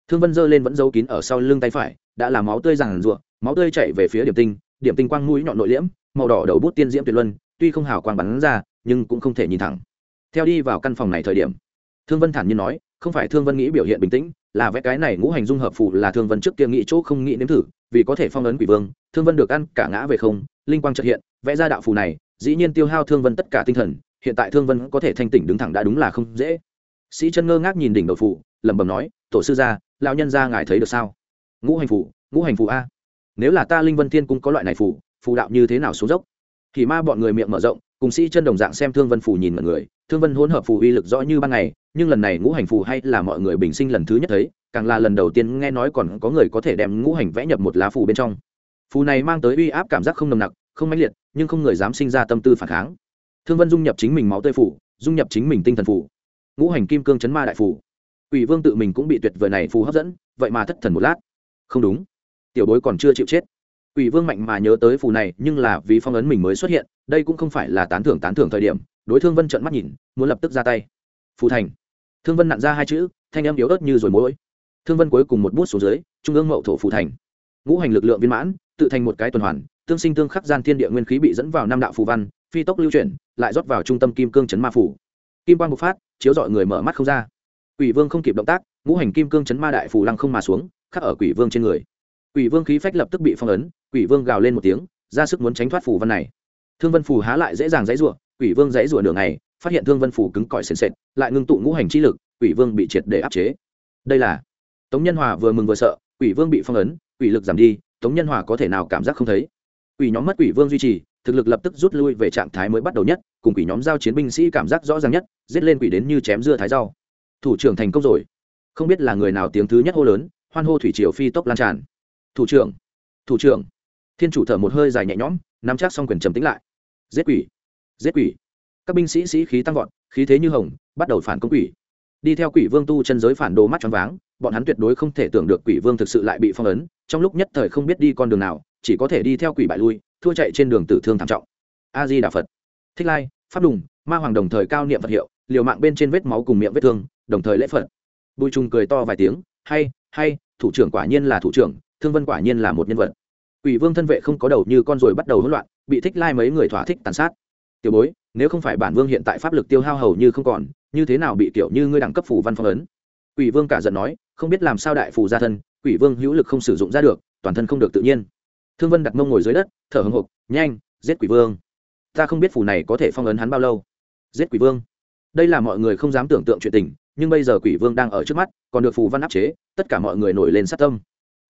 Thương vân giơ lên vẫn giấu kín ở sau lưng tay phải, đã làm máu tươi ràng rụa máu tươi chạy về phía điểm tinh điểm tinh quang mũi nhọn nội liễm, màu đỏ đầu bút tiên diễm tuyệt luân, tuy không hào quang bắn ra, nhưng cũng không thể nhìn thẳng. Theo đi vào căn phòng này thời điểm, thương vân thản nhiên nói, không phải thương vân nghĩ biểu hiện bình tĩnh là vẽ cái này ngũ hành dung hợp phụ là thương vân trước kia nghĩ chỗ không nghĩ nếm thử, vì có thể phong ấn quỷ vương, thương vân được ăn cả ngã về không, linh quang trật hiện, vẽ ra đạo phù này, dĩ nhiên tiêu hao thương vân tất cả tinh thần, hiện tại thương vân có thể thanh tỉnh đứng thẳng đã đúng là không dễ. Sĩ chân ngơ ngác nhìn đỉnh đầu phù, lẩm bẩm nói, tổ sư gia, lão nhân gia ngài thấy được sao? Ngũ hành phù, ngũ hành phù a. Nếu là ta linh vân thiên cũng có loại này phù phù đạo như thế nào xuống dốc? Thì ma bọn người miệng mở rộng, cùng sĩ chân đồng dạng xem thương vân phù nhìn mọi người, thương vân hỗn hợp phù uy lực rõ như ban ngày nhưng lần này ngũ hành phù hay là mọi người bình sinh lần thứ nhất thấy, càng là lần đầu tiên nghe nói còn có người có thể đem ngũ hành vẽ nhập một lá phù bên trong. Phù này mang tới uy áp cảm giác không nồng nặc, không mãnh liệt, nhưng không người dám sinh ra tâm tư phản kháng. Thương vân dung nhập chính mình máu tươi phủ dung nhập chính mình tinh thần phủ ngũ hành kim cương chấn ma đại phủ ủy vương tự mình cũng bị tuyệt vời này phù hấp dẫn, vậy mà thất thần một lát. Không đúng. Tiểu bối còn chưa chịu chết. Quỷ vương mạnh mà nhớ tới phù này, nhưng là vì phong ấn mình mới xuất hiện, đây cũng không phải là tán thưởng tán thưởng thời điểm. Đối thương vân trợn mắt nhìn, muốn lập tức ra tay. Phù thành thương vân nặn ra hai chữ, thanh em yếu ớt như rồi mỗi thương vân cuối cùng một bút xuống dưới, trung ương mậu thổ phù thành. Ngũ hành lực lượng viên mãn, tự thành một cái tuần hoàn, tương sinh tương khắc gian thiên địa nguyên khí bị dẫn vào năm đạo phù văn, phi tốc lưu chuyển, lại rót vào trung tâm kim cương chấn ma phủ. Kim quang bộc phát, chiếu dọi người mở mắt không ra. Quỷ vương không kịp động tác, ngũ hành kim cương chấn ma đại phù lăng không mà xuống, khắc ở quỷ vương trên người. Quỷ vương khí phách lập tức bị phong ấn, quỷ vương gào lên một tiếng, ra sức muốn tránh thoát phù văn này. Thương vân phù há lại dễ dàng dãy rủa quỷ vương dãy rủa đường này phát hiện thương vân phủ cứng cỏi sền sệt, lại ngưng tụ ngũ hành chi lực, quỷ vương bị triệt để áp chế. Đây là, tống nhân hòa vừa mừng vừa sợ, quỷ vương bị phong ấn, quỷ lực giảm đi, tống nhân hòa có thể nào cảm giác không thấy? Quỷ nhóm mất quỷ vương duy trì, thực lực lập tức rút lui về trạng thái mới bắt đầu nhất, cùng quỷ nhóm giao chiến binh sĩ cảm giác rõ ràng nhất, giết lên quỷ đến như chém dưa thái rau. Thủ trưởng thành công rồi. Không biết là người nào tiếng thứ nhất hô lớn, hoan hô thủy triều phi tốc lan tràn. Thủ trưởng thủ trưởng. Thiên chủ thở một hơi dài nhẹ nhõm, nắm chắc xong quyền trầm tính lại. Giết quỷ. Giết quỷ các binh sĩ sĩ khí tăng vọt, khí thế như hồng, bắt đầu phản công quỷ. Đi theo quỷ vương tu chân giới phản đồ mắt choáng váng, bọn hắn tuyệt đối không thể tưởng được quỷ vương thực sự lại bị phong ấn, trong lúc nhất thời không biết đi con đường nào, chỉ có thể đi theo quỷ bại lui, thua chạy trên đường tử thương thảm trọng. A di đà phật thích lai, pháp đùng, ma hoàng đồng thời cao niệm phật hiệu, liều mạng bên trên vết máu cùng miệng vết thương, đồng thời lễ phật. Bùi trung cười to vài tiếng, hay hay, thủ trưởng quả nhiên là thủ trưởng, thương vân quả nhiên là một nhân vật. Quỷ vương thân vệ không có đầu như con rồi bắt đầu hỗn loạn, bị thích lai mấy người thỏa thích tàn sát tiểu bối, nếu không phải bản vương hiện tại pháp lực tiêu hao hầu như không còn, như thế nào bị tiểu như ngươi đẳng cấp phủ văn phong ấn? Quỷ vương cả giận nói, không biết làm sao đại phù ra thân, quỷ vương hữu lực không sử dụng ra được, toàn thân không được tự nhiên. Thương vân đặt mông ngồi dưới đất, thở hồng hộc nhanh, giết quỷ vương. Ta không biết phù này có thể phong ấn hắn bao lâu. Giết quỷ vương. Đây là mọi người không dám tưởng tượng chuyện tình, nhưng bây giờ quỷ vương đang ở trước mắt, còn được phù văn áp chế, tất cả mọi người nổi lên sát tâm.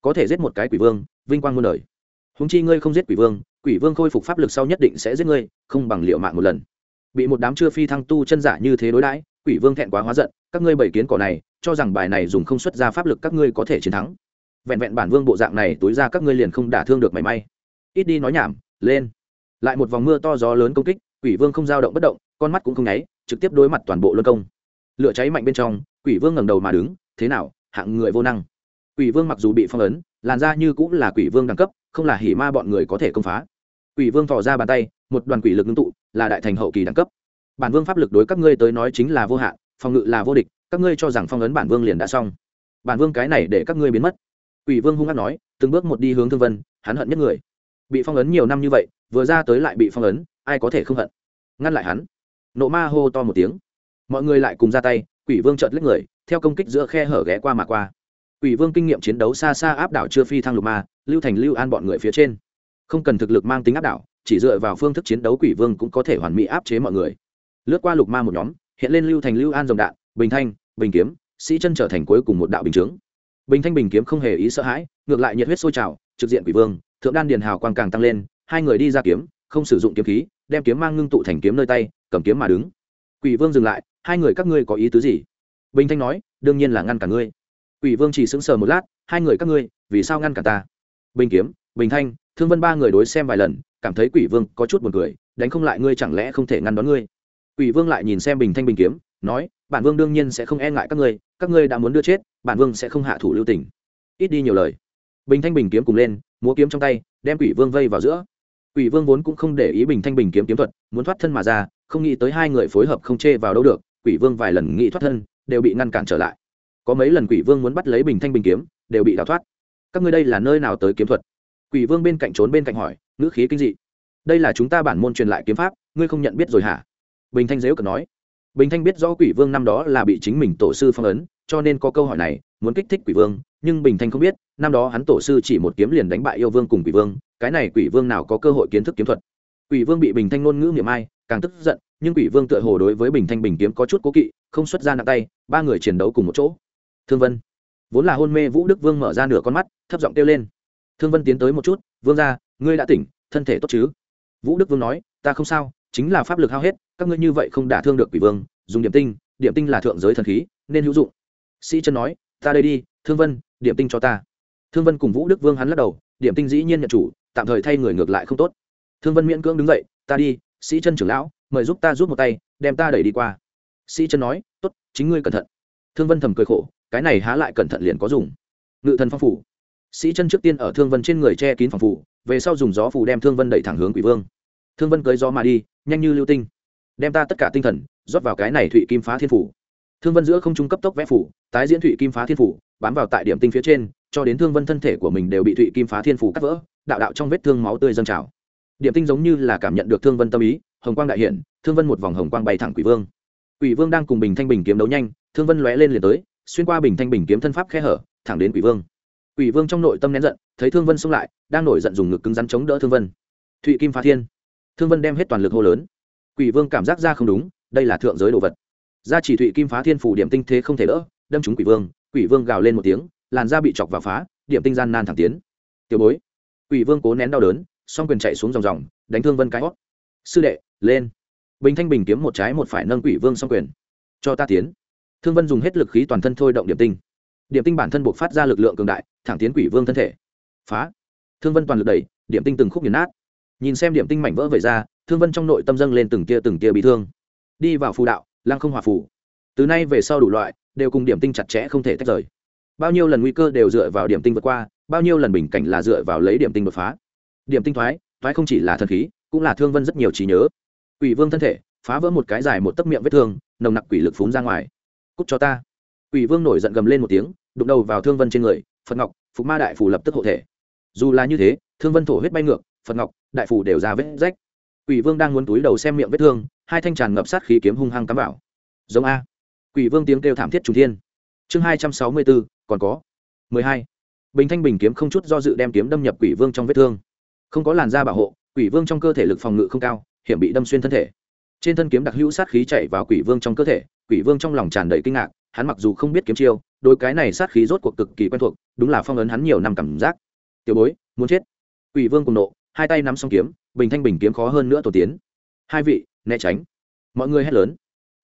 Có thể giết một cái quỷ vương, vinh quang muôn đời. Húng chi ngươi không giết quỷ vương quỷ vương khôi phục pháp lực sau nhất định sẽ giết ngươi, không bằng liệu mạng một lần. Bị một đám chưa phi thăng tu chân giả như thế đối đãi, quỷ vương thẹn quá hóa giận, các ngươi bảy kiến cỏ này, cho rằng bài này dùng không xuất ra pháp lực các ngươi có thể chiến thắng. Vẹn vẹn bản vương bộ dạng này tối ra các ngươi liền không đả thương được mảy may. Ít đi nói nhảm, lên. Lại một vòng mưa to gió lớn công kích, quỷ vương không dao động bất động, con mắt cũng không nháy, trực tiếp đối mặt toàn bộ luân công. Lửa cháy mạnh bên trong, quỷ vương ngẩng đầu mà đứng, thế nào, hạng người vô năng. Quỷ vương mặc dù bị phong ấn, làn ra như cũng là quỷ vương đẳng cấp, không là hỉ ma bọn người có thể công phá quỷ vương thò ra bàn tay, một đoàn quỷ lực ngưng tụ, là đại thành hậu kỳ đẳng cấp. Bản vương pháp lực đối các ngươi tới nói chính là vô hạn, phòng ngự là vô địch, các ngươi cho rằng phong ấn bản vương liền đã xong. Bản vương cái này để các ngươi biến mất. Quỷ vương hung hát nói, từng bước một đi hướng thương vân, hắn hận nhất người. Bị phong ấn nhiều năm như vậy, vừa ra tới lại bị phong ấn, ai có thể không hận? Ngăn lại hắn. Nộ ma hô to một tiếng. Mọi người lại cùng ra tay, quỷ vương chợt lết người, theo công kích giữa khe hở ghé qua mà qua. Quỷ vương kinh nghiệm chiến đấu xa xa áp đảo chưa phi thăng lục ma, lưu thành, lưu an bọn người phía trên không cần thực lực mang tính áp đảo, chỉ dựa vào phương thức chiến đấu quỷ vương cũng có thể hoàn mỹ áp chế mọi người. Lướt qua lục ma một nhóm, hiện lên lưu thành lưu an dòng đạn, bình thanh, bình kiếm, sĩ chân trở thành cuối cùng một đạo bình chướng. Bình thanh, bình kiếm không hề ý sợ hãi, ngược lại nhiệt huyết sôi trào, trực diện quỷ vương, thượng đan điền hào quang càng tăng lên, hai người đi ra kiếm, không sử dụng kiếm khí, đem kiếm mang ngưng tụ thành kiếm nơi tay, cầm kiếm mà đứng. Quỷ vương dừng lại, hai người các ngươi có ý tứ gì? Bình thanh nói, đương nhiên là ngăn cả ngươi. Quỷ vương chỉ sững sờ một lát, hai người các ngươi, vì sao ngăn cả ta? Bình kiếm, bình thanh thương vân ba người đối xem vài lần, cảm thấy quỷ vương có chút buồn cười, đánh không lại ngươi chẳng lẽ không thể ngăn đón ngươi? Quỷ vương lại nhìn xem bình thanh bình kiếm, nói, bản vương đương nhiên sẽ không e ngại các ngươi các ngươi đã muốn đưa chết, bản vương sẽ không hạ thủ lưu tình. Ít đi nhiều lời. Bình thanh bình kiếm cùng lên, múa kiếm trong tay, đem quỷ vương vây vào giữa. Quỷ vương vốn cũng không để ý bình thanh bình kiếm kiếm thuật, muốn thoát thân mà ra, không nghĩ tới hai người phối hợp không chê vào đâu được, quỷ vương vài lần nghĩ thoát thân, đều bị ngăn cản trở lại. Có mấy lần quỷ vương muốn bắt lấy bình thanh bình kiếm, đều bị đào thoát. Các ngươi đây là nơi nào tới kiếm thuật? Quỷ vương bên cạnh trốn bên cạnh hỏi, ngữ khí kinh dị. Đây là chúng ta bản môn truyền lại kiếm pháp, ngươi không nhận biết rồi hả? Bình thanh dếu cần nói. Bình thanh biết rõ quỷ vương năm đó là bị chính mình tổ sư phong ấn, cho nên có câu hỏi này, muốn kích thích quỷ vương, nhưng bình thanh không biết, năm đó hắn tổ sư chỉ một kiếm liền đánh bại yêu vương cùng quỷ vương, cái này quỷ vương nào có cơ hội kiến thức kiếm thuật. Quỷ vương bị bình thanh ngôn ngữ miệng ai, càng tức giận, nhưng quỷ vương tựa hồ đối với bình thanh bình kiếm có chút cố kỵ, không xuất ra nặng tay, ba người chiến đấu cùng một chỗ. Thương vân, vốn là hôn mê vũ đức vương mở ra nửa con mắt, thấp giọng kêu lên thương vân tiến tới một chút, vương ra ngươi đã tỉnh, thân thể tốt chứ? Vũ đức vương nói, ta không sao, chính là pháp lực hao hết, các ngươi như vậy không đả thương được quỷ vương, dùng điểm tinh điểm tinh là thượng giới thần khí, nên hữu dụng. Sĩ chân nói, ta đây đi, thương vân, điểm tinh cho ta. Thương vân cùng vũ đức vương hắn lắc đầu, điểm tinh dĩ nhiên nhận chủ, tạm thời thay người ngược lại không tốt. Thương vân miễn cưỡng đứng dậy, ta đi, sĩ chân trưởng lão, mời giúp ta giúp một tay, đem ta đẩy đi qua. Sĩ chân nói, tốt, chính ngươi cẩn thận. Thương vân thầm cười khổ, cái này há lại cẩn thận liền có dùng. Ngự thần phong phủ sĩ chân trước tiên ở thương vân trên người che kín phòng phủ, về sau dùng gió phủ đem thương vân đẩy thẳng hướng quỷ vương. Thương vân cưới gió mà đi, nhanh như lưu tinh. Đem ta tất cả tinh thần, rót vào cái này thụy kim phá thiên phủ. Thương vân giữa không trung cấp tốc vẽ phủ, tái diễn thụy kim phá thiên phủ, bám vào tại điểm tinh phía trên, cho đến thương vân thân thể của mình đều bị thụy kim phá thiên phủ cắt vỡ, đạo đạo trong vết thương máu tươi dâng trào. Điểm tinh giống như là cảm nhận được thương vân tâm ý, hồng quang đại hiện, thương vân một vòng hồng quang bay thẳng quỷ vương. Quỷ vương đang cùng bình thanh bình kiếm đấu nhanh, thương vân lóe lên liền tới, xuyên qua bình thanh bình kiếm thân pháp khe hở, thẳng đến quỷ vương quỷ vương trong nội tâm nén giận, thấy thương vân xông lại, đang nổi giận dùng ngực cứng rắn chống đỡ thương vân. Thụy kim phá thiên. Thương vân đem hết toàn lực hô lớn. Quỷ vương cảm giác ra không đúng, đây là thượng giới đồ vật. Gia chỉ thụy kim phá thiên phủ điểm tinh thế không thể đỡ, đâm trúng quỷ vương quỷ vương gào lên một tiếng, làn da bị chọc vào phá, điểm tinh gian nan thẳng tiến. Tiểu bối. Quỷ vương cố nén đau đớn, song quyền chạy xuống dòng dòng, đánh thương vân cái hót. Sư đệ, lên. Bình thanh bình kiếm một trái một phải nâng quỷ vương song quyền. Cho ta tiến. Thương vân dùng hết lực khí toàn thân thôi động điểm tinh. Điểm tinh bản thân buộc phát ra lực lượng cường đại thẳng tiến quỷ vương thân thể. Phá. Thương vân toàn lực đẩy, điểm tinh từng khúc nghiền nát. Nhìn xem điểm tinh mảnh vỡ vẩy ra, thương vân trong nội tâm dâng lên từng tia từng tia bị thương. Đi vào phù đạo, lăng không hòa phù. Từ nay về sau đủ loại, đều cùng điểm tinh chặt chẽ không thể tách rời. Bao nhiêu lần nguy cơ đều dựa vào điểm tinh vượt qua, bao nhiêu lần bình cảnh là dựa vào lấy điểm tinh đột phá. Điểm tinh thoái thoái không chỉ là thần khí, cũng là thương vân rất nhiều trí nhớ. Quỷ vương thân thể, phá vỡ một cái dài một tấc miệng vết thương, nồng nặc quỷ lực phúng ra ngoài. Cút cho ta. Quỷ vương nổi giận gầm lên một tiếng, đụng đầu vào thương vân trên người phật ngọc phục ma đại phủ lập tức hộ thể dù là như thế thương vân thổ huyết bay ngược phật ngọc đại phủ đều ra vết rách quỷ vương đang muốn túi đầu xem miệng vết thương hai thanh tràn ngập sát khí kiếm hung hăng cắm vào giống a quỷ vương tiếng kêu thảm thiết trung thiên chương hai trăm sáu mươi bốn còn có mười hai bình thanh bình kiếm không chút do dự đem kiếm đâm nhập quỷ vương trong vết thương không có làn da bảo hộ quỷ vương trong cơ thể lực phòng ngự không cao hiểm bị đâm xuyên thân thể trên thân kiếm đặc hữu sát khí chạy vào quỷ vương trong cơ thể quỷ vương trong lòng tràn đầy kinh ngạc hắn mặc dù không biết kiếm chiêu đôi cái này sát khí rốt cuộc cực kỳ quen thuộc, đúng là phong ấn hắn nhiều năm cảm giác. Tiểu bối, muốn chết. Quỷ vương cùng nộ, hai tay nắm xong kiếm, bình thanh bình kiếm khó hơn nữa tổ tiến. Hai vị, né tránh. Mọi người hét lớn.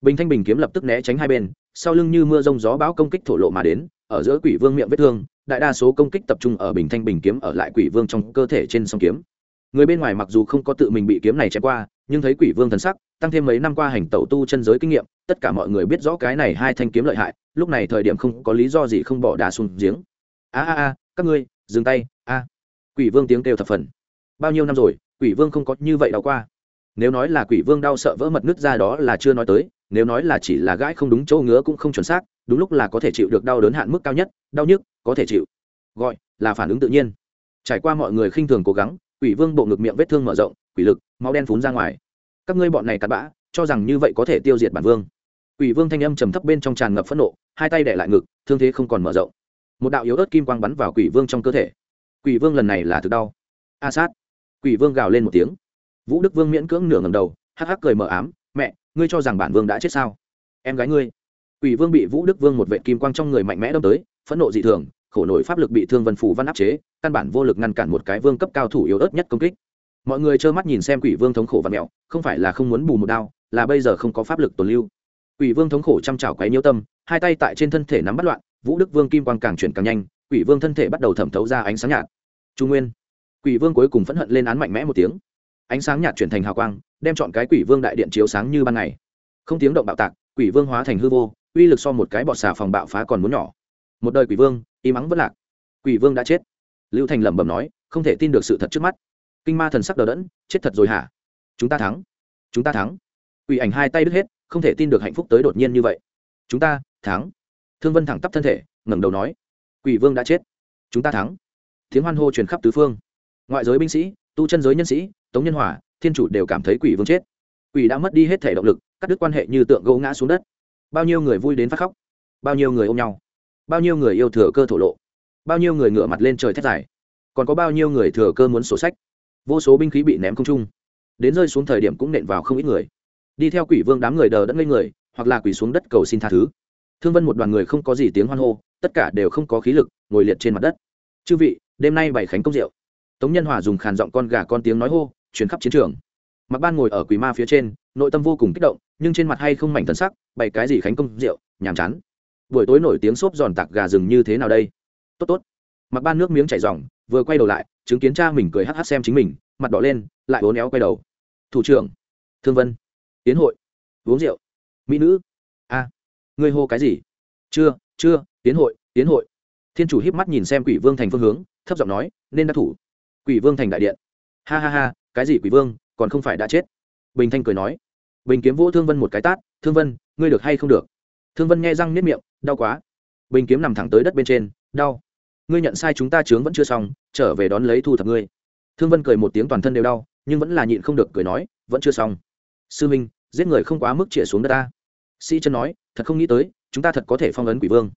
Bình thanh bình kiếm lập tức né tránh hai bên, sau lưng như mưa rông gió bão công kích thổ lộ mà đến, ở giữa quỷ vương miệng vết thương, đại đa số công kích tập trung ở bình thanh bình kiếm ở lại quỷ vương trong cơ thể trên Song kiếm người bên ngoài mặc dù không có tự mình bị kiếm này chém qua, nhưng thấy quỷ vương thần sắc, tăng thêm mấy năm qua hành tẩu tu chân giới kinh nghiệm, tất cả mọi người biết rõ cái này hai thanh kiếm lợi hại, lúc này thời điểm không có lý do gì không bỏ đá xuống giếng. A a a, các ngươi, dừng tay, a. Quỷ vương tiếng kêu thập phần. Bao nhiêu năm rồi, quỷ vương không có như vậy đau qua. Nếu nói là quỷ vương đau sợ vỡ mật nứt ra đó là chưa nói tới, nếu nói là chỉ là gãi không đúng chỗ ngứa cũng không chuẩn xác, đúng lúc là có thể chịu được đau đớn hạn mức cao nhất, đau nhức, có thể chịu. Gọi là phản ứng tự nhiên. Trải qua mọi người khinh thường cố gắng quỷ vương bộ ngực miệng vết thương mở rộng, quỷ lực, máu đen phún ra ngoài. Các ngươi bọn này cặn bã, cho rằng như vậy có thể tiêu diệt bản vương. Quỷ vương thanh âm trầm thấp bên trong tràn ngập phẫn nộ, hai tay đẻ lại ngực, thương thế không còn mở rộng. Một đạo yếu ớt kim quang bắn vào quỷ vương trong cơ thể. Quỷ vương lần này là thực đau. A sát. Quỷ vương gào lên một tiếng. Vũ đức vương miễn cưỡng nửa ngầm đầu, hắc hắc cười mờ ám, mẹ, ngươi cho rằng bản vương đã chết sao? Em gái ngươi. Quỷ vương bị vũ đức vương một vệ kim quang trong người mạnh mẽ đâm tới, phẫn nộ dị thường khổ nổi pháp lực bị thương vân phủ văn áp chế, căn bản vô lực ngăn cản một cái vương cấp cao thủ yếu ớt nhất công kích. Mọi người trơ mắt nhìn xem quỷ vương thống khổ và mẹo, không phải là không muốn bù một đao, là bây giờ không có pháp lực tồn lưu. Quỷ vương thống khổ chăm chảo quấy nhiễu tâm, hai tay tại trên thân thể nắm bắt loạn, vũ đức vương kim quang càng chuyển càng nhanh, quỷ vương thân thể bắt đầu thẩm thấu ra ánh sáng nhạt. Trung nguyên, quỷ vương cuối cùng phẫn hận lên án mạnh mẽ một tiếng. Ánh sáng nhạt chuyển thành hào quang, đem chọn cái quỷ vương đại điện chiếu sáng như ban ngày. Không tiếng động bạo tạc, quỷ vương hóa thành hư vô, uy lực so một cái bọt xà phòng bạo phá còn muốn nhỏ một đời quỷ vương im mắng vất lạc. Quỷ vương đã chết. Lưu thành lẩm bẩm nói, không thể tin được sự thật trước mắt. Kinh ma thần sắc đờ đẫn, chết thật rồi hả? Chúng ta thắng. Chúng ta thắng. Quỷ ảnh hai tay đứt hết, không thể tin được hạnh phúc tới đột nhiên như vậy. Chúng ta thắng. Thương vân thẳng tắp thân thể, ngẩng đầu nói, quỷ vương đã chết. Chúng ta thắng. Tiếng hoan hô truyền khắp tứ phương. Ngoại giới binh sĩ, tu chân giới nhân sĩ, tống nhân hòa, thiên chủ đều cảm thấy quỷ vương chết. Quỷ đã mất đi hết thể động lực, cắt đứt quan hệ như tượng gỗ ngã xuống đất. Bao nhiêu người vui đến phát khóc, bao nhiêu người ôm nhau bao nhiêu người yêu thừa cơ thổ lộ, bao nhiêu người ngửa mặt lên trời thét dài, còn có bao nhiêu người thừa cơ muốn sổ sách. Vô số binh khí bị ném không trung, đến rơi xuống thời điểm cũng nện vào không ít người. Đi theo quỷ vương đám người đờ đẫn ngây người, hoặc là quỷ xuống đất cầu xin tha thứ. Thương vân một đoàn người không có gì tiếng hoan hô, tất cả đều không có khí lực, ngồi liệt trên mặt đất. Chư vị, đêm nay bảy khánh công rượu. Tống nhân hòa dùng khàn giọng con gà con tiếng nói hô chuyến khắp chiến trường. Mặc ban ngồi ở quỷ ma phía trên, nội tâm vô cùng kích động, nhưng trên mặt hay không mảnh thần sắc, bày cái gì khánh công rượu, nhàm chán buổi tối nổi tiếng xốp giòn tạc gà rừng như thế nào đây? Tốt tốt. Mặc ban nước miếng chảy ròng, vừa quay đầu lại, chứng kiến cha mình cười hắc hắc xem chính mình, mặt đỏ lên, lại uốn éo quay đầu. Thủ trưởng. Thương vân. Tiến hội. Uống rượu. Mỹ nữ. A. Ngươi hô cái gì? Chưa chưa. Tiến hội tiến hội. Thiên chủ híp mắt nhìn xem quỷ vương thành phương hướng, thấp giọng nói, nên đã thủ. Quỷ vương thành đại điện. Ha ha ha, cái gì quỷ vương, còn không phải đã chết. Bình thanh cười nói. Bình kiếm vỗ thương vân một cái tát, thương vân, ngươi được hay không được? Thương vân nghe răng nếp miệng, đau quá. Bình kiếm nằm thẳng tới đất bên trên, đau. Ngươi nhận sai chúng ta chướng vẫn chưa xong, trở về đón lấy thu thập ngươi. Thương vân cười một tiếng toàn thân đều đau, nhưng vẫn là nhịn không được cười nói, vẫn chưa xong. Sư minh, giết người không quá mức chĩa xuống đất ta. Sĩ chân nói, thật không nghĩ tới, chúng ta thật có thể phong ấn quỷ vương.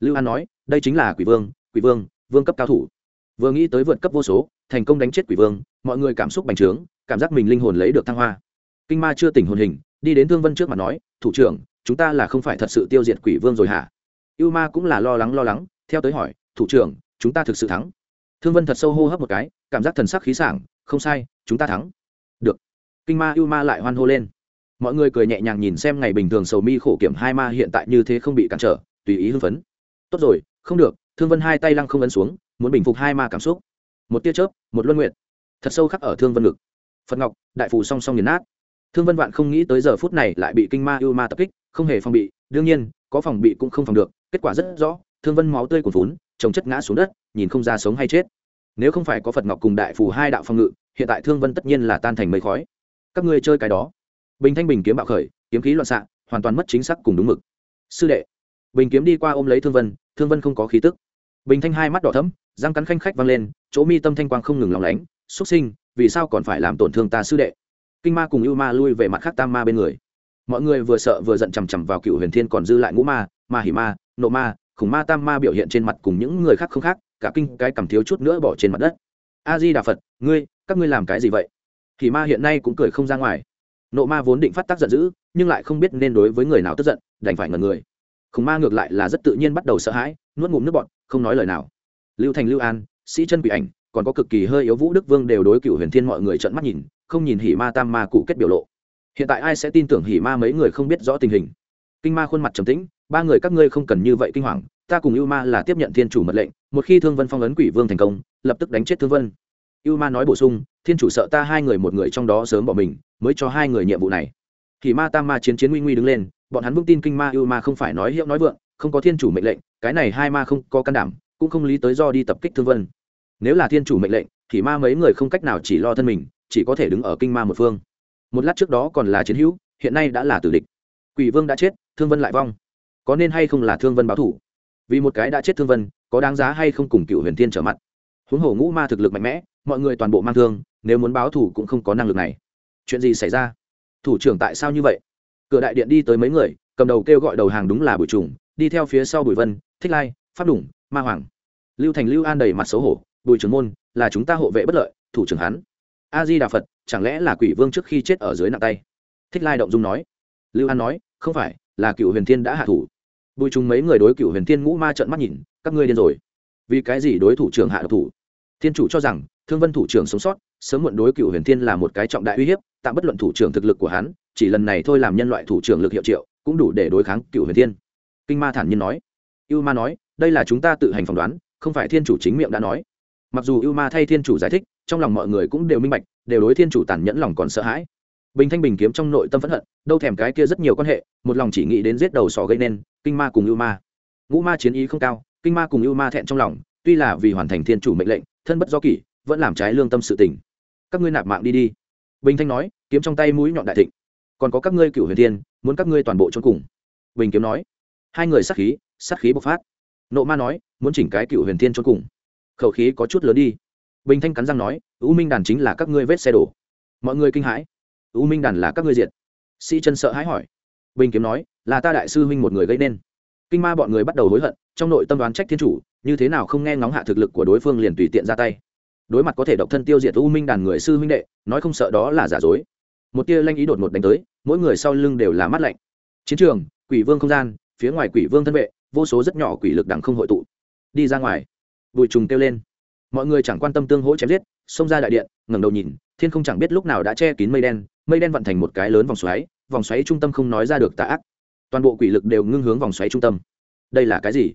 Lưu an nói, đây chính là quỷ vương quỷ vương vương cấp cao thủ. Vừa nghĩ tới vượt cấp vô số, thành công đánh chết quỷ vương, mọi người cảm xúc bành trướng, cảm giác mình linh hồn lấy được thăng hoa. Kinh ma chưa tỉnh hồn hình, đi đến thương vân trước mặt nói, thủ trưởng chúng ta là không phải thật sự tiêu diệt quỷ vương rồi hả? Ưu ma cũng là lo lắng lo lắng. Theo tới hỏi, thủ trưởng, chúng ta thực sự thắng. Thương vân thật sâu hô hấp một cái, cảm giác thần sắc khí sảng, không sai, chúng ta thắng. Được. Kinh ma ưu ma lại hoan hô lên. Mọi người cười nhẹ nhàng nhìn xem ngày bình thường sầu mi khổ kiểm hai ma hiện tại như thế không bị cản trở, tùy ý hưng phấn. Tốt rồi, không được. Thương vân hai tay lăng không ấn xuống, muốn bình phục hai ma cảm xúc. Một tia chớp, một luân nguyện thật sâu khắc ở thương vân ngực. Phật ngọc, đại phù song song nghiền nát. Thương vân vạn không nghĩ tới giờ phút này lại bị kinh ma ưu ma tập kích không hề phòng bị, đương nhiên, có phòng bị cũng không phòng được, kết quả rất rõ, thương vân máu tươi cuồn vốn trồng chất ngã xuống đất, nhìn không ra sống hay chết. Nếu không phải có phật ngọc cùng đại phù hai đạo phòng ngự, hiện tại thương vân tất nhiên là tan thành mây khói. Các ngươi chơi cái đó. Bình thanh bình kiếm bạo khởi, kiếm khí loạn xạ, hoàn toàn mất chính xác cùng đúng mực. Sư đệ. Bình kiếm đi qua ôm lấy thương vân thương vân không có khí tức. Bình thanh hai mắt đỏ thấm răng cắn khanh khách vang lên, chỗ mi tâm thanh quang không ngừng lòng lánh. Xuất sinh, vì sao còn phải làm tổn thương ta sư đệ? Kinh ma cùng ưu ma lui về mặt khác tam ma bên người mọi người vừa sợ vừa giận chằm chằm vào cựu huyền thiên còn dư lại ngũ ma ma hỉ ma nộ ma khủng ma tam ma biểu hiện trên mặt cùng những người khác không khác cả kinh cái cầm thiếu chút nữa bỏ trên mặt đất. A di đà phật ngươi các ngươi làm cái gì vậy? Hỉ ma hiện nay cũng cười không ra ngoài. Nộ ma vốn định phát tác giận dữ nhưng lại không biết nên đối với người nào tức giận đành phải ngần người. Khủng ma ngược lại là rất tự nhiên bắt đầu sợ hãi nuốt ngụm nước bọt, không nói lời nào. Lưu thành lưu an sĩ chân quỷ ảnh còn có cực kỳ hơi yếu vũ đức vương đều đối cựu huyền thiên mọi người trợn mắt nhìn không nhìn hỉ ma tam ma cụ kết biểu lộ hiện tại ai sẽ tin tưởng hỉ ma mấy người không biết rõ tình hình? Kinh ma khuôn mặt trầm tĩnh, ba người các ngươi không cần như vậy kinh hoàng, ta cùng ưu ma là tiếp nhận thiên chủ mật lệnh, một khi thương vân phong ấn quỷ vương thành công, lập tức đánh chết thương vân. Ưu ma nói bổ sung, thiên chủ sợ ta hai người một người trong đó sớm bỏ mình, mới cho hai người nhiệm vụ này. Thì ma tam ma chiến chiến nguy nguy đứng lên, bọn hắn vững tin kinh ma ưu ma không phải nói hiệu nói vượng, không có thiên chủ mệnh lệnh, cái này hai ma không có can đảm, cũng không lý tới do đi tập kích thương vân. Nếu là thiên chủ mệnh lệnh thì ma mấy người không cách nào chỉ lo thân mình, chỉ có thể đứng ở kinh ma một phương một lát trước đó còn là chiến hữu, hiện nay đã là tử địch. Quỷ vương đã chết, thương vân lại vong. Có nên hay không là thương vân báo thủ? Vì một cái đã chết thương vân, có đáng giá hay không cùng cựu huyền thiên trở mặt? Huống hồ ngũ ma thực lực mạnh mẽ, mọi người toàn bộ mang thương, nếu muốn báo thủ cũng không có năng lực này. Chuyện gì xảy ra? Thủ trưởng tại sao như vậy? Cửa đại điện đi tới mấy người, cầm đầu kêu gọi đầu hàng đúng là bùi trùng, đi theo phía sau bùi vân, thích lai, pháp đủng, ma hoàng. Lưu thành lưu an đầy mặt xấu hổ, bùi trưởng môn, là chúng ta hộ vệ bất lợi, thủ trưởng hắn a di đà phật, chẳng lẽ là quỷ vương trước khi chết ở dưới nặng tay? Thích lai động dung nói. Lưu an nói, không phải, là cựu huyền thiên đã hạ thủ. Bùi trùng mấy người đối cựu huyền thiên ngũ ma trợn mắt nhìn, các ngươi điên rồi. Vì cái gì đối thủ trưởng hạ độc thủ? Thiên chủ cho rằng, thương vân thủ trưởng sống sót, sớm muộn đối cựu huyền thiên là một cái trọng đại uy hiếp, tạm bất luận thủ trưởng thực lực của hắn, chỉ lần này thôi làm nhân loại thủ trưởng lực hiệu triệu, cũng đủ để đối kháng cựu huyền thiên. Kinh ma thản nhiên nói. Ưu ma nói, đây là chúng ta tự hành phỏng đoán, không phải thiên chủ chính miệng đã nói. Mặc dù ưu ma thay thiên chủ giải thích trong lòng mọi người cũng đều minh bạch, đều đối thiên chủ tàn nhẫn lòng còn sợ hãi. Bình thanh bình kiếm trong nội tâm phẫn hận, đâu thèm cái kia rất nhiều quan hệ, một lòng chỉ nghĩ đến giết đầu sọ gây nên, kinh ma cùng ưu ma. Ngũ ma chiến ý không cao, kinh ma cùng ưu ma thẹn trong lòng, tuy là vì hoàn thành thiên chủ mệnh lệnh, thân bất do kỷ, vẫn làm trái lương tâm sự tình. Các ngươi nạp mạng đi đi. Bình thanh nói, kiếm trong tay mũi nhọn đại thịnh. Còn có các ngươi cựu huyền thiên, muốn các ngươi toàn bộ trốn cùng. Bình kiếm nói, hai người sát khí sát khí bộc phát. Nộ ma nói, muốn chỉnh cái cựu huyền thiên trốn cùng. Khẩu khí có chút lớn đi bình thanh cắn răng nói, u minh đàn chính là các ngươi vết xe đổ. Mọi người kinh hãi. U minh đàn là các ngươi diệt? Sĩ chân sợ hãi hỏi. Bình kiếm nói, là ta đại sư huynh một người gây nên. Kinh ma bọn người bắt đầu hối hận, trong nội tâm đoán trách thiên chủ, như thế nào không nghe ngóng hạ thực lực của đối phương liền tùy tiện ra tay. Đối mặt có thể độc thân tiêu diệt u minh đàn người sư huynh đệ, nói không sợ đó là giả dối. Một tia lanh ý đột ngột đánh tới, mỗi người sau lưng đều là mắt lạnh. Chiến trường, quỷ vương không gian, phía ngoài quỷ vương thân vệ, vô số rất nhỏ quỷ lực đằng không hội tụ. Đi ra ngoài. Bụi trùng kêu lên mọi người chẳng quan tâm tương hỗ chém giết, xông ra đại điện, ngẩng đầu nhìn, thiên không chẳng biết lúc nào đã che kín mây đen mây đen vận thành một cái lớn vòng xoáy vòng xoáy trung tâm không nói ra được tà ác. Toàn bộ quỷ lực đều ngưng hướng vòng xoáy trung tâm. Đây là cái gì?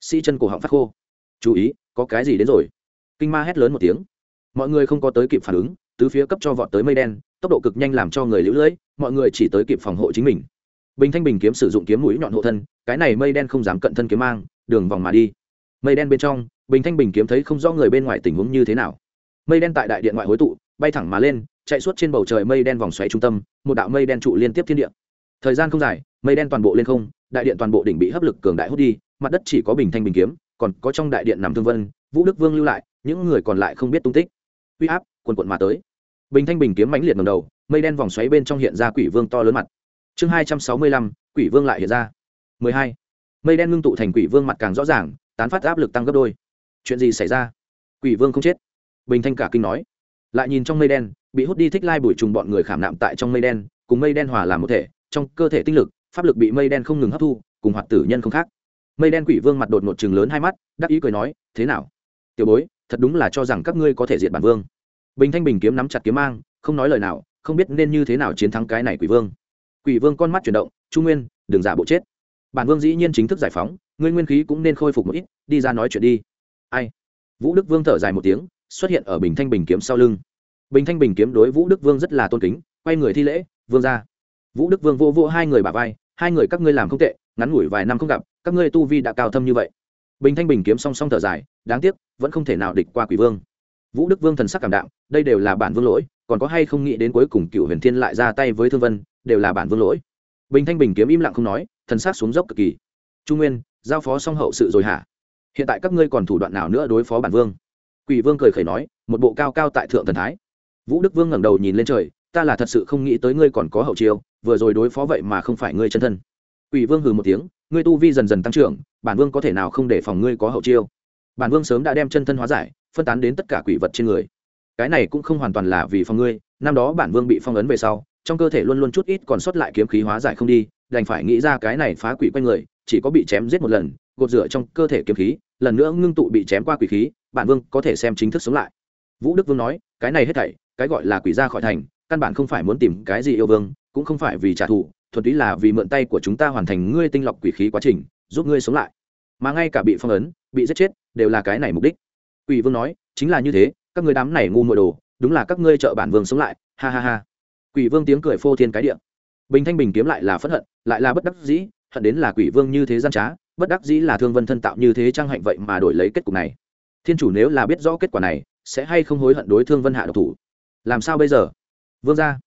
Sĩ chân cổ họng phát khô. Chú ý, có cái gì đến rồi? Kinh ma hét lớn một tiếng. Mọi người không có tới kịp phản ứng, tứ phía cấp cho vọt tới mây đen, tốc độ cực nhanh làm cho người lũ lưỡi mọi người chỉ tới kịp phòng hộ chính mình. Bình thanh bình kiếm sử dụng kiếm mũi nhọn hộ thân, cái này mây đen không dám cận thân kiếm mang, đường vòng mà đi. Mây đen bên trong bình thanh bình kiếm thấy không rõ người bên ngoài tình huống như thế nào. Mây đen tại đại điện ngoại hối tụ, bay thẳng mà lên, chạy suốt trên bầu trời mây đen vòng xoáy trung tâm, một đạo mây đen trụ liên tiếp thiên địa. Thời gian không dài, mây đen toàn bộ lên không, đại điện toàn bộ đỉnh bị hấp lực cường đại hút đi, mặt đất chỉ có bình thanh bình kiếm, còn có trong đại điện nằm thương vân, vũ đức vương lưu lại, những người còn lại không biết tung tích. Uy áp, quần quận mà tới. Bình thanh bình kiếm mãnh liệt ngầm đầu, mây đen vòng xoáy bên trong hiện ra quỷ vương to lớn mặt. Chương hai trăm sáu mươi lăm, quỷ vương lại hiện ra. Mười hai. Mây đen ngưng tụ thành quỷ vương mặt càng rõ ràng, tán phát áp lực tăng gấp đôi chuyện gì xảy ra? Quỷ vương không chết. Bình thanh cả kinh nói. Lại nhìn trong mây đen, bị hút đi thích lai bụi trùng bọn người khảm nạm tại trong mây đen, cùng mây đen hòa làm một thể, trong cơ thể tinh lực, pháp lực bị mây đen không ngừng hấp thu, cùng hoạt tử nhân không khác. Mây đen quỷ vương mặt đột một chừng lớn hai mắt, đắc ý cười nói, thế nào? Tiểu bối, thật đúng là cho rằng các ngươi có thể diệt bản vương. Bình thanh bình kiếm nắm chặt kiếm mang, không nói lời nào, không biết nên như thế nào chiến thắng cái này quỷ vương. Quỷ vương con mắt chuyển động trung nguyên, đừng giả bộ chết. Bản vương dĩ nhiên chính thức giải phóng, ngươi nguyên khí cũng nên khôi phục một ít, đi ra nói chuyện đi ai? Vũ đức vương thở dài một tiếng, xuất hiện ở bình thanh bình kiếm sau lưng. Bình thanh bình kiếm đối vũ đức vương rất là tôn kính, quay người thi lễ, vương ra vũ đức vương vô vô hai người bà vai, hai người các ngươi làm không tệ, ngắn ngủi vài năm không gặp, các ngươi tu vi đã cao thâm như vậy. Bình thanh bình kiếm song song thở dài, đáng tiếc, vẫn không thể nào địch qua quỷ vương. Vũ đức vương thần sắc cảm đạo đây đều là bản vương lỗi, còn có hay không nghĩ đến cuối cùng cựu huyền thiên lại ra tay với thương vân, đều là bản vương lỗi. Bình thanh bình kiếm im lặng không nói, thần sắc xuống dốc cực kỳ. Trung nguyên, giao phó xong hậu sự rồi hả? Hiện tại các ngươi còn thủ đoạn nào nữa đối phó bản vương? Quỷ vương cười khẩy nói, một bộ cao cao tại thượng thần thái. Vũ đức vương ngẩng đầu nhìn lên trời, ta là thật sự không nghĩ tới ngươi còn có hậu chiêu, vừa rồi đối phó vậy mà không phải ngươi chân thân. Quỷ vương hừ một tiếng, ngươi tu vi dần dần tăng trưởng, bản vương có thể nào không để phòng ngươi có hậu chiêu? Bản vương sớm đã đem chân thân hóa giải, phân tán đến tất cả quỷ vật trên người. Cái này cũng không hoàn toàn là vì phòng ngươi, năm đó bản vương bị phong ấn về sau, trong cơ thể luôn luôn chút ít còn sót lại kiếm khí hóa giải không đi, đành phải nghĩ ra cái này phá quỷ quanh người, chỉ có bị chém giết một lần gột rửa trong cơ thể kiếm khí, lần nữa ngưng tụ bị chém qua quỷ khí, bản vương có thể xem chính thức sống lại. Vũ đức vương nói, cái này hết thảy, cái gọi là quỷ ra khỏi thành, căn bản không phải muốn tìm cái gì yêu vương, cũng không phải vì trả thù, thuần túy là vì mượn tay của chúng ta hoàn thành ngươi tinh lọc quỷ khí quá trình, giúp ngươi sống lại. Mà ngay cả bị phong ấn, bị giết chết, đều là cái này mục đích. Quỷ vương nói, chính là như thế, các ngươi đám này ngu muội đồ, đúng là các ngươi trợ bản vương sống lại. Ha ha ha. Quỷ vương tiếng cười phô thiên cái địa. Bình thanh bình kiếm lại là phẫn hận, lại là bất đắc dĩ hận đến là quỷ vương như thế gian trá, bất đắc dĩ là thương vân thân tạo như thế trang hạnh vậy mà đổi lấy kết cục này. Thiên chủ nếu là biết rõ kết quả này, sẽ hay không hối hận đối thương vân hạ độc thủ? Làm sao bây giờ? Vương ra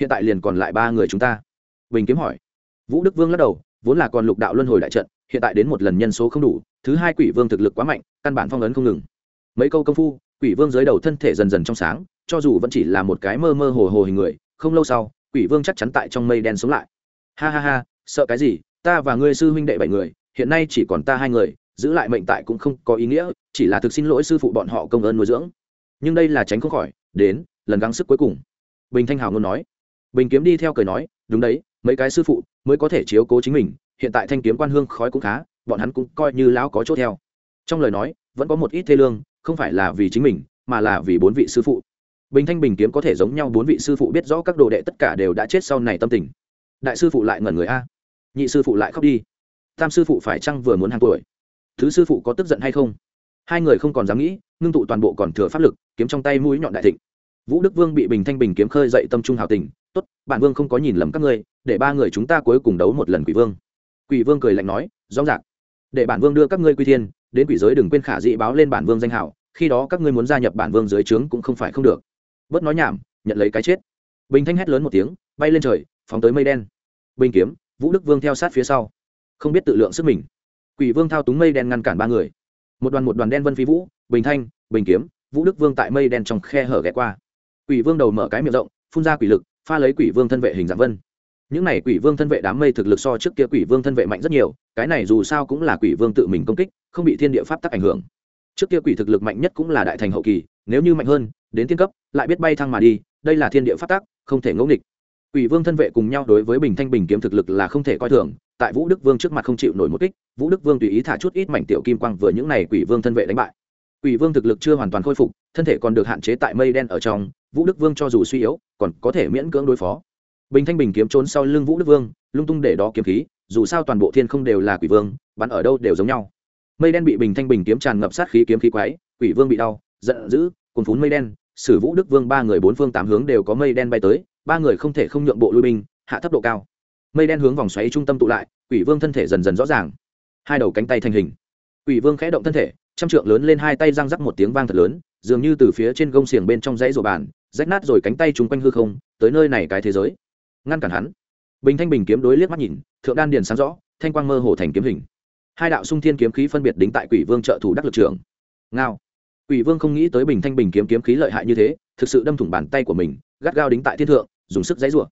hiện tại liền còn lại ba người chúng ta. Bình kiếm hỏi. Vũ đức vương lắc đầu, vốn là còn lục đạo luân hồi đại trận, hiện tại đến một lần nhân số không đủ, thứ hai quỷ vương thực lực quá mạnh, căn bản phong ấn không ngừng. Mấy câu công phu, quỷ vương dưới đầu thân thể dần dần trong sáng, cho dù vẫn chỉ là một cái mơ mơ hồ hồ hình người, không lâu sau, quỷ vương chắc chắn tại trong mây đen sống lại. Ha ha ha, sợ cái gì? Ta và ngươi sư huynh đệ bảy người, hiện nay chỉ còn ta hai người, giữ lại mệnh tại cũng không có ý nghĩa, chỉ là thực xin lỗi sư phụ bọn họ công ơn nuôi dưỡng. Nhưng đây là tránh không khỏi, đến, lần gắng sức cuối cùng. Bình thanh hào ngôn nói. Bình kiếm đi theo cười nói, đúng đấy, mấy cái sư phụ mới có thể chiếu cố chính mình, hiện tại thanh kiếm quan hương khói cũng khá, bọn hắn cũng coi như lão có chỗ theo. Trong lời nói, vẫn có một ít thê lương, không phải là vì chính mình, mà là vì bốn vị sư phụ. Bình thanh, bình kiếm có thể giống nhau, bốn vị sư phụ biết rõ các đồ đệ tất cả đều đã chết sau này tâm tình. Đại sư phụ lại ngẩn người a nhị sư phụ lại khóc đi. Tam sư phụ phải chăng vừa muốn hàng tuổi? Thứ sư phụ có tức giận hay không? Hai người không còn dám nghĩ, ngưng tụ toàn bộ còn thừa pháp lực, kiếm trong tay mũi nhọn đại thịnh. Vũ đức vương bị bình thanh bình kiếm khơi dậy tâm trung hào tình, tốt, bản vương không có nhìn lầm các ngươi, để ba người chúng ta cuối cùng đấu một lần quỷ vương. Quỷ vương cười lạnh nói, rõ ràng. Để bản vương đưa các ngươi quy thiên, đến quỷ giới đừng quên khả dị báo lên bản vương danh hảo, khi đó các ngươi muốn gia nhập bản vương dưới trướng cũng không phải không được. Bớt nói nhảm, nhận lấy cái chết. Bình thanh hét lớn một tiếng, bay lên trời, phóng tới mây đen. Bình kiếm vũ đức vương theo sát phía sau không biết tự lượng sức mình quỷ vương thao túng mây đen ngăn cản ba người một đoàn một đoàn đen vân phi vũ bình thanh bình kiếm vũ đức vương tại mây đen trong khe hở ghé qua quỷ vương đầu mở cái miệng rộng phun ra quỷ lực pha lấy quỷ vương thân vệ hình dạng vân những này quỷ vương thân vệ đám mây thực lực so trước kia quỷ vương thân vệ mạnh rất nhiều cái này dù sao cũng là quỷ vương tự mình công kích không bị thiên địa pháp tắc ảnh hưởng trước kia quỷ thực lực mạnh nhất cũng là đại thành hậu kỳ nếu như mạnh hơn đến thiên cấp lại biết bay thăng mà đi đây là thiên địa pháp tắc không thể ngẫu nghịch quỷ vương thân vệ cùng nhau đối với bình thanh bình kiếm thực lực là không thể coi thường, tại vũ đức vương trước mặt không chịu nổi một kích, vũ đức vương tùy ý thả chút ít mảnh tiểu kim quang vừa những này quỷ vương thân vệ đánh bại. Quỷ vương thực lực chưa hoàn toàn khôi phục, thân thể còn được hạn chế tại mây đen ở trong, vũ đức vương cho dù suy yếu, còn có thể miễn cưỡng đối phó. Bình thanh bình kiếm trốn sau lưng vũ đức vương, lung tung để đó kiếm khí, dù sao toàn bộ thiên không đều là quỷ vương, bắn ở đâu đều giống nhau. Mây đen bị bình thanh bình kiếm tràn ngập sát khí kiếm khí quái, quỷ vương bị đau, giận dữ cuồn phún mây đen, sử vũ đức vương ba người bốn phương tám hướng đều có mây đen bay tới ba người không thể không nhượng bộ lui binh, hạ thấp độ cao. Mây đen hướng vòng xoáy trung tâm tụ lại, quỷ vương thân thể dần dần rõ ràng. Hai đầu cánh tay thành hình. Quỷ vương khẽ động thân thể, trăm trượng lớn lên hai tay răng rắc một tiếng vang thật lớn, dường như từ phía trên gông xiềng bên trong dãy rổ bàn, rách nát rồi cánh tay chung quanh hư không, tới nơi này cái thế giới. Ngăn cản hắn. Bình thanh bình kiếm đối liếc mắt nhìn, thượng đan điền sáng rõ, thanh quang mơ hồ thành kiếm hình. Hai đạo sung thiên kiếm khí phân biệt đính tại quỷ vương trợ thủ đắc lực trưởng. Ngao. Quỷ vương không nghĩ tới bình thanh bình kiếm kiếm khí lợi hại như thế, thực sự đâm thủng bàn tay của mình, gắt gao đính tại thiên thượng dùng sức dãy rủa.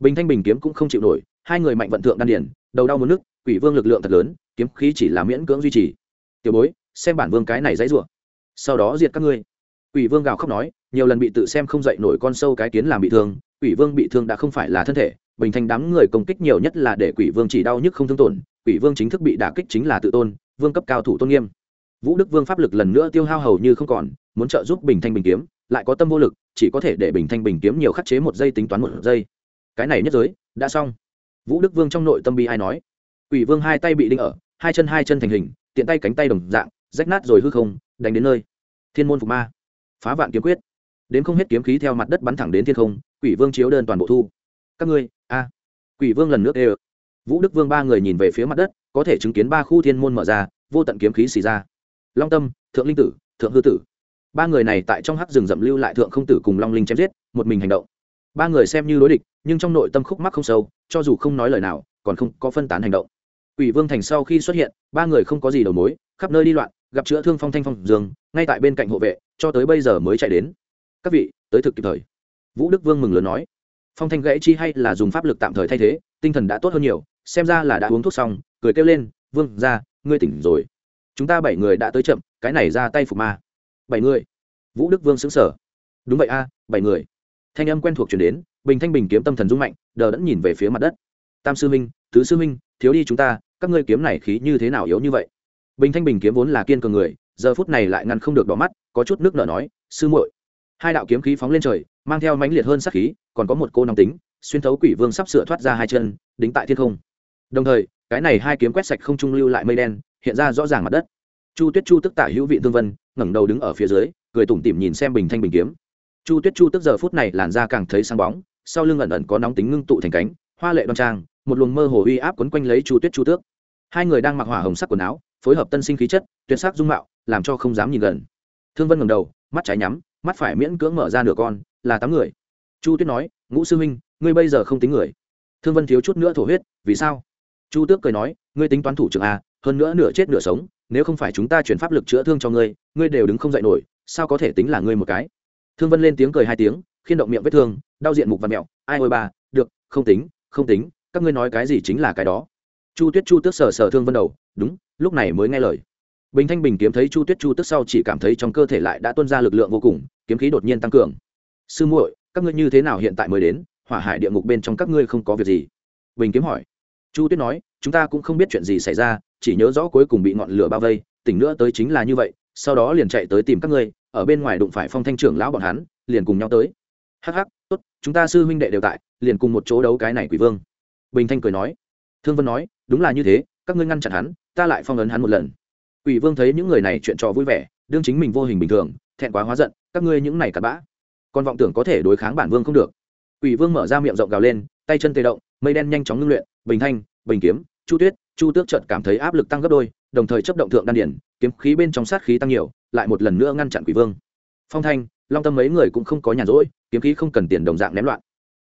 Bình thanh bình kiếm cũng không chịu nổi, hai người mạnh vận thượng đan điền, đầu đau muốn nước, quỷ vương lực lượng thật lớn, kiếm khí chỉ là miễn cưỡng duy trì. Tiểu bối, xem bản vương cái này dãy rủa. Sau đó diệt các ngươi. Quỷ vương gào khóc nói, nhiều lần bị tự xem không dậy nổi con sâu cái kiến làm bị thương, quỷ vương bị thương đã không phải là thân thể, bình thanh đám người công kích nhiều nhất là để quỷ vương chỉ đau nhức không thương tổn, quỷ vương chính thức bị đả kích chính là tự tôn, vương cấp cao thủ tôn nghiêm. Vũ đức vương pháp lực lần nữa tiêu hao hầu như không còn, muốn trợ giúp bình thanh bình kiếm, lại có tâm vô lực chỉ có thể để bình thanh bình kiếm nhiều khắc chế một giây tính toán một giây. Cái này nhất giới, đã xong. Vũ đức vương trong nội tâm bi ai nói. Quỷ vương hai tay bị đinh ở, hai chân hai chân thành hình, tiện tay cánh tay đồng dạng, rách nát rồi hư không, đánh đến nơi. Thiên môn phục ma. Phá vạn kiếm quyết. Đến không hết kiếm khí theo mặt đất bắn thẳng đến thiên không, quỷ vương chiếu đơn toàn bộ thu. Các ngươi, a. Quỷ vương lần nước ê vũ đức vương ba người nhìn về phía mặt đất, có thể chứng kiến ba khu thiên môn mở ra, vô tận kiếm khí xì ra. Long tâm, thượng linh tử, thượng hư tử ba người này tại trong hắc rừng rậm lưu lại thượng không tử cùng long linh chém giết một mình hành động ba người xem như đối địch nhưng trong nội tâm khúc mắc không sâu cho dù không nói lời nào còn không có phân tán hành động Quỷ Vương Thành sau khi xuất hiện, ba người không có gì đầu mối, khắp nơi đi loạn, gặp chữa thương phong thanh phong dương, ngay tại bên cạnh hộ vệ, cho tới bây giờ mới chạy đến. Các vị, tới thực kịp thời. Vũ Đức Vương mừng lớn nói, phong thanh gãy chi hay là dùng pháp lực tạm thời thay thế, tinh thần đã tốt hơn nhiều, xem ra là đã uống thuốc xong, cười kêu lên, "Vương gia, ngươi tỉnh rồi." Chúng ta bảy người đã tới chậm, cái này ra tay phục ma. Bảy người? Vũ Đức Vương xứng sở Đúng vậy a, bảy người. Thanh âm quen thuộc truyền đến, Bình Thanh Bình kiếm tâm thần rung mạnh, đờ đẫn nhìn về phía mặt đất. Tam sư minh, tứ sư minh, thiếu đi chúng ta, các ngươi kiếm này khí như thế nào yếu như vậy bình thanh bình kiếm vốn là kiên cường người giờ phút này lại ngăn không được đỏ mắt có chút nước nở nói sư muội hai đạo kiếm khí phóng lên trời mang theo mãnh liệt hơn sát khí còn có một cô nóng tính xuyên thấu quỷ vương sắp sửa thoát ra hai chân đính tại thiên không đồng thời cái này hai kiếm quét sạch không trung lưu lại mây đen hiện ra rõ ràng mặt đất chu tuyết chu tức tả hữu vị tương vân ngẩng đầu đứng ở phía dưới, cười tủm tỉm nhìn xem bình thanh bình kiếm. Chu tuyết chu tức giờ phút này làn da càng thấy sáng bóng, sau lưng ẩn ẩn có nóng tính ngưng tụ thành cánh, hoa lệ đoan trang, một luồng mơ hồ uy áp quấn quanh lấy chu tuyết chu tước. Hai người đang mặc hỏa hồng sắc quần áo, phối hợp tân sinh khí chất, tuyệt sắc dung mạo, làm cho không dám nhìn gần. Thương vân ngẩng đầu, mắt trái nhắm, mắt phải miễn cưỡng mở ra nửa con, là tám người. Chu tuyết nói, ngũ sư huynh, ngươi bây giờ không tính người. Thương vân thiếu chút nữa thổ huyết, vì sao? Chu tước cười nói, ngươi tính toán thủ trưởng a, hơn nữa nửa chết nửa sống nếu không phải chúng ta chuyển pháp lực chữa thương cho ngươi ngươi đều đứng không dậy nổi, sao có thể tính là ngươi một cái? Thương vân lên tiếng cười hai tiếng, khiên động miệng vết thương, đau diện mục và mẹo, ai ôi ba, được, không tính không tính, các ngươi nói cái gì chính là cái đó. Chu tuyết chu tước sờ sờ thương vân đầu, đúng, lúc này mới nghe lời. Bình thanh bình kiếm thấy chu tuyết chu tước sau chỉ cảm thấy trong cơ thể lại đã tuân ra lực lượng vô cùng, kiếm khí đột nhiên tăng cường. Sư muội, các ngươi như thế nào hiện tại mới đến? Hỏa hải địa ngục bên trong các ngươi không có việc gì. Bình kiếm hỏi. Chu tuyết nói, chúng ta cũng không biết chuyện gì xảy ra chỉ nhớ rõ cuối cùng bị ngọn lửa bao vây tỉnh nữa tới chính là như vậy sau đó liền chạy tới tìm các ngươi ở bên ngoài đụng phải phong thanh trưởng lão bọn hắn liền cùng nhau tới hắc hắc tốt chúng ta sư huynh đệ đều tại liền cùng một chỗ đấu cái này quỷ vương bình thanh cười nói thương vân nói đúng là như thế các ngươi ngăn chặn hắn ta lại phong ấn hắn một lần Quỷ Vương thấy những người này chuyện trò vui vẻ, đương chính mình vô hình bình thường, thẹn quá hóa giận, các ngươi những này cặn bã. Còn vọng tưởng có thể đối kháng bản vương không được. Quỷ Vương mở ra miệng rộng gào lên, tay chân tê động, mây đen nhanh chóng ngưng luyện, bình thanh, bình kiếm, Chu Tuyết, Chu Tước chợt cảm thấy áp lực tăng gấp đôi, đồng thời chấp động thượng đan điển, kiếm khí bên trong sát khí tăng nhiều, lại một lần nữa ngăn chặn Quỷ Vương. Phong Thanh, Long Tâm mấy người cũng không có nhàn rỗi, kiếm khí không cần tiền đồng dạng ném loạn.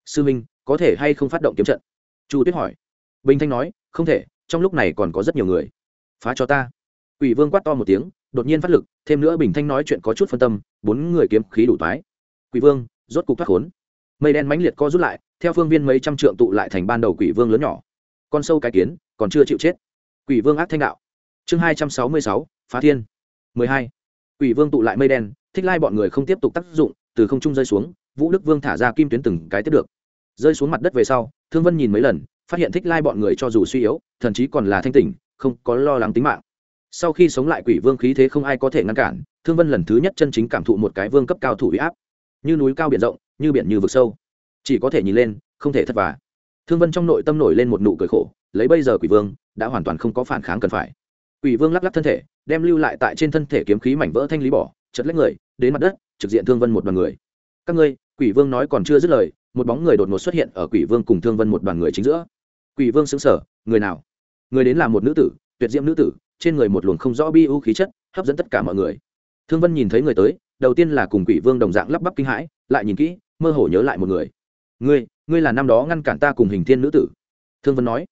Sư Minh, có thể hay không phát động kiếm trận? Chu Tuyết hỏi. Bình Thanh nói, không thể, trong lúc này còn có rất nhiều người phá cho ta Quỷ Vương quát to một tiếng, đột nhiên phát lực, thêm nữa Bình Thanh nói chuyện có chút phân tâm, bốn người kiếm khí đủ toái. Quỷ Vương, rốt cục thoát khốn. Mây đen mãnh liệt co rút lại, theo phương viên mấy trăm trượng tụ lại thành ban đầu Quỷ Vương lớn nhỏ. Con sâu cái kiến, còn chưa chịu chết. Quỷ Vương ác thanh đạo. Chương hai trăm sáu mươi sáu, Phá Thiên. mười hai. Quỷ Vương tụ lại mây đen, thích lai bọn người không tiếp tục tác dụng, từ không trung rơi xuống, Vũ Đức Vương thả ra kim tuyến từng cái tiếp được. Rơi xuống mặt đất về sau, Thương Vân nhìn mấy lần, phát hiện thích lai bọn người cho dù suy yếu, thậm chí còn là thanh tỉnh, không có lo lắng tính mạng sau khi sống lại quỷ vương khí thế không ai có thể ngăn cản thương vân lần thứ nhất chân chính cảm thụ một cái vương cấp cao thủ huy áp như núi cao biển rộng như biển như vực sâu chỉ có thể nhìn lên không thể thất vả thương vân trong nội tâm nổi lên một nụ cười khổ lấy bây giờ quỷ vương, đã hoàn toàn không có phản kháng cần phải. Quỷ vương lắc lắc thân thể, đem lưu lại tại trên thân thể kiếm khí mảnh vỡ thanh lý bỏ, chật lấy người, đến mặt đất, trực diện thương vân một đoàn người. Các ngươi, quỷ vương nói còn chưa dứt lời, một bóng người đột ngột xuất hiện ở quỷ vương cùng thương vân một đoàn người chính giữa. Quỷ vương xứng sở người nào? Người đến là một nữ tử, tuyệt diễm nữ tử, trên người một luồng không rõ bi u khí chất, hấp dẫn tất cả mọi người. Thương vân nhìn thấy người tới, đầu tiên là cùng quỷ vương đồng dạng lắp bắp kinh hãi, lại nhìn kỹ, mơ hồ nhớ lại một người. Ngươi ngươi là năm đó ngăn cản ta cùng hình thiên nữ tử. Thương vân nói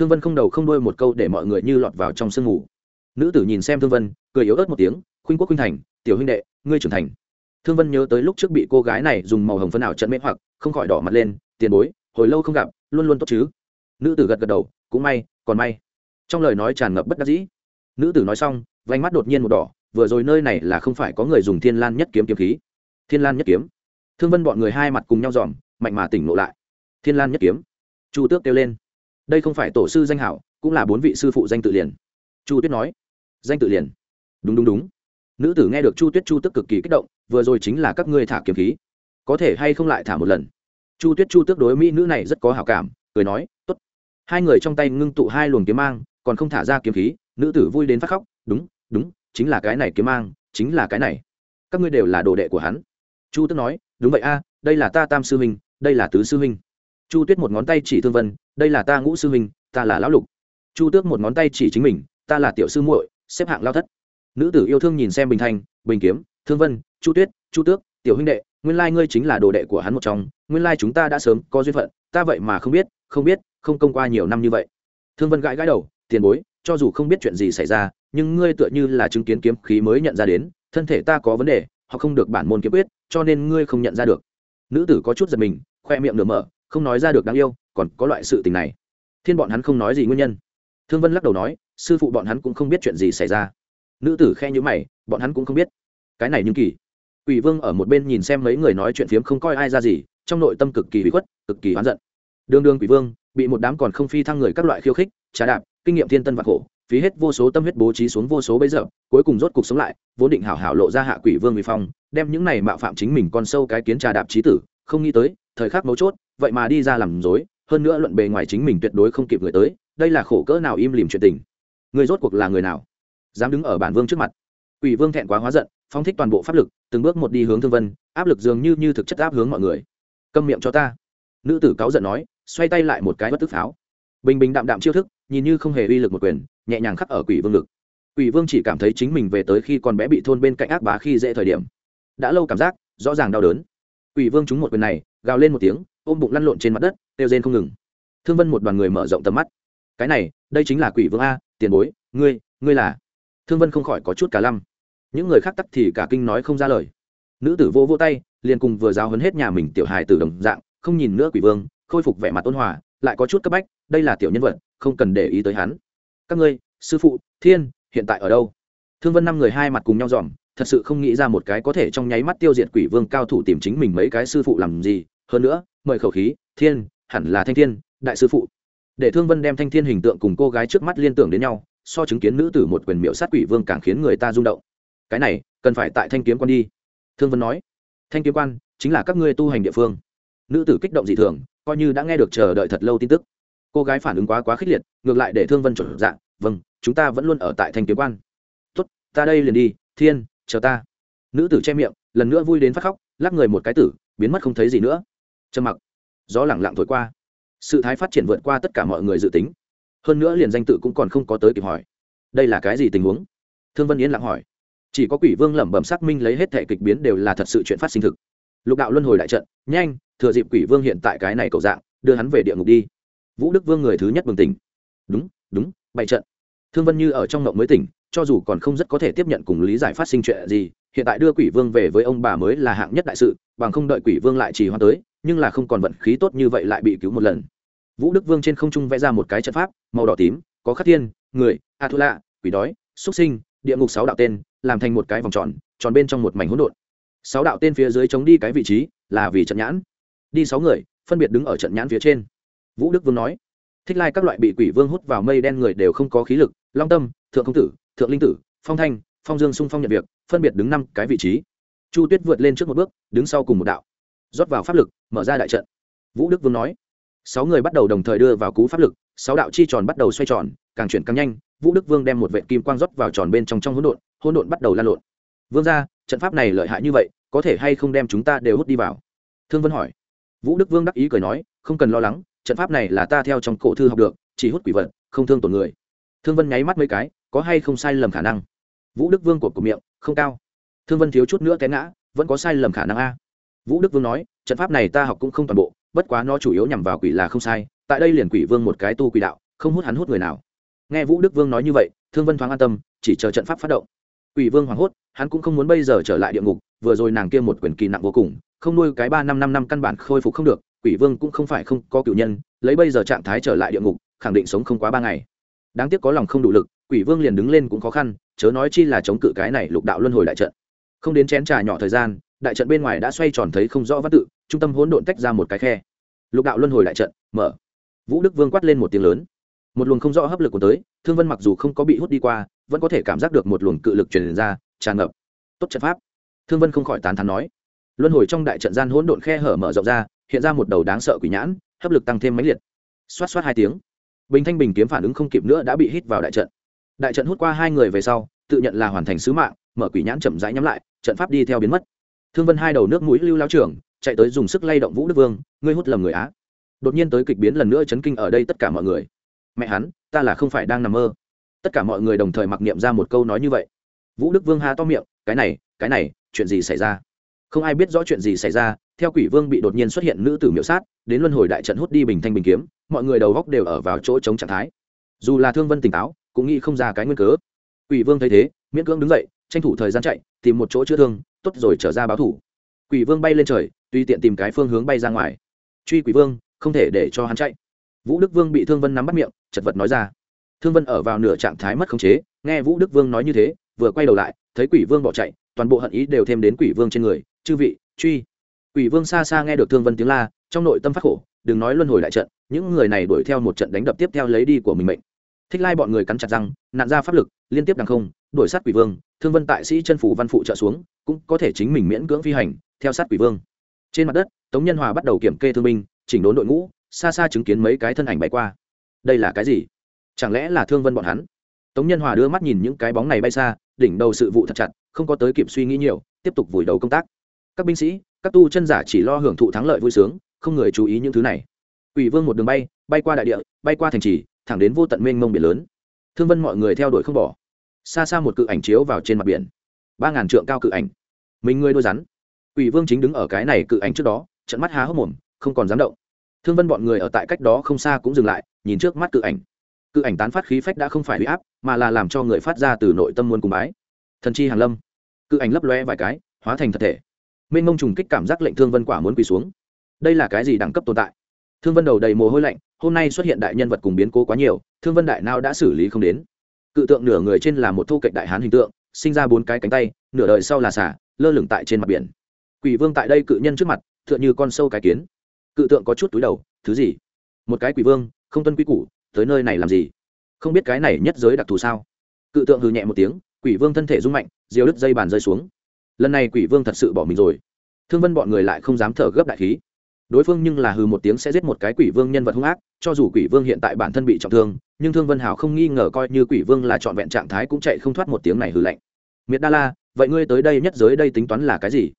thương vân không đầu không đuôi một câu để mọi người như lọt vào trong sương ngủ nữ tử nhìn xem thương vân, cười yếu ớt một tiếng, khuynh quốc khuynh thành, tiểu huynh đệ, ngươi trưởng thành. Thương vân nhớ tới lúc trước bị cô gái này dùng màu hồng phân ảo trận mê hoặc, không khỏi đỏ mặt lên, tiền bối, hồi lâu không gặp, luôn luôn tốt chứ? Nữ tử gật gật đầu, cũng may, còn may. Trong lời nói tràn ngập bất đắc dĩ. Nữ tử nói xong vánh mắt đột nhiên một đỏ, vừa rồi nơi này là không phải có người dùng thiên lan nhất kiếm kiếm khí. Thiên lan nhất kiếm. Thương vân bọn người hai mặt cùng nhau dòm, mạnh mà tỉnh lộ lại. Thiên lan nhất kiếm. Chu tước kêu lên đây không phải tổ sư danh hảo, cũng là bốn vị sư phụ danh tự liền. Chu tuyết nói. Danh tự liền. Đúng đúng đúng. Nữ tử nghe được chu tuyết chu tức cực kỳ kích động, vừa rồi chính là các ngươi thả kiếm khí. Có thể hay không lại thả một lần? Chu tuyết chu tước đối mỹ nữ này rất có hảo cảm, cười nói t ố t hai người trong tay ngưng tụ hai luồng kiếm mang, còn không thả ra kiếm khí, nữ tử vui đến phát khóc, đúng đúng, chính là cái này kiếm mang, chính là cái này. Các ngươi đều là đồ đệ của hắn. Chu tước nói, đúng vậy a, đây là ta tam sư huynh, đây là tứ sư huynh chu tuyết một ngón tay chỉ thương vân, đây là ta ngũ sư huynh, ta là lão lục. Chu tước một ngón tay chỉ chính mình, ta là tiểu sư muội, xếp hạng lao thất. Nữ tử yêu thương nhìn xem bình thanh, bình kiếm, thương vân, chu tuyết, chu tước, tiểu huynh đệ, nguyên lai ngươi chính là đồ đệ của hắn một trong, nguyên lai chúng ta đã sớm có duyên phận, ta vậy mà không biết không biết, không công qua nhiều năm như vậy. Thương vân gãi gãi đầu, tiền bối, cho dù không biết chuyện gì xảy ra, nhưng ngươi tựa như là chứng kiến kiếm khí mới nhận ra đến, thân thể ta có vấn đề họ không được bản môn kiếm quyết, cho nên ngươi không nhận ra được. Nữ tử có chút giật mình, khoe miệng nửa mở không nói ra được đáng yêu, còn có loại sự tình này. Thiên bọn hắn không nói gì nguyên nhân. Thương vân lắc đầu nói, sư phụ bọn hắn cũng không biết chuyện gì xảy ra. Nữ tử khe nhữ mày, bọn hắn cũng không biết. Cái này nhưng kỳ. Quỷ vương ở một bên nhìn xem mấy người nói chuyện phiếm không coi ai ra gì, trong nội tâm cực kỳ bị khuất, cực kỳ oán giận. Đương đương quỷ vương, bị một đám còn không phi thăng người các loại khiêu khích, trà đạp, kinh nghiệm thiên tân và khổ, phí hết vô số tâm huyết bố trí xuống vô số bấy giờ, cuối cùng rốt cuộc sống lại, vốn định hảo hảo lộ ra hạ quỷ vương bị phong, đem những này mạo phạm chính mình con sâu cái kiến trà đạp trí tử, không nghĩ tới, thời khắc mấu chốt vậy mà đi ra làm dối hơn nữa luận bề ngoài chính mình tuyệt đối không kịp người tới, đây là khổ cỡ nào im lìm chuyện tình. Người rốt cuộc là người nào? Dám đứng ở bản vương trước mặt. Quỷ vương thẹn quá hóa giận, phóng thích toàn bộ pháp lực, từng bước một đi hướng thương vân, áp lực dường như như thực chất áp hướng mọi người. Câm miệng cho ta. Nữ tử cáu giận nói, xoay tay lại một cái bất tức pháo. Bình bình đạm đạm chiêu thức, nhìn như không hề uy lực một quyền, nhẹ nhàng khắc ở quỷ vương lực quỷ vương chỉ cảm thấy chính mình về tới khi còn bé bị thôn bên cạnh ác bá khi dễ thời điểm. Đã lâu cảm giác, rõ ràng đau đớn. Quỷ vương trúng một quyền này gào lên một tiếng, ôm bụng lăn lộn trên mặt đất, kêu rên không ngừng. Thương vân một đoàn người mở rộng tầm mắt. Cái này, đây chính là quỷ vương a, tiền bối, ngươi ngươi là? Thương vân không khỏi có chút cả lăm. Những người khác tắc thì cả kinh nói không ra lời. Nữ tử vô vô tay, liền cùng vừa giáo hấn hết nhà mình tiểu hài từ đồng dạng, không nhìn nữa quỷ vương, khôi phục vẻ mặt ôn hòa, lại có chút cấp bách, đây là tiểu nhân vật, không cần để ý tới hắn. Các ngươi, sư phụ, thiên, hiện tại ở đâu? Thương vân năm người hai mặt cùng nhau dòm, thật sự không nghĩ ra một cái có thể trong nháy mắt tiêu diệt quỷ vương cao thủ tìm chính mình mấy cái sư phụ làm gì hơn nữa, mời khẩu khí, thiên, hẳn là thanh thiên, đại sư phụ. Để thương vân đem thanh thiên hình tượng cùng cô gái trước mắt liên tưởng đến nhau, so chứng kiến nữ tử một quyền miệu sát quỷ vương càng khiến người ta rung động. Cái này, cần phải tại thanh kiếm quan đi. Thương vân nói, thanh kiếm quan chính là các ngươi tu hành địa phương. Nữ tử kích động dị thường, coi như đã nghe được chờ đợi thật lâu tin tức. Cô gái phản ứng quá quá khích liệt, ngược lại để thương vân chuẩn dạng vâng chúng ta vẫn luôn ở tại thanh kiếm quan. Tốt, ta đây liền đi, thiên, chờ ta. Nữ tử che miệng, lần nữa vui đến phát khóc, lắc người một cái tử, biến mất không thấy gì nữa trầm mặc. Gió lẳng lặng thổi qua. Sự thái phát triển vượt qua tất cả mọi người dự tính. Hơn nữa liền danh tự cũng còn không có tới kịp hỏi. Đây là cái gì tình huống? Thương vân yên lặng hỏi. Chỉ có quỷ vương lẩm bẩm xác minh lấy hết thể kịch biến đều là thật sự chuyện phát sinh thực. Lục đạo luân hồi đại trận, nhanh, thừa dịp quỷ vương hiện tại cái này cầu dạng, đưa hắn về địa ngục đi. Vũ đức vương người thứ nhất bừng tỉnh. Đúng đúng, bày trận. Thương vân như ở trong ngộng mới tỉnh, cho dù còn không rất có thể tiếp nhận cùng lý giải phát sinh chuyện gì, hiện tại đưa quỷ vương về với ông bà mới là hạng nhất đại sự, bằng không đợi quỷ vương lại trì hoa tới nhưng là không còn vận khí tốt như vậy lại bị cứu một lần. Vũ đức vương trên không trung vẽ ra một cái trận pháp, màu đỏ tím, có khắc thiên, người a thu lạ quỷ đói xuất sinh, địa ngục sáu đạo tên, làm thành một cái vòng tròn tròn bên trong một mảnh hỗn độn. Sáu đạo tên phía dưới chống đi cái vị trí là vì trận nhãn. Đi sáu người, phân biệt đứng ở trận nhãn phía trên. Vũ đức vương nói, thích lai các loại bị quỷ vương hút vào mây đen người đều không có khí lực, long tâm, thượng công tử, thượng linh tử, phong thanh, phong dương sung phong nhận việc, phân biệt đứng năm cái vị trí. Chu tuyết vượt lên trước một bước, đứng sau cùng một đạo rót vào pháp lực, mở ra đại trận. Vũ đức vương nói, sáu người bắt đầu đồng thời đưa vào cú pháp lực, sáu đạo chi tròn bắt đầu xoay tròn, càng chuyển càng nhanh, vũ đức vương đem một vệ kim quang rót vào tròn bên trong trong hỗn độn hỗn độn bắt đầu lan lộn. Vương ra trận pháp này lợi hại như vậy, có thể hay không đem chúng ta đều hút đi vào? Thương vân hỏi. Vũ đức vương đắc ý cười nói, không cần lo lắng, trận pháp này là ta theo trong cổ thư học được, chỉ hút quỷ vật, không thương tổn người. Thương vân nháy mắt mấy cái, có hay không sai lầm khả năng? Vũ đức vương của cổ miệng, không cao. Thương vân thiếu chút nữa té ngã, vẫn có sai lầm khả năng a vũ đức vương nói, trận pháp này ta học cũng không toàn bộ, bất quá nó chủ yếu nhằm vào quỷ là không sai, tại đây liền quỷ vương một cái tu quỷ đạo, không hút hắn hút người nào. Nghe vũ đức vương nói như vậy, thương vân thoáng an tâm, chỉ chờ trận pháp phát động. Quỷ vương hoảng hốt, hắn cũng không muốn bây giờ trở lại địa ngục, vừa rồi nàng kia một quyền kỳ nặng vô cùng, không nuôi cái ba năm năm năm căn bản khôi phục không được, quỷ vương cũng không phải không có cựu nhân, lấy bây giờ trạng thái trở lại địa ngục, khẳng định sống không quá ba ngày. Đáng tiếc có lòng không đủ lực, quỷ vương liền đứng lên cũng khó khăn, chớ nói chi là chống cự cái này lục đạo luân hồi đại trận. Không đến chén trà nhỏ thời gian đại trận bên ngoài đã xoay tròn thấy không rõ văn tự, trung tâm hỗn độn tách ra một cái khe. Lục đạo luân hồi đại trận, mở. Vũ đức vương quát lên một tiếng lớn. Một luồng không rõ hấp lực của tới, thương vân mặc dù không có bị hút đi qua, vẫn có thể cảm giác được một luồng cự lực truyền ra, tràn ngập. Tốt trận pháp. Thương vân không khỏi tán thán nói. Luân hồi trong đại trận gian hỗn độn khe hở mở rộng ra, hiện ra một đầu đáng sợ quỷ nhãn, hấp lực tăng thêm mãnh liệt. Xoát xoát hai tiếng. Bình thanh bình kiếm phản ứng không kịp nữa đã bị hít vào đại trận. Đại trận hút qua hai người về sau, tự nhận là hoàn thành sứ mạng, mở quỷ nhãn chậm rãi nhắm lại, trận pháp đi theo biến mất thương vân hai đầu nước mũi lưu lao trưởng, chạy tới dùng sức lay động vũ đức vương, ngươi hút lầm người á. Đột nhiên tới kịch biến lần nữa chấn kinh ở đây tất cả mọi người. Mẹ hắn, ta là không phải đang nằm mơ. Tất cả mọi người đồng thời mặc niệm ra một câu nói như vậy. Vũ đức vương ha to miệng, cái này cái này, chuyện gì xảy ra? Không ai biết rõ chuyện gì xảy ra, theo quỷ vương bị đột nhiên xuất hiện nữ tử miễu sát, đến luân hồi đại trận hút đi bình thanh bình kiếm, mọi người đầu góc đều ở vào chỗ chống trạng thái. Dù là thương vân tỉnh táo, cũng nghĩ không ra cái nguyên cớ. Quỷ vương thấy thế, miễn cưỡng đứng dậy, tranh thủ thời gian chạy, tìm một chỗ chữa thương tốt rồi trở ra báo thủ. Quỷ vương bay lên trời, tùy tiện tìm cái phương hướng bay ra ngoài. Truy quỷ vương, không thể để cho hắn chạy. Vũ đức vương bị thương vân nắm bắt miệng, chật vật nói ra. Thương vân ở vào nửa trạng thái mất khống chế, nghe vũ đức vương nói như thế, vừa quay đầu lại, thấy quỷ vương bỏ chạy, toàn bộ hận ý đều thêm đến quỷ vương trên người. Chư vị, truy. Quỷ vương xa xa nghe được thương vân tiếng la, trong nội tâm phát khổ, đừng nói luân hồi lại trận, những người này đuổi theo một trận đánh đập tiếp theo lấy đi của mình mệnh. Thích lai bọn người cắn chặt răng nạn ra pháp lực, liên tiếp đằng không, đuổi sát quỷ vương thương vân tại sĩ chân phủ văn phụ trợ xuống, cũng có thể chính mình miễn cưỡng phi hành, theo sát quỷ vương. Trên mặt đất, tống nhân hòa bắt đầu kiểm kê thương binh, chỉnh đốn đội ngũ, xa xa chứng kiến mấy cái thân ảnh bay qua. Đây là cái gì? Chẳng lẽ là thương vân bọn hắn? Tống nhân hòa đưa mắt nhìn những cái bóng này bay xa, đỉnh đầu sự vụ thật chặt, không có tới kịp suy nghĩ nhiều, tiếp tục vùi đầu công tác. Các binh sĩ, các tu chân giả chỉ lo hưởng thụ thắng lợi vui sướng, không người chú ý những thứ này. Quỷ vương một đường bay bay qua đại địa, bay qua thành trì, thẳng đến vô tận mênh mông biển lớn. Thương vân mọi người theo đuổi không bỏ xa xa một cự ảnh chiếu vào trên mặt biển. Ba ngàn trượng cao cự ảnh. Mình ngươi đôi rắn. Quỷ vương chính đứng ở cái này cự ảnh trước đó, trận mắt há hốc mồm, không còn dám động. Thương vân bọn người ở tại cách đó không xa cũng dừng lại, nhìn trước mắt cự ảnh. Cự ảnh tán phát khí phách đã không phải huy áp, mà là làm cho người phát ra từ nội tâm muôn cùng bái. Thần chi hàn lâm. Cự ảnh lấp loe vài cái, hóa thành thật thể. Minh mông trùng kích cảm giác lệnh thương vân quả muốn quỳ xuống. Đây là cái gì đẳng cấp tồn tại? Thương vân đầu đầy mồ hôi lạnh, hôm nay xuất hiện đại nhân vật cùng biến cố quá nhiều, thương vân đại nào đã xử lý không đến cự tượng nửa người trên là một thu cạnh đại hán hình tượng, sinh ra bốn cái cánh tay, nửa đời sau là xả lơ lửng tại trên mặt biển. Quỷ vương tại đây cự nhân trước mặt, tựa như con sâu cái kiến. Cự tượng có chút túi đầu, thứ gì? Một cái quỷ vương, không tuân quy củ, tới nơi này làm gì? Không biết cái này nhất giới đặc thù sao? Cự tượng hừ nhẹ một tiếng, quỷ vương thân thể rung mạnh diều đứt dây bàn rơi xuống. Lần này quỷ vương thật sự bỏ mình rồi. Thương vân bọn người lại không dám thở gấp đại khí đối phương nhưng là hừ một tiếng sẽ giết một cái quỷ vương nhân vật hung ác, cho dù quỷ vương hiện tại bản thân bị trọng thương, nhưng thương vân hảo không nghi ngờ coi như quỷ vương là trọn vẹn trạng thái cũng chạy không thoát một tiếng này hừ lạnh. Miệt đa la, vậy ngươi tới đây nhất giới đây tính toán là cái gì?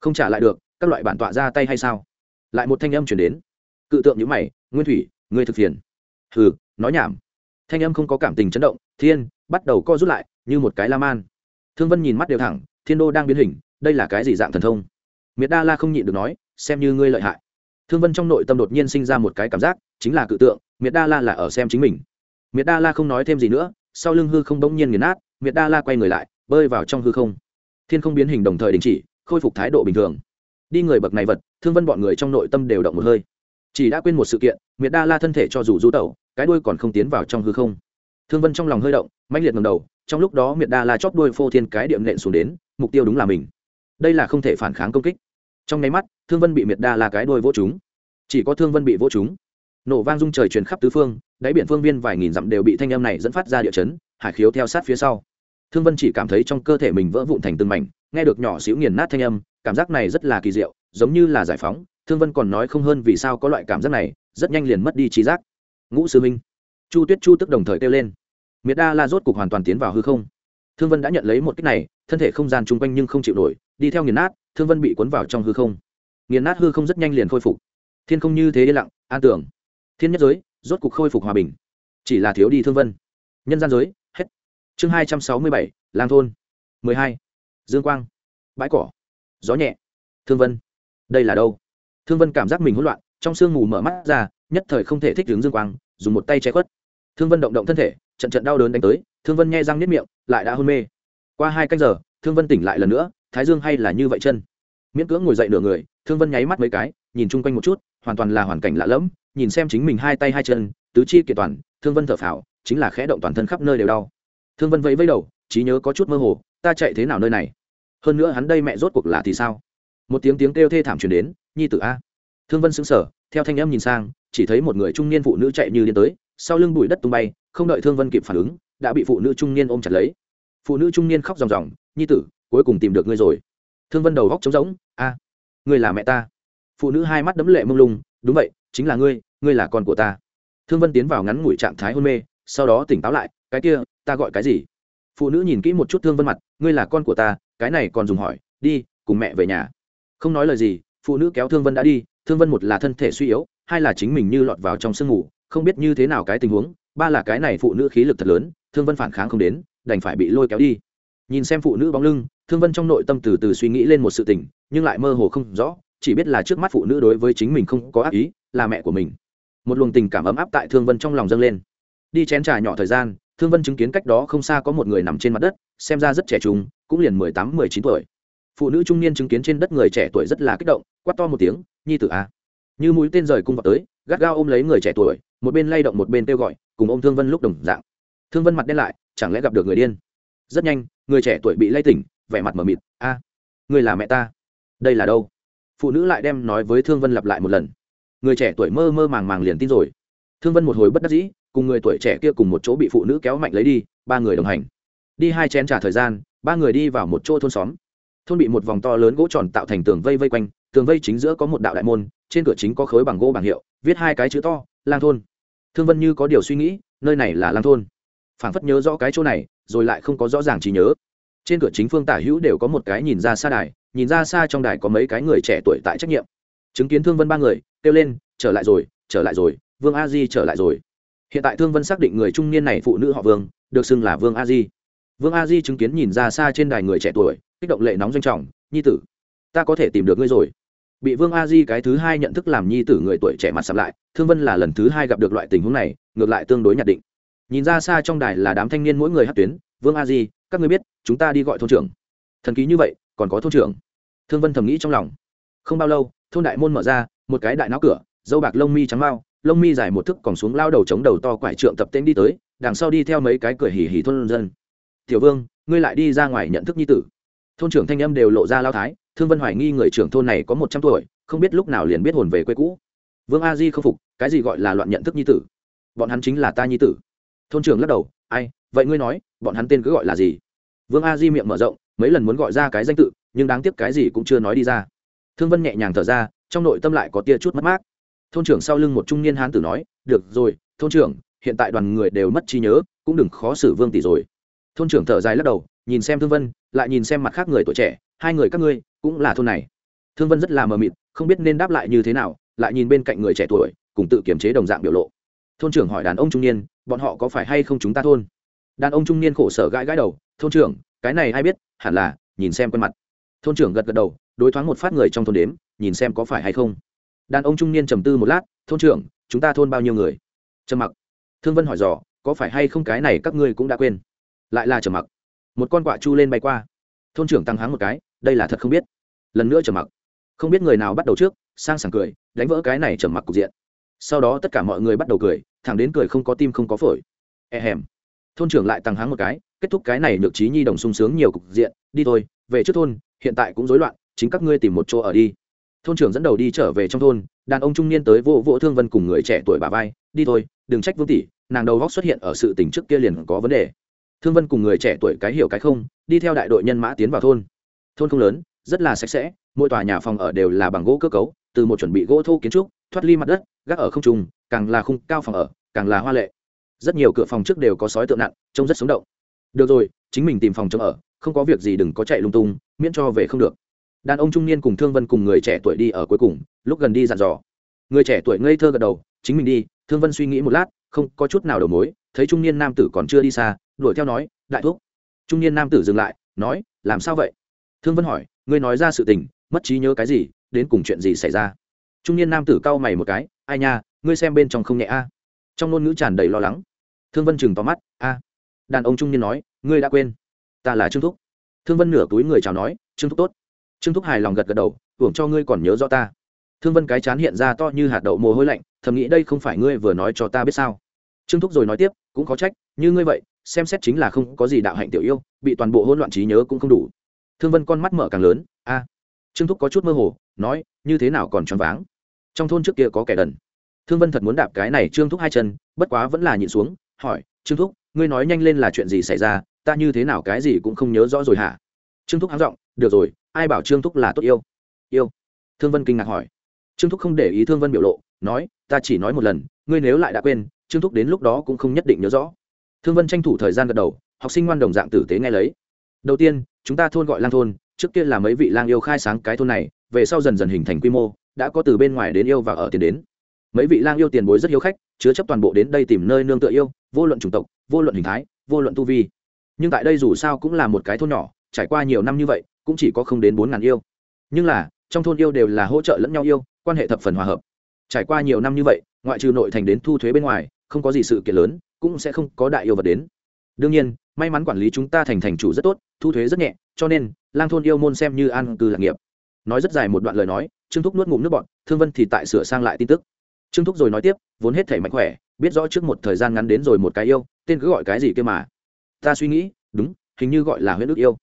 Không trả lại được, các loại bản tọa ra tay hay sao? Lại một thanh âm chuyển đến. Cự tượng nhữ mày, nguyên thủy, ngươi thực phiền. Hừ, nói nhảm. Thanh âm không có cảm tình chấn động, thiên, bắt đầu co rút lại, như một cái la man. Thương vân nhìn mắt đều thẳng, thiên đô đang biến hình, đây là cái gì dạng thần thông? Miệt đa la không nhịn được nói, xem như ngươi lợi hại thương vân trong nội tâm đột nhiên sinh ra một cái cảm giác, chính là cự tượng, miệt đa la là ở xem chính mình. Miệt đa la không nói thêm gì nữa, sau lưng hư không bỗng nhiên nghiền nát, miệt đa la quay người lại, bơi vào trong hư không. Thiên không biến hình đồng thời đình chỉ, khôi phục thái độ bình thường. Đi người bậc này vật, thương vân bọn người trong nội tâm đều động một hơi. Chỉ đã quên một sự kiện, miệt đa la thân thể cho dù rú tẩu, cái đuôi còn không tiến vào trong hư không. Thương vân trong lòng hơi động, mãnh liệt ngầm đầu, trong lúc đó miệt đa la chóp đuôi phô thiên cái điệm nện xuống đến, mục tiêu đúng là mình. Đây là không thể phản kháng công kích. Trong nháy mắt thương vân bị miệt đa là cái đuôi vỗ chúng chỉ có thương vân bị vỗ chúng nổ vang rung trời truyền khắp tứ phương, đáy biển phương viên vài nghìn dặm đều bị thanh âm này dẫn phát ra địa chấn, hải khiếu theo sát phía sau. Thương vân chỉ cảm thấy trong cơ thể mình vỡ vụn thành từng mảnh, nghe được nhỏ xíu nghiền nát thanh âm, cảm giác này rất là kỳ diệu, giống như là giải phóng. Thương vân còn nói không hơn vì sao có loại cảm giác này, rất nhanh liền mất đi trí giác. Ngũ sư minh chu tuyết chu tức đồng thời kêu lên. Miệt đa la rốt cục hoàn toàn tiến vào hư không. Thương vân đã nhận lấy một cách này, thân thể không gian chung quanh nhưng không chịu nổi, đi theo nghiền nát, thương vân bị cuốn vào trong hư không nghiền nát hư không rất nhanh liền khôi phục. Thiên không như thế yên lặng, an tưởng thiên nhất giới, rốt cục khôi phục hòa bình. Chỉ là thiếu đi thương vân. Nhân gian giới, hết. Chương hai trăm sáu mươi bảy, lang thôn. mười hai, dương quang. Bãi cỏ. Gió nhẹ. Thương vân. Đây là đâu? Thương vân cảm giác mình hỗn loạn, trong sương mù mở mắt ra, nhất thời không thể thích ứng dương quang, dùng một tay che khuất. Thương vân động động thân thể, trận trận đau đớn đánh tới, thương vân nghe răng nếp miệng, lại đã hôn mê. Qua hai canh giờ, thương vân tỉnh lại lần nữa, thái dương hay là như vậy chân? Miễn cưỡng ngồi dậy nửa người, thương vân nháy mắt mấy cái, nhìn chung quanh một chút, hoàn toàn là hoàn cảnh lạ lẫm, nhìn xem chính mình hai tay hai chân, tứ chi kiện toàn, thương vân thở phào, chính là khẽ động toàn thân khắp nơi đều đau. Thương vân vẫy vẫy đầu, trí nhớ có chút mơ hồ, ta chạy thế nào nơi này? Hơn nữa hắn đây mẹ rốt cuộc là thì sao? Một tiếng tiếng kêu thê thảm truyền đến, nhi tử a. Thương vân sững sờ, theo thanh âm nhìn sang, chỉ thấy một người trung niên phụ nữ chạy như điên tới, sau lưng bụi đất tung bay, không đợi thương vân kịp phản ứng, đã bị phụ nữ trung niên ôm chặt lấy. Phụ nữ trung niên khóc ròng ròng, nhi tử, cuối cùng tìm được ngươi rồi thương vân đầu góc trống rỗng, a, ngươi là mẹ ta. Phụ nữ hai mắt đấm lệ mông lung, đúng vậy, chính là ngươi ngươi là con của ta. Thương vân tiến vào ngắn ngủi trạng thái hôn mê, sau đó tỉnh táo lại, cái kia, ta gọi cái gì? Phụ nữ nhìn kỹ một chút thương vân mặt, ngươi là con của ta, cái này còn dùng hỏi, đi, cùng mẹ về nhà. Không nói lời gì, phụ nữ kéo thương vân đã đi, thương vân một là thân thể suy yếu, hai là chính mình như lọt vào trong sương ngủ không biết như thế nào cái tình huống, ba là cái này phụ nữ khí lực thật lớn, thương vân phản kháng không đến, đành phải bị lôi kéo đi. Nhìn xem phụ nữ bóng lưng thương vân trong nội tâm từ từ suy nghĩ lên một sự tình, nhưng lại mơ hồ không rõ, chỉ biết là trước mắt phụ nữ đối với chính mình không có ác ý, là mẹ của mình. Một luồng tình cảm ấm áp tại thương vân trong lòng dâng lên. Đi chén trà nhỏ thời gian, thương vân chứng kiến cách đó không xa có một người nằm trên mặt đất, xem ra rất trẻ trung, cũng liền mười tám, mười chín tuổi. Phụ nữ trung niên chứng kiến trên đất người trẻ tuổi rất là kích động, quát to một tiếng, nhi tử a như mũi tên rời cung vào tới, gắt gao ôm lấy người trẻ tuổi, một bên lay động một bên kêu gọi, cùng ôm thương vân lúc đồng dạng. Thương vân mặt đen lại, chẳng lẽ gặp được người điên? Rất nhanh, người trẻ tuổi bị lay tỉnh vẻ mặt m ở mịt, a người là mẹ ta, đây là đâu? Phụ nữ lại đem nói với thương vân lặp lại một lần. Người trẻ tuổi mơ mơ màng màng liền tin rồi. Thương vân một hồi bất đắc dĩ, cùng người tuổi trẻ kia cùng một chỗ bị phụ nữ kéo mạnh lấy đi, ba người đồng hành. Đi hai chén trả thời gian, ba người đi vào một chỗ thôn xóm. Thôn bị một vòng to lớn gỗ tròn tạo thành tường vây vây quanh, tường vây chính giữa có một đạo đại môn, trên cửa chính có khối bằng gỗ bảng hiệu, viết hai cái chữ to, lang thôn. Thương vân như có điều suy nghĩ, nơi này là lang thôn. Phảng phất nhớ rõ cái chỗ này, rồi lại không có rõ ràng trí nhớ trên cửa chính phương tả hữu đều có một cái nhìn ra xa đài, nhìn ra xa trong đài có mấy cái người trẻ tuổi tại trách nhiệm. Chứng kiến thương vân ba người, kêu lên, trở lại rồi, trở lại rồi, vương a di trở lại rồi. Hiện tại thương vân xác định người trung niên này phụ nữ họ vương, được xưng là vương a di. Vương a di chứng kiến nhìn ra xa trên đài người trẻ tuổi, kích động lệ nóng danh trọng, nhi tử, ta có thể tìm được ngươi rồi. Bị vương a di cái thứ hai nhận thức làm nhi tử người tuổi trẻ mặt sắm lại, thương vân là lần thứ hai gặp được loại tình huống này, ngược lại tương đối nhận định. Nhìn ra xa trong đài là đám thanh niên mỗi người hát tuyến, vương a di các ngươi biết, chúng ta đi gọi thôn trưởng. Thần ký như vậy, còn có thôn trưởng. Thương vân thầm nghĩ trong lòng. Không bao lâu, thôn đại môn mở ra, một cái đại náo cửa, dâu bạc lông mi trắng mau lông mi dài một thức còn xuống lao đầu chống đầu to quải trượng tập tên đi tới, đằng sau đi theo mấy cái cười hỉ hỉ thôn dân. Tiểu vương, ngươi lại đi ra ngoài nhận thức nhi tử. Thôn trưởng thanh âm đều lộ ra lao thái, thương vân hoài nghi người trưởng thôn này có một trăm tuổi, không biết lúc nào liền biết hồn về quê cũ. Vương a di không phục, cái gì gọi là loạn nhận thức nhi tử? Bọn hắn chính là ta nhi tử. Thôn trưởng lắc đầu, ai vậy ngươi nói, bọn hắn tên cứ gọi là gì? Vương a di miệng mở rộng, mấy lần muốn gọi ra cái danh tự, nhưng đáng tiếc cái gì cũng chưa nói đi ra. Thương vân nhẹ nhàng thở ra, trong nội tâm lại có tia chút mất mát. Thôn trưởng sau lưng một trung niên hán tử nói, được rồi, thôn trưởng, hiện tại đoàn người đều mất trí nhớ, cũng đừng khó xử vương tỷ rồi. Thôn trưởng thở dài lắc đầu, nhìn xem thương vân, lại nhìn xem mặt khác người tuổi trẻ, hai người các ngươi, cũng là thôn này. Thương vân rất là mờ mịt, không biết nên đáp lại như thế nào, lại nhìn bên cạnh người trẻ tuổi, cùng tự kiềm chế đồng dạng biểu lộ. Thôn trưởng hỏi đàn ông trung niên, bọn họ có phải hay không chúng ta thôn? Đàn ông trung niên khổ sở gãi gãi đầu, thôn trưởng, cái này ai biết, hẳn là, nhìn xem quen mặt. Thôn trưởng gật gật đầu, đối thoáng một phát người trong thôn đếm, nhìn xem có phải hay không. Đàn ông trung niên trầm tư một lát, thôn trưởng, chúng ta thôn bao nhiêu người? Trầm mặc. Thương vân hỏi dò, có phải hay không cái này các ngươi cũng đã quên? Lại là trầm mặc. Một con quạ chu lên bay qua. Thôn trưởng tăng háng một cái, đây là thật không biết. Lần nữa trầm mặc. Không biết người nào bắt đầu trước, sang sảng cười, đánh vỡ cái này trầm mặc cục diện. Sau đó tất cả mọi người bắt đầu cười, thẳng đến cười không có tim không có phổi. E hèm thôn trưởng lại tăng háng một cái, kết thúc cái này nhược trí nhi đồng sung sướng nhiều cục diện, đi thôi, về trước thôn, hiện tại cũng rối loạn, chính các ngươi tìm một chỗ ở đi. Thôn trưởng dẫn đầu đi trở về trong thôn, đàn ông trung niên tới vô vỗ thương vân cùng người trẻ tuổi bà vai, đi thôi, đừng trách vương tỷ, nàng đầu góc xuất hiện ở sự tình trước kia liền có vấn đề. Thương vân cùng người trẻ tuổi cái hiểu cái không, đi theo đại đội nhân mã tiến vào thôn. Thôn không lớn, rất là sạch sẽ, mỗi tòa nhà phòng ở đều là bằng gỗ cơ cấu, từ một chuẩn bị gỗ thô kiến trúc, thoát ly mặt đất, gác ở không trùng càng là khung cao phòng ở, càng là hoa lệ rất nhiều cửa phòng trước đều có sói tượng nặng, trông rất sống động. Được rồi, chính mình tìm phòng chống ở, không có việc gì đừng có chạy lung tung, miễn cho về không được. Đàn ông trung niên cùng thương vân cùng người trẻ tuổi đi ở cuối cùng, lúc gần đi dặn dò. Người trẻ tuổi ngây thơ gật đầu, chính mình đi, thương vân suy nghĩ một lát, không có chút nào đầu mối, thấy trung niên nam tử còn chưa đi xa, đuổi theo nói, đại thúc. Trung niên nam tử dừng lại, nói, làm sao vậy? Thương vân hỏi, ngươi nói ra sự tình, mất trí nhớ cái gì, đến cùng chuyện gì xảy ra? Trung niên nam tử cau mày một cái, ai nha, ngươi xem bên trong không nhẹ a. Trong ngôn ngữ tràn đầy lo lắng thương vân chừng tóm mắt, a, đàn ông trung niên nói, ngươi đã quên, ta là trương thúc. Thương vân nửa túi người chào nói, trương thúc tốt. Trương thúc hài lòng gật gật đầu, hưởng cho ngươi còn nhớ rõ ta. Thương vân cái chán hiện ra to như hạt đậu mồ hôi lạnh, thầm nghĩ đây không phải ngươi vừa nói cho ta biết sao? Trương thúc rồi nói tiếp, cũng có trách, như ngươi vậy, xem xét chính là không có gì đạo hạnh tiểu yêu, bị toàn bộ hỗn loạn trí nhớ cũng không đủ. Thương vân con mắt mở càng lớn, a. Trương thúc có chút mơ hồ, nói, như thế nào còn choáng váng? Trong thôn trước kia có kẻ đần. Thương vân thật muốn đạp cái này trương thúc hai chân, bất quá vẫn là nhịn xuống hỏi, trương thúc, ngươi nói nhanh lên là chuyện gì xảy ra? Ta như thế nào cái gì cũng không nhớ rõ rồi hả? Trương thúc háng giọng, được rồi, ai bảo trương thúc là tốt yêu? Yêu? Thương vân kinh ngạc hỏi. Trương thúc không để ý thương vân biểu lộ, nói, ta chỉ nói một lần, ngươi nếu lại đã quên, trương thúc đến lúc đó cũng không nhất định nhớ rõ. Thương vân tranh thủ thời gian gật đầu, học sinh ngoan đồng dạng tử tế nghe lấy. Đầu tiên, chúng ta thôn gọi lang thôn, trước kia là mấy vị lang yêu khai sáng cái thôn này, về sau dần dần hình thành quy mô, đã có từ bên ngoài đến yêu và ở tiền đến mấy vị lang yêu tiền bối rất hiếu khách, chứa chấp toàn bộ đến đây tìm nơi nương tựa yêu, vô luận chủng tộc, vô luận hình thái, vô luận tu vi. Nhưng tại đây dù sao cũng là một cái thôn nhỏ, trải qua nhiều năm như vậy, cũng chỉ có không đến bốn ngàn yêu. Nhưng là, trong thôn yêu đều là hỗ trợ lẫn nhau yêu, quan hệ thập phần hòa hợp. Trải qua nhiều năm như vậy, ngoại trừ nội thành đến thu thuế bên ngoài, không có gì sự kiện lớn, cũng sẽ không có đại yêu vật đến. Đương nhiên, may mắn quản lý chúng ta thành thành chủ rất tốt, thu thuế rất nhẹ, cho nên, lang thôn yêu môn xem như an cư lạc nghiệp. Nói rất dài một đoạn lời nói, trương thúc nuốt ngụm nước bọn thương vân thì tại sửa sang lại tin tức trương thúc rồi nói tiếp, vốn hết thể mạnh khỏe, biết rõ trước một thời gian ngắn đến rồi một cái yêu, tên cứ gọi cái gì kia mà. Ta suy nghĩ, đúng, hình như gọi là Huyết ước yêu.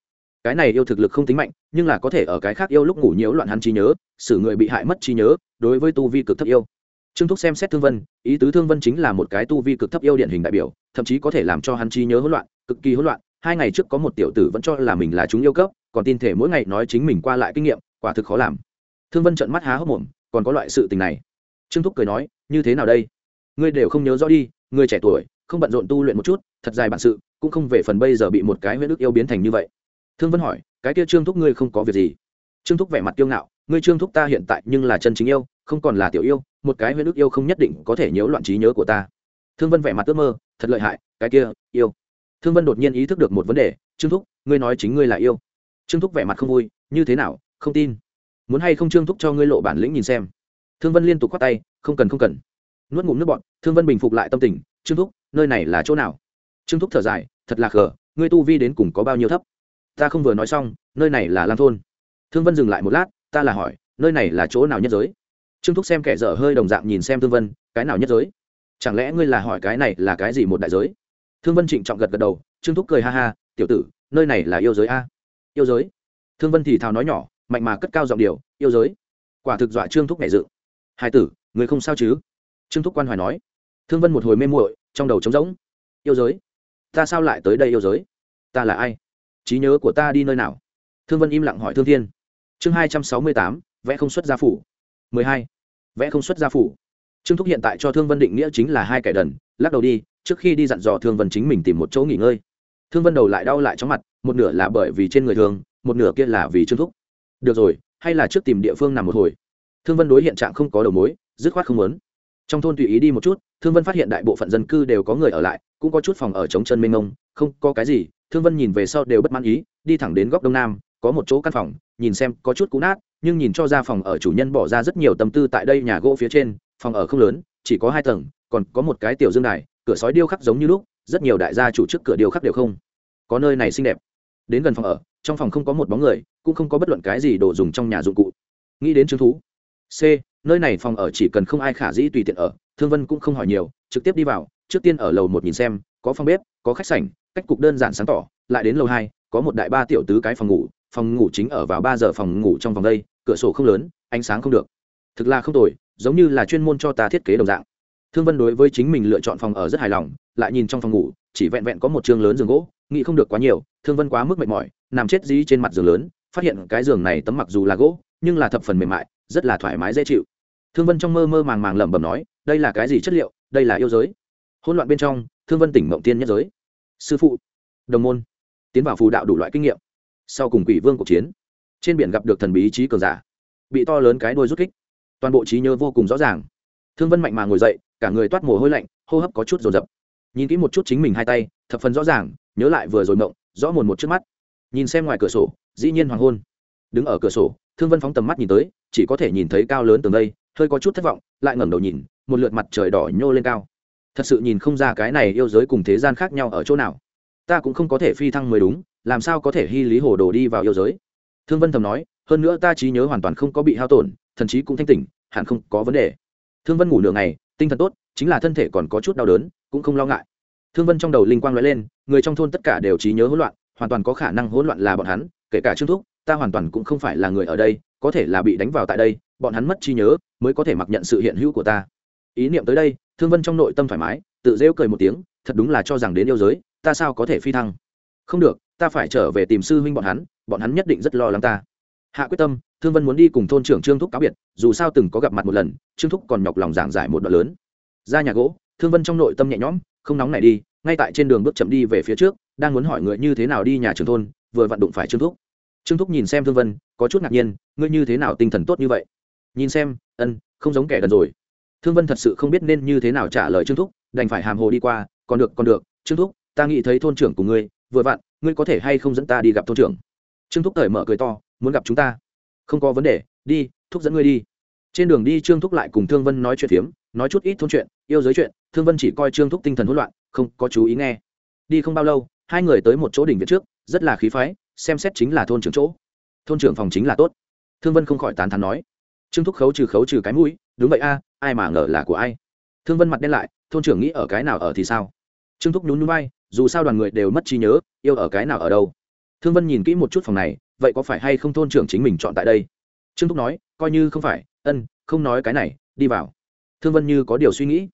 Cái này yêu thực lực không tính mạnh, nhưng là có thể ở cái khác yêu lúc ngủ nhiễu loạn hắn trí nhớ, xử người bị hại mất trí nhớ, đối với tu vi cực thấp yêu. Trương thúc xem xét thương vân, ý tứ thương vân chính là một cái tu vi cực thấp yêu điển hình đại biểu, thậm chí có thể làm cho hắn trí nhớ hỗn loạn, cực kỳ hỗn loạn. Hai ngày trước có một tiểu tử vẫn cho là mình là chúng yêu cấp, còn tin thể mỗi ngày nói chính mình qua lại kinh nghiệm, quả thực khó làm. Thương vân trợn mắt há hốc mồm, còn có loại sự tình này trương thúc cười nói, như thế nào đây? Ngươi đều không nhớ rõ đi ngươi trẻ tuổi, không bận rộn tu luyện một chút, thật dài bản sự, cũng không về phần bây giờ bị một cái huyết đức yêu biến thành như vậy. Thương vân hỏi, cái kia trương thúc ngươi không có việc gì? Trương thúc vẻ mặt kiêu ngạo, ngươi trương thúc ta hiện tại nhưng là chân chính yêu, không còn là tiểu yêu, một cái huyết đức yêu không nhất định có thể nhiễu loạn trí nhớ của ta. Thương vân vẻ mặt ước mơ, thật lợi hại, cái kia, yêu. Thương vân đột nhiên ý thức được một vấn đề, trương thúc, ngươi nói chính ngươi là yêu. Trương thúc vẻ mặt không vui, như thế nào? Không tin. Muốn hay không trương thúc cho ngươi lộ bản lĩnh nhìn xem thương vân liên tục khoác tay, không cần không cần. Nuốt ngụm nước bọn thương vân bình phục lại tâm tình, trương thúc, nơi này là chỗ nào? Trương thúc thở dài, thật là khờ, ngươi tu vi đến cùng có bao nhiêu thấp? Ta không vừa nói xong, nơi này là lam thôn. Thương vân dừng lại một lát, ta là hỏi, nơi này là chỗ nào nhất giới? Trương thúc xem kẻ dở hơi đồng dạng nhìn xem thương vân, cái nào nhất giới? Chẳng lẽ ngươi là hỏi cái này là cái gì một đại giới? Thương vân trịnh trọng gật gật đầu, trương thúc cười ha ha, tiểu tử, nơi này là yêu giới a? Yêu giới? Thương vân thì thào nói nhỏ, mạnh mà cất cao giọng điều yêu giới? Quả thực dọa trương thúc nhảy dự hai tử, người không sao chứ? Trương thúc quan hoài nói. Thương vân một hồi mê muội, trong đầu trống rỗng. Yêu giới. Ta sao lại tới đây yêu giới? Ta là ai? Trí nhớ của ta đi nơi nào? Thương vân im lặng hỏi thương thiên. Chương hai trăm sáu mươi tám, vẽ không xuất gia phủ. mười hai, vẽ không xuất gia phủ. Trương thúc hiện tại cho thương vân định nghĩa chính là hai kẻ đần. Lắc đầu đi, trước khi đi dặn dò thương vân chính mình tìm một chỗ nghỉ ngơi. Thương vân đầu lại đau lại chóng mặt, một nửa là bởi vì trên người thường một nửa kia là vì trương thúc. Được rồi, hay là trước tìm địa phương nằm một hồi thương vân đối hiện trạng không có đầu mối, dứt khoát không muốn. Trong thôn tùy ý đi một chút, thương vân phát hiện đại bộ phận dân cư đều có người ở lại, cũng có chút phòng ở trống chân mênh mông, không có cái gì. Thương vân nhìn về sau đều bất mãn ý, đi thẳng đến góc đông nam, có một chỗ căn phòng, nhìn xem có chút cũ nát, nhưng nhìn cho ra phòng ở chủ nhân bỏ ra rất nhiều tâm tư tại đây nhà gỗ phía trên, phòng ở không lớn, chỉ có hai tầng, còn có một cái tiểu dương đài, cửa sói điêu khắc giống như lúc, rất nhiều đại gia chủ trước cửa điêu khắc đều không. Có nơi này xinh đẹp. Đến gần phòng ở, trong phòng không có một bóng người, cũng không có bất luận cái gì đồ dùng trong nhà dụng cụ. Nghĩ đến chứng thú c, nơi này phòng ở chỉ cần không ai khả dĩ tùy tiện ở, thương vân cũng không hỏi nhiều, trực tiếp đi vào, trước tiên ở lầu một nhìn xem, có phòng bếp, có khách sảnh, cách cục đơn giản sáng tỏ, lại đến lầu hai, có một đại ba tiểu tứ cái phòng ngủ phòng ngủ chính ở vào ba giờ phòng ngủ trong vòng đây, cửa sổ không lớn, ánh sáng không được. Thực là không tồi, giống như là chuyên môn cho ta thiết kế đồng dạng. Thương vân đối với chính mình lựa chọn phòng ở rất hài lòng, lại nhìn trong phòng ngủ, chỉ vẹn vẹn có một chương lớn giường gỗ, nghĩ không được quá nhiều, thương vân quá mức mệt mỏi, nằm chết dí trên mặt giường lớn, phát hiện cái giường này tấm mặc dù là gỗ, nhưng là thập phần mềm mại rất là thoải mái dễ chịu. Thương vân trong mơ mơ màng màng lẩm bẩm nói, đây là cái gì chất liệu, đây là yêu giới. Hỗn loạn bên trong, thương vân tỉnh mộng tiên nhất giới. Sư phụ, đồng môn, tiến vào phù đạo đủ loại kinh nghiệm. Sau cùng quỷ vương cuộc chiến, trên biển gặp được thần bí trí cường giả, bị to lớn cái đuôi rút kích. Toàn bộ trí nhớ vô cùng rõ ràng. Thương vân mạnh mà ngồi dậy, cả người toát mồ hôi lạnh, hô hấp có chút rồn rập nhìn kỹ một chút chính mình hai tay, thập phần rõ ràng, nhớ lại vừa rồi mộng, rõ mồn một trước mắt. Nhìn xem ngoài cửa sổ, dĩ nhiên hoàng hôn. Đứng ở cửa sổ thương vân phóng tầm mắt nhìn tới, chỉ có thể nhìn thấy cao lớn tường đây, hơi có chút thất vọng, lại ngẩng đầu nhìn, một lượt mặt trời đỏ nhô lên cao. Thật sự nhìn không ra cái này yêu giới cùng thế gian khác nhau ở chỗ nào. Ta cũng không có thể phi thăng mới đúng, làm sao có thể hy lý hồ đồ đi vào yêu giới? Thương vân thầm nói, hơn nữa ta trí nhớ hoàn toàn không có bị hao tổn, thần trí cũng thanh tỉnh, hẳn không có vấn đề. Thương vân ngủ nửa ngày, tinh thần tốt, chính là thân thể còn có chút đau đớn, cũng không lo ngại. Thương vân trong đầu linh quang l lên, người trong thôn tất cả đều trí nhớ hỗn loạn, hoàn toàn có khả năng hỗn loạn là bọn hắn, kể cả trương thúc ta hoàn toàn cũng không phải là người ở đây, có thể là bị đánh vào tại đây, bọn hắn mất trí nhớ, mới có thể mặc nhận sự hiện hữu của ta. Ý niệm tới đây, thương vân trong nội tâm thoải mái, tự rêu cười một tiếng, thật đúng là cho rằng đến yêu giới, ta sao có thể phi thăng? Không được, ta phải trở về tìm sư huynh bọn hắn bọn hắn nhất định rất lo lắng ta. Hạ quyết tâm, thương vân muốn đi cùng thôn trưởng trương thúc cáo biệt, dù sao từng có gặp mặt một lần, trương thúc còn nhọc lòng giảng giải một đoạn lớn. Ra nhà gỗ, thương vân trong nội tâm nhẹ nhõm, không nóng này đi, ngay tại trên đường bước chậm đi về phía trước, đang muốn hỏi người như thế nào đi nhà trường thôn, vừa vặn đụng phải trương thúc trương thúc nhìn xem thương vân, có chút ngạc nhiên, ngươi như thế nào tinh thần tốt như vậy? Nhìn xem, ân, không giống kẻ đần rồi. Thương vân thật sự không biết nên như thế nào trả lời trương thúc, đành phải hàm hồ đi qua, còn được còn được, trương thúc, ta nghĩ thấy thôn trưởng của ngươi, vừa vặn, ngươi có thể hay không dẫn ta đi gặp thôn trưởng? Trương thúc thời mở cười to, muốn gặp chúng ta? Không có vấn đề, đi, thúc dẫn ngươi đi. Trên đường đi trương thúc lại cùng thương vân nói chuyện phiếm, nói chút ít thôn chuyện, yêu giới chuyện, thương vân chỉ coi trương thúc tinh thần hỗn loạn, không có chú ý nghe. Đi không bao lâu, hai người tới một chỗ đỉnh viện trước, rất là khí phái xem xét chính là thôn trưởng chỗ. Thôn trưởng phòng chính là tốt. Thương vân không khỏi tán thán nói. Trương thúc khấu trừ khấu trừ cái mũi, đúng vậy a, ai mà ngờ là của ai? Thương vân mặt đen lại, thôn trưởng nghĩ ở cái nào ở thì sao? Trương thúc nhún nhún bay dù sao đoàn người đều mất trí nhớ, yêu ở cái nào ở đâu. Thương vân nhìn kỹ một chút phòng này, vậy có phải hay không thôn trưởng chính mình chọn tại đây? Trương thúc nói, coi như không phải, ân, không nói cái này, đi vào. Thương vân như có điều suy nghĩ.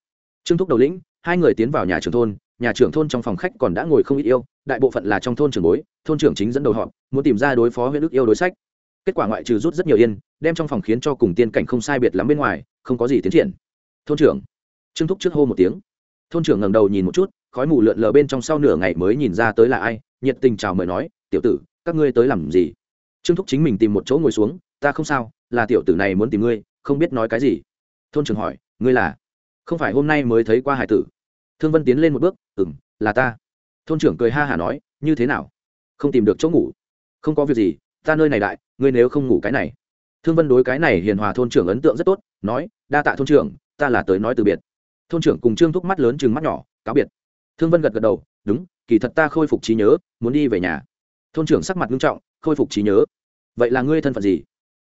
Trương thúc đầu lĩnh, hai người tiến vào nhà trưởng thôn nhà trưởng thôn trong phòng khách còn đã ngồi không ít yêu, đại bộ phận là trong thôn trưởng bối, thôn trưởng chính dẫn đầu họ muốn tìm ra đối phó huyện đức yêu đối sách. Kết quả ngoại trừ rút rất nhiều yên, đem trong phòng khiến cho cùng tiên cảnh không sai biệt lắm bên ngoài, không có gì tiến triển. Thôn trưởng. Trương thúc trước hô một tiếng. Thôn trưởng ngẩng đầu nhìn một chút, khói mù lượn lờ bên trong sau nửa ngày mới nhìn ra tới là ai, nhiệt tình chào mời nói, tiểu tử, các ngươi tới làm gì? Trương thúc chính mình tìm một chỗ ngồi xuống, ta không sao, là tiểu tử này muốn tìm ngươi, không biết nói cái gì. Thôn trưởng hỏi, ngươi là? Không phải hôm nay mới thấy qua hải tử thương vân tiến lên một bước ừ m là ta. Thôn trưởng cười ha hả nói, như thế nào? Không tìm được chỗ ngủ? Không có việc gì, ta nơi này đại, ngươi nếu không ngủ cái này. Thương vân đối cái này hiền hòa thôn trưởng ấn tượng rất tốt, nói, đa tạ thôn trưởng, ta là tới nói từ biệt. Thôn trưởng cùng trương thúc mắt lớn chừng mắt nhỏ, cáo biệt. Thương vân gật gật đầu, đúng, kỳ thật ta khôi phục trí nhớ, muốn đi về nhà. Thôn trưởng sắc mặt nghiêm trọng, khôi phục trí nhớ? Vậy là ngươi thân phận gì?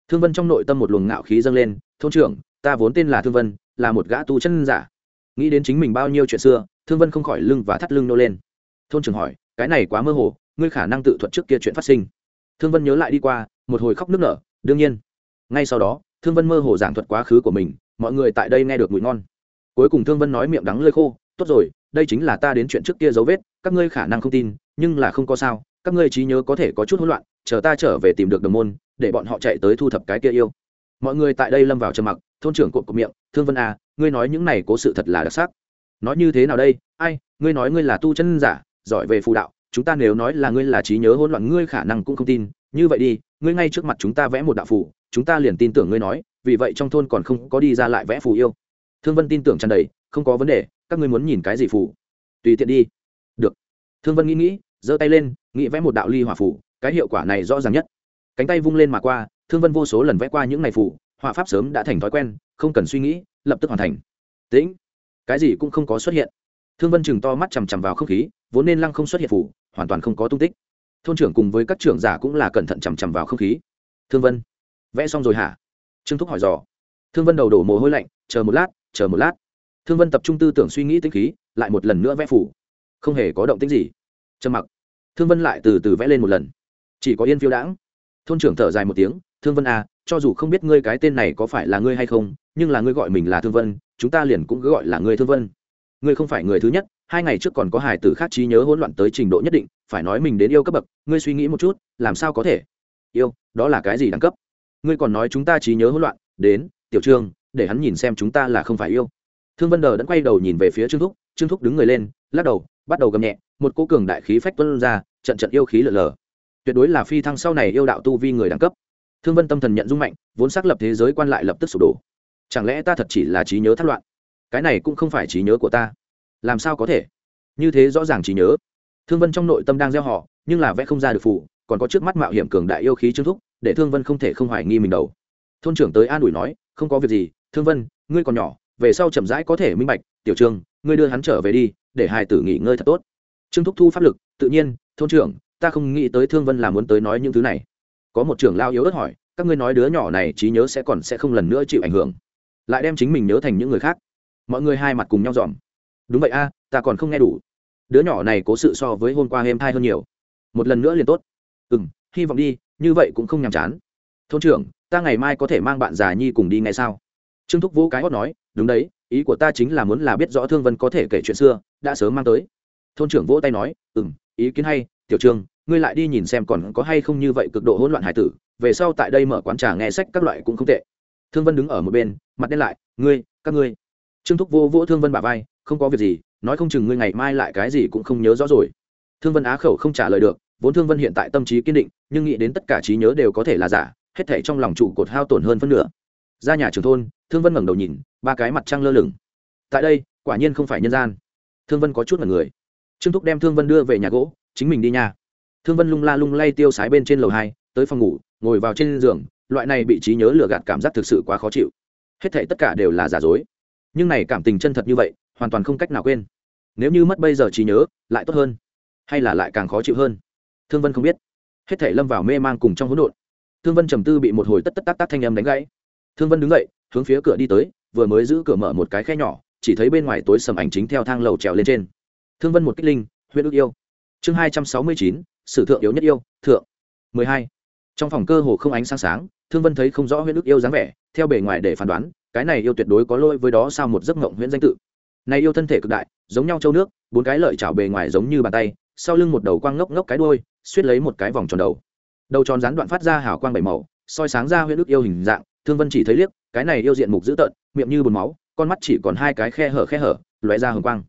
Thương vân trong nội tâm một luồng ngạo khí dâng lên, thôn trưởng, ta vốn tên là thương vân, là một gã tu chân giả nghĩ đến chính mình bao nhiêu chuyện xưa, thương vân không khỏi lưng và thắt lưng nô lên. Thôn Trường hỏi, cái này quá mơ hồ, ngươi khả năng tự thuật trước kia chuyện phát sinh. Thương vân nhớ lại đi qua, một hồi khóc nức nở, đương nhiên. Ngay sau đó, thương vân mơ hồ giảng thuật quá khứ của mình, mọi người tại đây nghe được mùi ngon. Cuối cùng thương vân nói miệng đắng lơi khô, tốt rồi, đây chính là ta đến chuyện trước kia dấu vết, các ngươi khả năng không tin, nhưng là không có sao, các ngươi trí nhớ có thể có chút hỗn loạn, chờ ta trở về tìm được đồng môn, để bọn họ chạy tới thu thập cái kia yêu. Mọi người tại đây lâm vào trầm mặc thôn trưởng cột cột miệng, thương vân à ngươi nói những này cố sự thật là đặc sắc. Nói như thế nào đây? Ai, ngươi nói ngươi là tu chân giả, giỏi về phù đạo, chúng ta nếu nói là ngươi là trí nhớ hỗn loạn, ngươi khả năng cũng không tin. Như vậy đi, ngươi ngay trước mặt chúng ta vẽ một đạo phù, chúng ta liền tin tưởng ngươi nói, vì vậy trong thôn còn không có đi ra lại vẽ phù yêu. Thương vân tin tưởng tràn đầy, không có vấn đề, các ngươi muốn nhìn cái gì phù? Tùy tiện đi. Được. Thương vân nghĩ nghĩ, giơ tay lên, nghĩ vẽ một đạo ly hỏa phù, cái hiệu quả này rõ ràng nhất. Cánh tay vung lên mà qua, thương vân vô số lần vẽ qua những ngày phù họa pháp sớm đã thành thói quen, không cần suy nghĩ, lập tức hoàn thành. Tĩnh. Cái gì cũng không có xuất hiện. Thương vân chừng to mắt chằm chằm vào không khí, vốn nên lăng không xuất hiện phủ, hoàn toàn không có tung tích. Thôn trưởng cùng với các trưởng giả cũng là cẩn thận chằm chằm vào không khí. Thương vân. Vẽ xong rồi hả? Trương thúc hỏi dò. Thương vân đầu đổ mồ hôi lạnh, chờ một lát, chờ một lát. Thương vân tập trung tư tưởng suy nghĩ tinh khí, lại một lần nữa vẽ phủ. Không hề có động tích gì. Trầm mặc. Thương vân lại từ từ vẽ lên một lần. Chỉ có yên phiêu đãng. Thôn trưởng thở dài một tiếng thương vân à cho dù không biết ngươi cái tên này có phải là ngươi hay không, nhưng là ngươi gọi mình là thương vân, chúng ta liền cũng cứ gọi là ngươi thương vân. Ngươi không phải người thứ nhất, hai ngày trước còn có Hải tử khác trí nhớ hỗn loạn tới trình độ nhất định, phải nói mình đến yêu cấp bậc, ngươi suy nghĩ một chút, làm sao có thể? Yêu, đó là cái gì đẳng cấp? Ngươi còn nói chúng ta trí nhớ hỗn loạn, đến, tiểu trương, để hắn nhìn xem chúng ta là không phải yêu. Thương vân đờ đã quay đầu nhìn về phía trương thúc trương thúc đứng người lên, lắc đầu, bắt đầu gầm nhẹ, một cô cường đại khí phách tuân ra, trận trận yêu khí lở lở. Tuyệt đối là phi thăng sau này yêu đạo tu vi người đẳng cấp thương vân tâm thần nhận dung mạnh, vốn xác lập thế giới quan lại lập tức sụp đổ. Chẳng lẽ ta thật chỉ là trí nhớ thất loạn? Cái này cũng không phải trí nhớ của ta. Làm sao có thể? Như thế rõ ràng trí nhớ. Thương vân trong nội tâm đang gieo họ, nhưng là vẽ không ra được phủ còn có trước mắt mạo hiểm cường đại yêu khí trương thúc, để thương vân không thể không hoài nghi mình đầu. Thôn trưởng tới an ủi nói, không có việc gì, thương vân, ngươi còn nhỏ, về sau chậm rãi có thể minh bạch, tiểu trương ngươi đưa hắn trở về đi, để hai tử nghỉ ngơi thật tốt. Trương thúc thu pháp lực, tự nhiên, thôn trưởng, ta không nghĩ tới thương vân là muốn tới nói những thứ này có một trưởng lao yếu ớt hỏi, các ngươi nói đứa nhỏ này trí nhớ sẽ còn sẽ không lần nữa chịu ảnh hưởng. Lại đem chính mình nhớ thành những người khác. Mọi người hai mặt cùng nhau dòm. Đúng vậy a, ta còn không nghe đủ. Đứa nhỏ này cố sự so với hôm qua êm thai hơn nhiều. Một lần nữa liền tốt. Ừ m hy vọng đi, như vậy cũng không nhàm chán. Thôn trưởng, ta ngày mai có thể mang bạn già nhi cùng đi ngay sao? Trương thúc vũ cái hót nói, đúng đấy, ý của ta chính là muốn là biết rõ thương vân có thể kể chuyện xưa, đã sớm mang tới. Thôn trưởng vỗ tay nói ừ m ý kiến hay, tiểu trương ngươi lại đi nhìn xem còn có hay không như vậy cực độ hỗn loạn hải tử, về sau tại đây mở quán trà nghe sách các loại cũng không tệ. Thương vân đứng ở một bên, mặt đen lại, ngươi, các ngươi. Trương thúc vô vỗ thương vân bà vai, không có việc gì, nói không chừng ngươi ngày mai lại cái gì cũng không nhớ rõ rồi. Thương vân á khẩu không trả lời được, vốn thương vân hiện tại tâm trí kiên định, nhưng nghĩ đến tất cả trí nhớ đều có thể là giả, hết thể trong lòng trụ cột hao tổn hơn phân nửa. Ra nhà trường thôn, thương vân ngẩng đầu nhìn, ba cái mặt trăng lơ lửng. Tại đây, quả nhiên không phải nhân gian. Thương vân có chút mật người. Trương thúc đem thương vân đưa về nhà gỗ, chính mình đi nhà thương vân lung la lung lay tiêu sái bên trên lầu hai, tới phòng ngủ, ngồi vào trên giường, loại này bị trí nhớ lừa gạt cảm giác thực sự quá khó chịu. Hết thể tất cả đều là giả dối. Nhưng này cảm tình chân thật như vậy, hoàn toàn không cách nào quên. Nếu như mất bây giờ trí nhớ, lại tốt hơn, hay là lại càng khó chịu hơn? Thương vân không biết. Hết thể lâm vào mê man cùng trong hỗn độn. Thương vân trầm tư bị một hồi tất tất tắc tắc thanh âm đánh gãy. Thương vân đứng dậy, hướng phía cửa đi tới, vừa mới giữ cửa mở một cái khe nhỏ, chỉ thấy bên ngoài tối sầm ảnh chính theo thang lầu trèo lên trên. Thương vân một kích linh huyện ước yêu. Chương hai trăm sáu mươi chín sử thượng yếu nhất yêu, thượng. mười hai. Trong phòng cơ hồ không ánh sáng sáng, thương vân thấy không rõ huyễn ức yêu dáng vẻ, theo bề ngoài để phán đoán, cái này yêu tuyệt đối có lỗi với đó sao một giấc mộng huyễn danh tự. Này yêu thân thể cực đại, giống nhau châu nước, bốn cái lợi chảo bề ngoài giống như bàn tay, sau lưng một đầu quang ngốc ngốc cái đuôi, suýt lấy một cái vòng tròn đầu. Đầu tròn rán đoạn phát ra hào quang bảy màu, soi sáng ra huyễn ức yêu hình dạng, thương vân chỉ thấy liếc, cái này yêu diện mục dữ tợn, miệng như bùn máu, con mắt chỉ còn hai cái khe hở khe hở, lóe ra hồng quang.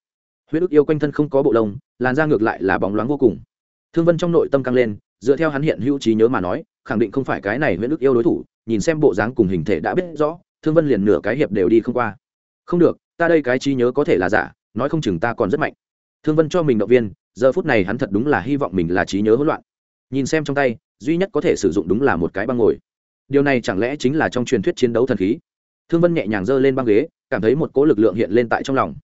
Huyễn ức yêu quanh thân không có bộ lông, làn da ngược lại là bóng loáng vô cùng thương vân trong nội tâm căng lên, dựa theo hắn hiện hữu trí nhớ mà nói, khẳng định không phải cái này nguyễn đức yêu đối thủ, nhìn xem bộ dáng cùng hình thể đã biết rõ, thương vân liền nửa cái hiệp đều đi không qua. Không được, ta đây cái trí nhớ có thể là giả, nói không chừng ta còn rất mạnh. Thương vân cho mình động viên, giờ phút này hắn thật đúng là hy vọng mình là trí nhớ hỗn loạn. Nhìn xem trong tay, duy nhất có thể sử dụng đúng là một cái băng ngồi. Điều này chẳng lẽ chính là trong truyền thuyết chiến đấu thần khí? Thương vân nhẹ nhàng giơ lên băng ghế, cảm thấy một cỗ lực lượng hiện lên tại trong lòng.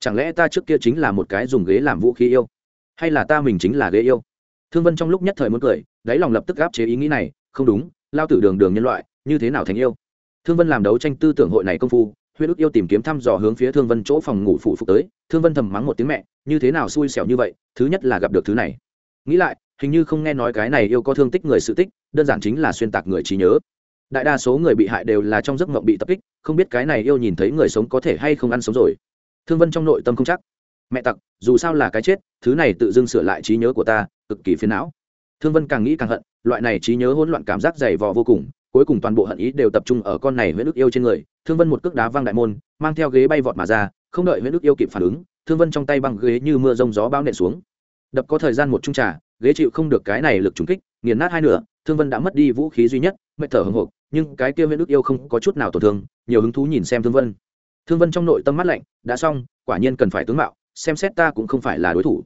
Chẳng lẽ ta trước kia chính là một cái dùng ghế làm vũ khí yêu? Hay là ta mình chính là ghế yêu? Thương vân trong lúc nhất thời muốn cười, đáy lòng lập tức gáp chế ý nghĩ này, không đúng, lao tử đường đường nhân loại, như thế nào thành yêu? Thương vân làm đấu tranh tư tưởng hội này công phu, huyết ức yêu tìm kiếm thăm dò hướng phía thương vân chỗ phòng ngủ phụ phục tới, thương vân thầm mắng một tiếng mẹ, như thế nào xui xẻo như vậy, thứ nhất là gặp được thứ này. Nghĩ lại, hình như không nghe nói cái này yêu có thương tích người sự tích, đơn giản chính là xuyên tạc người trí nhớ. Đại đa số người bị hại đều là trong giấc mộng bị tập kích, không biết cái này yêu nhìn thấy người sống có thể hay không ăn sống rồi. Thương vân trong nội tâm không chắc. Mẹ tặc, dù sao là cái chết, thứ này tự dưng sửa lại trí nhớ của ta cực kỳ phiền não. Thương vân càng nghĩ càng hận, loại này trí nhớ hỗn loạn cảm giác dày vò vô cùng, cuối cùng toàn bộ hận ý đều tập trung ở con này huyện đức yêu trên người. Thương vân một cước đá văng đại môn, mang theo ghế bay vọt mà ra, không đợi huyện đức yêu kịp phản ứng, thương vân trong tay băng ghế như mưa rông gió bão nện xuống. Đập có thời gian một chung trà, ghế chịu không được cái này lực trúng kích, nghiền nát hai nửa, thương vân đã mất đi vũ khí duy nhất mệt thở hồng hộc, nhưng cái kia huyện đức yêu không có chút nào tổn thương, nhiều hứng thú nhìn xem thương vân. Thương vân trong nội tâm mắt lạnh, đã xong, quả nhiên cần phải tướng mạo, xem xét ta cũng không phải là đối thủ.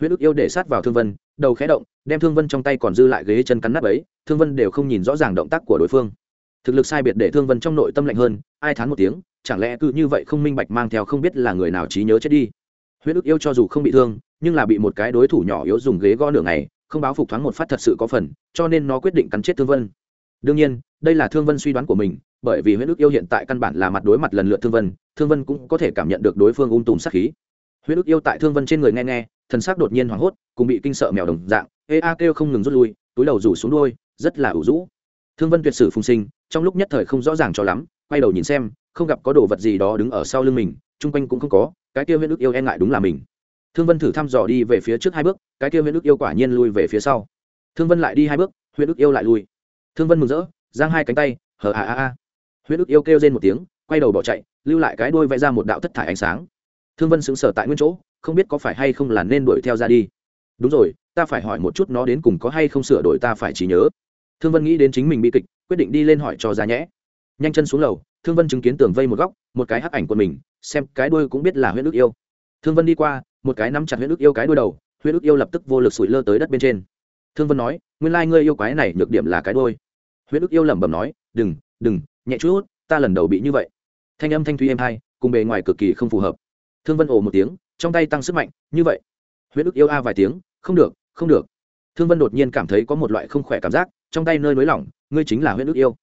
Huyết ức yêu để sát vào thương vân đầu khẽ động, đem thương vân trong tay còn dư lại ghế chân cắn nắp ấy, thương vân đều không nhìn rõ ràng động tác của đối phương. Thực lực sai biệt để thương vân trong nội tâm lạnh hơn, ai thán một tiếng, chẳng lẽ cứ như vậy không minh bạch mang theo không biết là người nào trí nhớ chết đi. Huyết ức yêu cho dù không bị thương, nhưng là bị một cái đối thủ nhỏ yếu dùng ghế gõ nửa ngày, không báo phục thoáng một phát thật sự có phần, cho nên nó quyết định cắn chết thương vân. Đương nhiên, đây là thương vân suy đoán của mình, bởi vì huyết ức yêu hiện tại căn bản là mặt đối mặt lần lượt thương vân thương vân cũng có thể cảm nhận được đối phương ung tùm sát khí. Huyết ức yêu tại thương vân trên người nghe nghe thần sắc đột nhiên hoảng hốt, cùng bị kinh sợ mèo đồng dạng, ê, a kêu không ngừng rút lui, túi đầu rủ xuống đôi rất là ủ rũ. Thương vân tuyệt sử phùng sinh, trong lúc nhất thời không rõ ràng cho lắm, quay đầu nhìn xem, không gặp có đồ vật gì đó đứng ở sau lưng mình, chung quanh cũng không có, cái kia huyễn ức yêu e ngại đúng là mình. Thương vân thử thăm dò đi về phía trước hai bước, cái kia huyễn ức yêu quả nhiên lui về phía sau. Thương vân lại đi hai bước, huyễn ức yêu lại lui. Thương vân mừng rỡ, giang hai cánh tay, hờ a a a. Huyễn ức yêu kêu lên một tiếng, quay đầu bỏ chạy, lưu lại cái đuôi vẽ ra một đạo thất thải ánh sáng. Thương vân sững sờ tại nguyên chỗ không biết có phải hay không là nên đuổi theo ra đi. Đúng rồi, ta phải hỏi một chút nó đến cùng có hay không sửa đổi ta phải trí nhớ. Thương vân nghĩ đến chính mình bị kịch, quyết định đi lên hỏi cho ra nhẽ. Nhanh chân xuống lầu, thương vân chứng kiến tường vây một góc, một cái hắc ảnh của mình, xem cái đuôi cũng biết là huyết ước yêu. Thương vân đi qua, một cái nắm chặt huyết ước yêu cái đuôi đầu huyết ước yêu lập tức vô lực sủi lơ tới đất bên trên. Thương vân nói, nguyên lai、like、ngươi yêu quái này nhược điểm là cái đôi huyết ức yêu lẩm bẩm nói, đừng đừng, nhẹ chút ta lần đầu bị như vậy. Thanh âm thanh thúy êm hai, cùng bề ngoài cực kỳ không phù hợp. Thương vân ồ một tiếng trong tay tăng sức mạnh, như vậy. Huyết ức yêu a vài tiếng, không được không được. Thương vân đột nhiên cảm thấy có một loại không khỏe cảm giác, trong tay nơi nới lỏng, ngươi chính là huyết ức yêu.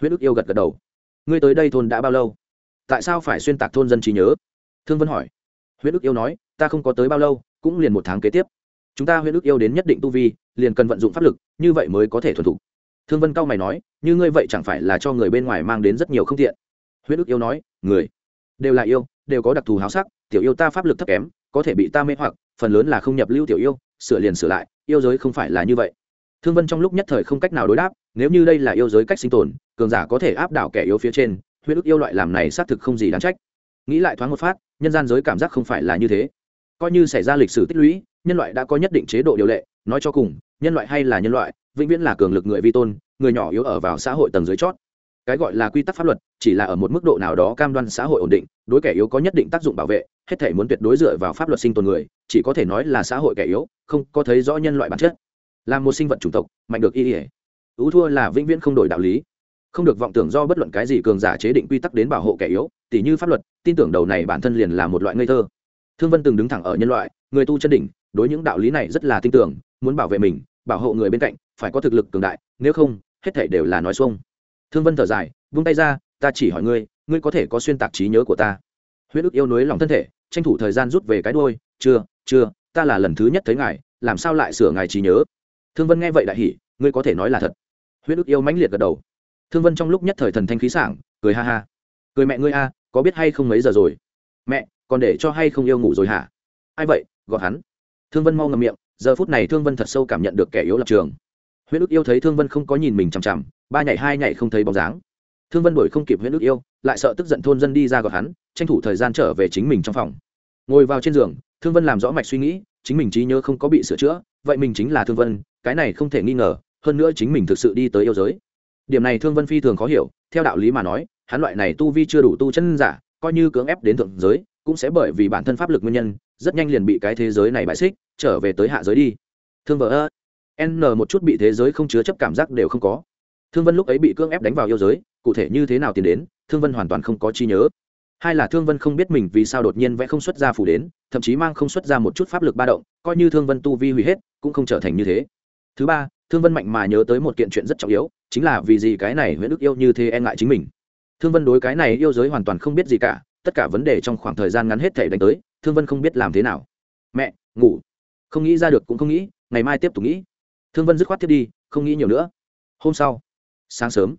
Huyết ức yêu gật gật đầu. Ngươi tới đây thôn đã bao lâu? Tại sao phải xuyên tạc thôn dân trí nhớ? Thương vân hỏi. Huyết ức yêu nói, ta không có tới bao lâu, cũng liền một tháng kế tiếp. Chúng ta huyết ức yêu đến nhất định tu vi, liền cần vận dụng pháp lực, như vậy mới có thể thuần thục. Thương vân cao mày nói, như ngươi vậy chẳng phải là cho người bên ngoài mang đến rất nhiều không tiện. Huyết ức yêu nói, người đều là yêu, đều có đặc thù háo sắc tiểu yêu ta pháp lực thấp kém, có thể bị ta mê hoặc, phần lớn là không nhập lưu tiểu yêu, sửa liền sửa lại, yêu giới không phải là như vậy. Thương vân trong lúc nhất thời không cách nào đối đáp, nếu như đây là yêu giới cách sinh tồn, cường giả có thể áp đảo kẻ yếu phía trên, huyết ức yêu loại làm này xác thực không gì đáng trách. Nghĩ lại thoáng một phát, nhân gian giới cảm giác không phải là như thế. Coi như xảy ra lịch sử tích lũy, nhân loại đã có nhất định chế độ điều lệ, nói cho cùng, nhân loại hay là nhân loại, vĩnh viễn là cường lực người vi tôn, người nhỏ yếu ở vào xã hội tầng dưới chót cái gọi là quy tắc pháp luật chỉ là ở một mức độ nào đó cam đoan xã hội ổn định, đối kẻ yếu có nhất định tác dụng bảo vệ, hết thể muốn tuyệt đối dựa vào pháp luật sinh tồn người, chỉ có thể nói là xã hội kẻ yếu, không có thấy rõ nhân loại bản chất. Là một sinh vật chủng tộc, mạnh được y ỉa ưu thua là vĩnh viễn không đổi đạo lý. Không được vọng tưởng do bất luận cái gì cường giả chế định quy tắc đến bảo hộ kẻ yếu, tỉ như pháp luật, tin tưởng đầu này bản thân liền là một loại ngây thơ. Thương vân từng đứng thẳng ở nhân loại, người tu chân đỉnh, đối những đạo lý này rất là tin tưởng, muốn bảo vệ mình, bảo hộ người bên cạnh, phải có thực lực cường đại, nếu không, hết thể đều là nói xuông thương vân thở dài, vung tay ra, ta chỉ hỏi ngươi ngươi có thể có xuyên tạc trí nhớ của ta? Huyết ức yêu nối lòng thân thể, tranh thủ thời gian rút về cái đôi chưa chưa, ta là lần thứ nhất thấy ngài, làm sao lại sửa ngài trí nhớ? Thương vân nghe vậy đại hỉ, ngươi có thể nói là thật. Huyết ức yêu mãnh liệt gật đầu. Thương vân trong lúc nhất thời thần thanh khí sảng, cười ha ha. Cười mẹ ngươi a, có biết hay không mấy giờ rồi? Mẹ, còn để cho hay không yêu ngủ rồi hả? Ai vậy, gọi hắn. Thương vân mau ngầm miệng, giờ phút này thương vân thật sâu cảm nhận được kẻ yếu lập trường. Huyết ức yêu thấy thương vân không có nhìn mình chằm chằm ba nhảy hai nhảy không thấy bóng dáng. Thương vân đuổi không kịp huyết ước yêu, lại sợ tức giận thôn dân đi ra gọi hắn, tranh thủ thời gian trở về chính mình trong phòng. Ngồi vào trên giường, thương vân làm rõ mạch suy nghĩ, chính mình trí nhớ không có bị sửa chữa, vậy mình chính là thương vân, cái này không thể nghi ngờ, hơn nữa chính mình thực sự đi tới yêu giới. Điểm này thương vân phi thường khó hiểu, theo đạo lý mà nói, hắn loại này tu vi chưa đủ tu chân giả, coi như cưỡng ép đến thượng giới, cũng sẽ bởi vì bản thân pháp lực nguyên nhân, rất nhanh liền bị cái thế giới này bại xích, trở về tới hạ giới đi. Thương vợ ơ n một chút bị thế giới không chứa chấp cảm giác đều không có thương vân lúc ấy bị cưỡng ép đánh vào yêu giới, cụ thể như thế nào tiến đến, thương vân hoàn toàn không có chi nhớ. Hai là thương vân không biết mình vì sao đột nhiên vẽ không xuất ra phủ đến, thậm chí mang không xuất ra một chút pháp lực ba động, coi như thương vân tu vi hủy hết, cũng không trở thành như thế. Thứ ba, thương vân mạnh mà nhớ tới một kiện chuyện rất trọng yếu, chính là vì gì cái này nguyễn đức yêu như thế e ngại chính mình. Thương vân đối cái này yêu giới hoàn toàn không biết gì cả, tất cả vấn đề trong khoảng thời gian ngắn hết thể đánh tới, thương vân không biết làm thế nào. Mẹ, ngủ. Không nghĩ ra được cũng không nghĩ, ngày mai tiếp tục nghĩ. Thương vân dứt khoát tiếp đi, không nghĩ nhiều nữa. Hôm sau sáng sớm.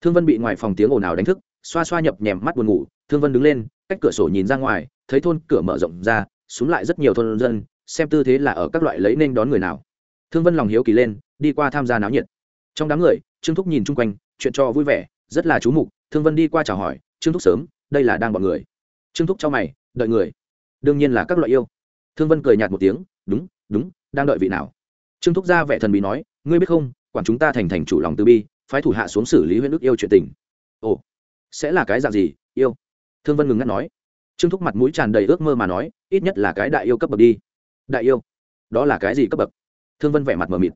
Thương vân bị ngoài phòng tiếng ồn ào đánh thức, xoa xoa nhập nhèm mắt buồn ngủ, thương vân đứng lên, cách cửa sổ nhìn ra ngoài, thấy thôn cửa mở rộng ra, xuống lại rất nhiều thôn dân, xem tư thế là ở các loại lấy nên đón người nào. Thương vân lòng hiếu kỳ lên, đi qua tham gia náo nhiệt. Trong đám người, trương thúc nhìn chung quanh, chuyện cho vui vẻ, rất là chú mục, thương vân đi qua chào hỏi, trương thúc sớm, đây là đang bọn người. Trương thúc cho mày, đợi người. Đương nhiên là các loại yêu. Thương vân cười nhạt một tiếng, đúng đúng, đang đợi vị nào? Trương thúc ra vẻ thần bí nói, ngươi biết không, quản chúng ta thành thành chủ lòng từ bi phái thủ hạ xuống xử lý huyện đức yêu chuyện tình. Ồ, sẽ là cái dạng gì, yêu? Thương vân ngừng ngắt nói. Trương thúc mặt mũi tràn đầy ước mơ mà nói, ít nhất là cái đại yêu cấp bậc đi. Đại yêu? Đó là cái gì cấp bậc? Thương vân vẻ mặt mờ mịt.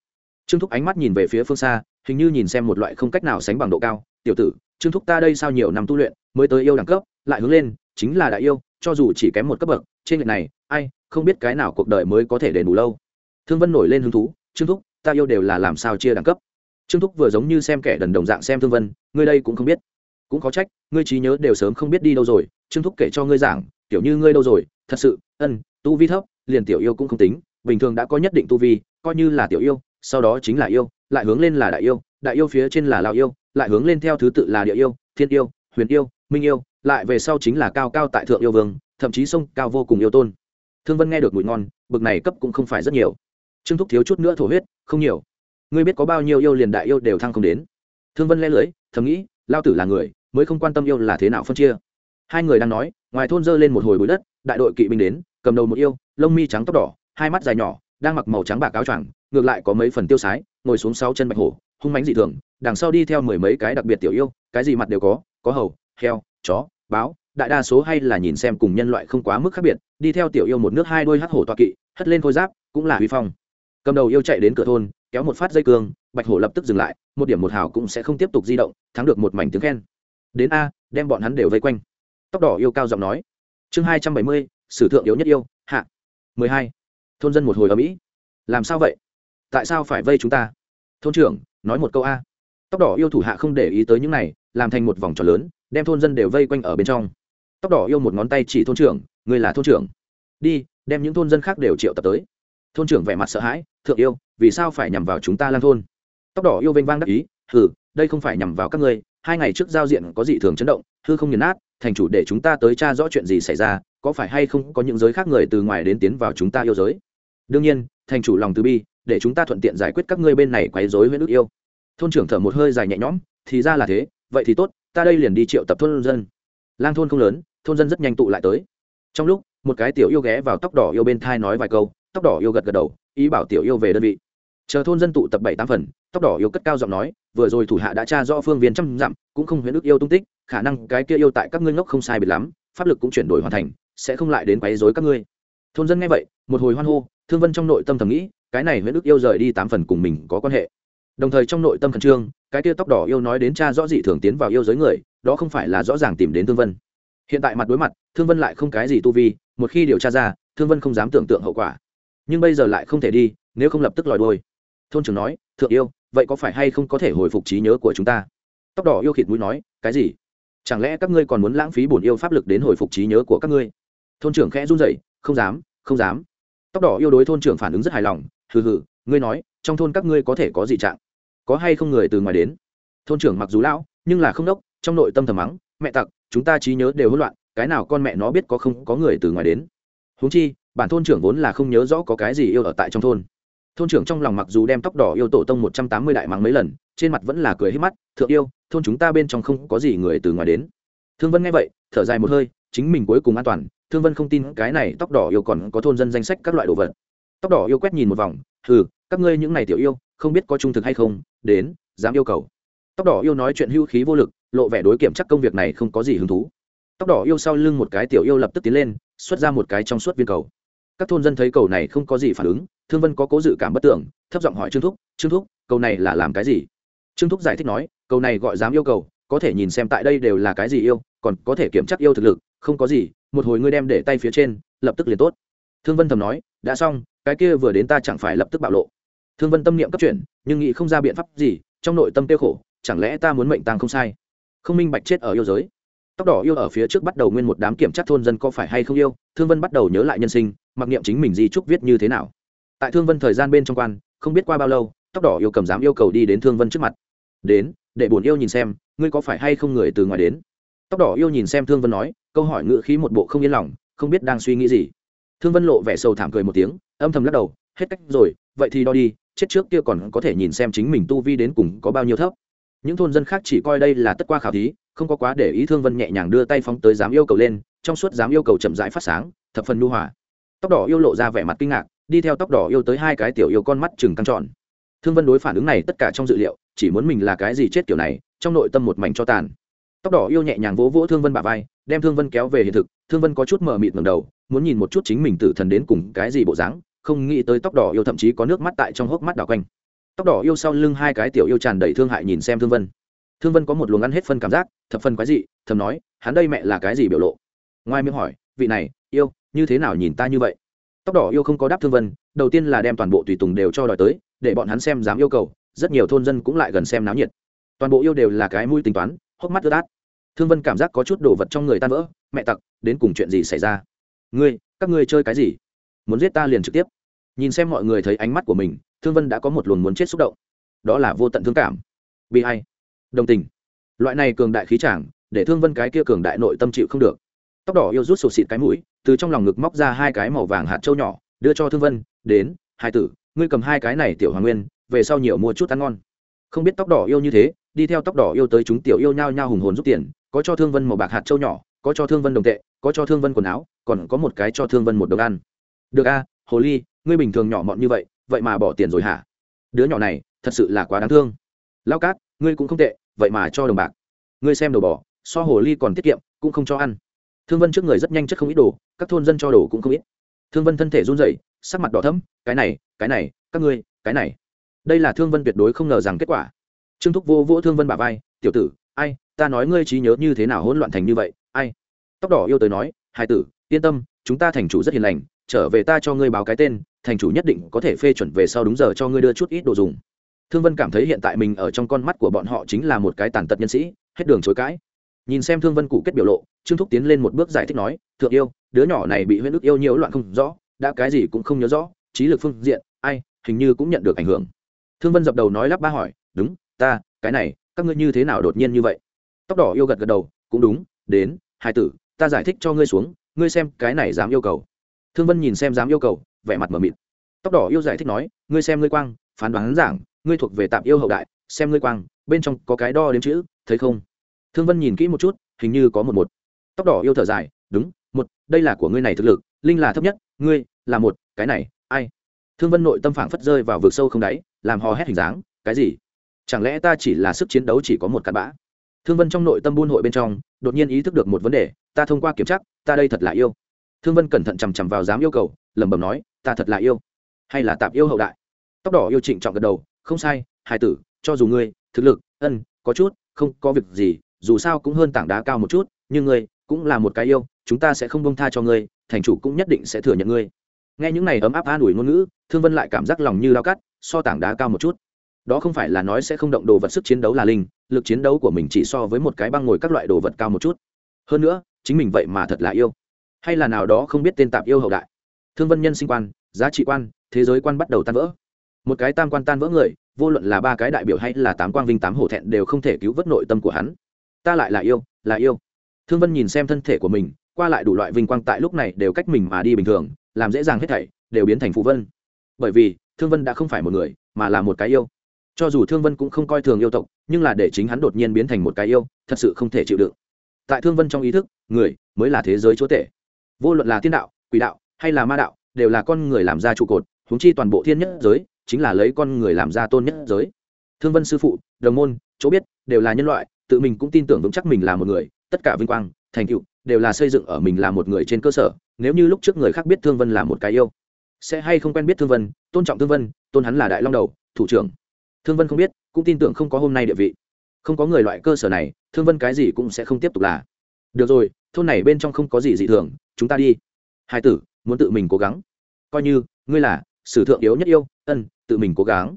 Trương thúc ánh mắt nhìn về phía phương xa, hình như nhìn xem một loại không cách nào sánh bằng độ cao. Tiểu tử, trương thúc ta đây sau nhiều năm tu luyện, mới tới yêu đẳng cấp, lại hướng lên, chính là đại yêu, cho dù chỉ kém một cấp bậc, trên lệch này, ai, không biết cái nào cuộc đời mới có thể đền đủ lâu. Thương vân nổi lên hứng thú, trương thúc, ta yêu đều là làm sao chia đẳng cấp? Trương thúc vừa giống như xem kẻ đần đồng dạng xem thương vân, ngươi đây cũng không biết. Cũng có trách, ngươi trí nhớ đều sớm không biết đi đâu rồi, trương thúc kể cho ngươi giảng tiểu như ngươi đâu rồi, thật sự, ân, tu vi thấp, liền tiểu yêu cũng không tính, bình thường đã có nhất định tu vi, coi như là tiểu yêu, sau đó chính là yêu, lại hướng lên là đại yêu đại yêu phía trên là lao yêu, lại hướng lên theo thứ tự là địa yêu, thiên yêu, huyền yêu, minh yêu, lại về sau chính là cao cao tại thượng yêu vương, thậm chí sông cao vô cùng yêu tôn. Thương vân nghe được mùi ngon, bực này cấp cũng không phải rất nhiều. Trương thúc thiếu chút nữa thổ huyết, không nhiều ngươi biết có bao nhiêu yêu liền đại yêu đều thăng không đến. Thương vân le lưới thầm nghĩ, lao tử là người, mới không quan tâm yêu là thế nào phân chia. Hai người đang nói, ngoài thôn dơ lên một hồi bụi đất, đại đội kỵ binh đến, cầm đầu một yêu, lông mi trắng tóc đỏ, hai mắt dài nhỏ, đang mặc màu trắng bạc áo choàng, ngược lại có mấy phần tiêu sái, ngồi xuống sáu chân bạch hổ, hung mánh dị thường, đằng sau đi theo mười mấy cái đặc biệt tiểu yêu, cái gì mặt đều có có hầu, heo, chó, báo, đại đa số hay là nhìn xem cùng nhân loại không quá mức khác biệt, đi theo tiểu yêu một nước hai đôi hắt hổ toa kỵ, hất lên khôi giáp, cũng là huy phong cầm đầu yêu chạy đến cửa thôn, kéo một phát dây cương, bạch hổ lập tức dừng lại, một điểm một hào cũng sẽ không tiếp tục di động, thắng được một mảnh tiếng khen. Đến a, đem bọn hắn đều vây quanh. Tóc đỏ yêu cao giọng nói. Chương hai trăm bảy mươi, sử thượng yếu nhất yêu, hạ. Mười hai. Thôn dân một hồi ở mỹ. Làm sao vậy? Tại sao phải vây chúng ta? Thôn trưởng, nói một câu a. Tóc đỏ yêu thủ hạ không để ý tới những này, làm thành một vòng tròn lớn, đem thôn dân đều vây quanh ở bên trong. Tóc đỏ yêu một ngón tay chỉ thôn trưởng người là thôn trưởng. Đi, đem những thôn dân khác đều triệu tập tới. Thôn trưởng vẻ mặt sợ hãi thượng yêu, vì sao phải nhằm vào chúng ta lang thôn? Tóc đỏ yêu vênh vang đắc ý, hừ, đây không phải nhằm vào các ngươi, hai ngày trước giao diện có dị thường chấn động, hư không nghiền nát, thành chủ để chúng ta tới tra rõ chuyện gì xảy ra, có phải hay không có những giới khác người từ ngoài đến tiến vào chúng ta yêu giới? Đương nhiên, thành chủ lòng từ bi, để chúng ta thuận tiện giải quyết các ngươi bên này quấy rối huyện ước yêu. Thôn trưởng thở một hơi dài nhẹ nhõm, thì ra là thế, vậy thì tốt, ta đây liền đi triệu tập thôn dân. Lang thôn không lớn, thôn dân rất nhanh tụ lại tới. Trong lúc, một cái tiểu yêu ghé vào tóc đỏ yêu bên thai nói vài câu, tóc đỏ yêu gật gật đầu ý bảo tiểu yêu về đơn vị. Chờ thôn dân tụ tập bảy tám phần, tóc đỏ yêu cất cao giọng nói, vừa rồi thủ hạ đã tra rõ phương viên trăm dặm, cũng không huyễn ức yêu tung tích, khả năng cái kia yêu tại các ngươi ngốc không sai biệt lắm, pháp lực cũng chuyển đổi hoàn thành, sẽ không lại đến quấy rối các ngươi. Thôn dân nghe vậy, một hồi hoan hô, thương vân trong nội tâm thầm nghĩ, cái này huyễn ức yêu rời đi tám phần cùng mình có quan hệ. Đồng thời trong nội tâm khẩn trương, cái kia tóc đỏ yêu nói đến cha rõ dị thường tiến vào yêu giới người, đó không phải là rõ ràng tìm đến thương vân. Hiện tại mặt đối mặt, thương vân lại không cái gì tu vi, một khi điều tra ra, thương vân không dám tưởng tượng hậu quả nhưng bây giờ lại không thể đi, nếu không lập tức lòi đôi thôn trưởng nói, thượng yêu, vậy có phải hay không có thể hồi phục trí nhớ của chúng ta? Tóc đỏ yêu khịt mũi nói, cái gì? Chẳng lẽ các ngươi còn muốn lãng phí bổn yêu pháp lực đến hồi phục trí nhớ của các ngươi? Thôn trưởng khẽ run rẩy, không dám không dám. Tóc đỏ yêu đối thôn trưởng phản ứng rất hài lòng, hừ hừ, ngươi nói, trong thôn các ngươi có thể có gì trạng? Có hay không người từ ngoài đến? Thôn trưởng mặc dù lão, nhưng là không đốc, trong nội tâm thầm mắng, mẹ tặc, chúng ta trí nhớ đều hỗn loạn, cái nào con mẹ nó biết có không có người từ ngoài đến? Huống chi bản thôn trưởng vốn là không nhớ rõ có cái gì yêu ở tại trong thôn. Thôn trưởng trong lòng mặc dù đem tóc đỏ yêu tổ tông một trăm tám mươi đại mắng mấy lần, trên mặt vẫn là cười hết mắt, thượng yêu, thôn chúng ta bên trong không có gì người từ ngoài đến. Thương vân nghe vậy, thở dài một hơi, chính mình cuối cùng an toàn, thương vân không tin cái này tóc đỏ yêu còn có thôn dân danh sách các loại đồ vật. Tóc đỏ yêu quét nhìn một vòng ừ các ngươi những này tiểu yêu, không biết có trung thực hay không, đến, dám yêu cầu. Tóc đỏ yêu nói chuyện hưu khí vô lực, lộ vẻ đối kiểm chắc công việc này không có gì hứng thú. Tóc đỏ yêu sau lưng một cái tiểu yêu lập tức tiến lên, xuất ra một cái trong suốt viên cầu các thôn dân thấy cầu này không có gì phản ứng, thương vân có cố dự cảm bất tưởng, thấp giọng hỏi trương thúc trương thúc, cầu này là làm cái gì? Trương thúc giải thích nói, cầu này gọi dám yêu cầu, có thể nhìn xem tại đây đều là cái gì yêu, còn có thể kiểm chắc yêu thực lực, không có gì, một hồi ngươi đem để tay phía trên, lập tức liền tốt. Thương vân thầm nói, đã xong, cái kia vừa đến ta chẳng phải lập tức bạo lộ. Thương vân tâm niệm cấp chuyển, nhưng nghĩ không ra biện pháp gì, trong nội tâm tiêu khổ, chẳng lẽ ta muốn mệnh tàng không sai? Không minh bạch chết ở yêu giới. Tóc đỏ yêu ở phía trước bắt đầu nguyên một đám kiểm tra thôn dân có phải hay không yêu, thương vân bắt đầu nhớ lại nhân sinh mặc niệm chính mình di trúc viết như thế nào. Tại thương vân thời gian bên trong quan, không biết qua bao lâu, tóc đỏ yêu cầm dám yêu cầu đi đến thương vân trước mặt. Đến, để bổn yêu nhìn xem, ngươi có phải hay không người từ ngoài đến? Tóc đỏ yêu nhìn xem thương vân nói, câu hỏi ngự khí một bộ không yên lòng, không biết đang suy nghĩ gì. Thương vân lộ vẻ sầu thảm cười một tiếng, âm thầm lắc đầu, hết cách rồi, vậy thì đo đi, chết trước kia còn có thể nhìn xem chính mình tu vi đến cùng có bao nhiêu thấp. Những thôn dân khác chỉ coi đây là tất qua khảo thí, không có quá để ý thương vân nhẹ nhàng đưa tay phóng tới dám yêu cầu lên, trong suốt dám yêu cầu chậm rãi phát sáng, thập phần nu hòa tóc đỏ yêu lộ ra vẻ mặt kinh ngạc, đi theo tóc đỏ yêu tới hai cái tiểu yêu con mắt chừng căng tròn. Thương vân đối phản ứng này tất cả trong dự liệu, chỉ muốn mình là cái gì chết kiểu này, trong nội tâm một mảnh cho tàn. Tóc đỏ yêu nhẹ nhàng vỗ vỗ thương vân bà vai, đem thương vân kéo về hiện thực. Thương vân có chút mờ mịt ngầm đầu, muốn nhìn một chút chính mình tử thần đến cùng cái gì bộ dáng, không nghĩ tới tóc đỏ yêu thậm chí có nước mắt tại trong hốc mắt đỏ quanh. Tóc đỏ yêu sau lưng hai cái tiểu yêu tràn đầy thương hại nhìn xem thương vân. Thương vân có một luồng ăn hết phân cảm giác, thập phân quái dị, thầm nói, hắn đây mẹ là cái gì biểu lộ? Ngoài miệng hỏi, vị này, yêu như thế nào nhìn ta như vậy? Tóc đỏ yêu không có đáp thương vân, đầu tiên là đem toàn bộ tùy tùng đều cho đòi tới, để bọn hắn xem dám yêu cầu, rất nhiều thôn dân cũng lại gần xem náo nhiệt. Toàn bộ yêu đều là cái mũi tính toán, hốc mắt ướt át. Thương vân cảm giác có chút đồ vật trong người tan vỡ, mẹ tặc, đến cùng chuyện gì xảy ra? Ngươi, các ngươi chơi cái gì? Muốn giết ta liền trực tiếp. Nhìn xem mọi người thấy ánh mắt của mình, thương vân đã có một luồng muốn chết xúc động. Đó là vô tận thương cảm. Bi hay đồng tình. Loại này cường đại khí chàng, để thương vân cái kia cường đại nội tâm chịu không được. Tóc đỏ yêu rút sổ xịt cái mũi từ trong lòng ngực móc ra hai cái màu vàng hạt trâu nhỏ, đưa cho thương vân, đến, hai tử, ngươi cầm hai cái này tiểu hoàng nguyên, về sau nhiều mua chút ăn ngon. Không biết tóc đỏ yêu như thế, đi theo tóc đỏ yêu tới chúng tiểu yêu nhau nhau hùng hồn giúp tiền, có cho thương vân màu bạc hạt trâu nhỏ, có cho thương vân đồng tệ, có cho thương vân quần áo, còn có một cái cho thương vân một đồng ăn. Được a, hồ ly, ngươi bình thường nhỏ mọn như vậy vậy mà bỏ tiền rồi hả? Đứa nhỏ này, thật sự là quá đáng thương. Lao cát, ngươi cũng không tệ, vậy mà cho đồng bạc. Ngươi xem đồ bỏ so hồ ly còn tiết kiệm, cũng không cho ăn thương vân trước người rất nhanh chất không ít đồ, các thôn dân cho đồ cũng không ít. Thương vân thân thể run rẩy, sắc mặt đỏ thấm cái này cái này, các ngươi, cái này. Đây là thương vân tuyệt đối không ngờ rằng kết quả. Trương thúc vô vỗ thương vân bà vai, tiểu tử, ai, ta nói ngươi trí nhớ như thế nào hỗn loạn thành như vậy, ai? Tóc đỏ yêu tới nói hai tử, yên tâm, chúng ta thành chủ rất hiền lành, trở về ta cho ngươi báo cái tên, thành chủ nhất định có thể phê chuẩn về sau đúng giờ cho ngươi đưa chút ít đồ dùng. Thương vân cảm thấy hiện tại mình ở trong con mắt của bọn họ chính là một cái tàn tật nhân sĩ, hết đường chối cãi nhìn xem thương vân cụ kết biểu lộ trương thúc tiến lên một bước giải thích nói thượng yêu đứa nhỏ này bị huyễn ức yêu nhiều loạn không rõ đã cái gì cũng không nhớ rõ trí lực phương diện ai hình như cũng nhận được ảnh hưởng thương vân dập đầu nói lắp ba hỏi đúng ta cái này các ngươi như thế nào đột nhiên như vậy tóc đỏ yêu gật gật đầu cũng đúng đến hai tử ta giải thích cho ngươi xuống ngươi xem cái này dám yêu cầu thương vân nhìn xem dám yêu cầu vẻ mặt mờ mịt tóc đỏ yêu giải thích nói ngươi xem ngươi quang phán đoán giảng ngươi thuộc về tạm yêu hậu đại xem ngươi quang bên trong có cái đo đến chữ thấy không thương vân nhìn kỹ một chút, hình như có một một. Tóc đỏ yêu thở dài, đúng, một, đây là của ngươi này thực lực, linh là thấp nhất, ngươi là một, cái này, ai? Thương vân nội tâm phảng phất rơi vào vực sâu không đáy, làm hò hét hình dáng, cái gì? Chẳng lẽ ta chỉ là sức chiến đấu chỉ có một cặn bã? Thương vân trong nội tâm buôn hội bên trong, đột nhiên ý thức được một vấn đề, ta thông qua kiểm tra, ta đây thật là yêu. Thương vân cẩn thận chằm chằm vào dám yêu cầu, lẩm bẩm nói, ta thật là yêu, hay là tạp yêu hậu đại? Tóc đỏ yêu trịnh trọng gật đầu, không sai hai tử, cho dù ngươi, thực lực, ân, có chút, không có việc gì dù sao cũng hơn tảng đá cao một chút, nhưng ngươi cũng là một cái yêu, chúng ta sẽ không bông tha cho ngươi, thành chủ cũng nhất định sẽ thừa nhận ngươi. Nghe những này ấm áp an ủi ngôn ngữ, thương vân lại cảm giác lòng như lao cắt, so tảng đá cao một chút. Đó không phải là nói sẽ không động đồ vật sức chiến đấu là linh, lực chiến đấu của mình chỉ so với một cái băng ngồi các loại đồ vật cao một chút. Hơn nữa, chính mình vậy mà thật là yêu. Hay là nào đó không biết tên tạp yêu hậu đại. Thương vân nhân sinh quan, giá trị quan, thế giới quan bắt đầu tan vỡ. Một cái tam quan tan vỡ người, vô luận là ba cái đại biểu hay là tám quang vinh tám hổ thẹn đều không thể cứu vớt nội tâm của hắn ta lại là yêu là yêu. Thương vân nhìn xem thân thể của mình, qua lại đủ loại vinh quang tại lúc này đều cách mình mà đi bình thường, làm dễ dàng hết thảy, đều biến thành phụ vân. Bởi vì, thương vân đã không phải một người, mà là một cái yêu. Cho dù thương vân cũng không coi thường yêu tộc, nhưng là để chính hắn đột nhiên biến thành một cái yêu, thật sự không thể chịu đựng. Tại thương vân trong ý thức, người mới là thế giới chúa tể. Vô luận là thiên đạo, quỷ đạo, hay là ma đạo, đều là con người làm ra trụ cột húng chi toàn bộ thiên nhất giới, chính là lấy con người làm ra tôn nhất giới. Thương vân sư phụ, đồng môn, chỗ biết, đều là nhân loại tự mình cũng tin tưởng vững chắc mình là một người, tất cả vinh quang, thành tựu, đều là xây dựng ở mình là một người trên cơ sở, nếu như lúc trước người khác biết thương vân là một cái yêu, sẽ hay không quen biết thương vân, tôn trọng thương vân, tôn hắn là đại long đầu, thủ trưởng. Thương vân không biết, cũng tin tưởng không có hôm nay địa vị. Không có người loại cơ sở này, thương vân cái gì cũng sẽ không tiếp tục là. Được rồi, thôn này bên trong không có gì dị thường, chúng ta đi. Hai tử, muốn tự mình cố gắng. Coi như, ngươi là sử thượng yếu nhất yêu, ân, tự mình cố gắng.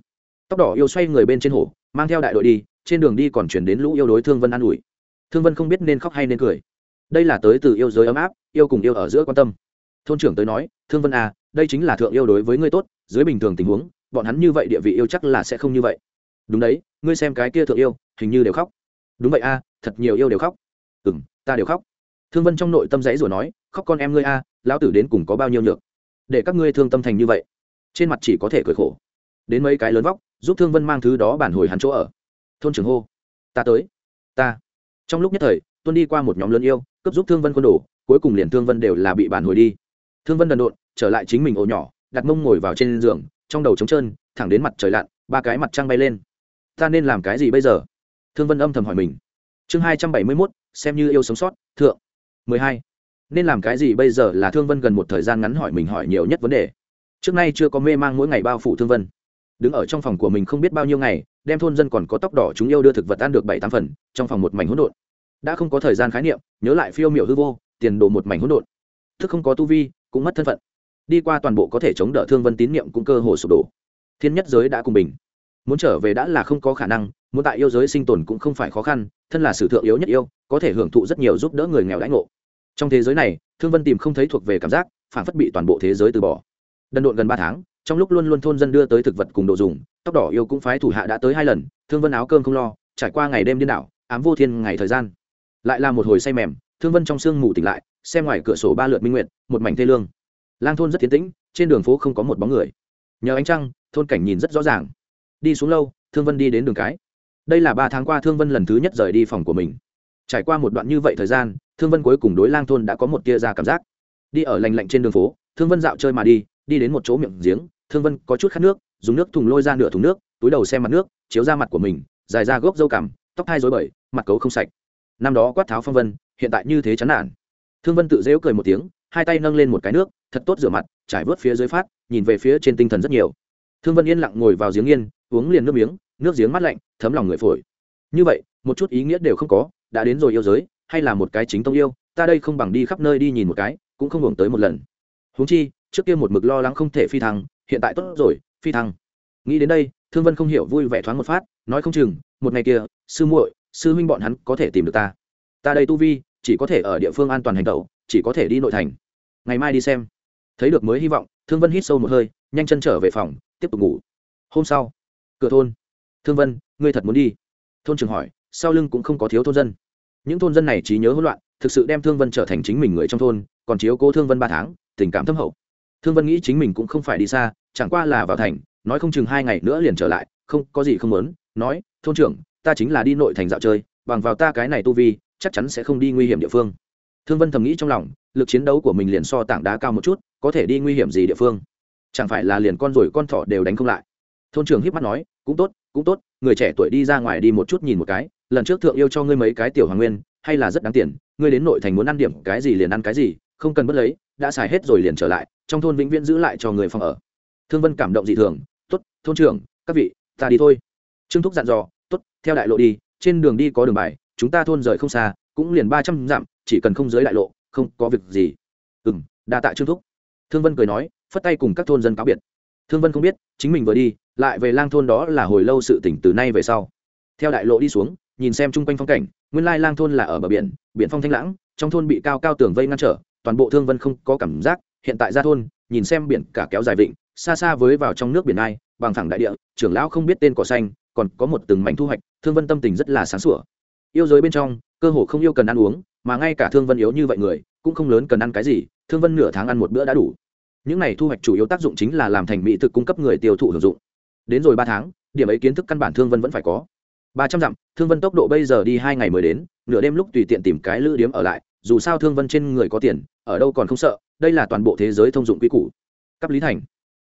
Tóc đỏ yêu xoay người bên trên hồ mang theo đại đội đi trên đường đi còn chuyển đến lũ yêu đối thương vân an ủi. Thương vân không biết nên khóc hay nên cười. Đây là tới từ yêu giới ấm áp yêu cùng yêu ở giữa quan tâm. Thôn trưởng tới nói thương vân à đây chính là thượng yêu đối với ngươi tốt dưới bình thường tình huống bọn hắn như vậy địa vị yêu chắc là sẽ không như vậy. Đúng đấy ngươi xem cái kia thượng yêu hình như đều khóc. Đúng vậy a à, thật nhiều yêu đều khóc. Ừ m ta đều khóc. Thương vân trong nội tâm dãy rồi nói khóc con em ngươi a à, lão tử đến cùng có bao nhiêu nhược? Để các ngươi thương tâm thành như vậy trên mặt chỉ có thể cười khổ. Đến mấy cái lớn vóc giúp thương vân mang thứ đó bản hồi hắn chỗ ở thôn trưởng hô. Ta tới. Ta. Trong lúc nhất thời, tuân đi qua một nhóm lớn yêu cấp giúp thương vân quân đổ cuối cùng liền thương vân đều là bị bản hồi đi. Thương vân đần độn, trở lại chính mình ổ nhỏ, đặt mông ngồi vào trên giường, trong đầu trống trơn, thẳng đến mặt trời lặn, ba cái mặt trăng bay lên. Ta nên làm cái gì bây giờ? Thương vân âm thầm hỏi mình. Chương hai trăm bảy mươi mốt, xem như yêu sống sót, thượng. mười hai. Nên làm cái gì bây giờ là thương vân gần một thời gian ngắn hỏi mình hỏi nhiều nhất vấn đề. Trước nay chưa có mê mang mỗi ngày bao phủ thương vân đứng ở trong phòng của mình không biết bao nhiêu ngày, đem thôn dân còn có tóc đỏ chúng yêu đưa thực vật ăn được bảy tám phần, trong phòng một mảnh hỗn độn. Đã không có thời gian khái niệm, nhớ lại phiêu miểu hư vô, tiền đồ một mảnh hỗn độn. Thức không có tu vi, cũng mất thân phận. Đi qua toàn bộ có thể chống đỡ thương vân tín niệm cũng cơ hồ sụp đổ. Thiên nhất giới đã cùng bình. Muốn trở về đã là không có khả năng, muốn tại yêu giới sinh tồn cũng không phải khó khăn, thân là sử thượng yếu nhất yêu, có thể hưởng thụ rất nhiều giúp đỡ người nghèo đãi ngộ. Trong thế giới này, thương vân tìm không thấy thuộc về cảm giác, phản phất bị toàn bộ thế giới từ bỏ. Đần độn gần ba tháng trong lúc luôn luôn thôn dân đưa tới thực vật cùng đồ dùng, tóc đỏ yêu cũng phái thủ hạ đã tới hai lần, thương vân áo cơm không lo, trải qua ngày đêm điên đảo, ám vô thiên ngày thời gian. Lại là một hồi say mềm, thương vân trong sương ngủ tỉnh lại, xem ngoài cửa sổ ba lượt minh nguyện một mảnh thê lương. Lang thôn rất tiến tĩnh, trên đường phố không có một bóng người. Nhờ ánh trăng, thôn cảnh nhìn rất rõ ràng. Đi xuống lâu, thương vân đi đến đường cái. Đây là ba tháng qua thương vân lần thứ nhất rời đi phòng của mình. Trải qua một đoạn như vậy thời gian, thương vân cuối cùng đối lang thôn đã có một tia ra cảm giác. Đi ở lành lạnh trên đường phố, thương vân dạo chơi mà đi đi đến một chỗ miệng giếng thương vân có chút khát nước, dùng nước thùng lôi ra nửa thùng nước, túi đầu xem mặt nước, chiếu ra mặt của mình, dài ra gốc dâu cằm, tóc hai dối bời, mặt cấu không sạch. Năm đó quát tháo phong vân, hiện tại như thế chán nản. Thương vân tự dễu cười một tiếng, hai tay nâng lên một cái nước, thật tốt rửa mặt, trải vớt phía dưới phát, nhìn về phía trên tinh thần rất nhiều. Thương vân yên lặng ngồi vào giếng yên, uống liền nước miếng, nước giếng mát lạnh, thấm lòng người phổi. Như vậy, một chút ý nghĩa đều không có, đã đến rồi yêu giới, hay là một cái chính tông yêu, ta đây không bằng đi khắp nơi đi nhìn một cái, cũng không hưởng tới một lần. Huống chi, trước kia một mực lo lắng không thể phi thăng hiện tại tốt rồi, phi thăng. Nghĩ đến đây, thương vân không hiểu vui vẻ thoáng một phát, nói không chừng, một ngày kia, sư muội, sư huynh bọn hắn có thể tìm được ta. Ta đây tu vi, chỉ có thể ở địa phương an toàn hành tẩu, chỉ có thể đi nội thành. Ngày mai đi xem. Thấy được mới hy vọng, thương vân hít sâu một hơi, nhanh chân trở về phòng, tiếp tục ngủ. Hôm sau, cửa thôn. Thương vân, ngươi thật muốn đi? Thôn trường hỏi, sau lưng cũng không có thiếu thôn dân. Những thôn dân này trí nhớ hỗn loạn, thực sự đem thương vân trở thành chính mình người trong thôn, còn chiếu cố thương vân ba tháng, tình cảm thâm hậu thương vân nghĩ chính mình cũng không phải đi xa, chẳng qua là vào thành, nói không chừng hai ngày nữa liền trở lại, không, có gì không muốn, nói, thôn trưởng, ta chính là đi nội thành dạo chơi, bằng vào ta cái này tu vi, chắc chắn sẽ không đi nguy hiểm địa phương. Thương vân thầm nghĩ trong lòng, lực chiến đấu của mình liền so tảng đá cao một chút, có thể đi nguy hiểm gì địa phương? Chẳng phải là liền con rồi con thỏ đều đánh không lại? Thôn trưởng hiếp mắt nói, cũng tốt cũng tốt, người trẻ tuổi đi ra ngoài đi một chút nhìn một cái, lần trước thượng yêu cho ngươi mấy cái tiểu hoàng nguyên, hay là rất đáng tiền, ngươi đến nội thành muốn ăn điểm cái gì liền ăn cái gì, không cần bất lấy đã xài hết rồi liền trở lại, trong thôn vĩnh viễn giữ lại cho người phòng ở. Thương vân cảm động dị thường t ố t thôn trưởng, các vị, ta đi thôi. Trương thúc dặn dò t ố t theo đại lộ đi, trên đường đi có đường bài, chúng ta thôn rời không xa, cũng liền ba trăm dặm, chỉ cần không dưới đại lộ, không có việc gì. Ừ m đa tạ trương thúc. Thương vân cười nói, phất tay cùng các thôn dân cáo biệt. Thương vân không biết, chính mình vừa đi, lại về lang thôn đó là hồi lâu sự tỉnh từ nay về sau. Theo đại lộ đi xuống, nhìn xem chung quanh phong cảnh, nguyên lai lang thôn là ở bờ biển biển phong thanh lãng, trong thôn bị cao cao tường vây ngăn trở toàn bộ thương vân không có cảm giác, hiện tại ra thôn, nhìn xem biển cả kéo dài vịnh, xa xa với vào trong nước biển ai, bằng thẳng đại địa, trưởng lão không biết tên cỏ xanh, còn có một từng mảnh thu hoạch, thương vân tâm tình rất là sáng sủa. Yêu giới bên trong, cơ hồ không yêu cần ăn uống, mà ngay cả thương vân yếu như vậy người, cũng không lớn cần ăn cái gì, thương vân nửa tháng ăn một bữa đã đủ. Những này thu hoạch chủ yếu tác dụng chính là làm thành mỹ thực cung cấp người tiêu thụ hưởng dụng. Đến rồi ba tháng, điểm ấy kiến thức căn bản thương vân vẫn phải có. Ba trăm dặm, thương vân tốc độ bây giờ đi hai ngày mới đến, nửa đêm lúc tùy tiện tìm cái lữ điếm ở lại dù sao thương vân trên người có tiền, ở đâu còn không sợ, đây là toàn bộ thế giới thông dụng quy củ. Cấp lý thành.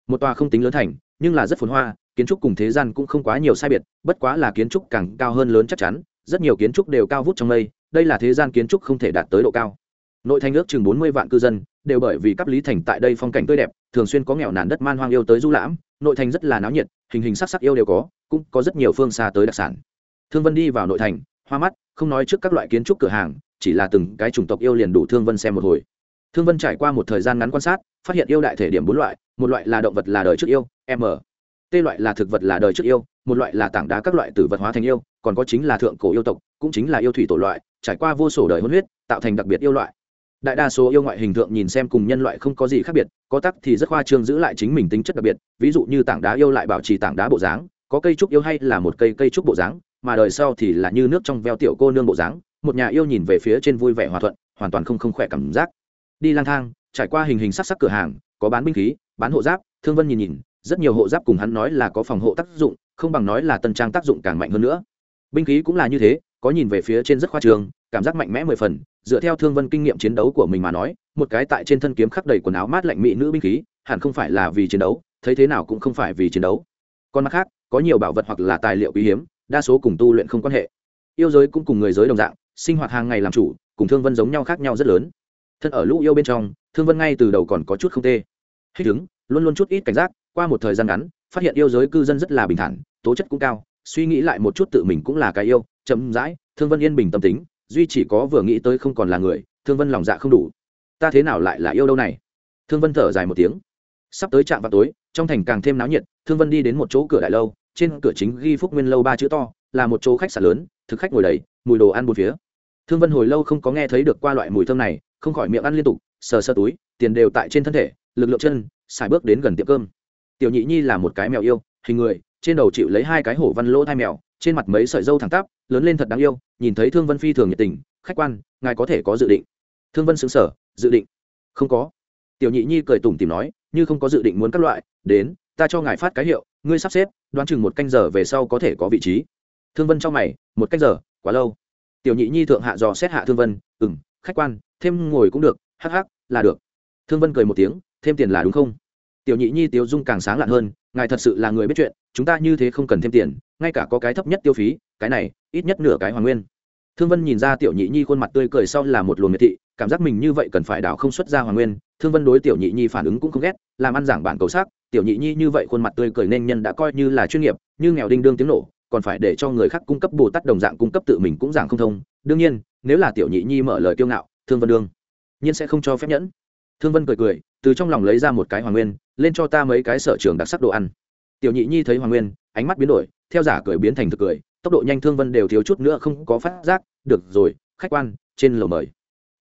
Một tòa không tính lớn thành, nhưng là rất phồn hoa, kiến trúc cùng thế gian cũng không quá nhiều sai biệt, bất quá là kiến trúc càng cao hơn lớn chắc chắn, rất nhiều kiến trúc đều cao vút trong mây, đây là thế gian kiến trúc không thể đạt tới độ cao. Nội thành ước chừng bốn mươi vạn cư dân, đều bởi vì cấp lý thành tại đây phong cảnh tươi đẹp, thường xuyên có nghèo nàn đất man hoang yêu tới du lãm, nội thành rất là náo nhiệt, hình hình sắc sắc yêu đều có, cũng có rất nhiều phương xa tới đặc sản. Thương vân đi vào nội thành, hoa mắt, không nói trước các loại kiến trúc cửa hàng chỉ là từng cái chủng tộc yêu liền đủ thương vân xem một hồi. Thương vân trải qua một thời gian ngắn quan sát, phát hiện yêu đại thể điểm bốn loại, một loại là động vật là đời trước yêu, m. T loại là thực vật là đời trước yêu, một loại là tảng đá các loại tử vật hóa thành yêu, còn có chính là thượng cổ yêu tộc, cũng chính là yêu thủy tổ loại, trải qua vô sổ đời hôn huyết, tạo thành đặc biệt yêu loại. Đại đa số yêu ngoại hình tượng nhìn xem cùng nhân loại không có gì khác biệt, có tắc thì rất khoa trương giữ lại chính mình tính chất đặc biệt, ví dụ như tảng đá yêu lại bảo trì tảng đá bộ dáng, có cây trúc yêu hay là một cây cây trúc bộ dáng, mà đời sau thì là như nước trong veo tiểu cô nương bộ dáng một nhà yêu nhìn về phía trên vui vẻ hòa thuận, hoàn toàn không không khỏe cảm giác. Đi lang thang, trải qua hình hình sắc sắc cửa hàng, có bán binh khí, bán hộ giáp, thương vân nhìn nhìn, rất nhiều hộ giáp cùng hắn nói là có phòng hộ tác dụng, không bằng nói là tân trang tác dụng càng mạnh hơn nữa. Binh khí cũng là như thế, có nhìn về phía trên rất khoa trường cảm giác mạnh mẽ mười phần, dựa theo thương vân kinh nghiệm chiến đấu của mình mà nói, một cái tại trên thân kiếm khắc đầy quần áo mát lạnh mỹ nữ binh khí, hẳn không phải là vì chiến đấu, thấy thế nào cũng không phải vì chiến đấu. Còn mặt khác, có nhiều bảo vật hoặc là tài liệu quý hiếm, đa số cùng tu luyện không quan hệ. Yêu giới cũng cùng người giới đồng dạng sinh hoạt hàng ngày làm chủ, cùng thương vân giống nhau khác nhau rất lớn. Thân ở lũ yêu bên trong, thương vân ngay từ đầu còn có chút không tê. Hích ứng, luôn luôn chút ít cảnh giác, qua một thời gian ngắn, phát hiện yêu giới cư dân rất là bình thản, tố chất cũng cao, suy nghĩ lại một chút tự mình cũng là cái yêu, chậm rãi, thương vân yên bình tâm tính, duy chỉ có vừa nghĩ tới không còn là người, thương vân lòng dạ không đủ. Ta thế nào lại là yêu đâu này? Thương vân thở dài một tiếng. Sắp tới trạm vào tối, trong thành càng thêm náo nhiệt, thương vân đi đến một chỗ cửa đại lâu, trên cửa chính ghi phúc nguyên lâu ba chữ to, là một chỗ khách sạn lớn, thực khách ngồi đầy, mùi đồ ăn một phía thương vân hồi lâu không có nghe thấy được qua loại mùi thơm này, không khỏi miệng ăn liên tục, sờ sơ túi, tiền đều tại trên thân thể, lực lượng chân, xài bước đến gần tiệm cơm. Tiểu nhị nhi là một cái mèo yêu, hình người, trên đầu chịu lấy hai cái hổ văn lỗ thai mèo, trên mặt mấy sợi dâu thẳng tắp, lớn lên thật đáng yêu, nhìn thấy thương vân phi thường nhiệt tình, khách quan, ngài có thể có dự định. Thương vân xứng sở dự định? Không có. Tiểu nhị nhi cười tủm tìm nói, như không có dự định muốn các loại, đến, ta cho ngài phát cái hiệu, ngươi sắp xếp, đoán chừng một canh giờ về sau có thể có vị trí. Thương vân cho mày, một canh giờ, quá lâu tiểu nhị nhi thượng hạ dò xét hạ thương vân ừ m khách quan, thêm ngồi cũng được, hắc hắc, là được. Thương vân cười một tiếng, thêm tiền là đúng không? Tiểu nhị nhi tiêu dung càng sáng lạn hơn, ngài thật sự là người biết chuyện, chúng ta như thế không cần thêm tiền, ngay cả có cái thấp nhất tiêu phí, cái này, ít nhất nửa cái hoàng nguyên. Thương vân nhìn ra tiểu nhị nhi khuôn mặt tươi cười sau là một luồng miệt thị, cảm giác mình như vậy cần phải đảo không xuất ra hoàng nguyên, thương vân đối tiểu nhị nhi phản ứng cũng không ghét, làm ăn giảng bản cầu sắc, tiểu nhị nhi như vậy khuôn mặt tươi cười nên nhân đã coi như là chuyên nghiệp, như nghèo đinh đương tiếng nổ còn phải để cho người khác cung cấp bồ tát đồng dạng cung cấp tự mình cũng giảng không thông. Đương nhiên, nếu là tiểu nhị nhi mở lời kiêu ngạo, thương vân đương nhiên sẽ không cho phép nhẫn. Thương vân cười cười, từ trong lòng lấy ra một cái hoàng nguyên, lên cho ta mấy cái sở trường đặc sắc đồ ăn. Tiểu nhị nhi thấy hoàng nguyên, ánh mắt biến đổi, theo giả cười biến thành thực cười, tốc độ nhanh thương vân đều thiếu chút nữa không có phát giác. Được rồi, khách quan, trên lầu mời.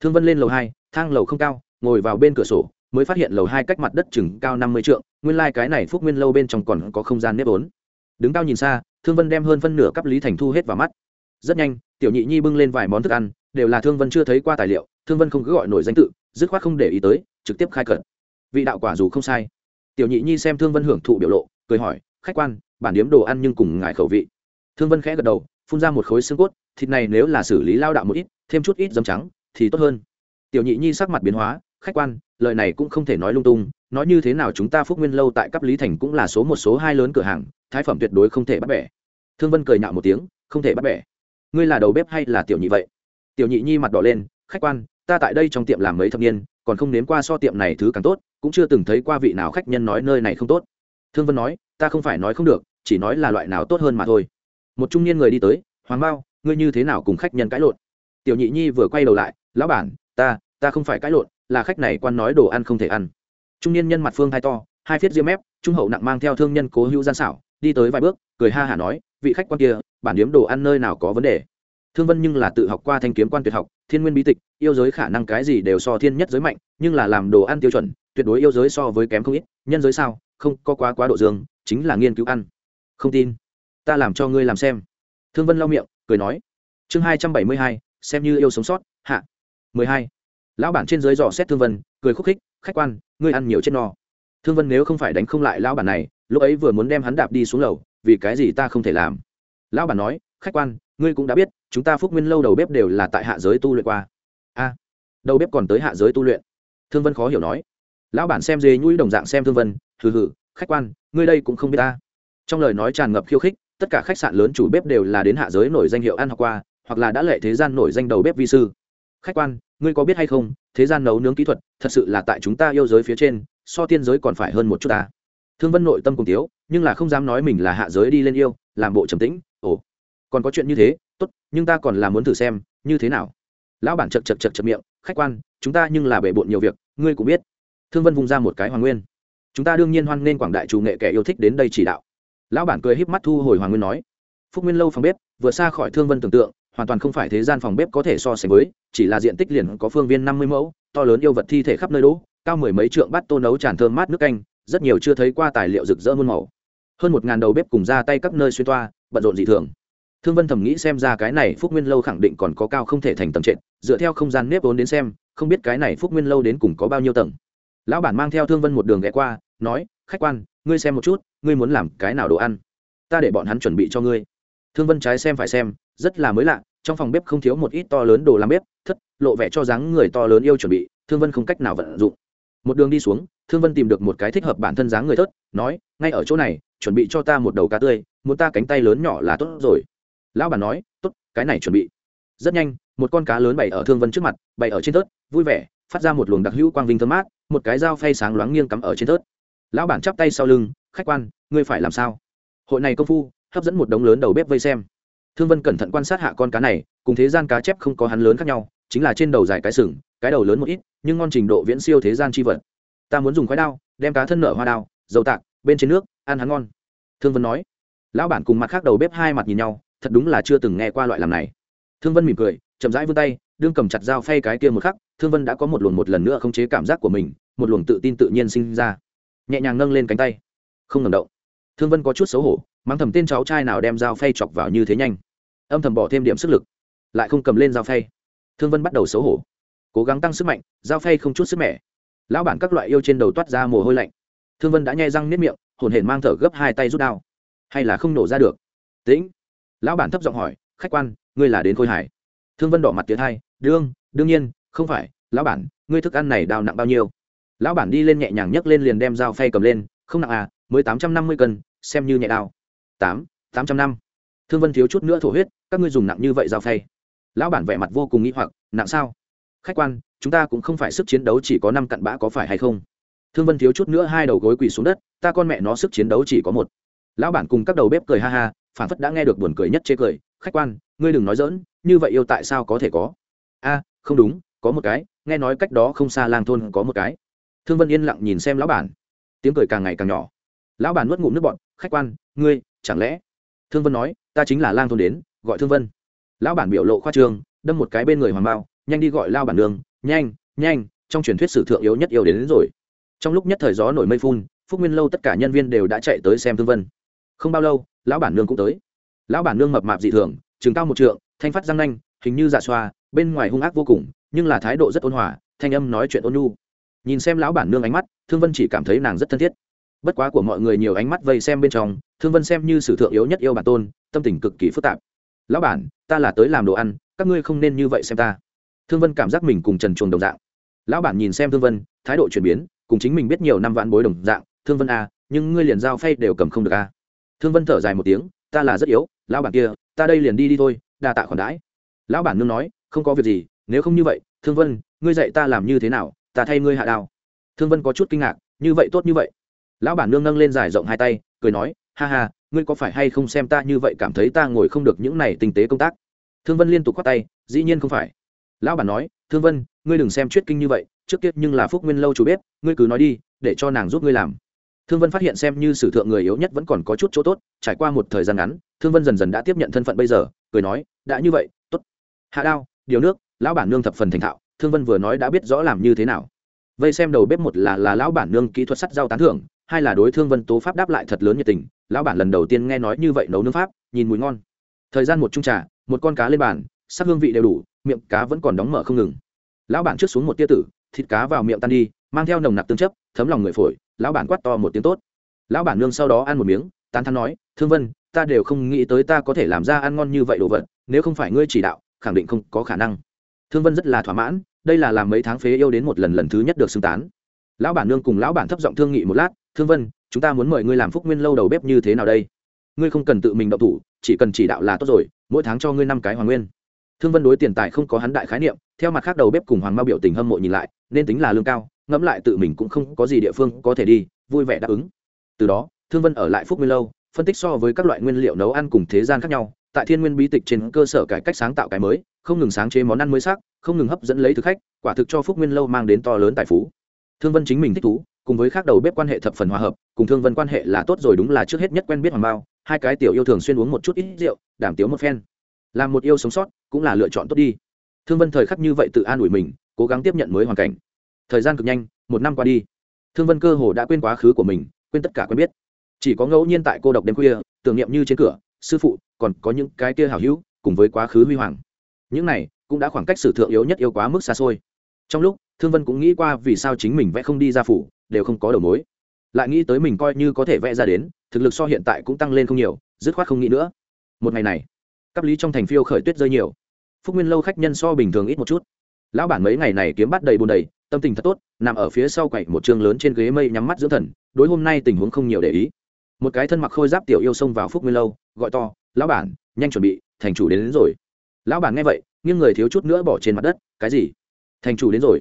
Thương vân lên lầu hai, thang lầu không cao, ngồi vào bên cửa sổ, mới phát hiện lầu hai cách mặt đất chừng cao năm mươi trượng, nguyên lai、like、cái này phúc nguyên lâu bên trong còn có không gian nếp ốn đứng cao nhìn xa thương vân đem hơn phân nửa cấp lý thành thu hết vào mắt. Rất nhanh, tiểu nhị nhi bưng lên vài món thức ăn, đều là thương vân chưa thấy qua tài liệu, thương vân không cứ gọi nổi danh tự, dứt khoát không để ý tới, trực tiếp khai cận vị đạo quả dù không sai. Tiểu nhị nhi xem thương vân hưởng thụ biểu lộ, cười hỏi, khách quan, bản điếm đồ ăn nhưng cùng ngài khẩu vị. Thương vân khẽ gật đầu, phun ra một khối xương cốt, thịt này nếu là xử lý lao đạo một ít, thêm chút ít dấm trắng, thì tốt hơn. Tiểu nhị nhi sắc mặt biến hóa, khách quan, lời này cũng không thể nói lung tung, nói như thế nào chúng ta phúc nguyên lâu tại cấp lý thành cũng là số một, số hai lớn cửa hàng thái phẩm tuyệt đối không thể bắt bẻ. Thương vân cười nhạo một tiếng, không thể bắt bẻ. Ngươi là đầu bếp hay là tiểu nhị vậy? Tiểu nhị nhi mặt đỏ lên, khách quan, ta tại đây trong tiệm làm mấy thập niên, còn không nếm qua so tiệm này thứ càng tốt, cũng chưa từng thấy qua vị nào khách nhân nói nơi này không tốt. Thương vân nói, ta không phải nói không được, chỉ nói là loại nào tốt hơn mà thôi. Một trung niên người đi tới, hoàng bao ngươi như thế nào cùng khách nhân cãi lộn? Tiểu nhị nhi vừa quay đầu lại, lão bản, ta ta không phải cãi lộn, là khách này quan nói đồ ăn không thể ăn. Trung niên nhân mặt phương thai to, hai phiết diêm mép, trung hậu nặng mang theo thương nhân cố hữu gian xảo đi tới vài bước, cười ha hả nói, vị khách quan kia, bản điếm đồ ăn nơi nào có vấn đề? Thương vân nhưng là tự học qua thanh kiếm quan tuyệt học, thiên nguyên bí tịch, yêu giới khả năng cái gì đều so thiên nhất giới mạnh, nhưng là làm đồ ăn tiêu chuẩn, tuyệt đối yêu giới so với kém không ít, nhân giới sao, không có quá quá độ dương, chính là nghiên cứu ăn. Không tin. Ta làm cho ngươi làm xem. Thương vân lau miệng, cười nói. Chương hai trăm bảy mươi hai, xem như yêu sống sót, hạ. mười hai. Lão bản trên dưới dò xét thương vân, cười khúc khích, khách quan, ngươi ăn nhiều chết no. Thương vân nếu không phải đánh không lại lão bản này lúc ấy vừa muốn đem hắn đạp đi xuống lầu, vì cái gì ta không thể làm? Lão bản nói, khách quan, ngươi cũng đã biết, chúng ta phúc nguyên lâu đầu bếp đều là tại hạ giới tu luyện qua. A, đầu bếp còn tới hạ giới tu luyện. Thương vân khó hiểu nói. Lão bản xem dê nhũi đồng dạng xem thương vân, hừ hừ, khách quan, ngươi đây cũng không biết ta. Trong lời nói tràn ngập khiêu khích, tất cả khách sạn lớn chủ bếp đều là đến hạ giới nổi danh hiệu ăn học qua, hoặc là đã lệ thế gian nổi danh đầu bếp vi sư. Khách quan, ngươi có biết hay không, thế gian nấu nướng kỹ thuật, thật sự là tại chúng ta yêu giới phía trên, so tiên giới còn phải hơn một chút ta thương vân nội tâm cùng tiếu, nhưng là không dám nói mình là hạ giới đi lên yêu, làm bộ trầm tĩnh, ồ, còn có chuyện như thế, tốt, nhưng ta còn là muốn thử xem, như thế nào? Lão bản chật chật chật chật miệng, khách quan, chúng ta nhưng là bể bộn nhiều việc, ngươi cũng biết. Thương vân vung ra một cái hoàng nguyên. Chúng ta đương nhiên hoan nghênh quảng đại chủ nghệ kẻ yêu thích đến đây chỉ đạo. Lão bản cười híp mắt thu hồi hoàng nguyên nói. Phúc nguyên lâu phòng bếp, vừa xa khỏi thương vân tưởng tượng, hoàn toàn không phải thế gian phòng bếp có thể so sánh với, chỉ là diện tích liền có phương viên năm mươi mẫu, to lớn yêu vật thi thể khắp nơi đỗ, cao mười mấy trượng bát tô nấu tràn thơm mát nước canh rất nhiều chưa thấy qua tài liệu rực rỡ muôn màu. Hơn một ngàn đầu bếp cùng ra tay các nơi xuyên toa, bận rộn dị thường. Thương vân thầm nghĩ xem ra cái này phúc nguyên lâu khẳng định còn có cao không thể thành tầng trệt, dựa theo không gian nếp vốn đến xem, không biết cái này phúc nguyên lâu đến cùng có bao nhiêu tầng. Lão bản mang theo thương vân một đường ghé qua, nói, khách quan, ngươi xem một chút, ngươi muốn làm cái nào đồ ăn? Ta để bọn hắn chuẩn bị cho ngươi. Thương vân trái xem phải xem, rất là mới lạ, trong phòng bếp không thiếu một ít to lớn đồ làm bếp, thất, lộ vẻ cho dáng người to lớn yêu chuẩn bị, thương vân không cách nào vận dụng một đường đi xuống, thương vân tìm được một cái thích hợp bản thân dáng người thất nói, ngay ở chỗ này, chuẩn bị cho ta một đầu cá tươi, muốn ta cánh tay lớn nhỏ là tốt rồi. Lão bản nói, tốt, cái này chuẩn bị. Rất nhanh, một con cá lớn bày ở thương vân trước mặt, bày ở trên tớt vui vẻ, phát ra một luồng đặc hữu quang vinh thơm mát, một cái dao phay sáng loáng nghiêng cắm ở trên tớt lão bản chắp tay sau lưng, khách quan, ngươi phải làm sao? Hội này công phu, hấp dẫn một đống lớn đầu bếp vây xem. Thương vân cẩn thận quan sát hạ con cá này, cùng thế gian cá chép không có hắn lớn khác nhau, chính là trên đầu dài cái sừng cái đầu lớn một ít, nhưng ngon trình độ viễn siêu thế gian chi vật. Ta muốn dùng khói đao, đem cá thân nở hoa đao, dầu tạc, bên trên nước, ăn hắn ngon. Thương vân nói. Lão bản cùng mặt khác đầu bếp hai mặt nhìn nhau, thật đúng là chưa từng nghe qua loại làm này. Thương vân mỉm cười, chậm rãi vươn tay, đương cầm chặt dao phay cái kia một khắc, thương vân đã có một luồng một lần nữa khống chế cảm giác của mình, một luồng tự tin tự nhiên sinh ra. Nhẹ nhàng nâng lên cánh tay. Không ngầm động. Thương vân có chút xấu hổ mang thầm tên cháu trai nào đem dao phay chọc vào như thế nhanh. Âm thầm bỏ thêm điểm sức lực, lại không cầm lên dao phay. Thương vân bắt đầu xấu hổ cố gắng tăng sức mạnh dao phay không chút sức mẻ. Lão bản các loại yêu trên đầu toát ra mồ hôi lạnh. Thương vân đã nhai răng nếp miệng, hồn hển mang thở gấp hai tay rút đao. Hay là không nổ ra được? Tĩnh. Lão bản thấp giọng hỏi, khách quan, ngươi là đến khôi hải? Thương vân đỏ mặt tiến hai, đương đương nhiên, không phải, lão bản, ngươi thức ăn này đào nặng bao nhiêu? Lão bản đi lên nhẹ nhàng nhấc lên liền đem dao phay cầm lên, không nặng à mới tám trăm năm mươi cân, xem như nhẹ đao. Tám tám trăm năm. Thương vân thiếu chút nữa thổ huyết, các ngươi dùng nặng như vậy dao phay? Lão bản vẻ mặt vô cùng nghĩ hoặc, nặng sao? Khách quan, chúng ta cũng không phải sức chiến đấu chỉ có năm cặn bã có phải hay không? Thương vân thiếu chút nữa hai đầu gối quỳ xuống đất, ta con mẹ nó sức chiến đấu chỉ có một. Lão bản cùng các đầu bếp cười ha ha, phản phất đã nghe được buồn cười nhất chê cười, khách quan, ngươi đừng nói dỡn như vậy yêu tại sao có thể có? A, không đúng, có một cái, nghe nói cách đó không xa lang thôn có một cái. Thương vân yên lặng nhìn xem lão bản. Tiếng cười càng ngày càng nhỏ. Lão bản nuốt ngụm nước bọn khách quan, ngươi, chẳng lẽ? Thương vân nói, ta chính là lang thôn đến, gọi thương vân. Lão bản biểu lộ khoa trương, đâm một cái bên người hoàng bao nhanh đi gọi lao bản nương nhanh nhanh trong truyền thuyết sử thượng yếu nhất yêu đến, đến rồi. Trong lúc nhất thời gió nổi mây phun phúc nguyên lâu tất cả nhân viên đều đã chạy tới xem thương vân. Không bao lâu lão bản nương cũng tới. Lão bản nương mập mạp dị thường chừng cao một trượng thanh phát răng nanh hình như dạ xoa bên ngoài hung ác vô cùng nhưng là thái độ rất ôn hòa thanh âm nói chuyện ôn nhu. Nhìn xem lão bản nương ánh mắt thương vân chỉ cảm thấy nàng rất thân thiết. Bất quá của mọi người nhiều ánh mắt vây xem bên trong thương vân xem như sử thượng yếu nhất yêu bản tôn tâm tình cực kỳ phức tạp. Lão bản ta là tới làm đồ ăn các ngươi không nên như vậy xem ta thương vân cảm giác mình cùng trần chuồng đồng dạng. Lão bản nhìn xem thương vân thái độ chuyển biến cùng chính mình biết nhiều năm vạn bối đồng dạng thương vân a à, nhưng ngươi liền giao phay đều cầm không được a à. thương vân thở dài một tiếng ta là rất yếu lão bản kia ta đây liền đi đi thôi đa tạ khoản đãi. Lão bản nương nói không có việc gì nếu không như vậy thương vân ngươi dạy ta làm như thế nào ta thay ngươi hạ đao. Thương vân có chút kinh ngạc như vậy tốt như vậy. Lão bản nương nâng lên dài rộng hai tay cười nói ha ha ngươi có phải hay không xem ta như vậy cảm thấy ta ngồi không được những này tinh tế công tác? Thương vân liên tục khoát tay dĩ nhiên không phải lão bản nói, thương vân, ngươi đừng xem chuyết kinh như vậy, trước tiết nhưng là phúc nguyên lâu chủ bếp, ngươi cứ nói đi, để cho nàng giúp ngươi làm. Thương vân phát hiện xem như sử thượng người yếu nhất vẫn còn có chút chỗ tốt, trải qua một thời gian ngắn, thương vân dần dần đã tiếp nhận thân phận bây giờ, cười nói, đã như vậy t ố t hạ đao, điều nước, lão bản nương thập phần thành thạo, thương vân vừa nói đã biết rõ làm như thế nào. Vây xem đầu bếp một là là lão bản nương kỹ thuật sắt dao tán thưởng, hai là đối thương vân tố pháp đáp lại thật lớn nhiệt tình, lão bản lần đầu tiên nghe nói như vậy nấu nướng pháp, nhìn mùi ngon. Thời gian một chung trà, một con cá lên bàn, sắc hương vị đều đủ miệng cá vẫn còn đóng mở không ngừng. Lão bản trước xuống một tia tử, thịt cá vào miệng tan đi, mang theo nồng nặc tương chấp, thấm lòng người phổi, lão bản quát to một tiếng tốt. Lão bản nương sau đó ăn một miếng, tán thắn nói, thương vân, ta đều không nghĩ tới ta có thể làm ra ăn ngon như vậy đồ vật, nếu không phải ngươi chỉ đạo, khẳng định không có khả năng. Thương vân rất là thỏa mãn, đây là làm mấy tháng phế yêu đến một lần lần thứ nhất được xưng tán. Lão bản nương cùng lão bản thấp giọng thương nghị một lát, thương vân, chúng ta muốn mời ngươi làm phúc nguyên lâu đầu bếp như thế nào đây? Ngươi không cần tự mình động thủ, chỉ cần chỉ đạo là tốt rồi, mỗi tháng cho ngươi năm cái hoàng nguyên thương vân đối tiền tài không có hắn đại khái niệm, theo mặt khác đầu bếp cùng hoàng mao biểu tình hâm mộ nhìn lại, nên tính là lương cao, ngẫm lại tự mình cũng không có gì địa phương có thể đi, vui vẻ đáp ứng. Từ đó, thương vân ở lại phúc nguyên lâu, phân tích so với các loại nguyên liệu nấu ăn cùng thế gian khác nhau, tại thiên nguyên bí tịch trên cơ sở cải cách sáng tạo cái mới, không ngừng sáng chế món ăn mới sắc, không ngừng hấp dẫn lấy thực khách, quả thực cho phúc nguyên lâu mang đến to lớn tài phú. Thương vân chính mình thích thú, cùng với khác đầu bếp quan hệ thập phần hòa hợp, cùng thương vân quan hệ là tốt rồi đúng là trước hết nhất quen biết hoàng bao hai cái tiểu yêu thường xuyên uống một chút ít rượu, đảm tiếu một phen làm một yêu sống sót cũng là lựa chọn tốt đi. Thương vân thời khắc như vậy tự an ủi mình, cố gắng tiếp nhận mới hoàn cảnh. Thời gian cực nhanh, một năm qua đi. Thương vân cơ hồ đã quên quá khứ của mình, quên tất cả quen biết. Chỉ có ngẫu nhiên tại cô độc đêm khuya, tưởng niệm như trên cửa, sư phụ, còn có những cái kia hảo hữu, cùng với quá khứ huy hoàng. Những này cũng đã khoảng cách sử thượng yếu nhất yêu quá mức xa xôi. Trong lúc, thương vân cũng nghĩ qua vì sao chính mình vẽ không đi ra phủ, đều không có đầu mối. Lại nghĩ tới mình coi như có thể vẽ ra đến, thực lực so hiện tại cũng tăng lên không nhiều, dứt khoát không nghĩ nữa. Một ngày này cấp lý trong thành phiêu khởi tuyết rơi nhiều. Phúc nguyên lâu khách nhân so bình thường ít một chút. Lão bản mấy ngày này kiếm bắt đầy bùn đầy tâm tình thật tốt nằm ở phía sau quậy một trường lớn trên ghế mây nhắm mắt dưỡng thần đối hôm nay tình huống không nhiều để ý. Một cái thân mặc khôi giáp tiểu yêu xông vào phúc nguyên lâu gọi to lão bản nhanh chuẩn bị thành chủ đến, đến rồi. Lão bản nghe vậy nghiêng người thiếu chút nữa bỏ trên mặt đất cái gì? Thành chủ đến rồi?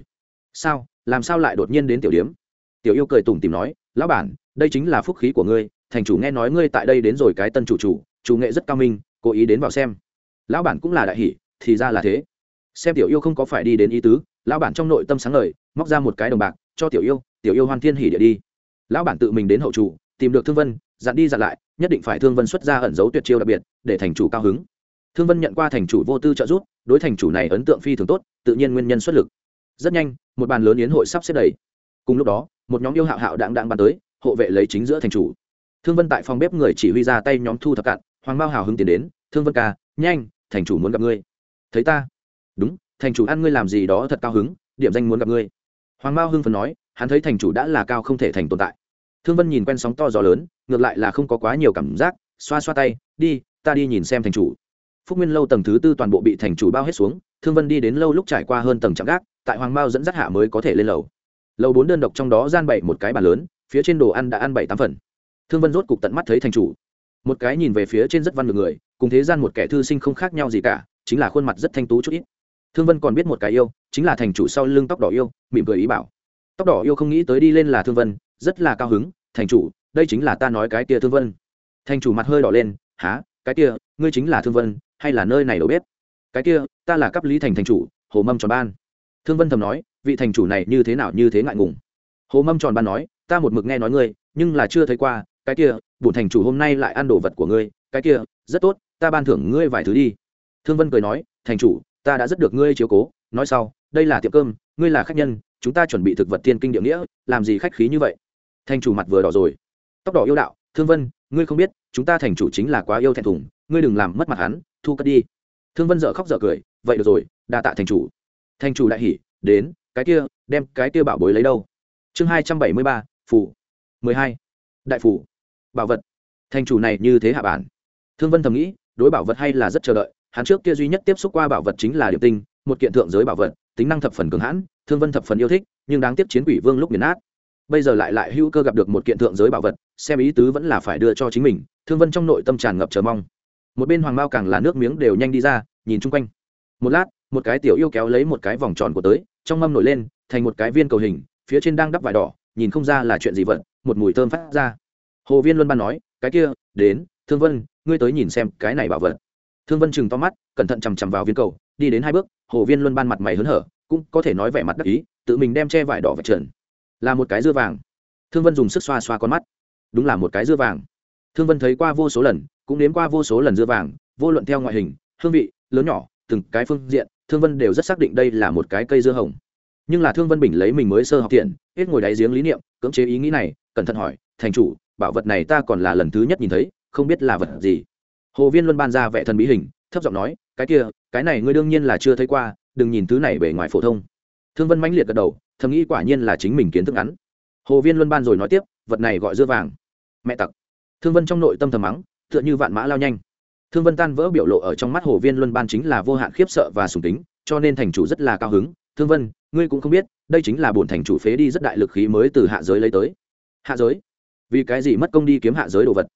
Sao? Làm sao lại đột nhiên đến tiểu điếm? Tiểu yêu cười tủm tìm nói lão bản đây chính là phúc khí của ngươi thành chủ nghe nói ngươi tại đây đến rồi cái tân chủ chủ chủ nghệ rất cao minh cố ý đến vào xem. Lão bản cũng là đại hỷ thì ra là thế. Xem tiểu yêu không có phải đi đến ý tứ, lão bản trong nội tâm sáng lời móc ra một cái đồng bạc, cho tiểu yêu tiểu yêu hoan thiên hỉ địa đi. Lão bản tự mình đến hậu chủ, tìm được thương vân, dặn đi dặn lại, nhất định phải thương vân xuất ra ẩn dấu tuyệt chiêu đặc biệt, để thành chủ cao hứng. Thương vân nhận qua thành chủ vô tư trợ giúp, đối thành chủ này ấn tượng phi thường tốt, tự nhiên nguyên nhân xuất lực. Rất nhanh, một bàn lớn yến hội sắp xếp đầy. Cùng lúc đó, một nhóm yêu hạo hạo đạng đạng bàn tới, hộ vệ lấy chính giữa thành chủ. Thương vân tại phòng bếp người chỉ huy ra tay nhóm thu thập cạn hoàng bao hào hứng tiến đến, thương vân ca, nhanh, thành chủ muốn gặp ngươi. Thấy ta. Đúng, thành chủ ăn ngươi làm gì đó thật cao hứng, điểm danh muốn gặp ngươi. Hoàng bao hưng phần nói, hắn thấy thành chủ đã là cao không thể thành tồn tại. Thương vân nhìn quen sóng to gió lớn, ngược lại là không có quá nhiều cảm giác, xoa xoa tay, đi, ta đi nhìn xem thành chủ. Phúc nguyên lâu tầng thứ tư toàn bộ bị thành chủ bao hết xuống, thương vân đi đến lâu lúc trải qua hơn tầng trạm gác, tại hoàng Mao dẫn dắt hạ mới có thể lên lầu. Lầu bốn đơn độc trong đó gian bậy một cái bàn lớn, phía trên đồ ăn đã ăn bảy tám phần. Thương vân rốt cục tận mắt thấy thành chủ một cái nhìn về phía trên rất văn được người, cùng thế gian một kẻ thư sinh không khác nhau gì cả, chính là khuôn mặt rất thanh tú chút ít. Thương vân còn biết một cái yêu, chính là thành chủ sau lưng tóc đỏ yêu, mỉm cười ý bảo. Tóc đỏ yêu không nghĩ tới đi lên là thương vân, rất là cao hứng, thành chủ, đây chính là ta nói cái kia thương vân. Thành chủ mặt hơi đỏ lên há cái kia, ngươi chính là thương vân, hay là nơi này đầu bếp? Cái kia, ta là cấp lý thành thành chủ, hồ mâm tròn ban. Thương vân thầm nói, vị thành chủ này như thế nào như thế ngại ngùng. Hồ mâm tròn ban nói, ta một mực nghe nói ngươi, nhưng là chưa thấy qua cái kia bổn thành chủ hôm nay lại ăn đồ vật của ngươi, cái kia, rất tốt, ta ban thưởng ngươi vài thứ đi. Thương vân cười nói, thành chủ, ta đã rất được ngươi chiếu cố, nói sau, đây là tiệm cơm, ngươi là khách nhân, chúng ta chuẩn bị thực vật tiên kinh địa nghĩa, làm gì khách khí như vậy? Thành chủ mặt vừa đỏ rồi. Tóc đỏ yêu đạo, thương vân, ngươi không biết, chúng ta thành chủ chính là quá yêu thẹn thùng, ngươi đừng làm mất mặt hắn, thu cất đi. Thương vân dợ khóc dợ cười, vậy được rồi, đa tạ thành chủ. Thành chủ đại hỉ, đến, cái kia, đem cái kia bảo bối lấy đâu? Chương hai trăm bảy mươi ba phủ mười hai. Đại phủ bảo vật. Thành chủ này như thế hạ bản. Thương vân thầm nghĩ, đối bảo vật hay là rất chờ đợi, hắn trước kia duy nhất tiếp xúc qua bảo vật chính là điệp tinh, một kiện thượng giới bảo vật, tính năng thập phần cường hãn, thương vân thập phần yêu thích, nhưng đáng tiếc chiến quỷ vương lúc nghiền nát. Bây giờ lại lại hữu cơ gặp được một kiện thượng giới bảo vật, xem ý tứ vẫn là phải đưa cho chính mình, thương vân trong nội tâm tràn ngập chờ mong. Một bên hoàng bao càng là nước miếng đều nhanh đi ra, nhìn chung quanh. Một lát, một cái tiểu yêu kéo lấy một cái vòng tròn của tới, trong mâm nổi lên, thành một cái viên cầu hình, phía trên đang đắp vải đỏ, nhìn không ra là chuyện gì vật một mùi thơm phát ra hồ viên luân ban nói cái kia đến thương vân ngươi tới nhìn xem cái này bảo vật. Thương vân chừng to mắt cẩn thận chằm chằm vào viên cầu đi đến hai bước hồ viên luân ban mặt mày hớn hở cũng có thể nói vẻ mặt đắc ý tự mình đem che vải đỏ vạch trần. Là một cái dưa vàng. Thương vân dùng sức xoa xoa con mắt. Đúng là một cái dưa vàng. Thương vân thấy qua vô số lần cũng đến qua vô số lần dưa vàng vô luận theo ngoại hình hương vị lớn nhỏ từng cái phương diện thương vân đều rất xác định đây là một cái cây dưa hồng. Nhưng là thương vân bình lấy mình mới sơ học tiện, hết ngồi đáy giếng lý niệm cưỡng chế ý nghĩ này cẩn thận hỏi thành chủ bảo vật này ta còn là lần thứ nhất nhìn thấy, không biết là vật gì. Hồ viên luân ban ra vẻ thần bí hình, thấp giọng nói, cái kia, cái này ngươi đương nhiên là chưa thấy qua, đừng nhìn thứ này bề ngoài phổ thông. Thương vân mãnh liệt gật đầu, thầm nghĩ quả nhiên là chính mình kiến thức ngắn. Hồ viên luân ban rồi nói tiếp, vật này gọi dưa vàng. Mẹ tặc. Thương vân trong nội tâm thầm mắng, tựa như vạn mã lao nhanh. Thương vân tan vỡ biểu lộ ở trong mắt hồ viên luân ban chính là vô hạn khiếp sợ và sùng tính cho nên thành chủ rất là cao hứng. Thương vân, ngươi cũng không biết, đây chính là bổn thành chủ phế đi rất đại lực khí mới từ hạ giới lấy tới. Hạ giới? Vì cái gì mất công đi kiếm hạ giới đồ vật?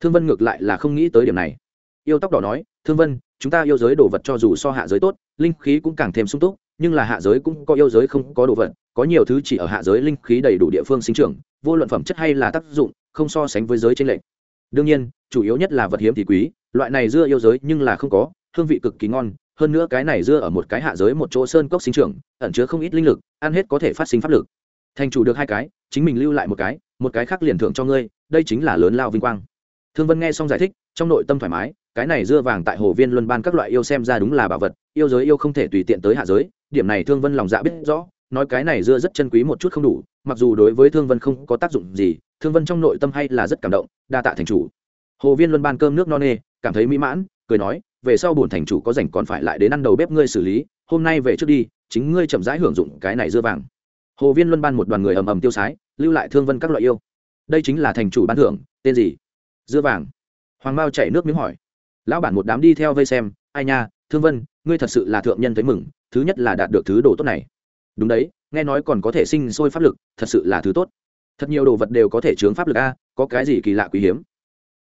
Thương vân ngược lại là không nghĩ tới điểm này. Yêu tóc đỏ nói, thương vân, chúng ta yêu giới đồ vật cho dù so hạ giới tốt, linh khí cũng càng thêm sung túc, nhưng là hạ giới cũng có yêu giới không có đồ vật, có nhiều thứ chỉ ở hạ giới linh khí đầy đủ địa phương sinh trưởng, vô luận phẩm chất hay là tác dụng, không so sánh với giới trên lệnh đương nhiên, chủ yếu nhất là vật hiếm thì quý, loại này dưa yêu giới nhưng là không có, hương vị cực kỳ ngon, hơn nữa cái này dưa ở một cái hạ giới một chỗ sơn cốc sinh trưởng, ẩn chứa không ít linh lực, ăn hết có thể phát sinh pháp lực thành chủ được hai cái, chính mình lưu lại một cái một cái khác liền thưởng cho ngươi, đây chính là lớn lao vinh quang. Thương vân nghe xong giải thích, trong nội tâm thoải mái, cái này dưa vàng tại hồ viên luân ban các loại yêu xem ra đúng là bảo vật, yêu giới yêu không thể tùy tiện tới hạ giới, điểm này thương vân lòng dạ biết rõ, nói cái này dưa rất chân quý một chút không đủ, mặc dù đối với thương vân không có tác dụng gì, thương vân trong nội tâm hay là rất cảm động, đa tạ thành chủ. Hồ viên luân ban cơm nước no nê, cảm thấy mỹ mãn, cười nói, về sau bổn thành chủ có rảnh còn phải lại đến ăn đầu bếp ngươi xử lý, hôm nay về trước đi, chính ngươi chậm rãi hưởng dụng cái này dưa vàng hồ viên luân ban một đoàn người ầm ầm tiêu sái, lưu lại thương vân các loại yêu. Đây chính là thành chủ ban thưởng, tên gì? Dưa vàng. Hoàng mao chảy nước miếng hỏi. Lão bản một đám đi theo vây xem, ai nha, thương vân, ngươi thật sự là thượng nhân thấy mừng, thứ nhất là đạt được thứ đồ tốt này. Đúng đấy, nghe nói còn có thể sinh sôi pháp lực, thật sự là thứ tốt. Thật nhiều đồ vật đều có thể chướng pháp lực a, có cái gì kỳ lạ quý hiếm?